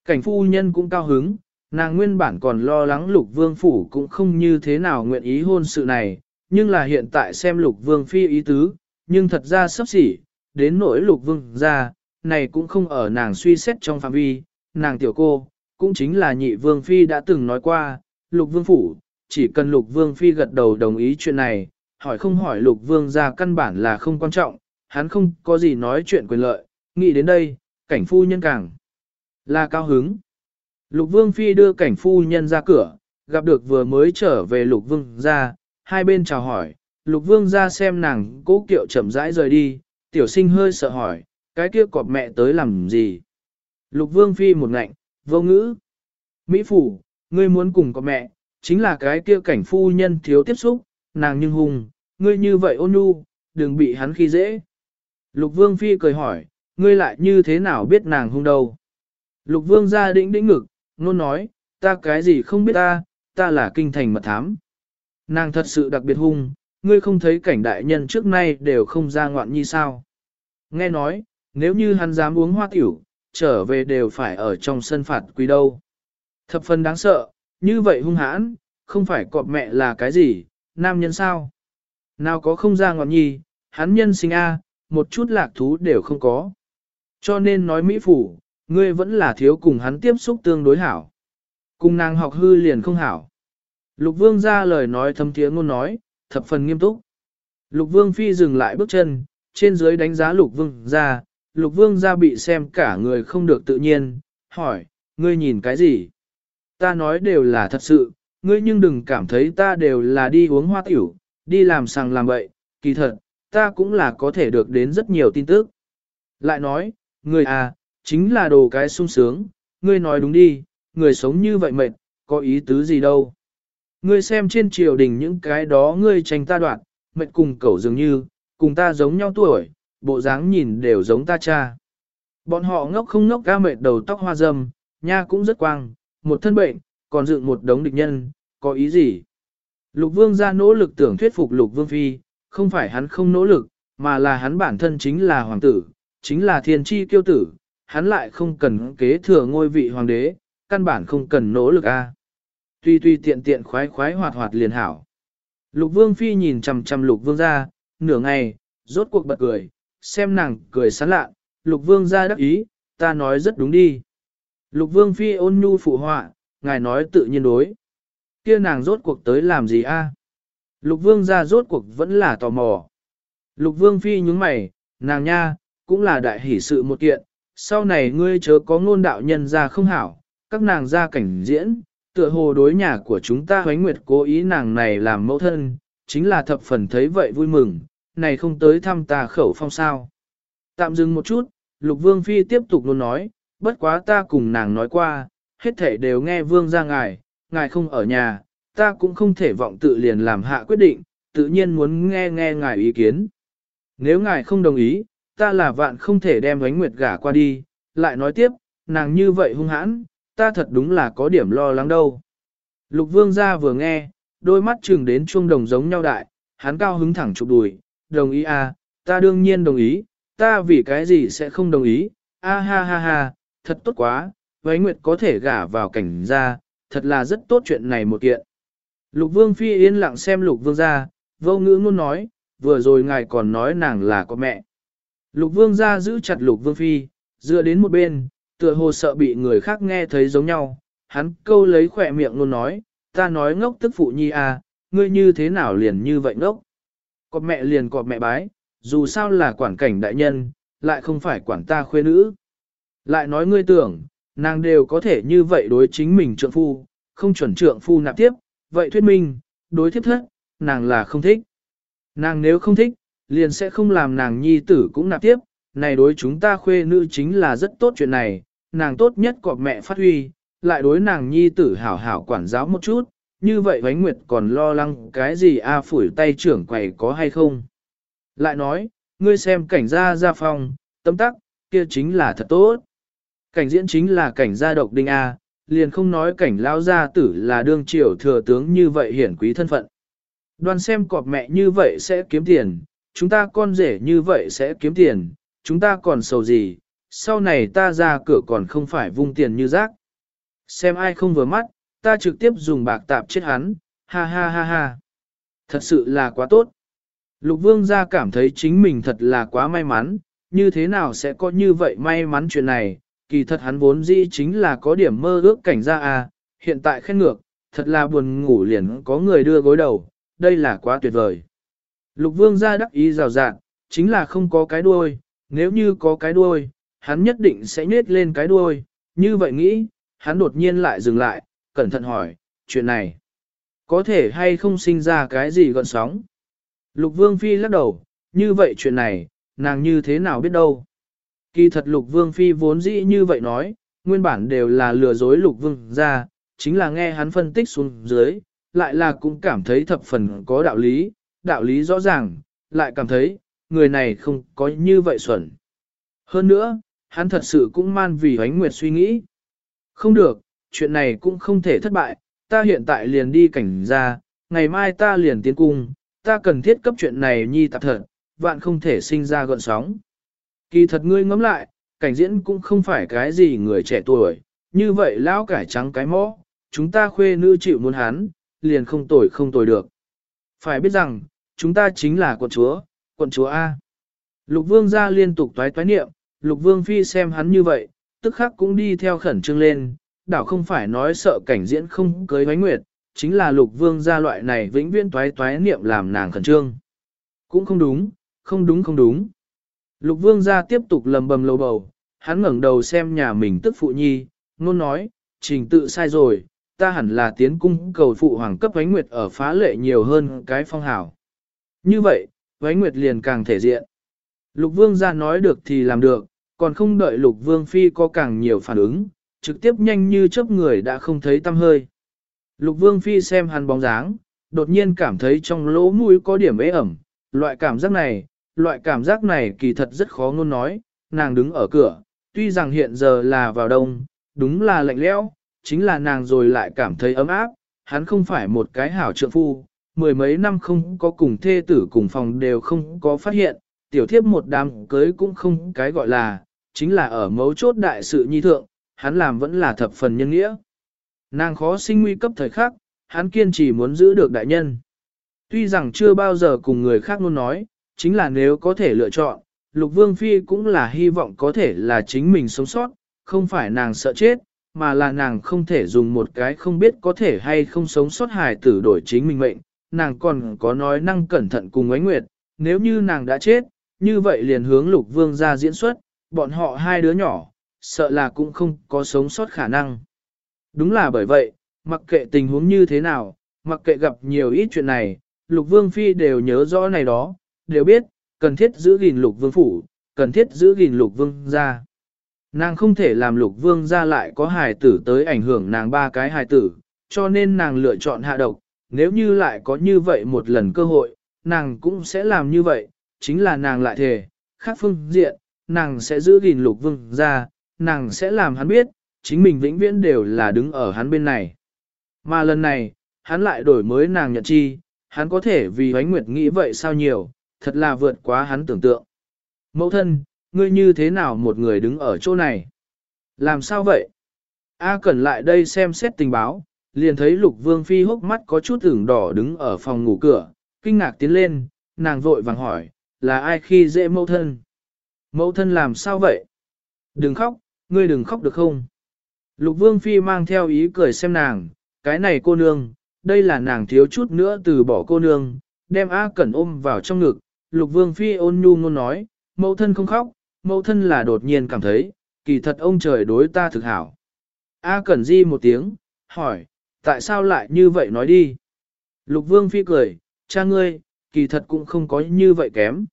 Cảnh phu nhân cũng cao hứng, nàng nguyên bản còn lo lắng lục vương phủ cũng không như thế nào nguyện ý hôn sự này, nhưng là hiện tại xem lục vương phi ý tứ, nhưng thật ra sắp xỉ, đến nỗi lục vương ra, này cũng không ở nàng suy xét trong phạm vi, nàng tiểu cô, cũng chính là nhị vương phi đã từng nói qua, lục vương phủ, chỉ cần lục vương phi gật đầu đồng ý chuyện này, hỏi không hỏi lục vương ra căn bản là không quan trọng, hắn không có gì nói chuyện quyền lợi, nghĩ đến đây, cảnh phu nhân càng là cao hứng. Lục vương phi đưa cảnh phu nhân ra cửa, gặp được vừa mới trở về lục vương ra, hai bên chào hỏi, lục vương ra xem nàng cố kiệu chậm rãi rời đi, tiểu sinh hơi sợ hỏi, cái kia cọp mẹ tới làm gì? Lục vương phi một ngạnh, vô ngữ. Mỹ phủ, ngươi muốn cùng cọp mẹ, chính là cái kia cảnh phu nhân thiếu tiếp xúc, nàng nhưng hùng, ngươi như vậy ôn nhu, đừng bị hắn khi dễ. Lục vương phi cười hỏi, ngươi lại như thế nào biết nàng hung đâu? Lục vương ra đĩnh đĩnh ngực, nôn nói, ta cái gì không biết ta, ta là kinh thành mật thám. Nàng thật sự đặc biệt hung, ngươi không thấy cảnh đại nhân trước nay đều không ra ngoạn nhi sao. Nghe nói, nếu như hắn dám uống hoa tiểu, trở về đều phải ở trong sân phạt quý đâu. Thập phần đáng sợ, như vậy hung hãn, không phải cọp mẹ là cái gì, nam nhân sao? Nào có không ra ngoạn nhi, hắn nhân sinh A, một chút lạc thú đều không có. Cho nên nói Mỹ Phủ, ngươi vẫn là thiếu cùng hắn tiếp xúc tương đối hảo. Cùng nàng học hư liền không hảo. Lục vương ra lời nói thâm tiếng ngôn nói, thập phần nghiêm túc. Lục vương phi dừng lại bước chân, trên dưới đánh giá lục vương ra, lục vương ra bị xem cả người không được tự nhiên, hỏi, ngươi nhìn cái gì? Ta nói đều là thật sự, ngươi nhưng đừng cảm thấy ta đều là đi uống hoa tiểu, đi làm sàng làm bậy, kỳ thật, ta cũng là có thể được đến rất nhiều tin tức. Lại nói, ngươi à, chính là đồ cái sung sướng, ngươi nói đúng đi, người sống như vậy mệt, có ý tứ gì đâu. Ngươi xem trên triều đình những cái đó ngươi tranh ta đoạn, mệt cùng cậu dường như, cùng ta giống nhau tuổi, bộ dáng nhìn đều giống ta cha. Bọn họ ngốc không ngốc ga mệt đầu tóc hoa râm, nha cũng rất quang, một thân bệnh, còn dựng một đống địch nhân, có ý gì? Lục vương ra nỗ lực tưởng thuyết phục lục vương phi, không phải hắn không nỗ lực, mà là hắn bản thân chính là hoàng tử, chính là thiên tri kiêu tử, hắn lại không cần kế thừa ngôi vị hoàng đế, căn bản không cần nỗ lực a. À. Tuy tuy tiện tiện khoái khoái hoạt hoạt liền hảo. Lục vương phi nhìn chằm chằm lục vương ra, nửa ngày, rốt cuộc bật cười, xem nàng cười sán lạ, lục vương ra đắc ý, ta nói rất đúng đi. Lục vương phi ôn nhu phụ họa, ngài nói tự nhiên đối. Kia nàng rốt cuộc tới làm gì a? À? Lục vương ra rốt cuộc vẫn là tò mò. Lục vương phi nhúng mày, nàng nha, cũng là đại hỷ sự một kiện, sau này ngươi chớ có ngôn đạo nhân ra không hảo, các nàng ra cảnh diễn, tựa hồ đối nhà của chúng ta hoánh nguyệt cố ý nàng này làm mẫu thân, chính là thập phần thấy vậy vui mừng, này không tới thăm ta khẩu phong sao. Tạm dừng một chút, lục vương phi tiếp tục luôn nói, bất quá ta cùng nàng nói qua, hết thể đều nghe vương ra ngài, ngài không ở nhà, ta cũng không thể vọng tự liền làm hạ quyết định, tự nhiên muốn nghe nghe ngài ý kiến. Nếu ngài không đồng ý, ta là vạn không thể đem ánh nguyệt gả qua đi, lại nói tiếp, nàng như vậy hung hãn, ta thật đúng là có điểm lo lắng đâu. Lục vương gia vừa nghe, đôi mắt trừng đến chuông đồng giống nhau đại, hắn cao hứng thẳng chụp đùi, đồng ý à, ta đương nhiên đồng ý, ta vì cái gì sẽ không đồng ý, a ha ha ha, thật tốt quá, Vánh Nguyệt có thể gả vào cảnh gia, thật là rất tốt chuyện này một kiện. Lục Vương Phi yên lặng xem Lục Vương gia, vô ngữ luôn nói, vừa rồi ngài còn nói nàng là có mẹ. Lục Vương ra giữ chặt Lục Vương Phi, dựa đến một bên, tựa hồ sợ bị người khác nghe thấy giống nhau, hắn câu lấy khỏe miệng luôn nói, ta nói ngốc tức phụ nhi à, ngươi như thế nào liền như vậy ngốc. Cọp mẹ liền cọp mẹ bái, dù sao là quản cảnh đại nhân, lại không phải quản ta khuê nữ. Lại nói ngươi tưởng, nàng đều có thể như vậy đối chính mình trượng phu, không chuẩn trượng phu nạp tiếp, vậy thuyết minh, đối tiếp thất, nàng là không thích. Nàng nếu không thích, liền sẽ không làm nàng nhi tử cũng nạp tiếp, này đối chúng ta khuê nữ chính là rất tốt chuyện này, nàng tốt nhất cọp mẹ phát huy, lại đối nàng nhi tử hảo hảo quản giáo một chút, như vậy Vánh Nguyệt còn lo lắng cái gì a phủi tay trưởng quầy có hay không. Lại nói, ngươi xem cảnh gia gia phong, tâm tắc, kia chính là thật tốt. Cảnh diễn chính là cảnh gia độc đinh A, liền không nói cảnh lao gia tử là đương triều thừa tướng như vậy hiển quý thân phận. đoàn xem cọp mẹ như vậy sẽ kiếm tiền, chúng ta con rể như vậy sẽ kiếm tiền, chúng ta còn sầu gì, sau này ta ra cửa còn không phải vung tiền như rác. Xem ai không vừa mắt, ta trực tiếp dùng bạc tạp chết hắn, ha ha ha ha. Thật sự là quá tốt. Lục vương gia cảm thấy chính mình thật là quá may mắn, như thế nào sẽ có như vậy may mắn chuyện này, kỳ thật hắn vốn dĩ chính là có điểm mơ ước cảnh ra à, hiện tại khen ngược, thật là buồn ngủ liền có người đưa gối đầu, đây là quá tuyệt vời. Lục vương gia đắc ý rào rạt, chính là không có cái đuôi, nếu như có cái đuôi, hắn nhất định sẽ nhết lên cái đuôi, như vậy nghĩ, hắn đột nhiên lại dừng lại, cẩn thận hỏi, chuyện này, có thể hay không sinh ra cái gì gọn sóng? Lục vương phi lắc đầu, như vậy chuyện này, nàng như thế nào biết đâu? Kỳ thật lục vương phi vốn dĩ như vậy nói, nguyên bản đều là lừa dối lục vương ra, chính là nghe hắn phân tích xuống dưới, lại là cũng cảm thấy thập phần có đạo lý, đạo lý rõ ràng, lại cảm thấy, người này không có như vậy xuẩn. Hơn nữa, hắn thật sự cũng man vì hoánh nguyệt suy nghĩ. Không được, chuyện này cũng không thể thất bại, ta hiện tại liền đi cảnh ra, ngày mai ta liền tiến cung, ta cần thiết cấp chuyện này nhi tạp thật, vạn không thể sinh ra gợn sóng. Kỳ thật ngươi ngẫm lại, cảnh diễn cũng không phải cái gì người trẻ tuổi, như vậy lão cải trắng cái mõ, chúng ta khuê nữ chịu muốn hắn, liền không tuổi không tuổi được. Phải biết rằng, chúng ta chính là quận chúa, quận chúa A. Lục vương ra liên tục toái toái niệm, lục vương phi xem hắn như vậy, tức khắc cũng đi theo khẩn trương lên, đảo không phải nói sợ cảnh diễn không cưới hoánh nguyệt, chính là lục vương gia loại này vĩnh viễn toái toái niệm làm nàng khẩn trương. Cũng không đúng, không đúng không đúng. Lục vương gia tiếp tục lầm bầm lầu bầu, hắn ngẩng đầu xem nhà mình tức phụ nhi, nôn nói, trình tự sai rồi, ta hẳn là tiến cung cầu phụ hoàng cấp ánh Nguyệt ở phá lệ nhiều hơn cái phong hảo. Như vậy, Vánh Nguyệt liền càng thể diện. Lục vương gia nói được thì làm được, còn không đợi lục vương phi có càng nhiều phản ứng, trực tiếp nhanh như chớp người đã không thấy tâm hơi. Lục vương phi xem hắn bóng dáng, đột nhiên cảm thấy trong lỗ mũi có điểm ế ẩm, loại cảm giác này, loại cảm giác này kỳ thật rất khó ngôn nói, nàng đứng ở cửa, tuy rằng hiện giờ là vào đông, đúng là lạnh lẽo, chính là nàng rồi lại cảm thấy ấm áp, hắn không phải một cái hảo trượng phu, mười mấy năm không có cùng thê tử cùng phòng đều không có phát hiện, tiểu thiếp một đám cưới cũng không cái gọi là, chính là ở mấu chốt đại sự nhi thượng, hắn làm vẫn là thập phần nhân nghĩa. Nàng khó sinh nguy cấp thời khắc, hắn kiên trì muốn giữ được đại nhân. Tuy rằng chưa bao giờ cùng người khác luôn nói, chính là nếu có thể lựa chọn, Lục Vương Phi cũng là hy vọng có thể là chính mình sống sót, không phải nàng sợ chết, mà là nàng không thể dùng một cái không biết có thể hay không sống sót hài tử đổi chính mình mệnh, nàng còn có nói năng cẩn thận cùng ánh nguyệt, nếu như nàng đã chết, như vậy liền hướng Lục Vương ra diễn xuất, bọn họ hai đứa nhỏ, sợ là cũng không có sống sót khả năng. Đúng là bởi vậy, mặc kệ tình huống như thế nào, mặc kệ gặp nhiều ít chuyện này, Lục Vương Phi đều nhớ rõ này đó, đều biết, cần thiết giữ gìn Lục Vương Phủ, cần thiết giữ gìn Lục Vương ra. Nàng không thể làm Lục Vương ra lại có hài tử tới ảnh hưởng nàng ba cái hài tử, cho nên nàng lựa chọn hạ độc, nếu như lại có như vậy một lần cơ hội, nàng cũng sẽ làm như vậy, chính là nàng lại thề, khác phương diện, nàng sẽ giữ gìn Lục Vương ra, nàng sẽ làm hắn biết, chính mình vĩnh viễn đều là đứng ở hắn bên này. Mà lần này, hắn lại đổi mới nàng nhận chi, hắn có thể vì ánh Nguyệt nghĩ vậy sao nhiều, thật là vượt quá hắn tưởng tượng. Mẫu thân, ngươi như thế nào một người đứng ở chỗ này? Làm sao vậy? A Cẩn lại đây xem xét tình báo, liền thấy Lục Vương Phi hốc mắt có chút ửng đỏ đứng ở phòng ngủ cửa, kinh ngạc tiến lên, nàng vội vàng hỏi, là ai khi dễ mẫu thân? Mẫu thân làm sao vậy? Đừng khóc, ngươi đừng khóc được không? Lục Vương Phi mang theo ý cười xem nàng, cái này cô nương, đây là nàng thiếu chút nữa từ bỏ cô nương, đem A Cẩn ôm vào trong ngực. Lục Vương Phi ôn nhu ngôn nói, mẫu thân không khóc, mẫu thân là đột nhiên cảm thấy, kỳ thật ông trời đối ta thực hảo. A Cẩn di một tiếng, hỏi, tại sao lại như vậy nói đi? Lục Vương Phi cười, cha ngươi, kỳ thật cũng không có như vậy kém.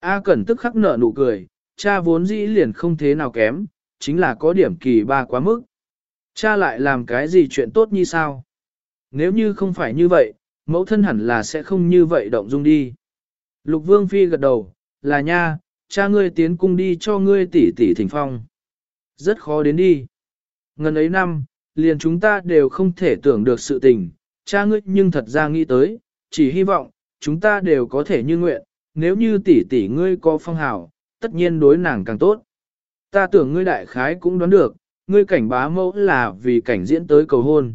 A Cẩn tức khắc nở nụ cười, cha vốn dĩ liền không thế nào kém, chính là có điểm kỳ ba quá mức. Cha lại làm cái gì chuyện tốt như sao? Nếu như không phải như vậy, mẫu thân hẳn là sẽ không như vậy động dung đi. Lục Vương Phi gật đầu, là nha, cha ngươi tiến cung đi cho ngươi tỷ tỷ thỉnh phong. Rất khó đến đi. Ngần ấy năm, liền chúng ta đều không thể tưởng được sự tình, cha ngươi nhưng thật ra nghĩ tới, chỉ hy vọng, chúng ta đều có thể như nguyện, nếu như tỷ tỷ ngươi có phong hào, tất nhiên đối nàng càng tốt. Ta tưởng ngươi đại khái cũng đoán được, ngươi cảnh bá mẫu là vì cảnh diễn tới cầu hôn.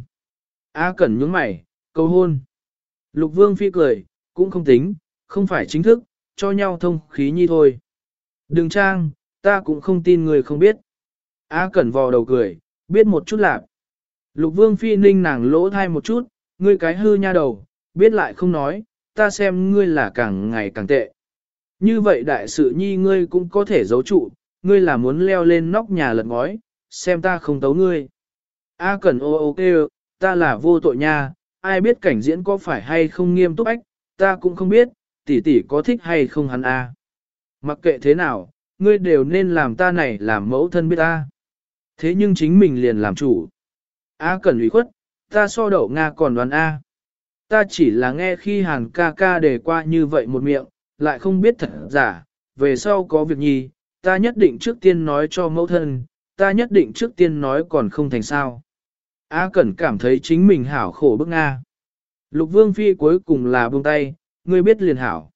A Cẩn nhướng mày, cầu hôn. Lục Vương Phi cười, cũng không tính, không phải chính thức, cho nhau thông khí nhi thôi. Đừng trang, ta cũng không tin người không biết. A Cẩn vò đầu cười, biết một chút lạc. Lục Vương Phi ninh nàng lỗ thai một chút, ngươi cái hư nha đầu, biết lại không nói, ta xem ngươi là càng ngày càng tệ. Như vậy đại sự nhi ngươi cũng có thể giấu trụ, ngươi là muốn leo lên nóc nhà lật ngói, xem ta không tấu ngươi. A Cẩn ô ô kêu, ta là vô tội nha, ai biết cảnh diễn có phải hay không nghiêm túc ách, ta cũng không biết, tỷ tỷ có thích hay không hắn a. Mặc kệ thế nào, ngươi đều nên làm ta này làm mẫu thân biết ta. Thế nhưng chính mình liền làm chủ. A Cẩn ủy khuất, ta so đậu Nga còn đoán A. Ta chỉ là nghe khi hàn ca ca đề qua như vậy một miệng, lại không biết thật giả, về sau có việc nhi, ta nhất định trước tiên nói cho mẫu thân, ta nhất định trước tiên nói còn không thành sao. A Cẩn cảm thấy chính mình hảo khổ bức Nga. Lục vương phi cuối cùng là buông tay, ngươi biết liền hảo.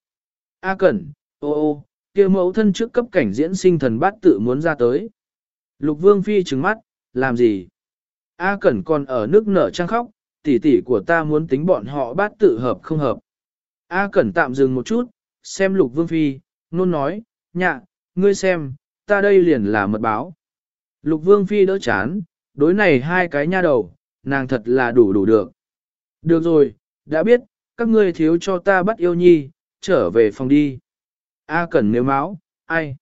A cẩn, ô ô, kia mẫu thân trước cấp cảnh diễn sinh thần bát tự muốn ra tới. Lục vương phi trừng mắt, làm gì? A cẩn còn ở nước nở trang khóc, tỷ tỷ của ta muốn tính bọn họ bát tự hợp không hợp. A cẩn tạm dừng một chút, xem lục vương phi, nôn nói, nhạ, ngươi xem, ta đây liền là mật báo. Lục vương phi đỡ chán, đối này hai cái nha đầu, nàng thật là đủ đủ được. Được rồi, đã biết, các ngươi thiếu cho ta bắt yêu nhi, trở về phòng đi. A cẩn nếu máu, ai?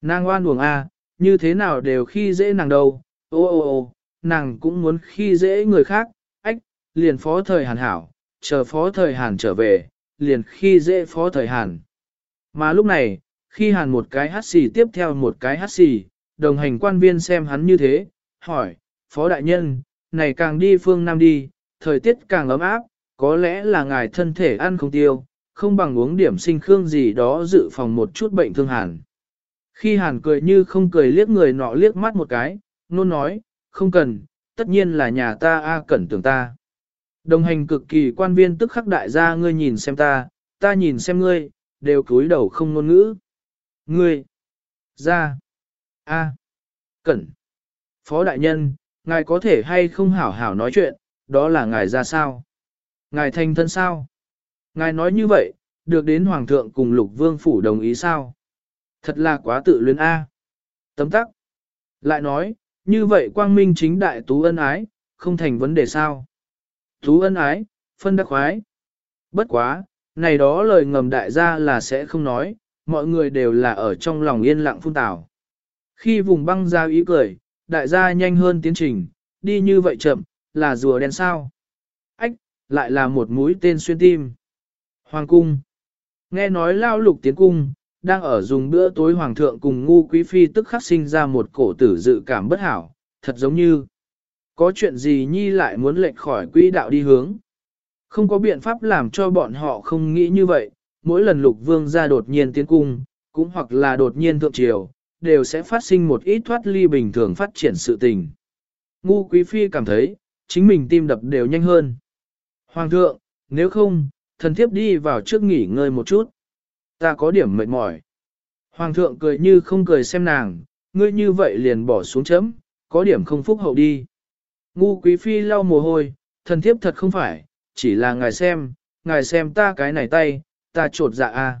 Nàng oan uổng A, như thế nào đều khi dễ nàng đâu, ô ô ô, nàng cũng muốn khi dễ người khác, ách, liền phó thời hàn hảo, chờ phó thời hàn trở về, liền khi dễ phó thời hàn. Mà lúc này, khi hàn một cái hát xì tiếp theo một cái hát xì, đồng hành quan viên xem hắn như thế, hỏi, phó đại nhân, này càng đi phương Nam đi, thời tiết càng ấm áp, có lẽ là ngài thân thể ăn không tiêu, không bằng uống điểm sinh khương gì đó dự phòng một chút bệnh thương hàn. Khi hàn cười như không cười liếc người nọ liếc mắt một cái, nôn nói, không cần, tất nhiên là nhà ta A cẩn tưởng ta. Đồng hành cực kỳ quan viên tức khắc đại gia ngươi nhìn xem ta, ta nhìn xem ngươi, đều cúi đầu không ngôn ngữ. Ngươi, ra, A, cẩn, phó đại nhân, ngài có thể hay không hảo hảo nói chuyện, đó là ngài ra sao? Ngài thành thân sao? Ngài nói như vậy, được đến Hoàng thượng cùng lục vương phủ đồng ý sao? Thật là quá tự luyến A. Tấm tắc. Lại nói, như vậy quang minh chính đại tú ân ái, không thành vấn đề sao? Tú ân ái, phân đắc khoái. Bất quá, này đó lời ngầm đại gia là sẽ không nói, mọi người đều là ở trong lòng yên lặng phun tảo. Khi vùng băng ra ý cười, đại gia nhanh hơn tiến trình, đi như vậy chậm, là rùa đen sao. Ách, lại là một mũi tên xuyên tim. Hoàng cung. Nghe nói lao lục tiến cung, đang ở dùng bữa tối hoàng thượng cùng ngu quý phi tức khắc sinh ra một cổ tử dự cảm bất hảo, thật giống như có chuyện gì nhi lại muốn lệch khỏi quỹ đạo đi hướng. Không có biện pháp làm cho bọn họ không nghĩ như vậy, mỗi lần lục vương ra đột nhiên tiến cung, cũng hoặc là đột nhiên thượng triều, đều sẽ phát sinh một ít thoát ly bình thường phát triển sự tình. Ngu quý phi cảm thấy, chính mình tim đập đều nhanh hơn. Hoàng thượng, nếu không, thần thiếp đi vào trước nghỉ ngơi một chút. Ta có điểm mệt mỏi. Hoàng thượng cười như không cười xem nàng, ngươi như vậy liền bỏ xuống chấm, có điểm không phúc hậu đi. Ngu quý phi lau mồ hôi, thần thiếp thật không phải, chỉ là ngài xem, ngài xem ta cái này tay, ta trột dạ a.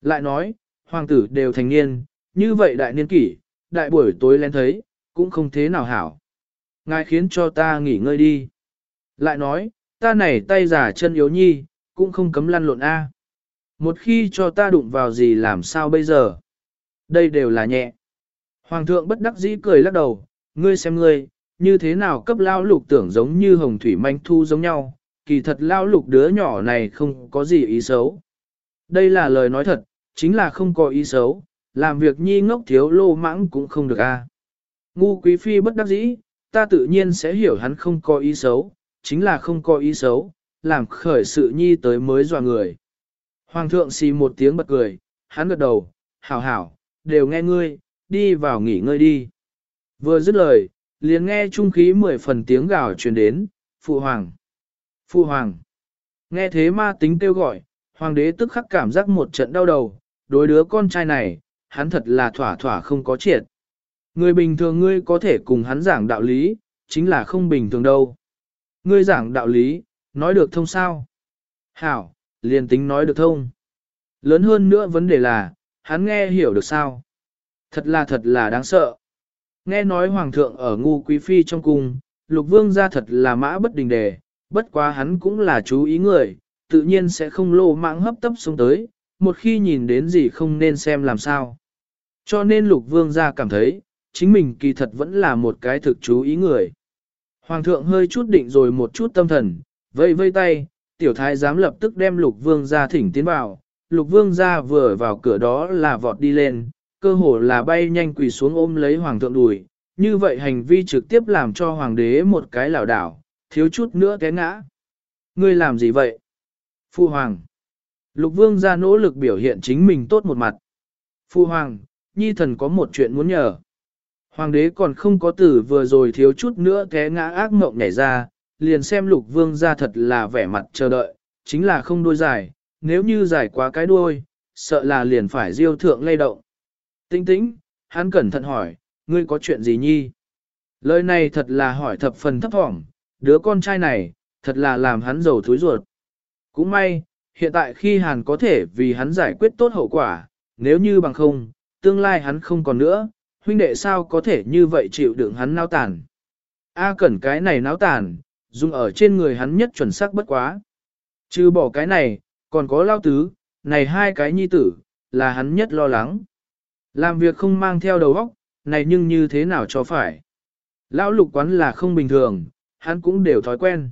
Lại nói, hoàng tử đều thành niên, như vậy đại niên kỷ, đại buổi tối lên thấy, cũng không thế nào hảo. Ngài khiến cho ta nghỉ ngơi đi. Lại nói, ta này tay giả chân yếu nhi, cũng không cấm lăn lộn A. Một khi cho ta đụng vào gì làm sao bây giờ? Đây đều là nhẹ. Hoàng thượng bất đắc dĩ cười lắc đầu, ngươi xem ngươi, như thế nào cấp lao lục tưởng giống như hồng thủy manh thu giống nhau, kỳ thật lao lục đứa nhỏ này không có gì ý xấu. Đây là lời nói thật, chính là không có ý xấu, làm việc nhi ngốc thiếu lô mãng cũng không được a. Ngu quý phi bất đắc dĩ, ta tự nhiên sẽ hiểu hắn không có ý xấu, chính là không có ý xấu, làm khởi sự nhi tới mới dọa người. Hoàng thượng xì một tiếng bật cười, hắn gật đầu, hảo hảo, đều nghe ngươi, đi vào nghỉ ngơi đi. Vừa dứt lời, liền nghe trung khí mười phần tiếng gào truyền đến, phụ hoàng, phụ hoàng. Nghe thế ma tính kêu gọi, hoàng đế tức khắc cảm giác một trận đau đầu, đối đứa con trai này, hắn thật là thỏa thỏa không có triệt. Người bình thường ngươi có thể cùng hắn giảng đạo lý, chính là không bình thường đâu. Ngươi giảng đạo lý, nói được thông sao? Hảo, liền tính nói được thông. Lớn hơn nữa vấn đề là, hắn nghe hiểu được sao? Thật là thật là đáng sợ. Nghe nói hoàng thượng ở ngu quý phi trong cung, lục vương ra thật là mã bất đình đề, bất quá hắn cũng là chú ý người, tự nhiên sẽ không lô mạng hấp tấp xuống tới, một khi nhìn đến gì không nên xem làm sao. Cho nên lục vương ra cảm thấy, chính mình kỳ thật vẫn là một cái thực chú ý người. Hoàng thượng hơi chút định rồi một chút tâm thần, vây vây tay, tiểu thái giám lập tức đem lục vương ra thỉnh tiến vào, lục vương ra vừa vào cửa đó là vọt đi lên, cơ hồ là bay nhanh quỳ xuống ôm lấy hoàng thượng đùi, như vậy hành vi trực tiếp làm cho hoàng đế một cái lảo đảo, thiếu chút nữa té ngã. Ngươi làm gì vậy? Phu hoàng. Lục vương ra nỗ lực biểu hiện chính mình tốt một mặt. Phu hoàng, nhi thần có một chuyện muốn nhờ. Hoàng đế còn không có tử vừa rồi thiếu chút nữa té ngã ác mộng nhảy ra, liền xem lục vương ra thật là vẻ mặt chờ đợi, chính là không đuôi dài, nếu như dài quá cái đuôi, sợ là liền phải diêu thượng lay động. Tinh tĩnh, hắn cẩn thận hỏi, ngươi có chuyện gì nhi? Lời này thật là hỏi thập phần thấp thỏm, đứa con trai này, thật là làm hắn giàu thúi ruột. Cũng may, hiện tại khi Hàn có thể vì hắn giải quyết tốt hậu quả, nếu như bằng không, tương lai hắn không còn nữa, huynh đệ sao có thể như vậy chịu đựng hắn nao tàn. A cẩn cái này náo tàn, dùng ở trên người hắn nhất chuẩn xác bất quá. Trừ bỏ cái này, còn có lao tứ, này hai cái nhi tử, là hắn nhất lo lắng. Làm việc không mang theo đầu óc, này nhưng như thế nào cho phải. Lão lục quán là không bình thường, hắn cũng đều thói quen.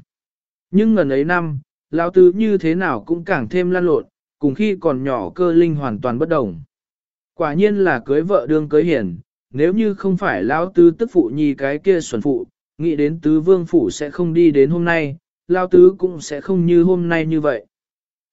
Nhưng ngần ấy năm, lão tứ như thế nào cũng càng thêm lan lộn, cùng khi còn nhỏ cơ linh hoàn toàn bất đồng. Quả nhiên là cưới vợ đương cưới hiển, nếu như không phải lão tứ tức phụ nhi cái kia xuẩn phụ, nghĩ đến tứ vương phủ sẽ không đi đến hôm nay, lão tứ cũng sẽ không như hôm nay như vậy.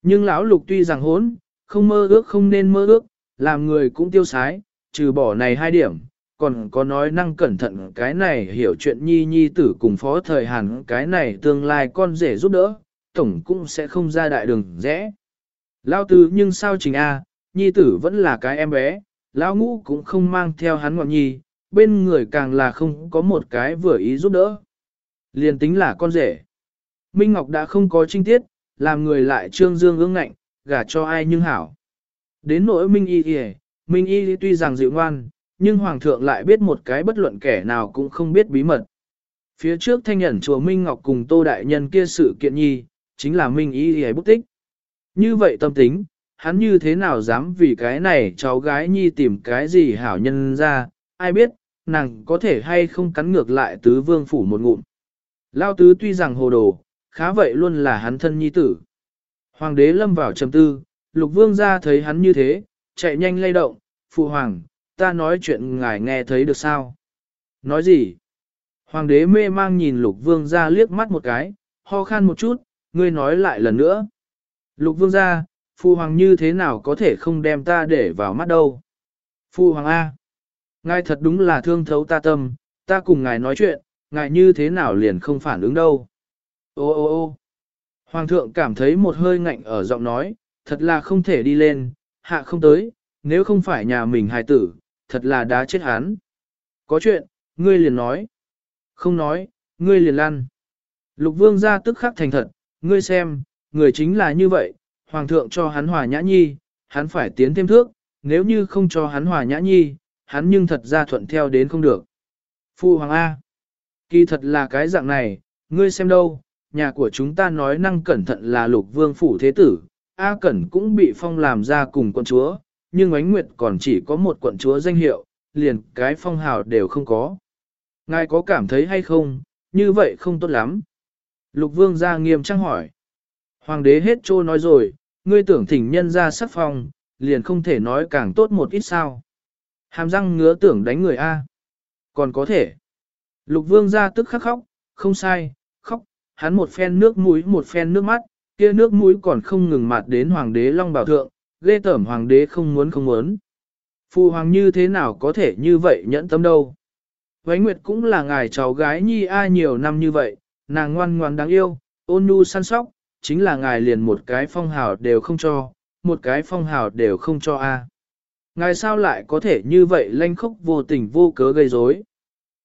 Nhưng lão lục tuy rằng hốn, không mơ ước không nên mơ ước, làm người cũng tiêu sái, trừ bỏ này hai điểm, còn có nói năng cẩn thận cái này hiểu chuyện nhi nhi tử cùng phó thời hàn cái này tương lai con rể giúp đỡ, tổng cũng sẽ không ra đại đường rẽ. Lao tứ nhưng sao trình A, nhi tử vẫn là cái em bé, lão ngũ cũng không mang theo hắn ngọn nhi, bên người càng là không có một cái vừa ý giúp đỡ. Liền tính là con rể. Minh Ngọc đã không có trinh tiết, làm người lại trương dương ương ngạnh, gả cho ai nhưng hảo. Đến nỗi Minh Y Y, Minh Y tuy rằng dịu ngoan, nhưng Hoàng thượng lại biết một cái bất luận kẻ nào cũng không biết bí mật. Phía trước thanh nhẫn chùa Minh Ngọc cùng Tô Đại Nhân kia sự kiện nhi, chính là Minh Y Y bút tích. Như vậy tâm tính, hắn như thế nào dám vì cái này cháu gái nhi tìm cái gì hảo nhân ra, ai biết, nàng có thể hay không cắn ngược lại tứ vương phủ một ngụm. Lao tứ tuy rằng hồ đồ, khá vậy luôn là hắn thân nhi tử. Hoàng đế lâm vào trầm tư, lục vương ra thấy hắn như thế, chạy nhanh lay động, phụ hoàng, ta nói chuyện ngài nghe thấy được sao? Nói gì? Hoàng đế mê mang nhìn lục vương ra liếc mắt một cái, ho khan một chút, ngươi nói lại lần nữa. Lục vương ra, phụ hoàng như thế nào có thể không đem ta để vào mắt đâu? Phụ hoàng A. Ngài thật đúng là thương thấu ta tâm, ta cùng ngài nói chuyện, ngài như thế nào liền không phản ứng đâu. Ô ô ô Hoàng thượng cảm thấy một hơi ngạnh ở giọng nói, thật là không thể đi lên, hạ không tới, nếu không phải nhà mình hài tử, thật là đá chết hắn. Có chuyện, ngươi liền nói. Không nói, ngươi liền lăn. Lục vương ra tức khắc thành thật, ngươi xem, người chính là như vậy, hoàng thượng cho hắn hòa nhã nhi, hắn phải tiến thêm thước, nếu như không cho hắn hòa nhã nhi, hắn nhưng thật ra thuận theo đến không được. Phu hoàng A. Kỳ thật là cái dạng này, ngươi xem đâu, nhà của chúng ta nói năng cẩn thận là lục vương phủ thế tử, A Cẩn cũng bị phong làm ra cùng quận chúa, nhưng ánh nguyệt còn chỉ có một quận chúa danh hiệu, liền cái phong hào đều không có. Ngài có cảm thấy hay không, như vậy không tốt lắm. Lục vương ra nghiêm trang hỏi. Hoàng đế hết trô nói rồi, ngươi tưởng thỉnh nhân ra sắc phong, liền không thể nói càng tốt một ít sao. Hàm răng ngứa tưởng đánh người A. Còn có thể. Lục vương ra tức khắc khóc, không sai, khóc, hắn một phen nước mũi một phen nước mắt, kia nước mũi còn không ngừng mặt đến hoàng đế long bảo thượng, ghê tởm hoàng đế không muốn không muốn. Phụ hoàng như thế nào có thể như vậy nhẫn tâm đâu. Vánh Nguyệt cũng là ngài cháu gái nhi ai nhiều năm như vậy, nàng ngoan ngoan đáng yêu, ôn nhu săn sóc, chính là ngài liền một cái phong hào đều không cho, một cái phong hào đều không cho a. Ngài sao lại có thể như vậy lanh khốc vô tình vô cớ gây rối?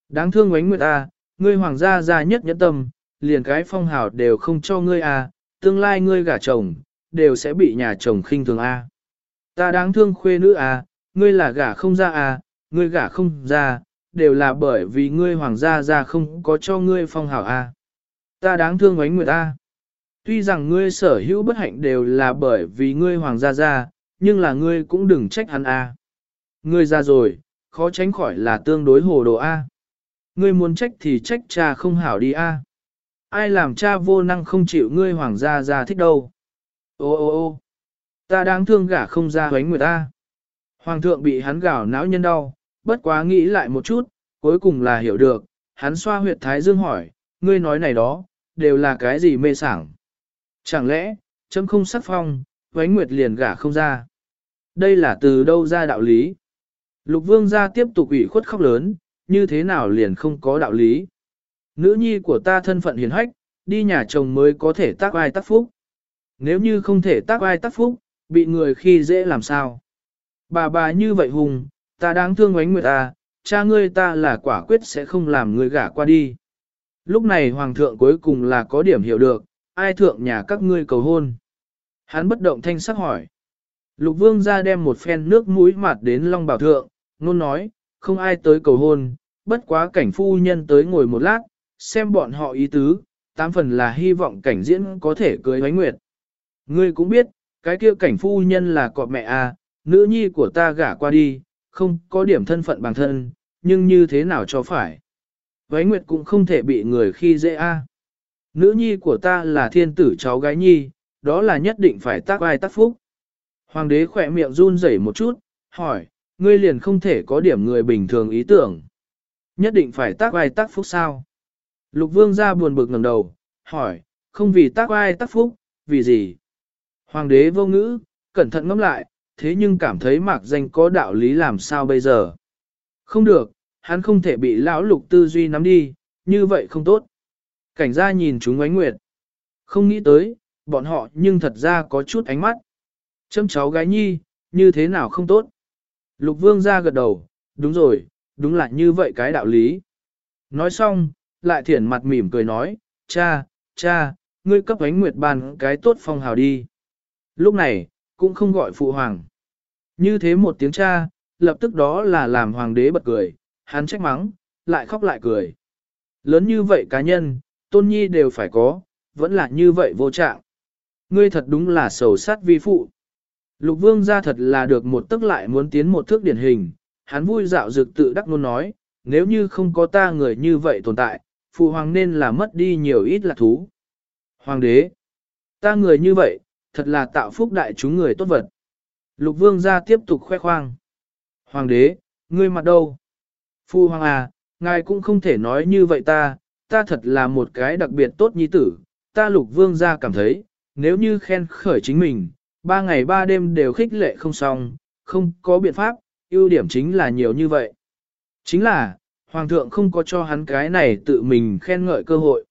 Đáng thương ánh Nguyệt a, ngươi hoàng gia gia nhất nhẫn tâm, liền cái phong hào đều không cho ngươi a, tương lai ngươi gả chồng, đều sẽ bị nhà chồng khinh thường a. Ta đáng thương khuê nữ a, ngươi là gả không ra a, ngươi gả không ra, đều là bởi vì ngươi hoàng gia gia không có cho ngươi phong hào a. Ta đáng thương ánh nguyệt a. Tuy rằng ngươi sở hữu bất hạnh đều là bởi vì ngươi hoàng gia gia, nhưng là ngươi cũng đừng trách hắn a. Ngươi ra rồi, khó tránh khỏi là tương đối hồ đồ a. Ngươi muốn trách thì trách cha không hảo đi a. Ai làm cha vô năng không chịu ngươi hoàng gia gia thích đâu. Ô ô ô ta đáng thương gả không ra hoánh người ta. Hoàng thượng bị hắn gào não nhân đau, bất quá nghĩ lại một chút, cuối cùng là hiểu được, hắn xoa huyệt thái dương hỏi, ngươi nói này đó, đều là cái gì mê sảng. Chẳng lẽ, chấm không sắc phong, hoánh nguyệt liền gả không ra. Đây là từ đâu ra đạo lý. Lục vương gia tiếp tục ủy khuất khóc lớn, như thế nào liền không có đạo lý. Nữ nhi của ta thân phận hiền hách, đi nhà chồng mới có thể tác ai tác phúc. Nếu như không thể tác ai tác phúc, bị người khi dễ làm sao. Bà bà như vậy hùng, ta đáng thương oánh nguyệt ta, cha ngươi ta là quả quyết sẽ không làm người gả qua đi. Lúc này hoàng thượng cuối cùng là có điểm hiểu được, ai thượng nhà các ngươi cầu hôn. Hắn bất động thanh sắc hỏi. Lục vương ra đem một phen nước mũi mặt đến long bảo thượng, nôn nói, không ai tới cầu hôn, bất quá cảnh phu nhân tới ngồi một lát, xem bọn họ ý tứ, tám phần là hy vọng cảnh diễn có thể cưới ánh Nguyệt. Ngươi cũng biết, cái kia cảnh phu nhân là cọp mẹ à, nữ nhi của ta gả qua đi, không có điểm thân phận bằng thân, nhưng như thế nào cho phải. Vánh Nguyệt cũng không thể bị người khi dễ a. À. Nữ nhi của ta là thiên tử cháu gái nhi, đó là nhất định phải tác ai tác phúc. Hoàng đế khỏe miệng run rẩy một chút, hỏi, ngươi liền không thể có điểm người bình thường ý tưởng. Nhất định phải tác ai tác phúc sao? Lục vương ra buồn bực ngẩng đầu, hỏi, không vì tác ai tác phúc, vì gì? Hoàng đế vô ngữ, cẩn thận ngẫm lại, thế nhưng cảm thấy mạc danh có đạo lý làm sao bây giờ? Không được, hắn không thể bị lão lục tư duy nắm đi, như vậy không tốt. Cảnh gia nhìn chúng ánh nguyệt. Không nghĩ tới, bọn họ nhưng thật ra có chút ánh mắt. Châm cháu gái nhi, như thế nào không tốt? Lục vương ra gật đầu, đúng rồi, đúng là như vậy cái đạo lý. Nói xong, lại thiển mặt mỉm cười nói, cha, cha, ngươi cấp ánh nguyệt bàn cái tốt phong hào đi. Lúc này, cũng không gọi phụ hoàng. Như thế một tiếng cha, lập tức đó là làm hoàng đế bật cười, hắn trách mắng, lại khóc lại cười. Lớn như vậy cá nhân, tôn nhi đều phải có, vẫn là như vậy vô trạng. Ngươi thật đúng là sầu sát vi phụ. Lục vương ra thật là được một tức lại muốn tiến một thước điển hình, hắn vui dạo dực tự đắc luôn nói, nếu như không có ta người như vậy tồn tại, phụ hoàng nên là mất đi nhiều ít lạc thú. Hoàng đế, ta người như vậy, thật là tạo phúc đại chúng người tốt vật. Lục vương ra tiếp tục khoe khoang. Hoàng đế, ngươi mặt đâu? Phu hoàng à, ngài cũng không thể nói như vậy ta, ta thật là một cái đặc biệt tốt nhi tử, ta lục vương ra cảm thấy, nếu như khen khởi chính mình, ba ngày ba đêm đều khích lệ không xong, không có biện pháp, ưu điểm chính là nhiều như vậy. Chính là, Hoàng thượng không có cho hắn cái này tự mình khen ngợi cơ hội.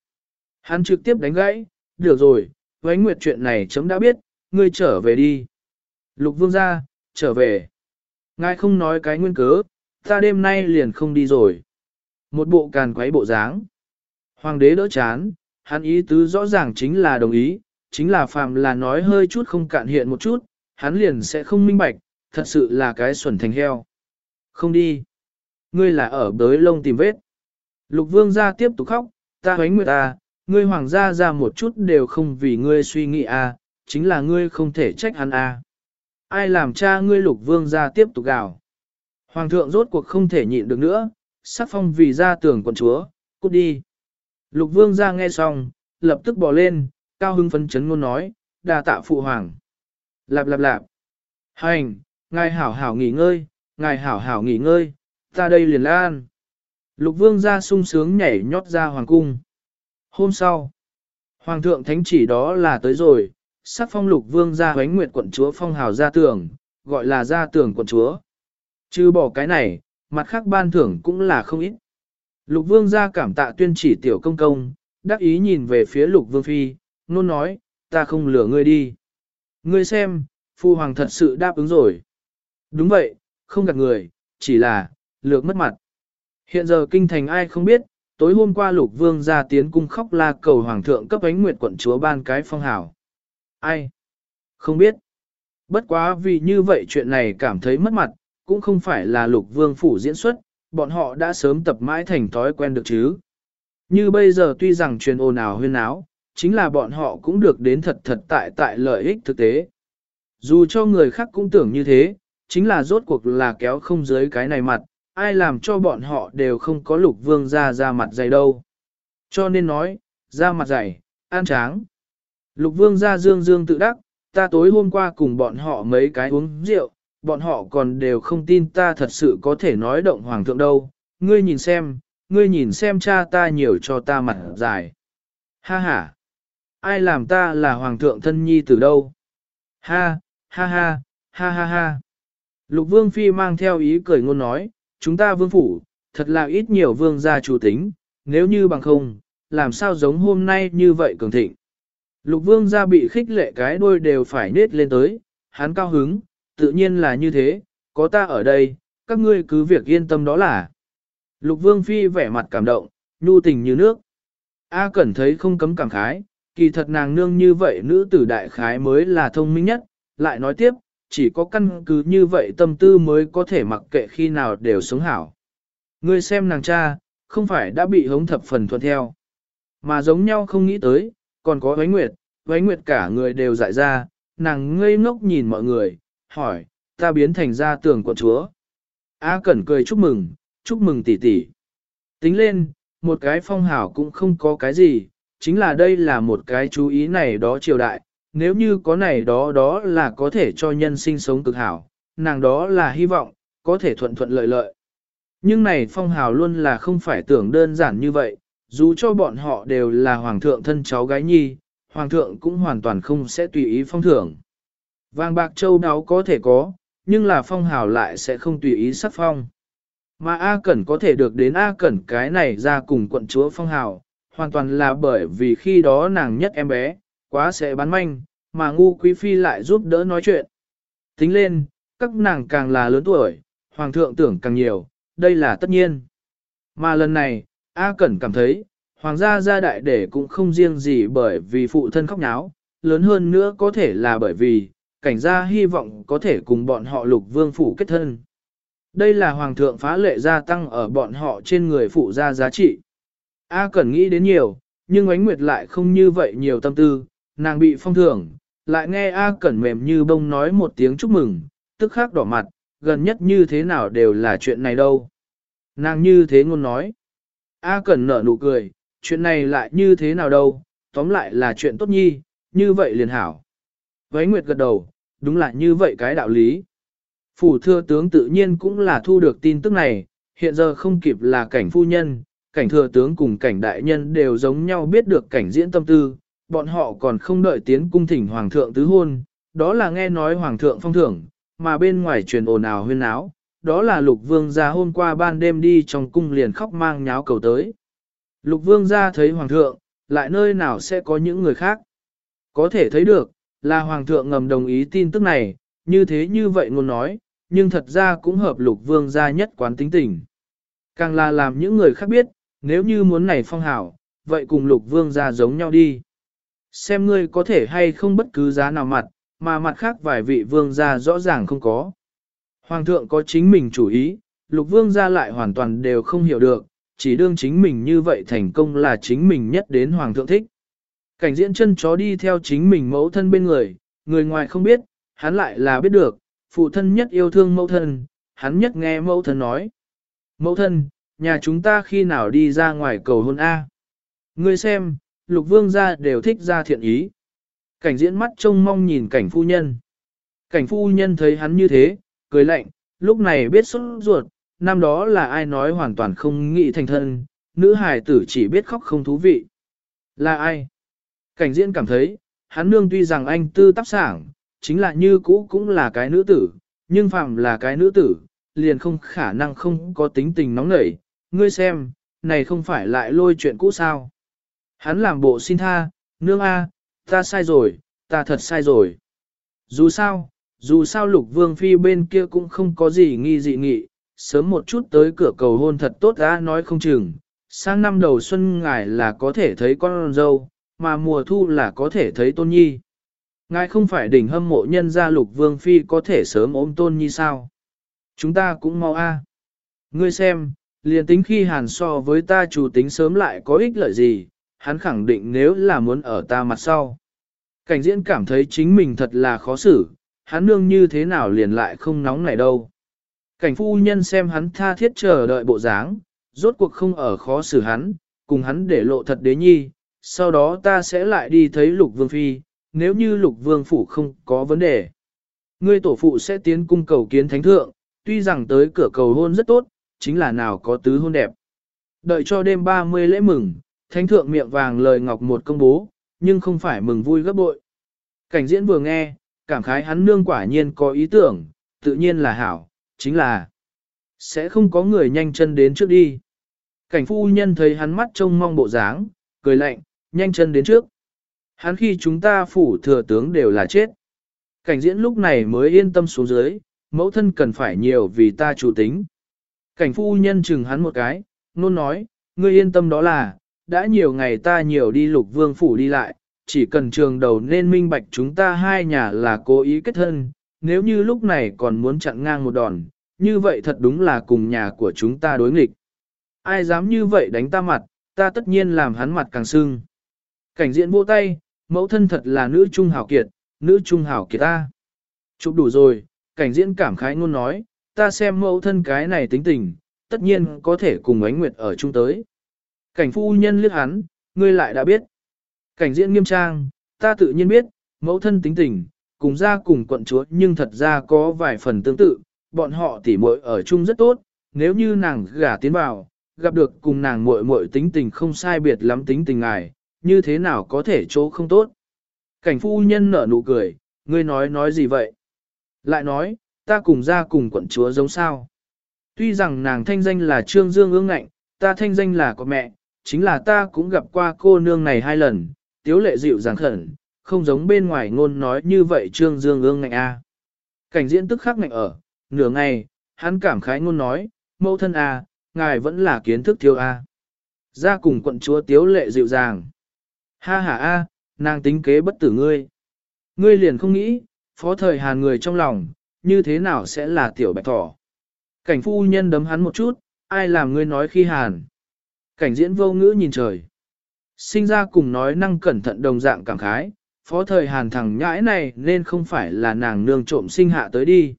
Hắn trực tiếp đánh gãy, được rồi, với nguyệt chuyện này chấm đã biết, ngươi trở về đi. Lục vương ra, trở về. Ngài không nói cái nguyên cớ, ta đêm nay liền không đi rồi. Một bộ càn quấy bộ dáng. Hoàng đế đỡ chán, hắn ý tứ rõ ràng chính là đồng ý, chính là phàm là nói hơi chút không cạn hiện một chút, hắn liền sẽ không minh bạch, thật sự là cái xuẩn thành heo. Không đi. Ngươi là ở bới lông tìm vết. Lục vương gia tiếp tục khóc, ta hoánh nguyệt ta, ngươi hoàng gia ra một chút đều không vì ngươi suy nghĩ à, chính là ngươi không thể trách hắn à. Ai làm cha ngươi lục vương gia tiếp tục gào. Hoàng thượng rốt cuộc không thể nhịn được nữa, sắc phong vì ra tưởng quận chúa, cút đi. Lục vương gia nghe xong, lập tức bỏ lên, cao hưng phấn chấn ngôn nói, đà tạ phụ hoàng. Lạp lạp lạp. Hành, ngài hảo hảo nghỉ ngơi, ngài hảo hảo nghỉ ngơi, ta đây liền lan. Lục vương ra sung sướng nhảy nhót ra hoàng cung. Hôm sau, hoàng thượng thánh chỉ đó là tới rồi, sắc phong lục vương ra huánh nguyệt quận chúa phong hào ra tường, gọi là ra tường quận chúa. Chứ bỏ cái này, mặt khác ban thưởng cũng là không ít. Lục vương ra cảm tạ tuyên chỉ tiểu công công, đắc ý nhìn về phía lục vương phi, nôn nói, ta không lừa ngươi đi. Ngươi xem, phu hoàng thật sự đáp ứng rồi. Đúng vậy, không gạt người, chỉ là, lược mất mặt. Hiện giờ kinh thành ai không biết, tối hôm qua lục vương ra tiến cung khóc la cầu hoàng thượng cấp ánh nguyệt quận chúa ban cái phong hào. Ai? Không biết. Bất quá vì như vậy chuyện này cảm thấy mất mặt, cũng không phải là lục vương phủ diễn xuất, bọn họ đã sớm tập mãi thành thói quen được chứ. Như bây giờ tuy rằng truyền ồn ào huyên áo, chính là bọn họ cũng được đến thật thật tại tại lợi ích thực tế. Dù cho người khác cũng tưởng như thế, chính là rốt cuộc là kéo không dưới cái này mặt, ai làm cho bọn họ đều không có lục vương ra ra mặt dày đâu. Cho nên nói, ra mặt dày, an tráng. Lục vương ra dương dương tự đắc, ta tối hôm qua cùng bọn họ mấy cái uống rượu, bọn họ còn đều không tin ta thật sự có thể nói động hoàng thượng đâu. Ngươi nhìn xem, ngươi nhìn xem cha ta nhiều cho ta mặt dài. Ha ha, ai làm ta là hoàng thượng thân nhi từ đâu? Ha, ha ha, ha ha ha. Lục vương phi mang theo ý cười ngôn nói, chúng ta vương phủ, thật là ít nhiều vương gia chủ tính, nếu như bằng không, làm sao giống hôm nay như vậy cường thịnh. Lục vương gia bị khích lệ cái đôi đều phải nết lên tới, hắn cao hứng, tự nhiên là như thế, có ta ở đây, các ngươi cứ việc yên tâm đó là. Lục vương phi vẻ mặt cảm động, nhu tình như nước. A Cẩn thấy không cấm cảm khái, kỳ thật nàng nương như vậy nữ tử đại khái mới là thông minh nhất, lại nói tiếp, chỉ có căn cứ như vậy tâm tư mới có thể mặc kệ khi nào đều sống hảo. Ngươi xem nàng cha, không phải đã bị hống thập phần thuận theo, mà giống nhau không nghĩ tới, còn có Huế Nguyệt, Huế Nguyệt cả người đều dại ra, nàng ngây ngốc nhìn mọi người, hỏi, ta biến thành ra tường của chúa. A Cẩn cười chúc mừng, chúc mừng tỷ tỷ. Tính lên, một cái phong hảo cũng không có cái gì, chính là đây là một cái chú ý này đó triều đại, nếu như có này đó đó là có thể cho nhân sinh sống cực hảo, nàng đó là hy vọng, có thể thuận thuận lợi lợi. Nhưng này phong hào luôn là không phải tưởng đơn giản như vậy, dù cho bọn họ đều là hoàng thượng thân cháu gái nhi, hoàng thượng cũng hoàn toàn không sẽ tùy ý phong thưởng. Vàng bạc châu đáo có thể có, nhưng là phong hào lại sẽ không tùy ý sắc phong. Mà A Cẩn có thể được đến A Cẩn cái này ra cùng quận chúa phong hào, hoàn toàn là bởi vì khi đó nàng nhất em bé, quá sẽ bán manh, mà ngu quý phi lại giúp đỡ nói chuyện. Tính lên, các nàng càng là lớn tuổi, hoàng thượng tưởng càng nhiều, đây là tất nhiên. Mà lần này, A Cẩn cảm thấy, hoàng gia gia đại để cũng không riêng gì bởi vì phụ thân khóc nháo, lớn hơn nữa có thể là bởi vì, cảnh gia hy vọng có thể cùng bọn họ lục vương phủ kết thân. Đây là hoàng thượng phá lệ gia tăng ở bọn họ trên người phụ gia giá trị. A Cẩn nghĩ đến nhiều, nhưng ánh nguyệt lại không như vậy nhiều tâm tư, nàng bị phong thưởng, lại nghe A Cẩn mềm như bông nói một tiếng chúc mừng, tức khắc đỏ mặt, gần nhất như thế nào đều là chuyện này đâu. Nàng như thế ngôn nói. A Cẩn nở nụ cười, chuyện này lại như thế nào đâu, tóm lại là chuyện tốt nhi, như vậy liền hảo. Với Nguyệt gật đầu, đúng là như vậy cái đạo lý. Phủ thừa tướng tự nhiên cũng là thu được tin tức này, hiện giờ không kịp là cảnh phu nhân, cảnh thừa tướng cùng cảnh đại nhân đều giống nhau biết được cảnh diễn tâm tư, bọn họ còn không đợi tiến cung thỉnh hoàng thượng tứ hôn, đó là nghe nói hoàng thượng phong thưởng, mà bên ngoài truyền ồn ào huyên áo, đó là lục vương gia hôm qua ban đêm đi trong cung liền khóc mang nháo cầu tới. Lục vương gia thấy hoàng thượng, lại nơi nào sẽ có những người khác. Có thể thấy được, là hoàng thượng ngầm đồng ý tin tức này, như thế như vậy ngôn nói, nhưng thật ra cũng hợp lục vương gia nhất quán tính tình. Càng là làm những người khác biết, nếu như muốn này phong hảo, vậy cùng lục vương gia giống nhau đi. Xem ngươi có thể hay không bất cứ giá nào mặt, mà mặt khác vài vị vương gia rõ ràng không có. Hoàng thượng có chính mình chủ ý, lục vương gia lại hoàn toàn đều không hiểu được, chỉ đương chính mình như vậy thành công là chính mình nhất đến hoàng thượng thích. Cảnh diễn chân chó đi theo chính mình mẫu thân bên người, người ngoài không biết, hắn lại là biết được, phụ thân nhất yêu thương mẫu thân, hắn nhất nghe mẫu thân nói. Mẫu thân, nhà chúng ta khi nào đi ra ngoài cầu hôn A. Ngươi xem, lục vương gia đều thích ra thiện ý. Cảnh diễn mắt trông mong nhìn cảnh phu nhân. Cảnh phu nhân thấy hắn như thế, cười lạnh, lúc này biết xuất ruột, năm đó là ai nói hoàn toàn không nghĩ thành thân, nữ hài tử chỉ biết khóc không thú vị. Là ai? Cảnh diễn cảm thấy, hắn nương tuy rằng anh tư tác sảng, chính là như cũ cũng là cái nữ tử, nhưng phạm là cái nữ tử, liền không khả năng không có tính tình nóng nảy. Ngươi xem, này không phải lại lôi chuyện cũ sao? Hắn làm bộ xin tha, nương a, ta sai rồi, ta thật sai rồi. Dù sao, dù sao lục vương phi bên kia cũng không có gì nghi dị nghị, sớm một chút tới cửa cầu hôn thật tốt đã nói không chừng. Sang năm đầu xuân ngài là có thể thấy con dâu, mà mùa thu là có thể thấy tôn nhi. Ngài không phải đỉnh hâm mộ nhân gia lục vương phi có thể sớm ôm tôn nhi sao? Chúng ta cũng mau a. Ngươi xem, liền tính khi hàn so với ta chủ tính sớm lại có ích lợi gì, hắn khẳng định nếu là muốn ở ta mặt sau. Cảnh diễn cảm thấy chính mình thật là khó xử, hắn nương như thế nào liền lại không nóng này đâu. Cảnh phu nhân xem hắn tha thiết chờ đợi bộ dáng, rốt cuộc không ở khó xử hắn, cùng hắn để lộ thật đế nhi, sau đó ta sẽ lại đi thấy lục vương phi, nếu như lục vương phủ không có vấn đề. Ngươi tổ phụ sẽ tiến cung cầu kiến thánh thượng, tuy rằng tới cửa cầu hôn rất tốt, chính là nào có tứ hôn đẹp. Đợi cho đêm 30 lễ mừng, thánh thượng miệng vàng lời ngọc một công bố, nhưng không phải mừng vui gấp bội. Cảnh diễn vừa nghe, cảm khái hắn nương quả nhiên có ý tưởng, tự nhiên là hảo, chính là sẽ không có người nhanh chân đến trước đi. Cảnh phu nhân thấy hắn mắt trông mong bộ dáng, cười lạnh, nhanh chân đến trước. Hắn khi chúng ta phủ thừa tướng đều là chết. Cảnh diễn lúc này mới yên tâm xuống dưới, mẫu thân cần phải nhiều vì ta chủ tính. Cảnh phu nhân chừng hắn một cái, nôn nói, ngươi yên tâm đó là, đã nhiều ngày ta nhiều đi lục vương phủ đi lại, chỉ cần trường đầu nên minh bạch chúng ta hai nhà là cố ý kết thân, nếu như lúc này còn muốn chặn ngang một đòn, như vậy thật đúng là cùng nhà của chúng ta đối nghịch. Ai dám như vậy đánh ta mặt, ta tất nhiên làm hắn mặt càng sưng. Cảnh diện vô tay, mẫu thân thật là nữ trung hảo kiệt, nữ trung hảo kiệt ta. Chụp đủ rồi, cảnh diễn cảm khái ngôn nói, ta xem mẫu thân cái này tính tình, tất nhiên có thể cùng ánh nguyệt ở chung tới. Cảnh phu nhân liếc hắn, ngươi lại đã biết. Cảnh diễn nghiêm trang, ta tự nhiên biết, mẫu thân tính tình, cùng ra cùng quận chúa nhưng thật ra có vài phần tương tự, bọn họ tỉ muội ở chung rất tốt, nếu như nàng gả tiến vào, gặp được cùng nàng muội muội tính tình không sai biệt lắm tính tình ngài, như thế nào có thể chỗ không tốt. Cảnh phu nhân nở nụ cười, ngươi nói nói gì vậy? Lại nói, ta cùng ra cùng quận chúa giống sao? Tuy rằng nàng thanh danh là Trương Dương ương ngạnh, ta thanh danh là của mẹ, chính là ta cũng gặp qua cô nương này hai lần, tiếu lệ dịu dàng khẩn, không giống bên ngoài ngôn nói như vậy Trương Dương ương ngạnh a. Cảnh diễn tức khắc ngạnh ở, nửa ngày, hắn cảm khái ngôn nói, mẫu thân a, ngài vẫn là kiến thức thiếu a. Ra cùng quận chúa tiếu lệ dịu dàng. Ha ha a, nàng tính kế bất tử ngươi. Ngươi liền không nghĩ, phó thời hàn người trong lòng, như thế nào sẽ là tiểu bạch thỏ. Cảnh phu nhân đấm hắn một chút, ai làm ngươi nói khi hàn. Cảnh diễn vô ngữ nhìn trời. Sinh ra cùng nói năng cẩn thận đồng dạng cảm khái, phó thời hàn thằng nhãi này nên không phải là nàng nương trộm sinh hạ tới đi.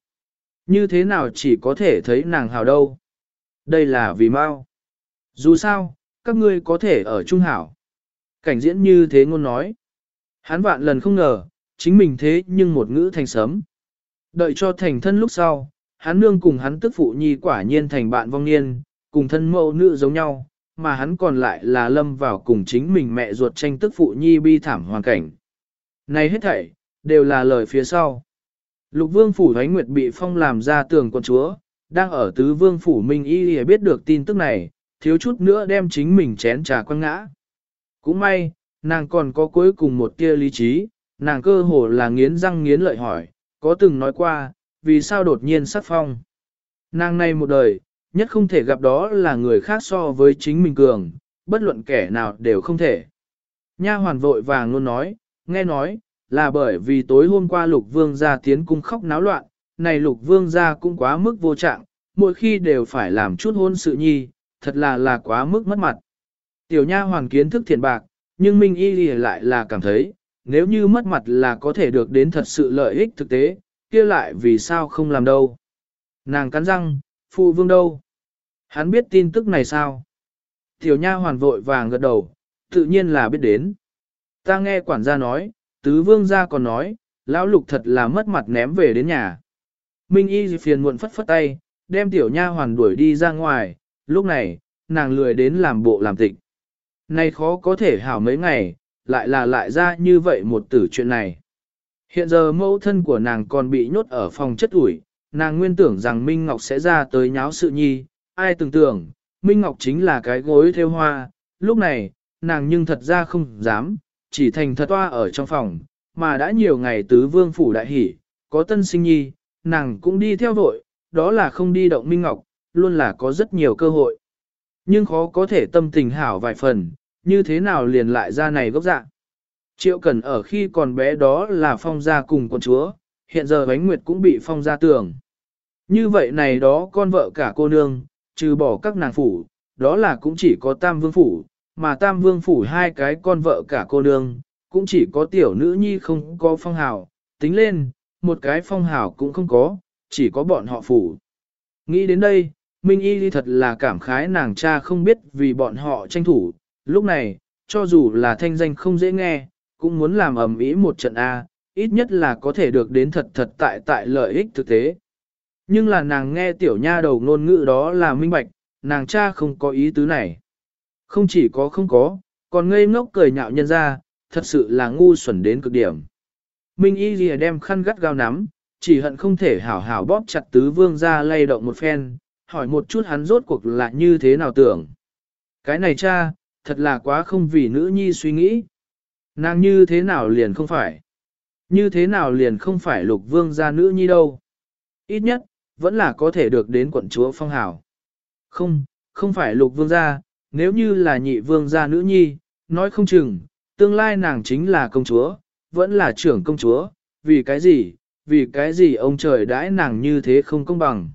Như thế nào chỉ có thể thấy nàng hào đâu. Đây là vì mau. Dù sao, các ngươi có thể ở trung hảo. Cảnh diễn như thế ngôn nói. Hắn vạn lần không ngờ, chính mình thế nhưng một ngữ thành sấm. Đợi cho thành thân lúc sau, hắn nương cùng hắn tức phụ nhi quả nhiên thành bạn vong niên, cùng thân mẫu nữ giống nhau, mà hắn còn lại là lâm vào cùng chính mình mẹ ruột tranh tức phụ nhi bi thảm hoàn cảnh. Này hết thảy, đều là lời phía sau. Lục vương phủ Thánh Nguyệt bị phong làm ra tường quân chúa, đang ở tứ vương phủ Minh Y biết được tin tức này, thiếu chút nữa đem chính mình chén trà quăng ngã. Cũng may, nàng còn có cuối cùng một tia lý trí, nàng cơ hồ là nghiến răng nghiến lợi hỏi, có từng nói qua, vì sao đột nhiên sắc phong. Nàng này một đời, nhất không thể gặp đó là người khác so với chính mình cường, bất luận kẻ nào đều không thể. Nha hoàn vội vàng luôn nói, nghe nói, là bởi vì tối hôm qua lục vương gia tiến cung khóc náo loạn, này lục vương gia cũng quá mức vô trạng, mỗi khi đều phải làm chút hôn sự nhi, thật là là quá mức mất mặt. Tiểu nha hoàn kiến thức thiện bạc, nhưng Minh Y lại là cảm thấy, nếu như mất mặt là có thể được đến thật sự lợi ích thực tế, kia lại vì sao không làm đâu. Nàng cắn răng, phụ vương đâu? Hắn biết tin tức này sao? Tiểu nha hoàn vội vàng gật đầu, tự nhiên là biết đến. Ta nghe quản gia nói, tứ vương gia còn nói, lão lục thật là mất mặt ném về đến nhà. Minh y phiền muộn phất phất tay, đem tiểu nha hoàn đuổi đi ra ngoài, lúc này, nàng lười đến làm bộ làm tịch. Nay khó có thể hảo mấy ngày, lại là lại ra như vậy một tử chuyện này. Hiện giờ mẫu thân của nàng còn bị nhốt ở phòng chất ủi, nàng nguyên tưởng rằng Minh Ngọc sẽ ra tới nháo sự nhi, ai tưởng tưởng, Minh Ngọc chính là cái gối theo hoa, lúc này, nàng nhưng thật ra không dám, chỉ thành thật toa ở trong phòng, mà đã nhiều ngày tứ vương phủ đại hỷ, có tân sinh nhi, nàng cũng đi theo vội, đó là không đi động Minh Ngọc, luôn là có rất nhiều cơ hội. Nhưng khó có thể tâm tình hảo vài phần, như thế nào liền lại ra này gốc dạng. Triệu Cần ở khi còn bé đó là phong gia cùng con chúa, hiện giờ bánh nguyệt cũng bị phong gia tưởng. Như vậy này đó con vợ cả cô nương, trừ bỏ các nàng phủ, đó là cũng chỉ có tam vương phủ, mà tam vương phủ hai cái con vợ cả cô nương, cũng chỉ có tiểu nữ nhi không có phong hào, tính lên, một cái phong hào cũng không có, chỉ có bọn họ phủ. Nghĩ đến đây, Minh Y thật là cảm khái nàng cha không biết vì bọn họ tranh thủ, lúc này, cho dù là thanh danh không dễ nghe, cũng muốn làm ầm ĩ một trận A, ít nhất là có thể được đến thật thật tại tại lợi ích thực tế. Nhưng là nàng nghe tiểu nha đầu ngôn ngữ đó là minh bạch, nàng cha không có ý tứ này. Không chỉ có không có, còn ngây ngốc cười nhạo nhân ra, thật sự là ngu xuẩn đến cực điểm. Minh y lìa đem khăn gắt gao nắm, chỉ hận không thể hảo hảo bóp chặt tứ vương ra lay động một phen, hỏi một chút hắn rốt cuộc là như thế nào tưởng. Cái này cha, thật là quá không vì nữ nhi suy nghĩ. Nàng như thế nào liền không phải? Như thế nào liền không phải lục vương gia nữ nhi đâu? Ít nhất, vẫn là có thể được đến quận chúa phong hảo. Không, không phải lục vương gia, nếu như là nhị vương gia nữ nhi, nói không chừng, tương lai nàng chính là công chúa, vẫn là trưởng công chúa, vì cái gì, vì cái gì ông trời đãi nàng như thế không công bằng.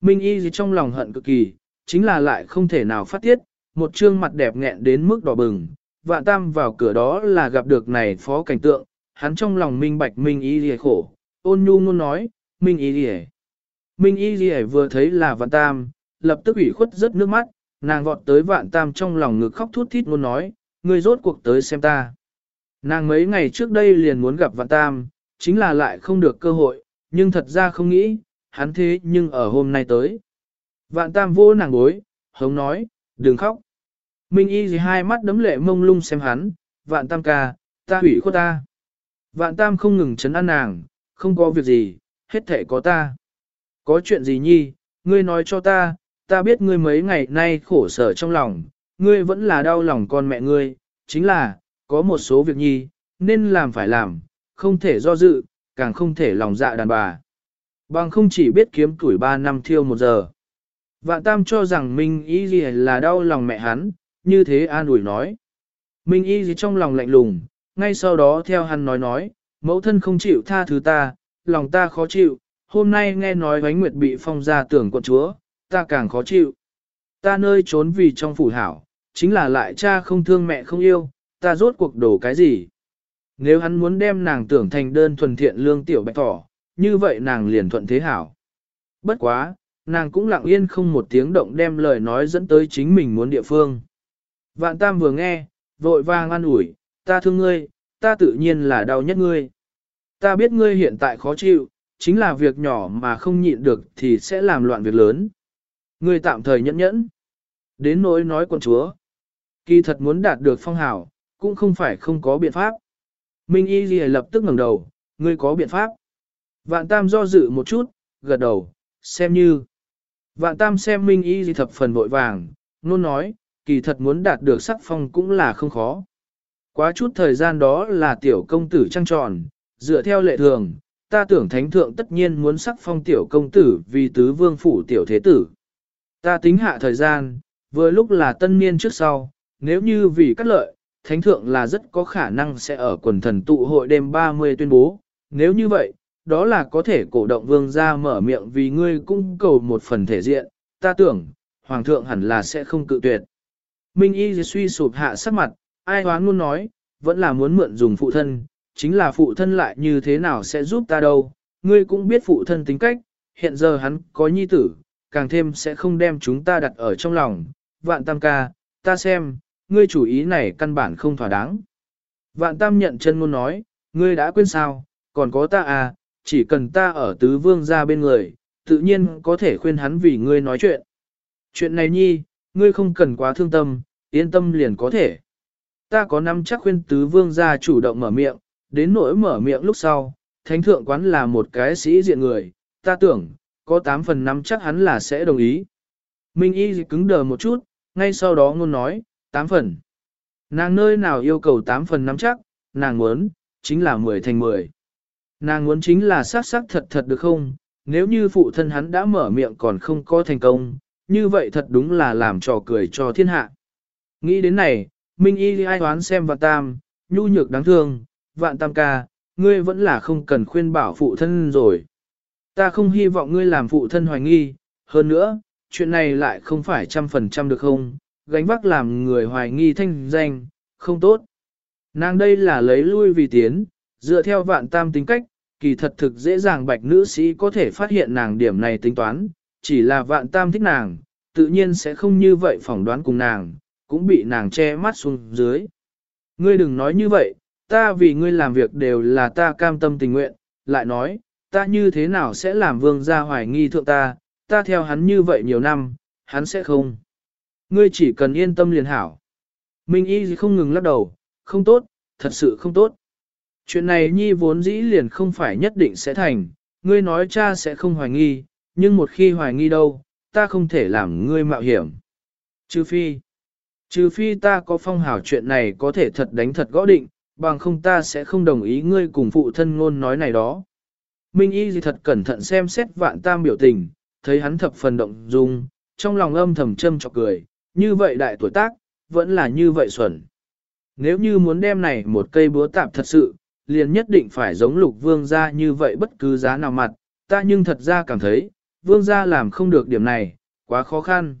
Minh y gì trong lòng hận cực kỳ, chính là lại không thể nào phát tiết, một trương mặt đẹp nghẹn đến mức đỏ bừng, vạn tam vào cửa đó là gặp được này phó cảnh tượng, hắn trong lòng minh bạch minh y gì khổ, ôn nhu luôn nói, minh y gì Minh y gì vừa thấy là vạn tam, lập tức ủy khuất rất nước mắt, nàng vọt tới vạn tam trong lòng ngực khóc thút thít luôn nói, ngươi rốt cuộc tới xem ta. Nàng mấy ngày trước đây liền muốn gặp vạn tam, chính là lại không được cơ hội, nhưng thật ra không nghĩ, hắn thế nhưng ở hôm nay tới. Vạn tam vô nàng bối, hống nói, đừng khóc. Minh y gì hai mắt đấm lệ mông lung xem hắn, vạn tam ca, ta hủy khuất ta. Vạn tam không ngừng chấn an nàng, không có việc gì, hết thể có ta. Có chuyện gì nhi, ngươi nói cho ta, ta biết ngươi mấy ngày nay khổ sở trong lòng, ngươi vẫn là đau lòng con mẹ ngươi, chính là, có một số việc nhi, nên làm phải làm, không thể do dự, càng không thể lòng dạ đàn bà. Bằng không chỉ biết kiếm tuổi 3 năm thiêu một giờ. Vạn Tam cho rằng Minh Y gì là đau lòng mẹ hắn, như thế an ủi nói. Minh Y gì trong lòng lạnh lùng, ngay sau đó theo hắn nói nói, mẫu thân không chịu tha thứ ta, lòng ta khó chịu, hôm nay nghe nói Vánh Nguyệt bị phong ra tưởng quận chúa, ta càng khó chịu. Ta nơi trốn vì trong phủ hảo, chính là lại cha không thương mẹ không yêu, ta rốt cuộc đổ cái gì. Nếu hắn muốn đem nàng tưởng thành đơn thuần thiện lương tiểu bạch tỏ, như vậy nàng liền thuận thế hảo. Bất quá, nàng cũng lặng yên không một tiếng động đem lời nói dẫn tới chính mình muốn địa phương. Vạn tam vừa nghe, vội vàng an ủi, ta thương ngươi, ta tự nhiên là đau nhất ngươi. Ta biết ngươi hiện tại khó chịu, chính là việc nhỏ mà không nhịn được thì sẽ làm loạn việc lớn. Ngươi tạm thời nhẫn nhẫn. Đến nỗi nói quân chúa. Kỳ thật muốn đạt được phong hào, cũng không phải không có biện pháp. Minh Y Ghi lập tức ngẩng đầu, ngươi có biện pháp. Vạn Tam do dự một chút, gật đầu, xem như. Vạn Tam xem Minh Y Ghi thập phần vội vàng, luôn nói, kỳ thật muốn đạt được sắc phong cũng là không khó. Quá chút thời gian đó là tiểu công tử trăng tròn, dựa theo lệ thường, ta tưởng thánh thượng tất nhiên muốn sắc phong tiểu công tử vì tứ vương phủ tiểu thế tử. Ta tính hạ thời gian, vừa lúc là tân niên trước sau, nếu như vì cắt lợi, thánh thượng là rất có khả năng sẽ ở quần thần tụ hội đêm 30 tuyên bố, nếu như vậy, đó là có thể cổ động vương ra mở miệng vì ngươi cung cầu một phần thể diện, ta tưởng, hoàng thượng hẳn là sẽ không cự tuyệt. Minh y suy sụp hạ sắc mặt, ai hoán luôn nói, vẫn là muốn mượn dùng phụ thân, chính là phụ thân lại như thế nào sẽ giúp ta đâu, ngươi cũng biết phụ thân tính cách, hiện giờ hắn có nhi tử, càng thêm sẽ không đem chúng ta đặt ở trong lòng, vạn tam ca, ta xem, ngươi chủ ý này căn bản không thỏa đáng. Vạn tam nhận chân ngôn nói, ngươi đã quên sao, còn có ta à, chỉ cần ta ở tứ vương ra bên người, tự nhiên có thể khuyên hắn vì ngươi nói chuyện. Chuyện này nhi, ngươi không cần quá thương tâm, yên tâm liền có thể. Ta có năm chắc khuyên tứ vương gia chủ động mở miệng, đến nỗi mở miệng lúc sau, thánh thượng quán là một cái sĩ diện người, ta tưởng, có 8 phần năm chắc hắn là sẽ đồng ý. Minh y cứng đờ một chút, ngay sau đó ngôn nói, 8 phần. Nàng nơi nào yêu cầu 8 phần năm chắc, nàng muốn, chính là 10 thành 10. Nàng muốn chính là xác xác thật thật được không, nếu như phụ thân hắn đã mở miệng còn không có thành công, như vậy thật đúng là làm trò cười cho thiên hạ. Nghĩ đến này, Minh Y ai đoán xem vạn tam, nhu nhược đáng thương, vạn tam ca, ngươi vẫn là không cần khuyên bảo phụ thân rồi. Ta không hy vọng ngươi làm phụ thân hoài nghi, hơn nữa, chuyện này lại không phải trăm phần trăm được không, gánh vác làm người hoài nghi thanh danh, không tốt. Nàng đây là lấy lui vì tiến, dựa theo vạn tam tính cách, kỳ thật thực dễ dàng bạch nữ sĩ có thể phát hiện nàng điểm này tính toán, chỉ là vạn tam thích nàng, tự nhiên sẽ không như vậy phỏng đoán cùng nàng, cũng bị nàng che mắt xuống dưới. Ngươi đừng nói như vậy, ta vì ngươi làm việc đều là ta cam tâm tình nguyện, lại nói, ta như thế nào sẽ làm vương gia hoài nghi thượng ta, ta theo hắn như vậy nhiều năm, hắn sẽ không. Ngươi chỉ cần yên tâm liền hảo. Minh y không ngừng lắc đầu, không tốt, thật sự không tốt. Chuyện này nhi vốn dĩ liền không phải nhất định sẽ thành, ngươi nói cha sẽ không hoài nghi, nhưng một khi hoài nghi đâu, ta không thể làm ngươi mạo hiểm. Trừ phi, Trừ phi ta có phong hào chuyện này có thể thật đánh thật gõ định, bằng không ta sẽ không đồng ý ngươi cùng phụ thân ngôn nói này đó. Minh Y gì thật cẩn thận xem xét vạn tam biểu tình, thấy hắn thập phần động dung, trong lòng âm thầm châm chọc cười, như vậy đại tuổi tác, vẫn là như vậy xuẩn. Nếu như muốn đem này một cây búa tạp thật sự, liền nhất định phải giống lục vương gia như vậy bất cứ giá nào mặt, ta nhưng thật ra cảm thấy, vương gia làm không được điểm này, quá khó khăn.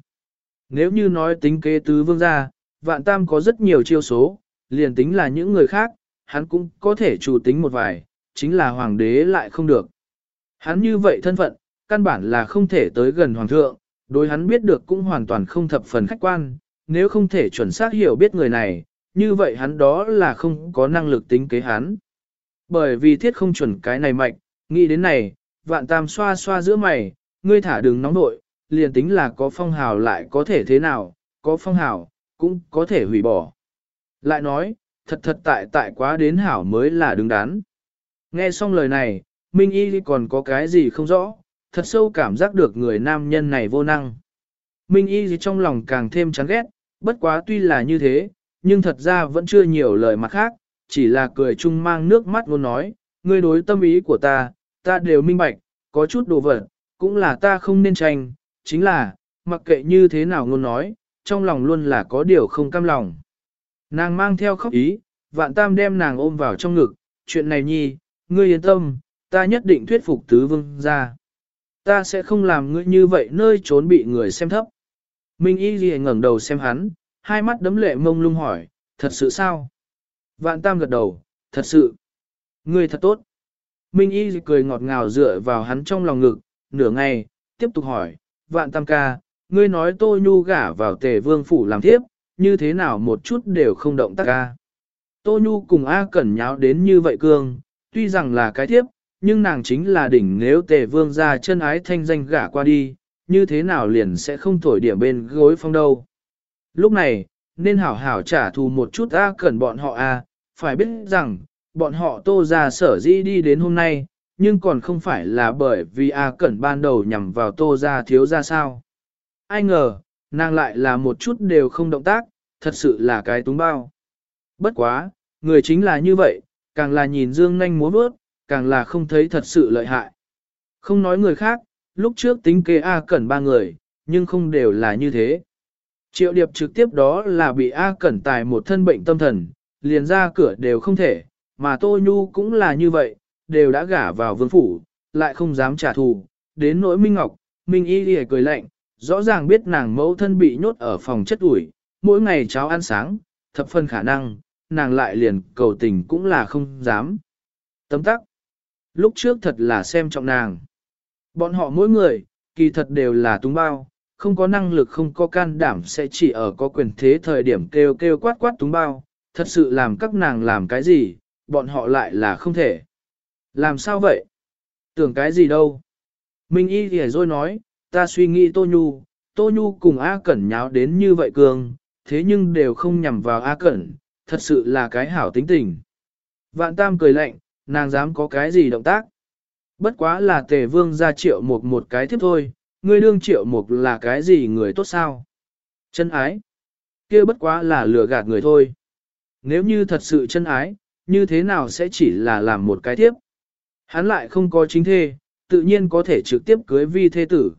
Nếu như nói tính kế tứ vương gia, vạn tam có rất nhiều chiêu số, liền tính là những người khác, hắn cũng có thể chủ tính một vài, chính là hoàng đế lại không được. Hắn như vậy thân phận, căn bản là không thể tới gần hoàng thượng, đối hắn biết được cũng hoàn toàn không thập phần khách quan, nếu không thể chuẩn xác hiểu biết người này, như vậy hắn đó là không có năng lực tính kế hắn. Bởi vì thiết không chuẩn cái này mạnh, nghĩ đến này, vạn tam xoa xoa giữa mày, ngươi thả đừng nóng nội, liền tính là có phong hào lại có thể thế nào, có phong hào, cũng có thể hủy bỏ. Lại nói, thật thật tại tại quá đến hảo mới là đứng đắn. Nghe xong lời này, Minh Y còn có cái gì không rõ, thật sâu cảm giác được người nam nhân này vô năng. Minh Y trong lòng càng thêm chán ghét, bất quá tuy là như thế, nhưng thật ra vẫn chưa nhiều lời mặt khác, chỉ là cười chung mang nước mắt luôn nói, ngươi đối tâm ý của ta, ta đều minh bạch, có chút đồ vật, cũng là ta không nên tranh, chính là, mặc kệ như thế nào ngôn nói, trong lòng luôn là có điều không cam lòng. Nàng mang theo khóc ý, vạn tam đem nàng ôm vào trong ngực, chuyện này nhi, ngươi yên tâm, ta nhất định thuyết phục tứ vương ra. Ta sẽ không làm ngươi như vậy nơi trốn bị người xem thấp. Minh y ghi ngẩng đầu xem hắn, hai mắt đấm lệ mông lung hỏi, thật sự sao? Vạn tam gật đầu, thật sự. Ngươi thật tốt. Minh y cười ngọt ngào dựa vào hắn trong lòng ngực, nửa ngày, tiếp tục hỏi, vạn tam ca, ngươi nói tô nhu gả vào tề vương phủ làm thiếp, như thế nào một chút đều không động tác ca. Tô nhu cùng A cẩn nháo đến như vậy cương, tuy rằng là cái thiếp, nhưng nàng chính là đỉnh nếu tề vương ra chân ái thanh danh gả qua đi, như thế nào liền sẽ không thổi điểm bên gối phong đâu. Lúc này, nên hảo hảo trả thù một chút A cẩn bọn họ A, phải biết rằng, bọn họ tô ra sở dĩ đi đến hôm nay, nhưng còn không phải là bởi vì A Cẩn ban đầu nhằm vào tô ra thiếu ra sao. Ai ngờ, nàng lại là một chút đều không động tác, thật sự là cái túng bao. Bất quá, người chính là như vậy, càng là nhìn dương nanh múa bước, càng là không thấy thật sự lợi hại. Không nói người khác, lúc trước tính kế A Cẩn ba người, nhưng không đều là như thế. Triệu điệp trực tiếp đó là bị A Cẩn tài một thân bệnh tâm thần, liền ra cửa đều không thể, mà Tô Nhu cũng là như vậy, đều đã gả vào vương phủ, lại không dám trả thù, đến nỗi Minh Ngọc, Minh Y Y cười lạnh, rõ ràng biết nàng mẫu thân bị nhốt ở phòng chất ủi, mỗi ngày cháo ăn sáng, thập phân khả năng, nàng lại liền cầu tình cũng là không dám. Tấm tắc, lúc trước thật là xem trọng nàng. Bọn họ mỗi người, kỳ thật đều là túng bao, không có năng lực không có can đảm sẽ chỉ ở có quyền thế thời điểm kêu kêu quát quát túng bao, thật sự làm các nàng làm cái gì, bọn họ lại là không thể. Làm sao vậy? Tưởng cái gì đâu? Minh y thì rồi nói, ta suy nghĩ Tô Nhu, Tô Nhu cùng A Cẩn nháo đến như vậy cường, thế nhưng đều không nhằm vào A Cẩn, thật sự là cái hảo tính tình. Vạn Tam cười lạnh, nàng dám có cái gì động tác? Bất quá là tề vương ra triệu một một cái tiếp thôi, ngươi đương triệu một là cái gì người tốt sao? Chân ái? kia bất quá là lừa gạt người thôi. Nếu như thật sự chân ái, như thế nào sẽ chỉ là làm một cái tiếp? Hắn lại không có chính thê, tự nhiên có thể trực tiếp cưới vi thê tử.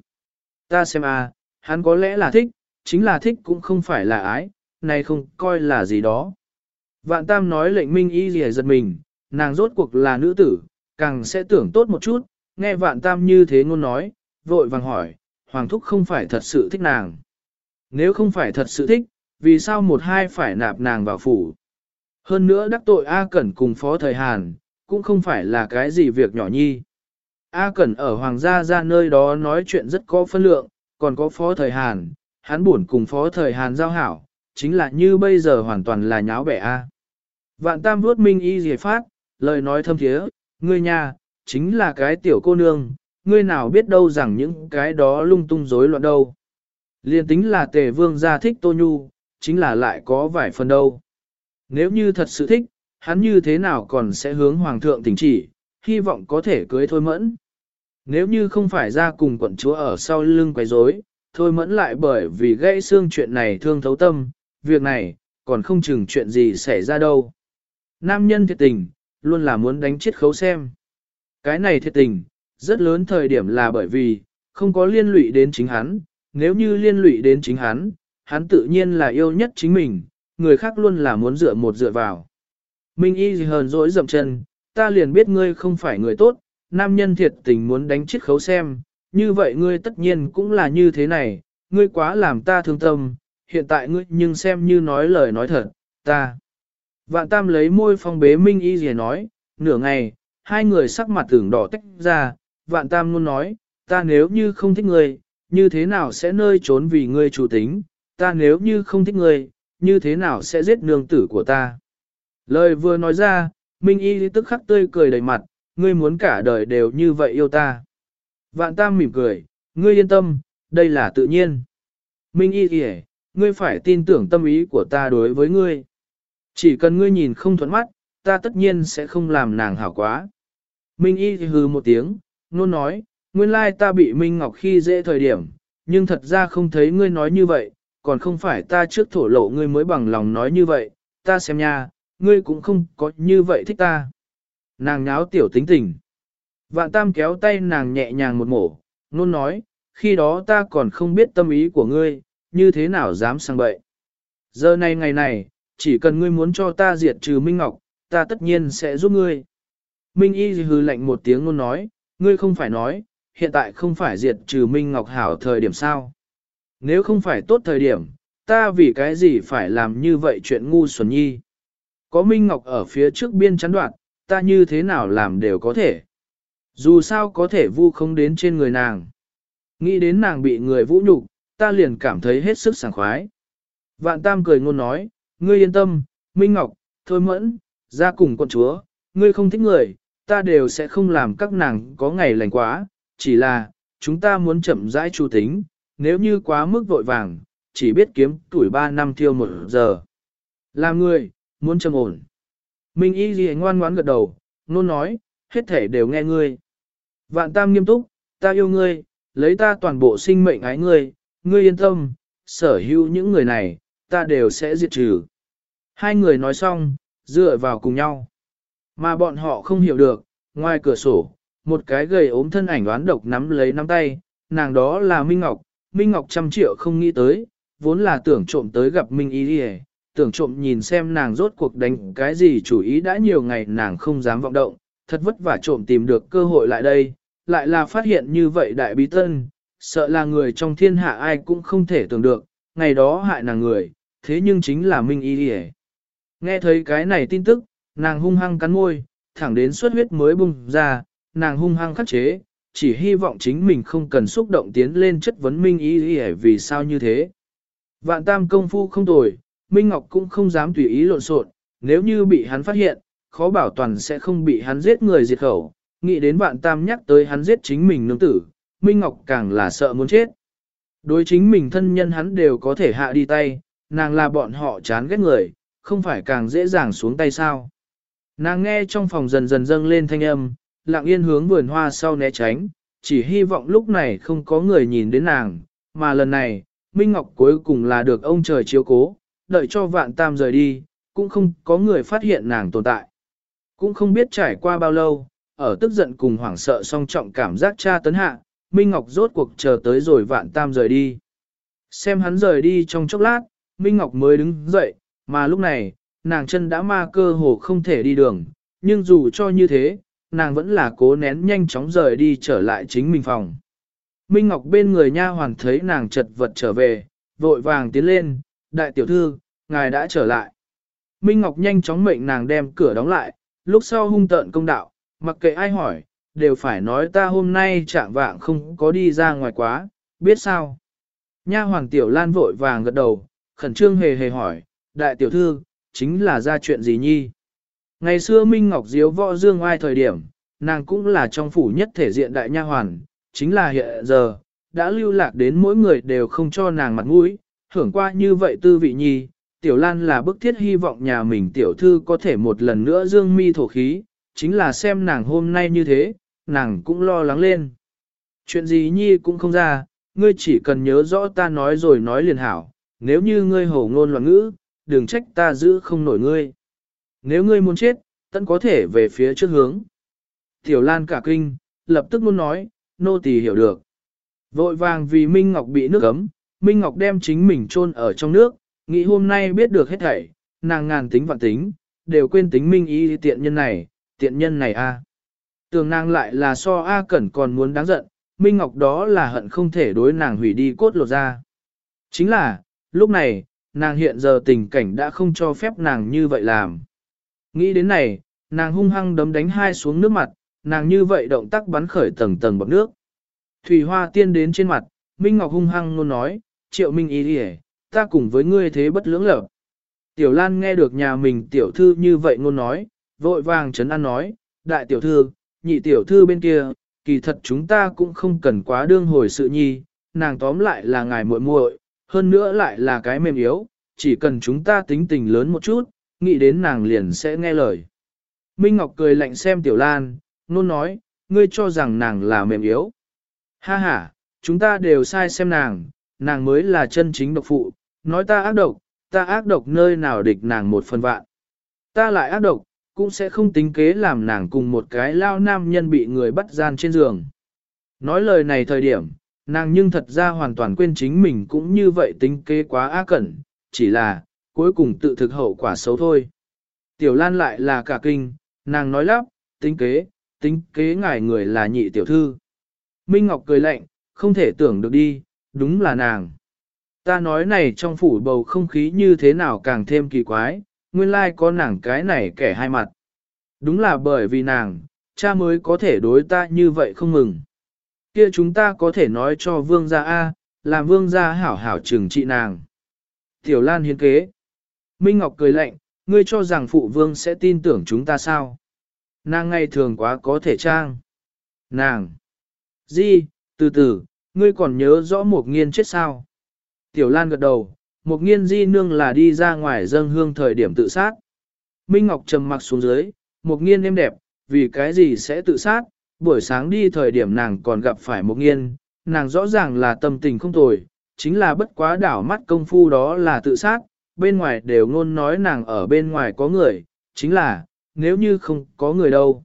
Ta xem à, hắn có lẽ là thích, chính là thích cũng không phải là ái, này không coi là gì đó. Vạn Tam nói lệnh minh y gì giật mình, nàng rốt cuộc là nữ tử, càng sẽ tưởng tốt một chút, nghe Vạn Tam như thế ngôn nói, vội vàng hỏi, Hoàng Thúc không phải thật sự thích nàng. Nếu không phải thật sự thích, vì sao một hai phải nạp nàng vào phủ? Hơn nữa đắc tội A Cẩn cùng Phó Thời Hàn, cũng không phải là cái gì việc nhỏ nhi. A Cẩn ở Hoàng gia ra nơi đó nói chuyện rất có phân lượng, còn có Phó Thời Hàn, hắn buồn cùng Phó Thời Hàn giao hảo, chính là như bây giờ hoàn toàn là nháo bẻ A. Vạn Tam vuốt minh y dề phát, lời nói thâm thiế, ngươi nhà, chính là cái tiểu cô nương, ngươi nào biết đâu rằng những cái đó lung tung rối loạn đâu. Liên tính là tề vương gia thích Tô Nhu, chính là lại có vài phần đâu. Nếu như thật sự thích, hắn như thế nào còn sẽ hướng hoàng thượng tỉnh chỉ, hy vọng có thể cưới thôi mẫn. Nếu như không phải ra cùng quận chúa ở sau lưng quấy rối, thôi mẫn lại bởi vì gãy xương chuyện này thương thấu tâm, việc này, còn không chừng chuyện gì xảy ra đâu. Nam nhân thiệt tình, luôn là muốn đánh chết khấu xem. Cái này thiệt tình, rất lớn thời điểm là bởi vì, không có liên lụy đến chính hắn, nếu như liên lụy đến chính hắn, hắn tự nhiên là yêu nhất chính mình, người khác luôn là muốn dựa một dựa vào. Minh y gì hờn dỗi dậm chân, ta liền biết ngươi không phải người tốt, nam nhân thiệt tình muốn đánh chết khấu xem, như vậy ngươi tất nhiên cũng là như thế này, ngươi quá làm ta thương tâm, hiện tại ngươi nhưng xem như nói lời nói thật, ta. Vạn tam lấy môi phong bế Minh y gì nói, nửa ngày, hai người sắc mặt tưởng đỏ tách ra, vạn tam luôn nói, ta nếu như không thích ngươi, như thế nào sẽ nơi trốn vì ngươi chủ tính, ta nếu như không thích ngươi, như thế nào sẽ giết nương tử của ta. Lời vừa nói ra, Minh Y tức khắc tươi cười đầy mặt, ngươi muốn cả đời đều như vậy yêu ta. Vạn Tam mỉm cười, ngươi yên tâm, đây là tự nhiên. Minh Y kìa, ngươi phải tin tưởng tâm ý của ta đối với ngươi. Chỉ cần ngươi nhìn không thuận mắt, ta tất nhiên sẽ không làm nàng hảo quá. Minh Y thì hừ một tiếng, nôn nói, nguyên lai ta bị Minh Ngọc khi dễ thời điểm, nhưng thật ra không thấy ngươi nói như vậy, còn không phải ta trước thổ lộ ngươi mới bằng lòng nói như vậy, ta xem nha, ngươi cũng không có như vậy thích ta. Nàng nháo tiểu tính tình. Vạn tam kéo tay nàng nhẹ nhàng một mổ, nôn nói, khi đó ta còn không biết tâm ý của ngươi, như thế nào dám sang bậy. Giờ này ngày này, chỉ cần ngươi muốn cho ta diệt trừ Minh Ngọc, ta tất nhiên sẽ giúp ngươi. Minh Y hư lạnh một tiếng nôn nói, ngươi không phải nói, hiện tại không phải diệt trừ Minh Ngọc hảo thời điểm sao. Nếu không phải tốt thời điểm, ta vì cái gì phải làm như vậy chuyện ngu xuẩn nhi. Có Minh Ngọc ở phía trước biên chắn đoạn, ta như thế nào làm đều có thể. Dù sao có thể vu không đến trên người nàng. Nghĩ đến nàng bị người vũ nhục, ta liền cảm thấy hết sức sảng khoái. Vạn Tam cười ngôn nói, ngươi yên tâm, Minh Ngọc, thôi mẫn, ra cùng con chúa, ngươi không thích người, ta đều sẽ không làm các nàng có ngày lành quá, chỉ là, chúng ta muốn chậm rãi chu tính, nếu như quá mức vội vàng, chỉ biết kiếm tuổi 3 năm tiêu một giờ. Làm người, muốn trầm ổn. Minh y gì ngoan ngoãn gật đầu, nôn nói, hết thể đều nghe ngươi. Vạn tam nghiêm túc, ta yêu ngươi, lấy ta toàn bộ sinh mệnh ái ngươi, ngươi yên tâm, sở hữu những người này, ta đều sẽ diệt trừ. Hai người nói xong, dựa vào cùng nhau. Mà bọn họ không hiểu được, ngoài cửa sổ, một cái gầy ốm thân ảnh đoán độc nắm lấy nắm tay, nàng đó là Minh Ngọc, Minh Ngọc trăm triệu không nghĩ tới, vốn là tưởng trộm tới gặp Minh Y đi tưởng trộm nhìn xem nàng rốt cuộc đánh cái gì chủ ý đã nhiều ngày nàng không dám vọng động, thật vất vả trộm tìm được cơ hội lại đây, lại là phát hiện như vậy đại bí tân, sợ là người trong thiên hạ ai cũng không thể tưởng được, ngày đó hại nàng người, thế nhưng chính là Minh Y Điề. Nghe thấy cái này tin tức, nàng hung hăng cắn môi, thẳng đến suất huyết mới bung ra, nàng hung hăng khắc chế, chỉ hy vọng chính mình không cần xúc động tiến lên chất vấn Minh Y Điề vì sao như thế. Vạn tam công phu không tồi, Minh Ngọc cũng không dám tùy ý lộn xộn, nếu như bị hắn phát hiện, khó bảo toàn sẽ không bị hắn giết người diệt khẩu. Nghĩ đến vạn tam nhắc tới hắn giết chính mình nương tử, Minh Ngọc càng là sợ muốn chết. Đối chính mình thân nhân hắn đều có thể hạ đi tay, nàng là bọn họ chán ghét người, không phải càng dễ dàng xuống tay sao. Nàng nghe trong phòng dần dần dâng lên thanh âm, lặng yên hướng vườn hoa sau né tránh, chỉ hy vọng lúc này không có người nhìn đến nàng, mà lần này, Minh Ngọc cuối cùng là được ông trời chiếu cố, đợi cho vạn tam rời đi, cũng không có người phát hiện nàng tồn tại. Cũng không biết trải qua bao lâu, ở tức giận cùng hoảng sợ song trọng cảm giác cha tấn hạ, Minh Ngọc rốt cuộc chờ tới rồi vạn tam rời đi. Xem hắn rời đi trong chốc lát, Minh Ngọc mới đứng dậy, mà lúc này, nàng chân đã ma cơ hồ không thể đi đường, nhưng dù cho như thế, nàng vẫn là cố nén nhanh chóng rời đi trở lại chính mình phòng. Minh Ngọc bên người nha hoàn thấy nàng chật vật trở về, vội vàng tiến lên, đại tiểu thư, ngài đã trở lại. Minh Ngọc nhanh chóng mệnh nàng đem cửa đóng lại, lúc sau hung tợn công đạo, mặc kệ ai hỏi, đều phải nói ta hôm nay chạm vạng không có đi ra ngoài quá, biết sao. Nha hoàng tiểu lan vội vàng gật đầu, khẩn trương hề hề hỏi, đại tiểu thư, chính là ra chuyện gì nhi. Ngày xưa Minh Ngọc diếu võ dương ai thời điểm, nàng cũng là trong phủ nhất thể diện đại nha hoàn, chính là hiện giờ, đã lưu lạc đến mỗi người đều không cho nàng mặt mũi, hưởng qua như vậy tư vị nhi, tiểu lan là bức thiết hy vọng nhà mình tiểu thư có thể một lần nữa dương mi thổ khí, chính là xem nàng hôm nay như thế, nàng cũng lo lắng lên. Chuyện gì nhi cũng không ra, ngươi chỉ cần nhớ rõ ta nói rồi nói liền hảo, nếu như ngươi hổ ngôn loạn ngữ, đừng trách ta giữ không nổi ngươi. Nếu ngươi muốn chết, tận có thể về phía trước hướng. Tiểu Lan cả kinh, lập tức muốn nói, nô tỳ hiểu được. Vội vàng vì Minh Ngọc bị nước ấm, Minh Ngọc đem chính mình chôn ở trong nước, nghĩ hôm nay biết được hết thảy, nàng ngàn tính vạn tính, đều quên tính Minh ý tiện nhân này, tiện nhân này a. tường nàng lại là so A Cẩn còn muốn đáng giận, Minh Ngọc đó là hận không thể đối nàng hủy đi cốt lột ra. Chính là, lúc này, nàng hiện giờ tình cảnh đã không cho phép nàng như vậy làm. Nghĩ đến này, nàng hung hăng đấm đánh hai xuống nước mặt, nàng như vậy động tác bắn khởi tầng tầng bọc nước. Thủy hoa tiên đến trên mặt, Minh Ngọc hung hăng luôn nói, triệu Minh ý đi ta cùng với ngươi thế bất lưỡng lập. Tiểu Lan nghe được nhà mình tiểu thư như vậy ngôn nói, vội vàng chấn an nói, đại tiểu thư, nhị tiểu thư bên kia, kỳ thật chúng ta cũng không cần quá đương hồi sự nhi, nàng tóm lại là ngài muội muội, hơn nữa lại là cái mềm yếu, chỉ cần chúng ta tính tình lớn một chút, nghĩ đến nàng liền sẽ nghe lời. Minh Ngọc cười lạnh xem Tiểu Lan, nôn nói, ngươi cho rằng nàng là mềm yếu. Ha ha, chúng ta đều sai xem nàng, nàng mới là chân chính độc phụ, nói ta ác độc, ta ác độc nơi nào địch nàng một phần vạn. Ta lại ác độc, cũng sẽ không tính kế làm nàng cùng một cái lao nam nhân bị người bắt gian trên giường. Nói lời này thời điểm, nàng nhưng thật ra hoàn toàn quên chính mình cũng như vậy tính kế quá ác cẩn, chỉ là, cuối cùng tự thực hậu quả xấu thôi. Tiểu Lan lại là cả kinh, nàng nói lắp, tính kế, tính kế ngài người là nhị tiểu thư. Minh Ngọc cười lạnh, không thể tưởng được đi, đúng là nàng. Ta nói này trong phủ bầu không khí như thế nào càng thêm kỳ quái, nguyên lai có nàng cái này kẻ hai mặt. Đúng là bởi vì nàng, cha mới có thể đối ta như vậy không mừng. Kia chúng ta có thể nói cho vương gia A, làm vương gia hảo hảo trừng trị nàng. Tiểu Lan hiến kế. Minh Ngọc cười lạnh, ngươi cho rằng phụ vương sẽ tin tưởng chúng ta sao? Nàng ngay thường quá có thể trang. Nàng. Di, từ từ, ngươi còn nhớ rõ một nghiên chết sao? Tiểu Lan gật đầu, một nghiên di nương là đi ra ngoài dâng hương thời điểm tự sát. Minh Ngọc trầm mặc xuống dưới, một nghiên êm đẹp, vì cái gì sẽ tự sát, buổi sáng đi thời điểm nàng còn gặp phải một nghiên, nàng rõ ràng là tâm tình không tồi, chính là bất quá đảo mắt công phu đó là tự sát, bên ngoài đều ngôn nói nàng ở bên ngoài có người, chính là, nếu như không có người đâu.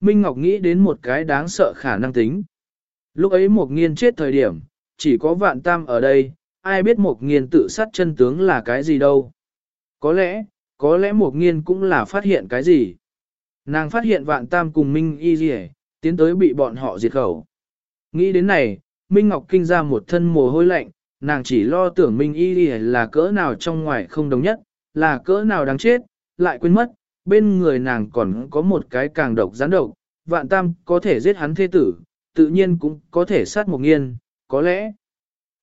Minh Ngọc nghĩ đến một cái đáng sợ khả năng tính. Lúc ấy một nghiên chết thời điểm, chỉ có vạn tam ở đây, ai biết một nghiên tự sát chân tướng là cái gì đâu. Có lẽ, có lẽ một nghiên cũng là phát hiện cái gì. Nàng phát hiện vạn tam cùng Minh Y Dì tiến tới bị bọn họ diệt khẩu. Nghĩ đến này, Minh Ngọc kinh ra một thân mồ hôi lạnh, nàng chỉ lo tưởng Minh Y Dì là cỡ nào trong ngoài không đồng nhất, là cỡ nào đáng chết, lại quên mất, bên người nàng còn có một cái càng độc gián độc, vạn tam có thể giết hắn thê tử, tự nhiên cũng có thể sát một nghiên, có lẽ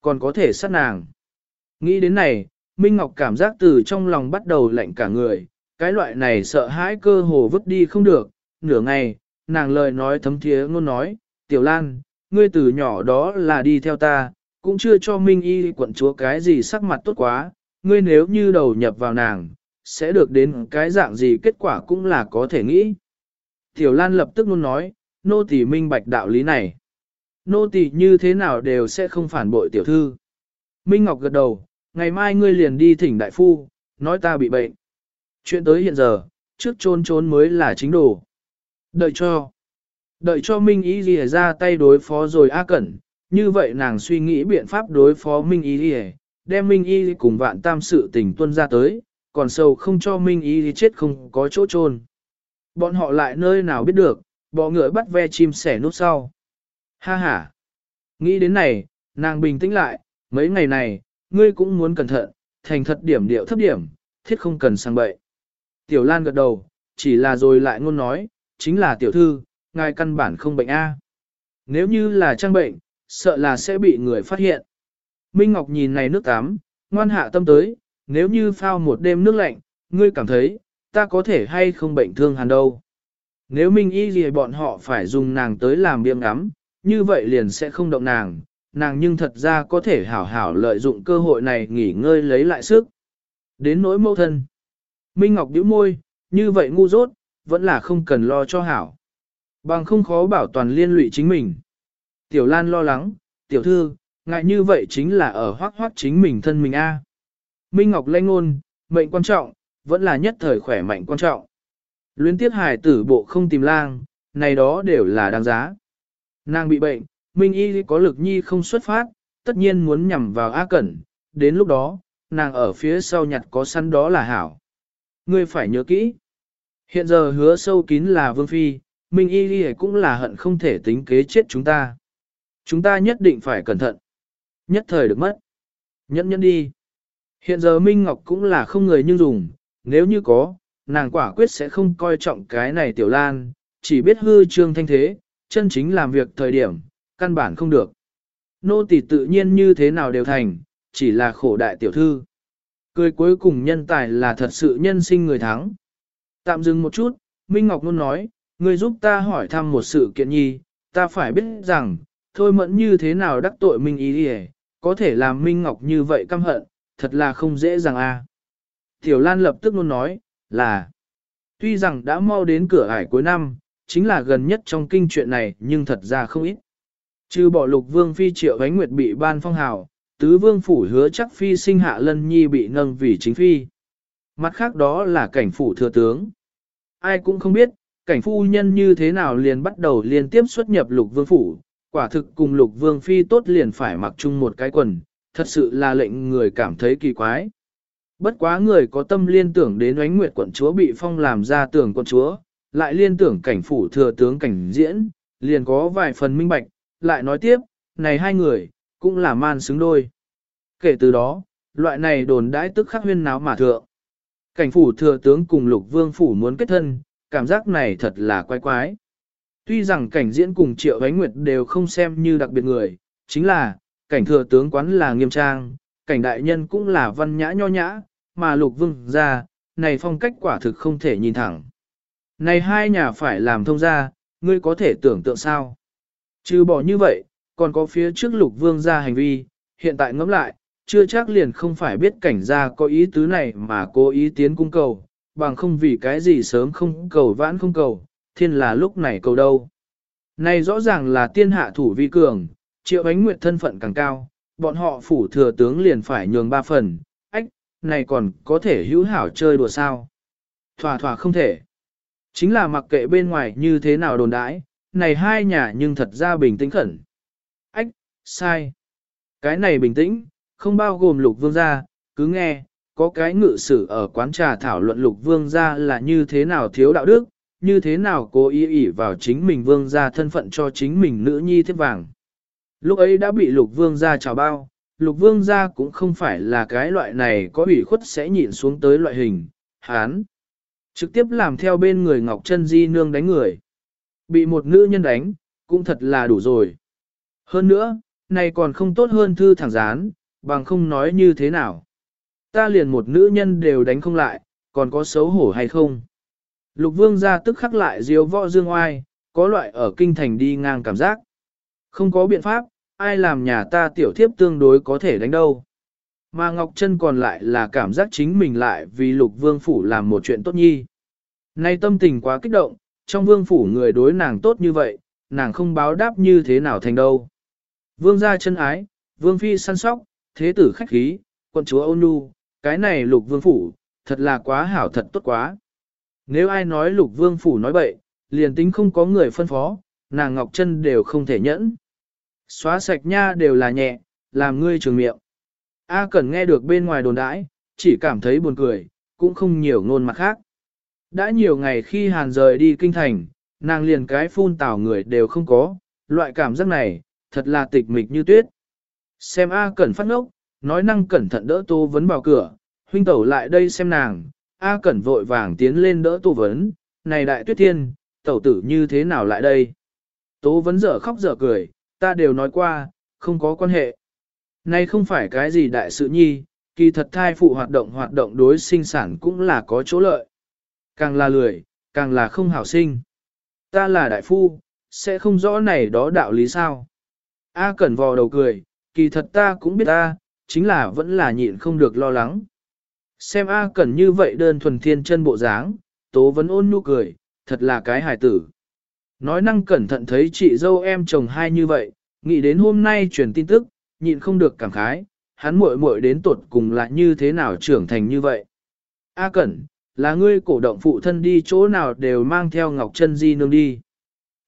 còn có thể sát nàng. Nghĩ đến này, Minh Ngọc cảm giác từ trong lòng bắt đầu lạnh cả người, cái loại này sợ hãi cơ hồ vứt đi không được, nửa ngày, nàng lời nói thấm thía ngôn nói, Tiểu Lan, ngươi từ nhỏ đó là đi theo ta, cũng chưa cho Minh Y quận chúa cái gì sắc mặt tốt quá, ngươi nếu như đầu nhập vào nàng, sẽ được đến cái dạng gì kết quả cũng là có thể nghĩ. Tiểu Lan lập tức luôn nói, nô tỳ minh bạch đạo lý này. Nô tỳ như thế nào đều sẽ không phản bội tiểu thư. Minh Ngọc gật đầu, ngày mai ngươi liền đi thỉnh đại phu, nói ta bị bệnh. Chuyện tới hiện giờ, trước trôn trốn mới là chính đồ. Đợi cho. Đợi cho Minh Ý Ghi ra tay đối phó rồi A Cẩn, như vậy nàng suy nghĩ biện pháp đối phó Minh Ý Ghi, đem Minh Ý cùng vạn tam sự tình tuân ra tới, còn sâu không cho Minh Ý chết không có chỗ trôn. Bọn họ lại nơi nào biết được, bọ ngựa bắt ve chim sẻ nút sau. Ha ha! Nghĩ đến này, nàng bình tĩnh lại, mấy ngày này, ngươi cũng muốn cẩn thận, thành thật điểm điệu thấp điểm, thiết không cần sang bậy. Tiểu Lan gật đầu, chỉ là rồi lại ngôn nói, chính là tiểu thư, ngài căn bản không bệnh A. Nếu như là trang bệnh, sợ là sẽ bị người phát hiện. Minh Ngọc nhìn này nước tắm, ngoan hạ tâm tới, nếu như phao một đêm nước lạnh, ngươi cảm thấy, ta có thể hay không bệnh thương hàn đâu. Nếu Minh Y gì bọn họ phải dùng nàng tới làm biếng ngắm, như vậy liền sẽ không động nàng, nàng nhưng thật ra có thể hảo hảo lợi dụng cơ hội này nghỉ ngơi lấy lại sức. Đến nỗi mâu thân. Minh Ngọc nhíu môi, như vậy ngu dốt, vẫn là không cần lo cho hảo. Bằng không khó bảo toàn liên lụy chính mình. Tiểu Lan lo lắng, tiểu thư, ngại như vậy chính là ở hoác hoác chính mình thân mình a. Minh Ngọc lanh ngôn, mệnh quan trọng, vẫn là nhất thời khỏe mạnh quan trọng. Luyến tiếc hải tử bộ không tìm lang, này đó đều là đáng giá. Nàng bị bệnh, Minh Y có lực nhi không xuất phát, tất nhiên muốn nhằm vào A Cẩn, đến lúc đó, nàng ở phía sau nhặt có săn đó là hảo. Ngươi phải nhớ kỹ. Hiện giờ hứa sâu kín là Vương Phi, Minh Y Ghi cũng là hận không thể tính kế chết chúng ta. Chúng ta nhất định phải cẩn thận. Nhất thời được mất. Nhẫn nhẫn đi. Hiện giờ Minh Ngọc cũng là không người nhưng dùng, nếu như có, nàng quả quyết sẽ không coi trọng cái này tiểu lan, chỉ biết hư trương thanh thế, chân chính làm việc thời điểm, căn bản không được. Nô tỳ tự nhiên như thế nào đều thành, chỉ là khổ đại tiểu thư. Cười cuối cùng nhân tài là thật sự nhân sinh người thắng. Tạm dừng một chút, Minh Ngọc luôn nói, người giúp ta hỏi thăm một sự kiện nhi, ta phải biết rằng, thôi mẫn như thế nào đắc tội Minh ý đi có thể làm Minh Ngọc như vậy căm hận, thật là không dễ dàng a. Tiểu Lan lập tức luôn nói, là, tuy rằng đã mau đến cửa ải cuối năm, chính là gần nhất trong kinh chuyện này nhưng thật ra không ít. Trừ bỏ lục vương phi triệu ánh nguyệt bị ban phong hào, tứ vương phủ hứa chắc phi sinh hạ lân nhi bị nâng vì chính phi. Mặt khác đó là cảnh phủ thừa tướng. Ai cũng không biết, cảnh phu nhân như thế nào liền bắt đầu liên tiếp xuất nhập lục vương phủ, quả thực cùng lục vương phi tốt liền phải mặc chung một cái quần, thật sự là lệnh người cảm thấy kỳ quái. Bất quá người có tâm liên tưởng đến ánh nguyệt quận chúa bị phong làm ra tưởng quận chúa, lại liên tưởng cảnh phủ thừa tướng cảnh diễn, liền có vài phần minh bạch, lại nói tiếp, này hai người, cũng là man xứng đôi. Kể từ đó, loại này đồn đãi tức khắc huyên náo mà thượng. Cảnh phủ thừa tướng cùng lục vương phủ muốn kết thân, cảm giác này thật là quái quái. Tuy rằng cảnh diễn cùng triệu ánh nguyệt đều không xem như đặc biệt người, chính là, cảnh thừa tướng quán là nghiêm trang, cảnh đại nhân cũng là văn nhã nho nhã, mà lục vương ra, này phong cách quả thực không thể nhìn thẳng. Này hai nhà phải làm thông ra, ngươi có thể tưởng tượng sao? Trừ bỏ như vậy, còn có phía trước lục vương ra hành vi, hiện tại ngẫm lại, chưa chắc liền không phải biết cảnh gia có ý tứ này mà cố ý tiến cung cầu, bằng không vì cái gì sớm không cầu vãn không cầu, thiên là lúc này cầu đâu. Này rõ ràng là tiên hạ thủ vi cường, triệu ánh nguyệt thân phận càng cao, bọn họ phủ thừa tướng liền phải nhường ba phần, ách, này còn có thể hữu hảo chơi đùa sao. Thỏa thỏa không thể. Chính là mặc kệ bên ngoài như thế nào đồn đãi, này hai nhà nhưng thật ra bình tĩnh khẩn. Ách, sai. Cái này bình tĩnh, không bao gồm lục vương gia, cứ nghe, có cái ngự sử ở quán trà thảo luận lục vương gia là như thế nào thiếu đạo đức, như thế nào cố ý ỉ vào chính mình vương gia thân phận cho chính mình nữ nhi thiếp vàng. Lúc ấy đã bị lục vương gia trào bao, lục vương gia cũng không phải là cái loại này có ủy khuất sẽ nhịn xuống tới loại hình, hán. Trực tiếp làm theo bên người Ngọc Trân Di nương đánh người. Bị một nữ nhân đánh, cũng thật là đủ rồi. Hơn nữa, này còn không tốt hơn thư thẳng gián, bằng không nói như thế nào. Ta liền một nữ nhân đều đánh không lại, còn có xấu hổ hay không? Lục vương ra tức khắc lại diếu võ dương oai, có loại ở kinh thành đi ngang cảm giác. Không có biện pháp, ai làm nhà ta tiểu thiếp tương đối có thể đánh đâu. Mà Ngọc Trân còn lại là cảm giác chính mình lại vì lục vương phủ làm một chuyện tốt nhi. Nay tâm tình quá kích động, trong vương phủ người đối nàng tốt như vậy, nàng không báo đáp như thế nào thành đâu. Vương gia chân ái, vương phi săn sóc, thế tử khách khí, quân chúa ôn nhu, cái này lục vương phủ, thật là quá hảo thật tốt quá. Nếu ai nói lục vương phủ nói bậy, liền tính không có người phân phó, nàng Ngọc Trân đều không thể nhẫn. Xóa sạch nha đều là nhẹ, làm ngươi trường miệng. A Cẩn nghe được bên ngoài đồn đãi, chỉ cảm thấy buồn cười, cũng không nhiều ngôn mặt khác. Đã nhiều ngày khi Hàn rời đi kinh thành, nàng liền cái phun tảo người đều không có, loại cảm giác này, thật là tịch mịch như tuyết. Xem A Cẩn phát ngốc, nói năng cẩn thận đỡ Tô Vấn vào cửa, huynh tẩu lại đây xem nàng, A Cẩn vội vàng tiến lên đỡ Tô Vấn, này đại tuyết thiên, tẩu tử như thế nào lại đây? Tô Vấn dở khóc dở cười, ta đều nói qua, không có quan hệ. nay không phải cái gì đại sự nhi, kỳ thật thai phụ hoạt động hoạt động đối sinh sản cũng là có chỗ lợi. Càng là lười, càng là không hảo sinh. Ta là đại phu, sẽ không rõ này đó đạo lý sao. A Cẩn vò đầu cười, kỳ thật ta cũng biết ta, chính là vẫn là nhịn không được lo lắng. Xem A Cẩn như vậy đơn thuần thiên chân bộ dáng, tố vẫn ôn nhu cười, thật là cái hài tử. Nói năng cẩn thận thấy chị dâu em chồng hai như vậy, nghĩ đến hôm nay truyền tin tức, nhịn không được cảm khái, hắn muội muội đến tuột cùng là như thế nào trưởng thành như vậy. A Cẩn, là ngươi cổ động phụ thân đi chỗ nào đều mang theo Ngọc Chân Di nương đi.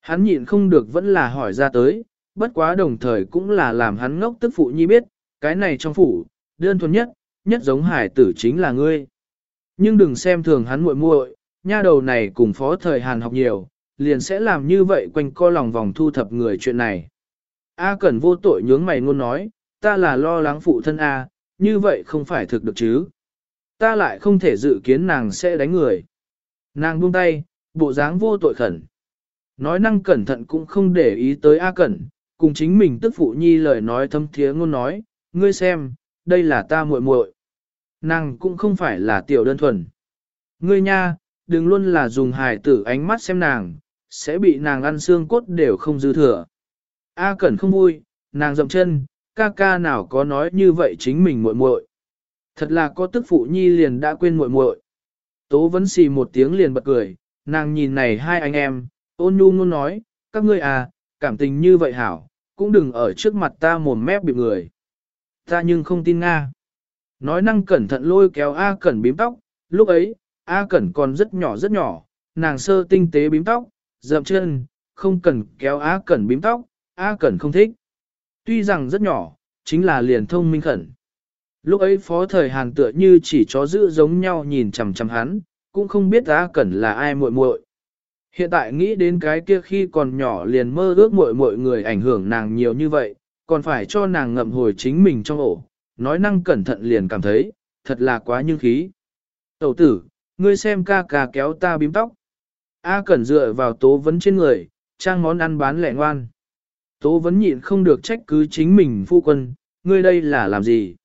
Hắn nhịn không được vẫn là hỏi ra tới, bất quá đồng thời cũng là làm hắn ngốc tức phụ nhi biết, cái này trong phủ, đơn thuần nhất, nhất giống hải tử chính là ngươi. Nhưng đừng xem thường hắn muội muội, nha đầu này cùng phó thời Hàn học nhiều, liền sẽ làm như vậy quanh co lòng vòng thu thập người chuyện này. A Cẩn vô tội nhướng mày ngôn nói, ta là lo lắng phụ thân A, như vậy không phải thực được chứ. Ta lại không thể dự kiến nàng sẽ đánh người. Nàng buông tay, bộ dáng vô tội khẩn. Nói năng cẩn thận cũng không để ý tới A Cẩn, cùng chính mình tức phụ nhi lời nói thâm thiế ngôn nói, ngươi xem, đây là ta muội muội. Nàng cũng không phải là tiểu đơn thuần. Ngươi nha, đừng luôn là dùng hài tử ánh mắt xem nàng, sẽ bị nàng ăn xương cốt đều không dư thừa. A Cẩn không vui, nàng dậm chân, ca ca nào có nói như vậy chính mình muội muội. Thật là có tức phụ nhi liền đã quên muội muội. Tố vẫn xì một tiếng liền bật cười, nàng nhìn này hai anh em, ôn nhu luôn nói, các ngươi à, cảm tình như vậy hảo, cũng đừng ở trước mặt ta mồm mép bị người. Ta nhưng không tin Nga. Nói năng cẩn thận lôi kéo A Cẩn bím tóc, lúc ấy, A Cẩn còn rất nhỏ rất nhỏ, nàng sơ tinh tế bím tóc, dậm chân, không cần kéo Á Cẩn bím tóc, Á Cẩn không thích. Tuy rằng rất nhỏ, chính là liền thông minh khẩn. Lúc ấy phó thời Hàn tựa như chỉ chó giữ giống nhau nhìn chằm chằm hắn, cũng không biết Á Cẩn là ai muội muội. Hiện tại nghĩ đến cái kia khi còn nhỏ liền mơ ước muội muội người ảnh hưởng nàng nhiều như vậy, còn phải cho nàng ngậm hồi chính mình trong ổ, nói năng cẩn thận liền cảm thấy, thật là quá như khí. Tẩu tử, ngươi xem ca ca kéo ta bím tóc. A cẩn dựa vào tố vấn trên người, trang món ăn bán lẹ ngoan. Tố vấn nhịn không được trách cứ chính mình phu quân, ngươi đây là làm gì?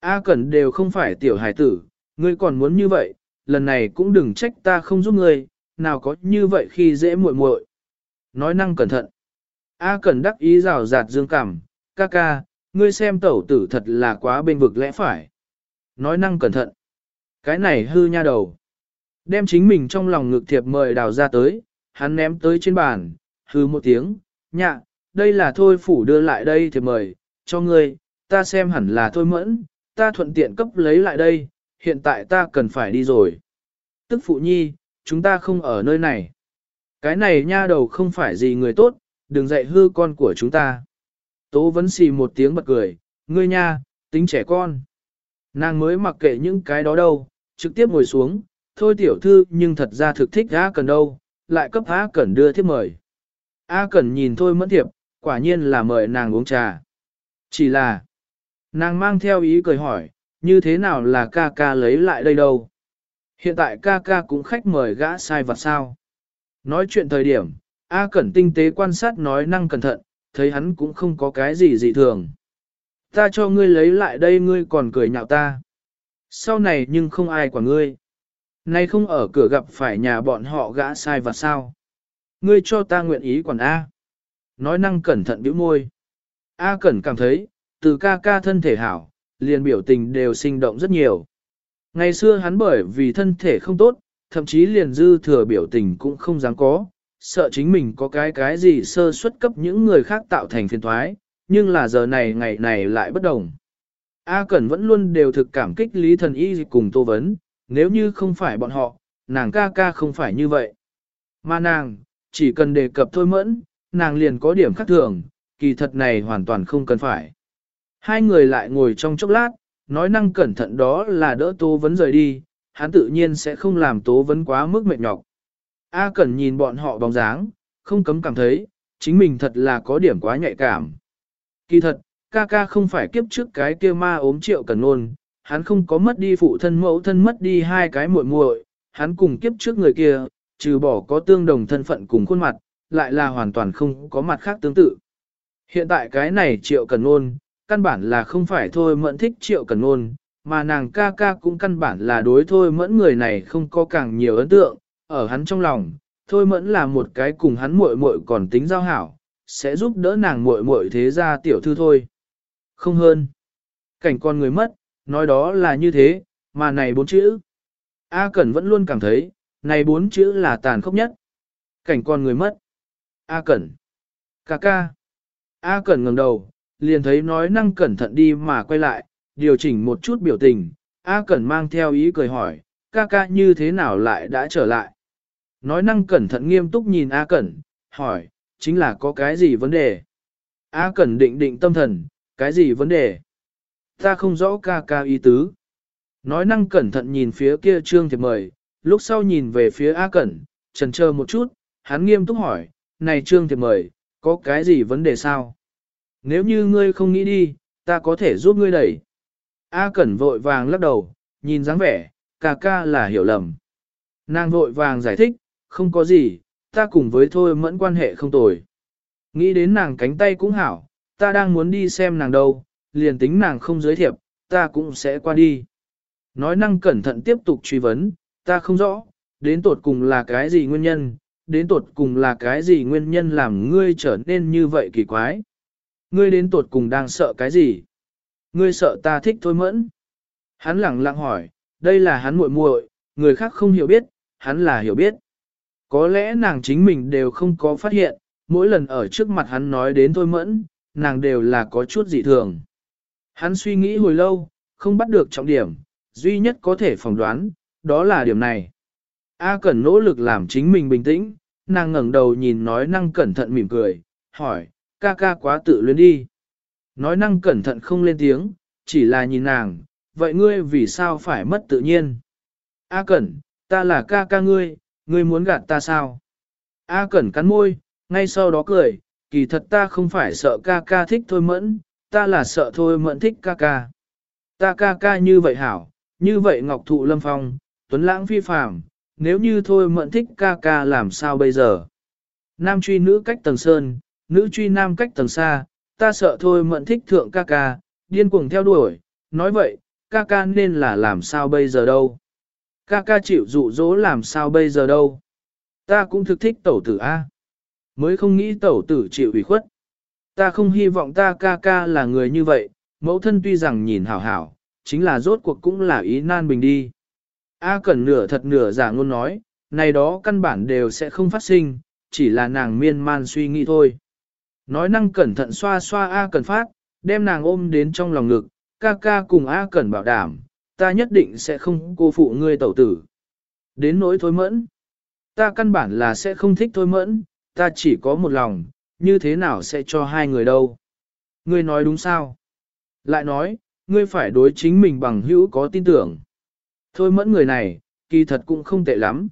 A cẩn đều không phải tiểu hải tử, ngươi còn muốn như vậy, lần này cũng đừng trách ta không giúp ngươi, nào có như vậy khi dễ muội muội. Nói năng cẩn thận. A cẩn đắc ý rào rạt dương cảm, ca ca, ngươi xem tẩu tử thật là quá bên vực lẽ phải. Nói năng cẩn thận. Cái này hư nha đầu. Đem chính mình trong lòng ngực thiệp mời đào ra tới, hắn ném tới trên bàn, hư một tiếng, nhạ, đây là thôi phủ đưa lại đây thiệp mời, cho ngươi, ta xem hẳn là thôi mẫn, ta thuận tiện cấp lấy lại đây, hiện tại ta cần phải đi rồi. Tức phụ nhi, chúng ta không ở nơi này. Cái này nha đầu không phải gì người tốt, đừng dạy hư con của chúng ta. Tố vấn xì một tiếng bật cười, ngươi nha, tính trẻ con. Nàng mới mặc kệ những cái đó đâu, trực tiếp ngồi xuống, thôi tiểu thư nhưng thật ra thực thích A Cần đâu, lại cấp A Cần đưa thiếp mời. A Cần nhìn thôi mẫn thiệp, quả nhiên là mời nàng uống trà. Chỉ là, nàng mang theo ý cười hỏi, như thế nào là ca ca lấy lại đây đâu? Hiện tại ca ca cũng khách mời gã sai vật sao? Nói chuyện thời điểm, A Cẩn tinh tế quan sát nói năng cẩn thận, thấy hắn cũng không có cái gì dị thường. Ta cho ngươi lấy lại đây ngươi còn cười nhạo ta. Sau này nhưng không ai quản ngươi. Nay không ở cửa gặp phải nhà bọn họ gã sai và sao. Ngươi cho ta nguyện ý quản A. Nói năng cẩn thận bĩu môi. A cẩn cảm thấy, từ ca ca thân thể hảo, liền biểu tình đều sinh động rất nhiều. Ngày xưa hắn bởi vì thân thể không tốt, thậm chí liền dư thừa biểu tình cũng không dám có, sợ chính mình có cái cái gì sơ suất cấp những người khác tạo thành phiền thoái, nhưng là giờ này ngày này lại bất đồng. A Cẩn vẫn luôn đều thực cảm kích Lý Thần Y cùng Tô Vấn, nếu như không phải bọn họ, nàng ca ca không phải như vậy. Mà nàng, chỉ cần đề cập thôi mẫn, nàng liền có điểm khác thường, kỳ thật này hoàn toàn không cần phải. Hai người lại ngồi trong chốc lát, nói năng cẩn thận đó là đỡ Tô Vấn rời đi, hắn tự nhiên sẽ không làm Tố Vấn quá mức mệt nhọc. A Cẩn nhìn bọn họ bóng dáng, không cấm cảm thấy, chính mình thật là có điểm quá nhạy cảm. Kỳ thật, ca ca không phải kiếp trước cái kia ma ốm triệu cần nôn, hắn không có mất đi phụ thân mẫu thân mất đi hai cái muội muội, hắn cùng kiếp trước người kia, trừ bỏ có tương đồng thân phận cùng khuôn mặt, lại là hoàn toàn không có mặt khác tương tự. Hiện tại cái này triệu cần nôn, căn bản là không phải thôi mẫn thích triệu cần nôn, mà nàng ca ca cũng căn bản là đối thôi mẫn người này không có càng nhiều ấn tượng, ở hắn trong lòng, thôi mẫn là một cái cùng hắn muội muội còn tính giao hảo, sẽ giúp đỡ nàng muội muội thế ra tiểu thư thôi. Không hơn. Cảnh con người mất, nói đó là như thế, mà này bốn chữ. A Cẩn vẫn luôn cảm thấy, này bốn chữ là tàn khốc nhất. Cảnh con người mất. A Cẩn. Cà ca. A Cẩn ngẩng đầu, liền thấy nói năng cẩn thận đi mà quay lại, điều chỉnh một chút biểu tình, A Cẩn mang theo ý cười hỏi, ca ca như thế nào lại đã trở lại. Nói năng cẩn thận nghiêm túc nhìn A Cẩn, hỏi, chính là có cái gì vấn đề? A Cẩn định định tâm thần, cái gì vấn đề? Ta không rõ ca ca ý tứ. Nói năng cẩn thận nhìn phía kia trương thiệp mời, lúc sau nhìn về phía A Cẩn, trần chờ một chút, hắn nghiêm túc hỏi, này trương thiệp mời, có cái gì vấn đề sao? Nếu như ngươi không nghĩ đi, ta có thể giúp ngươi đẩy. A Cẩn vội vàng lắc đầu, nhìn dáng vẻ, ca ca là hiểu lầm. Nàng vội vàng giải thích, không có gì, ta cùng với thôi mẫn quan hệ không tồi. Nghĩ đến nàng cánh tay cũng hảo, ta đang muốn đi xem nàng đâu, liền tính nàng không giới thiệp, ta cũng sẽ qua đi. Nói năng cẩn thận tiếp tục truy vấn, ta không rõ, đến tột cùng là cái gì nguyên nhân, đến tột cùng là cái gì nguyên nhân làm ngươi trở nên như vậy kỳ quái. Ngươi đến tột cùng đang sợ cái gì? Ngươi sợ ta thích thôi mẫn. Hắn lẳng lặng hỏi, đây là hắn muội muội, người khác không hiểu biết, hắn là hiểu biết. Có lẽ nàng chính mình đều không có phát hiện, mỗi lần ở trước mặt hắn nói đến thôi mẫn, nàng đều là có chút dị thường. Hắn suy nghĩ hồi lâu, không bắt được trọng điểm, duy nhất có thể phỏng đoán, đó là điểm này. A Cẩn nỗ lực làm chính mình bình tĩnh, nàng ngẩng đầu nhìn nói năng cẩn thận mỉm cười, hỏi, ca ca quá tự luyến đi. Nói năng cẩn thận không lên tiếng, chỉ là nhìn nàng, vậy ngươi vì sao phải mất tự nhiên? A Cẩn, ta là ca ca ngươi, ngươi muốn gạt ta sao? A Cẩn cắn môi, ngay sau đó cười, kỳ thật ta không phải sợ ca ca thích thôi mẫn, ta là sợ thôi mẫn thích ca ca. Ta ca ca như vậy hảo, như vậy ngọc thụ lâm phong, tuấn lãng phi phàm, nếu như thôi mẫn thích ca ca làm sao bây giờ? Nam truy nữ cách tầng sơn, nữ truy nam cách tầng xa, ta sợ thôi mẫn thích thượng ca ca, điên cuồng theo đuổi, nói vậy, ca ca nên là làm sao bây giờ đâu? Ca ca chịu dụ dỗ làm sao bây giờ đâu? Ta cũng thực thích tẩu tử A. Mới không nghĩ tẩu tử chịu ủy khuất. Ta không hy vọng ta ca ca là người như vậy, mẫu thân tuy rằng nhìn hảo hảo, chính là rốt cuộc cũng là ý nan bình đi. A Cẩn nửa thật nửa giả ngôn nói, này đó căn bản đều sẽ không phát sinh, chỉ là nàng miên man suy nghĩ thôi. Nói năng cẩn thận xoa xoa A Cẩn phát, đem nàng ôm đến trong lòng ngực, ca ca cùng A Cẩn bảo đảm, ta nhất định sẽ không cô phụ ngươi tẩu tử. Đến nỗi thôi mẫn, ta căn bản là sẽ không thích thôi mẫn, ta chỉ có một lòng, như thế nào sẽ cho hai người đâu. Ngươi nói đúng sao? Lại nói, ngươi phải đối chính mình bằng hữu có tin tưởng. Thôi mẫn người này, kỳ thật cũng không tệ lắm.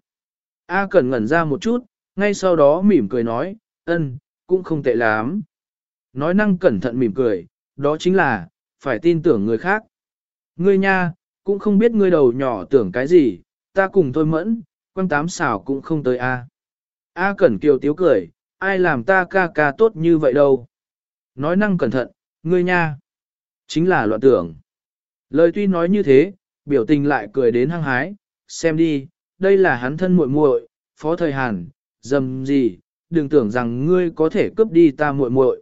A Cẩn ngẩn ra một chút, ngay sau đó mỉm cười nói, ân, cũng không tệ lắm. Nói năng cẩn thận mỉm cười, đó chính là, phải tin tưởng người khác. Ngươi nha, cũng không biết ngươi đầu nhỏ tưởng cái gì, ta cùng thôi mẫn, quăng tám xảo cũng không tới A. A Cẩn kiều tiếu cười, ai làm ta ca ca tốt như vậy đâu. Nói năng cẩn thận, ngươi nha, chính là loạn tưởng. Lời tuy nói như thế, biểu tình lại cười đến hăng hái, xem đi, đây là hắn thân muội muội, phó thời Hàn, dầm gì, đừng tưởng rằng ngươi có thể cướp đi ta muội muội.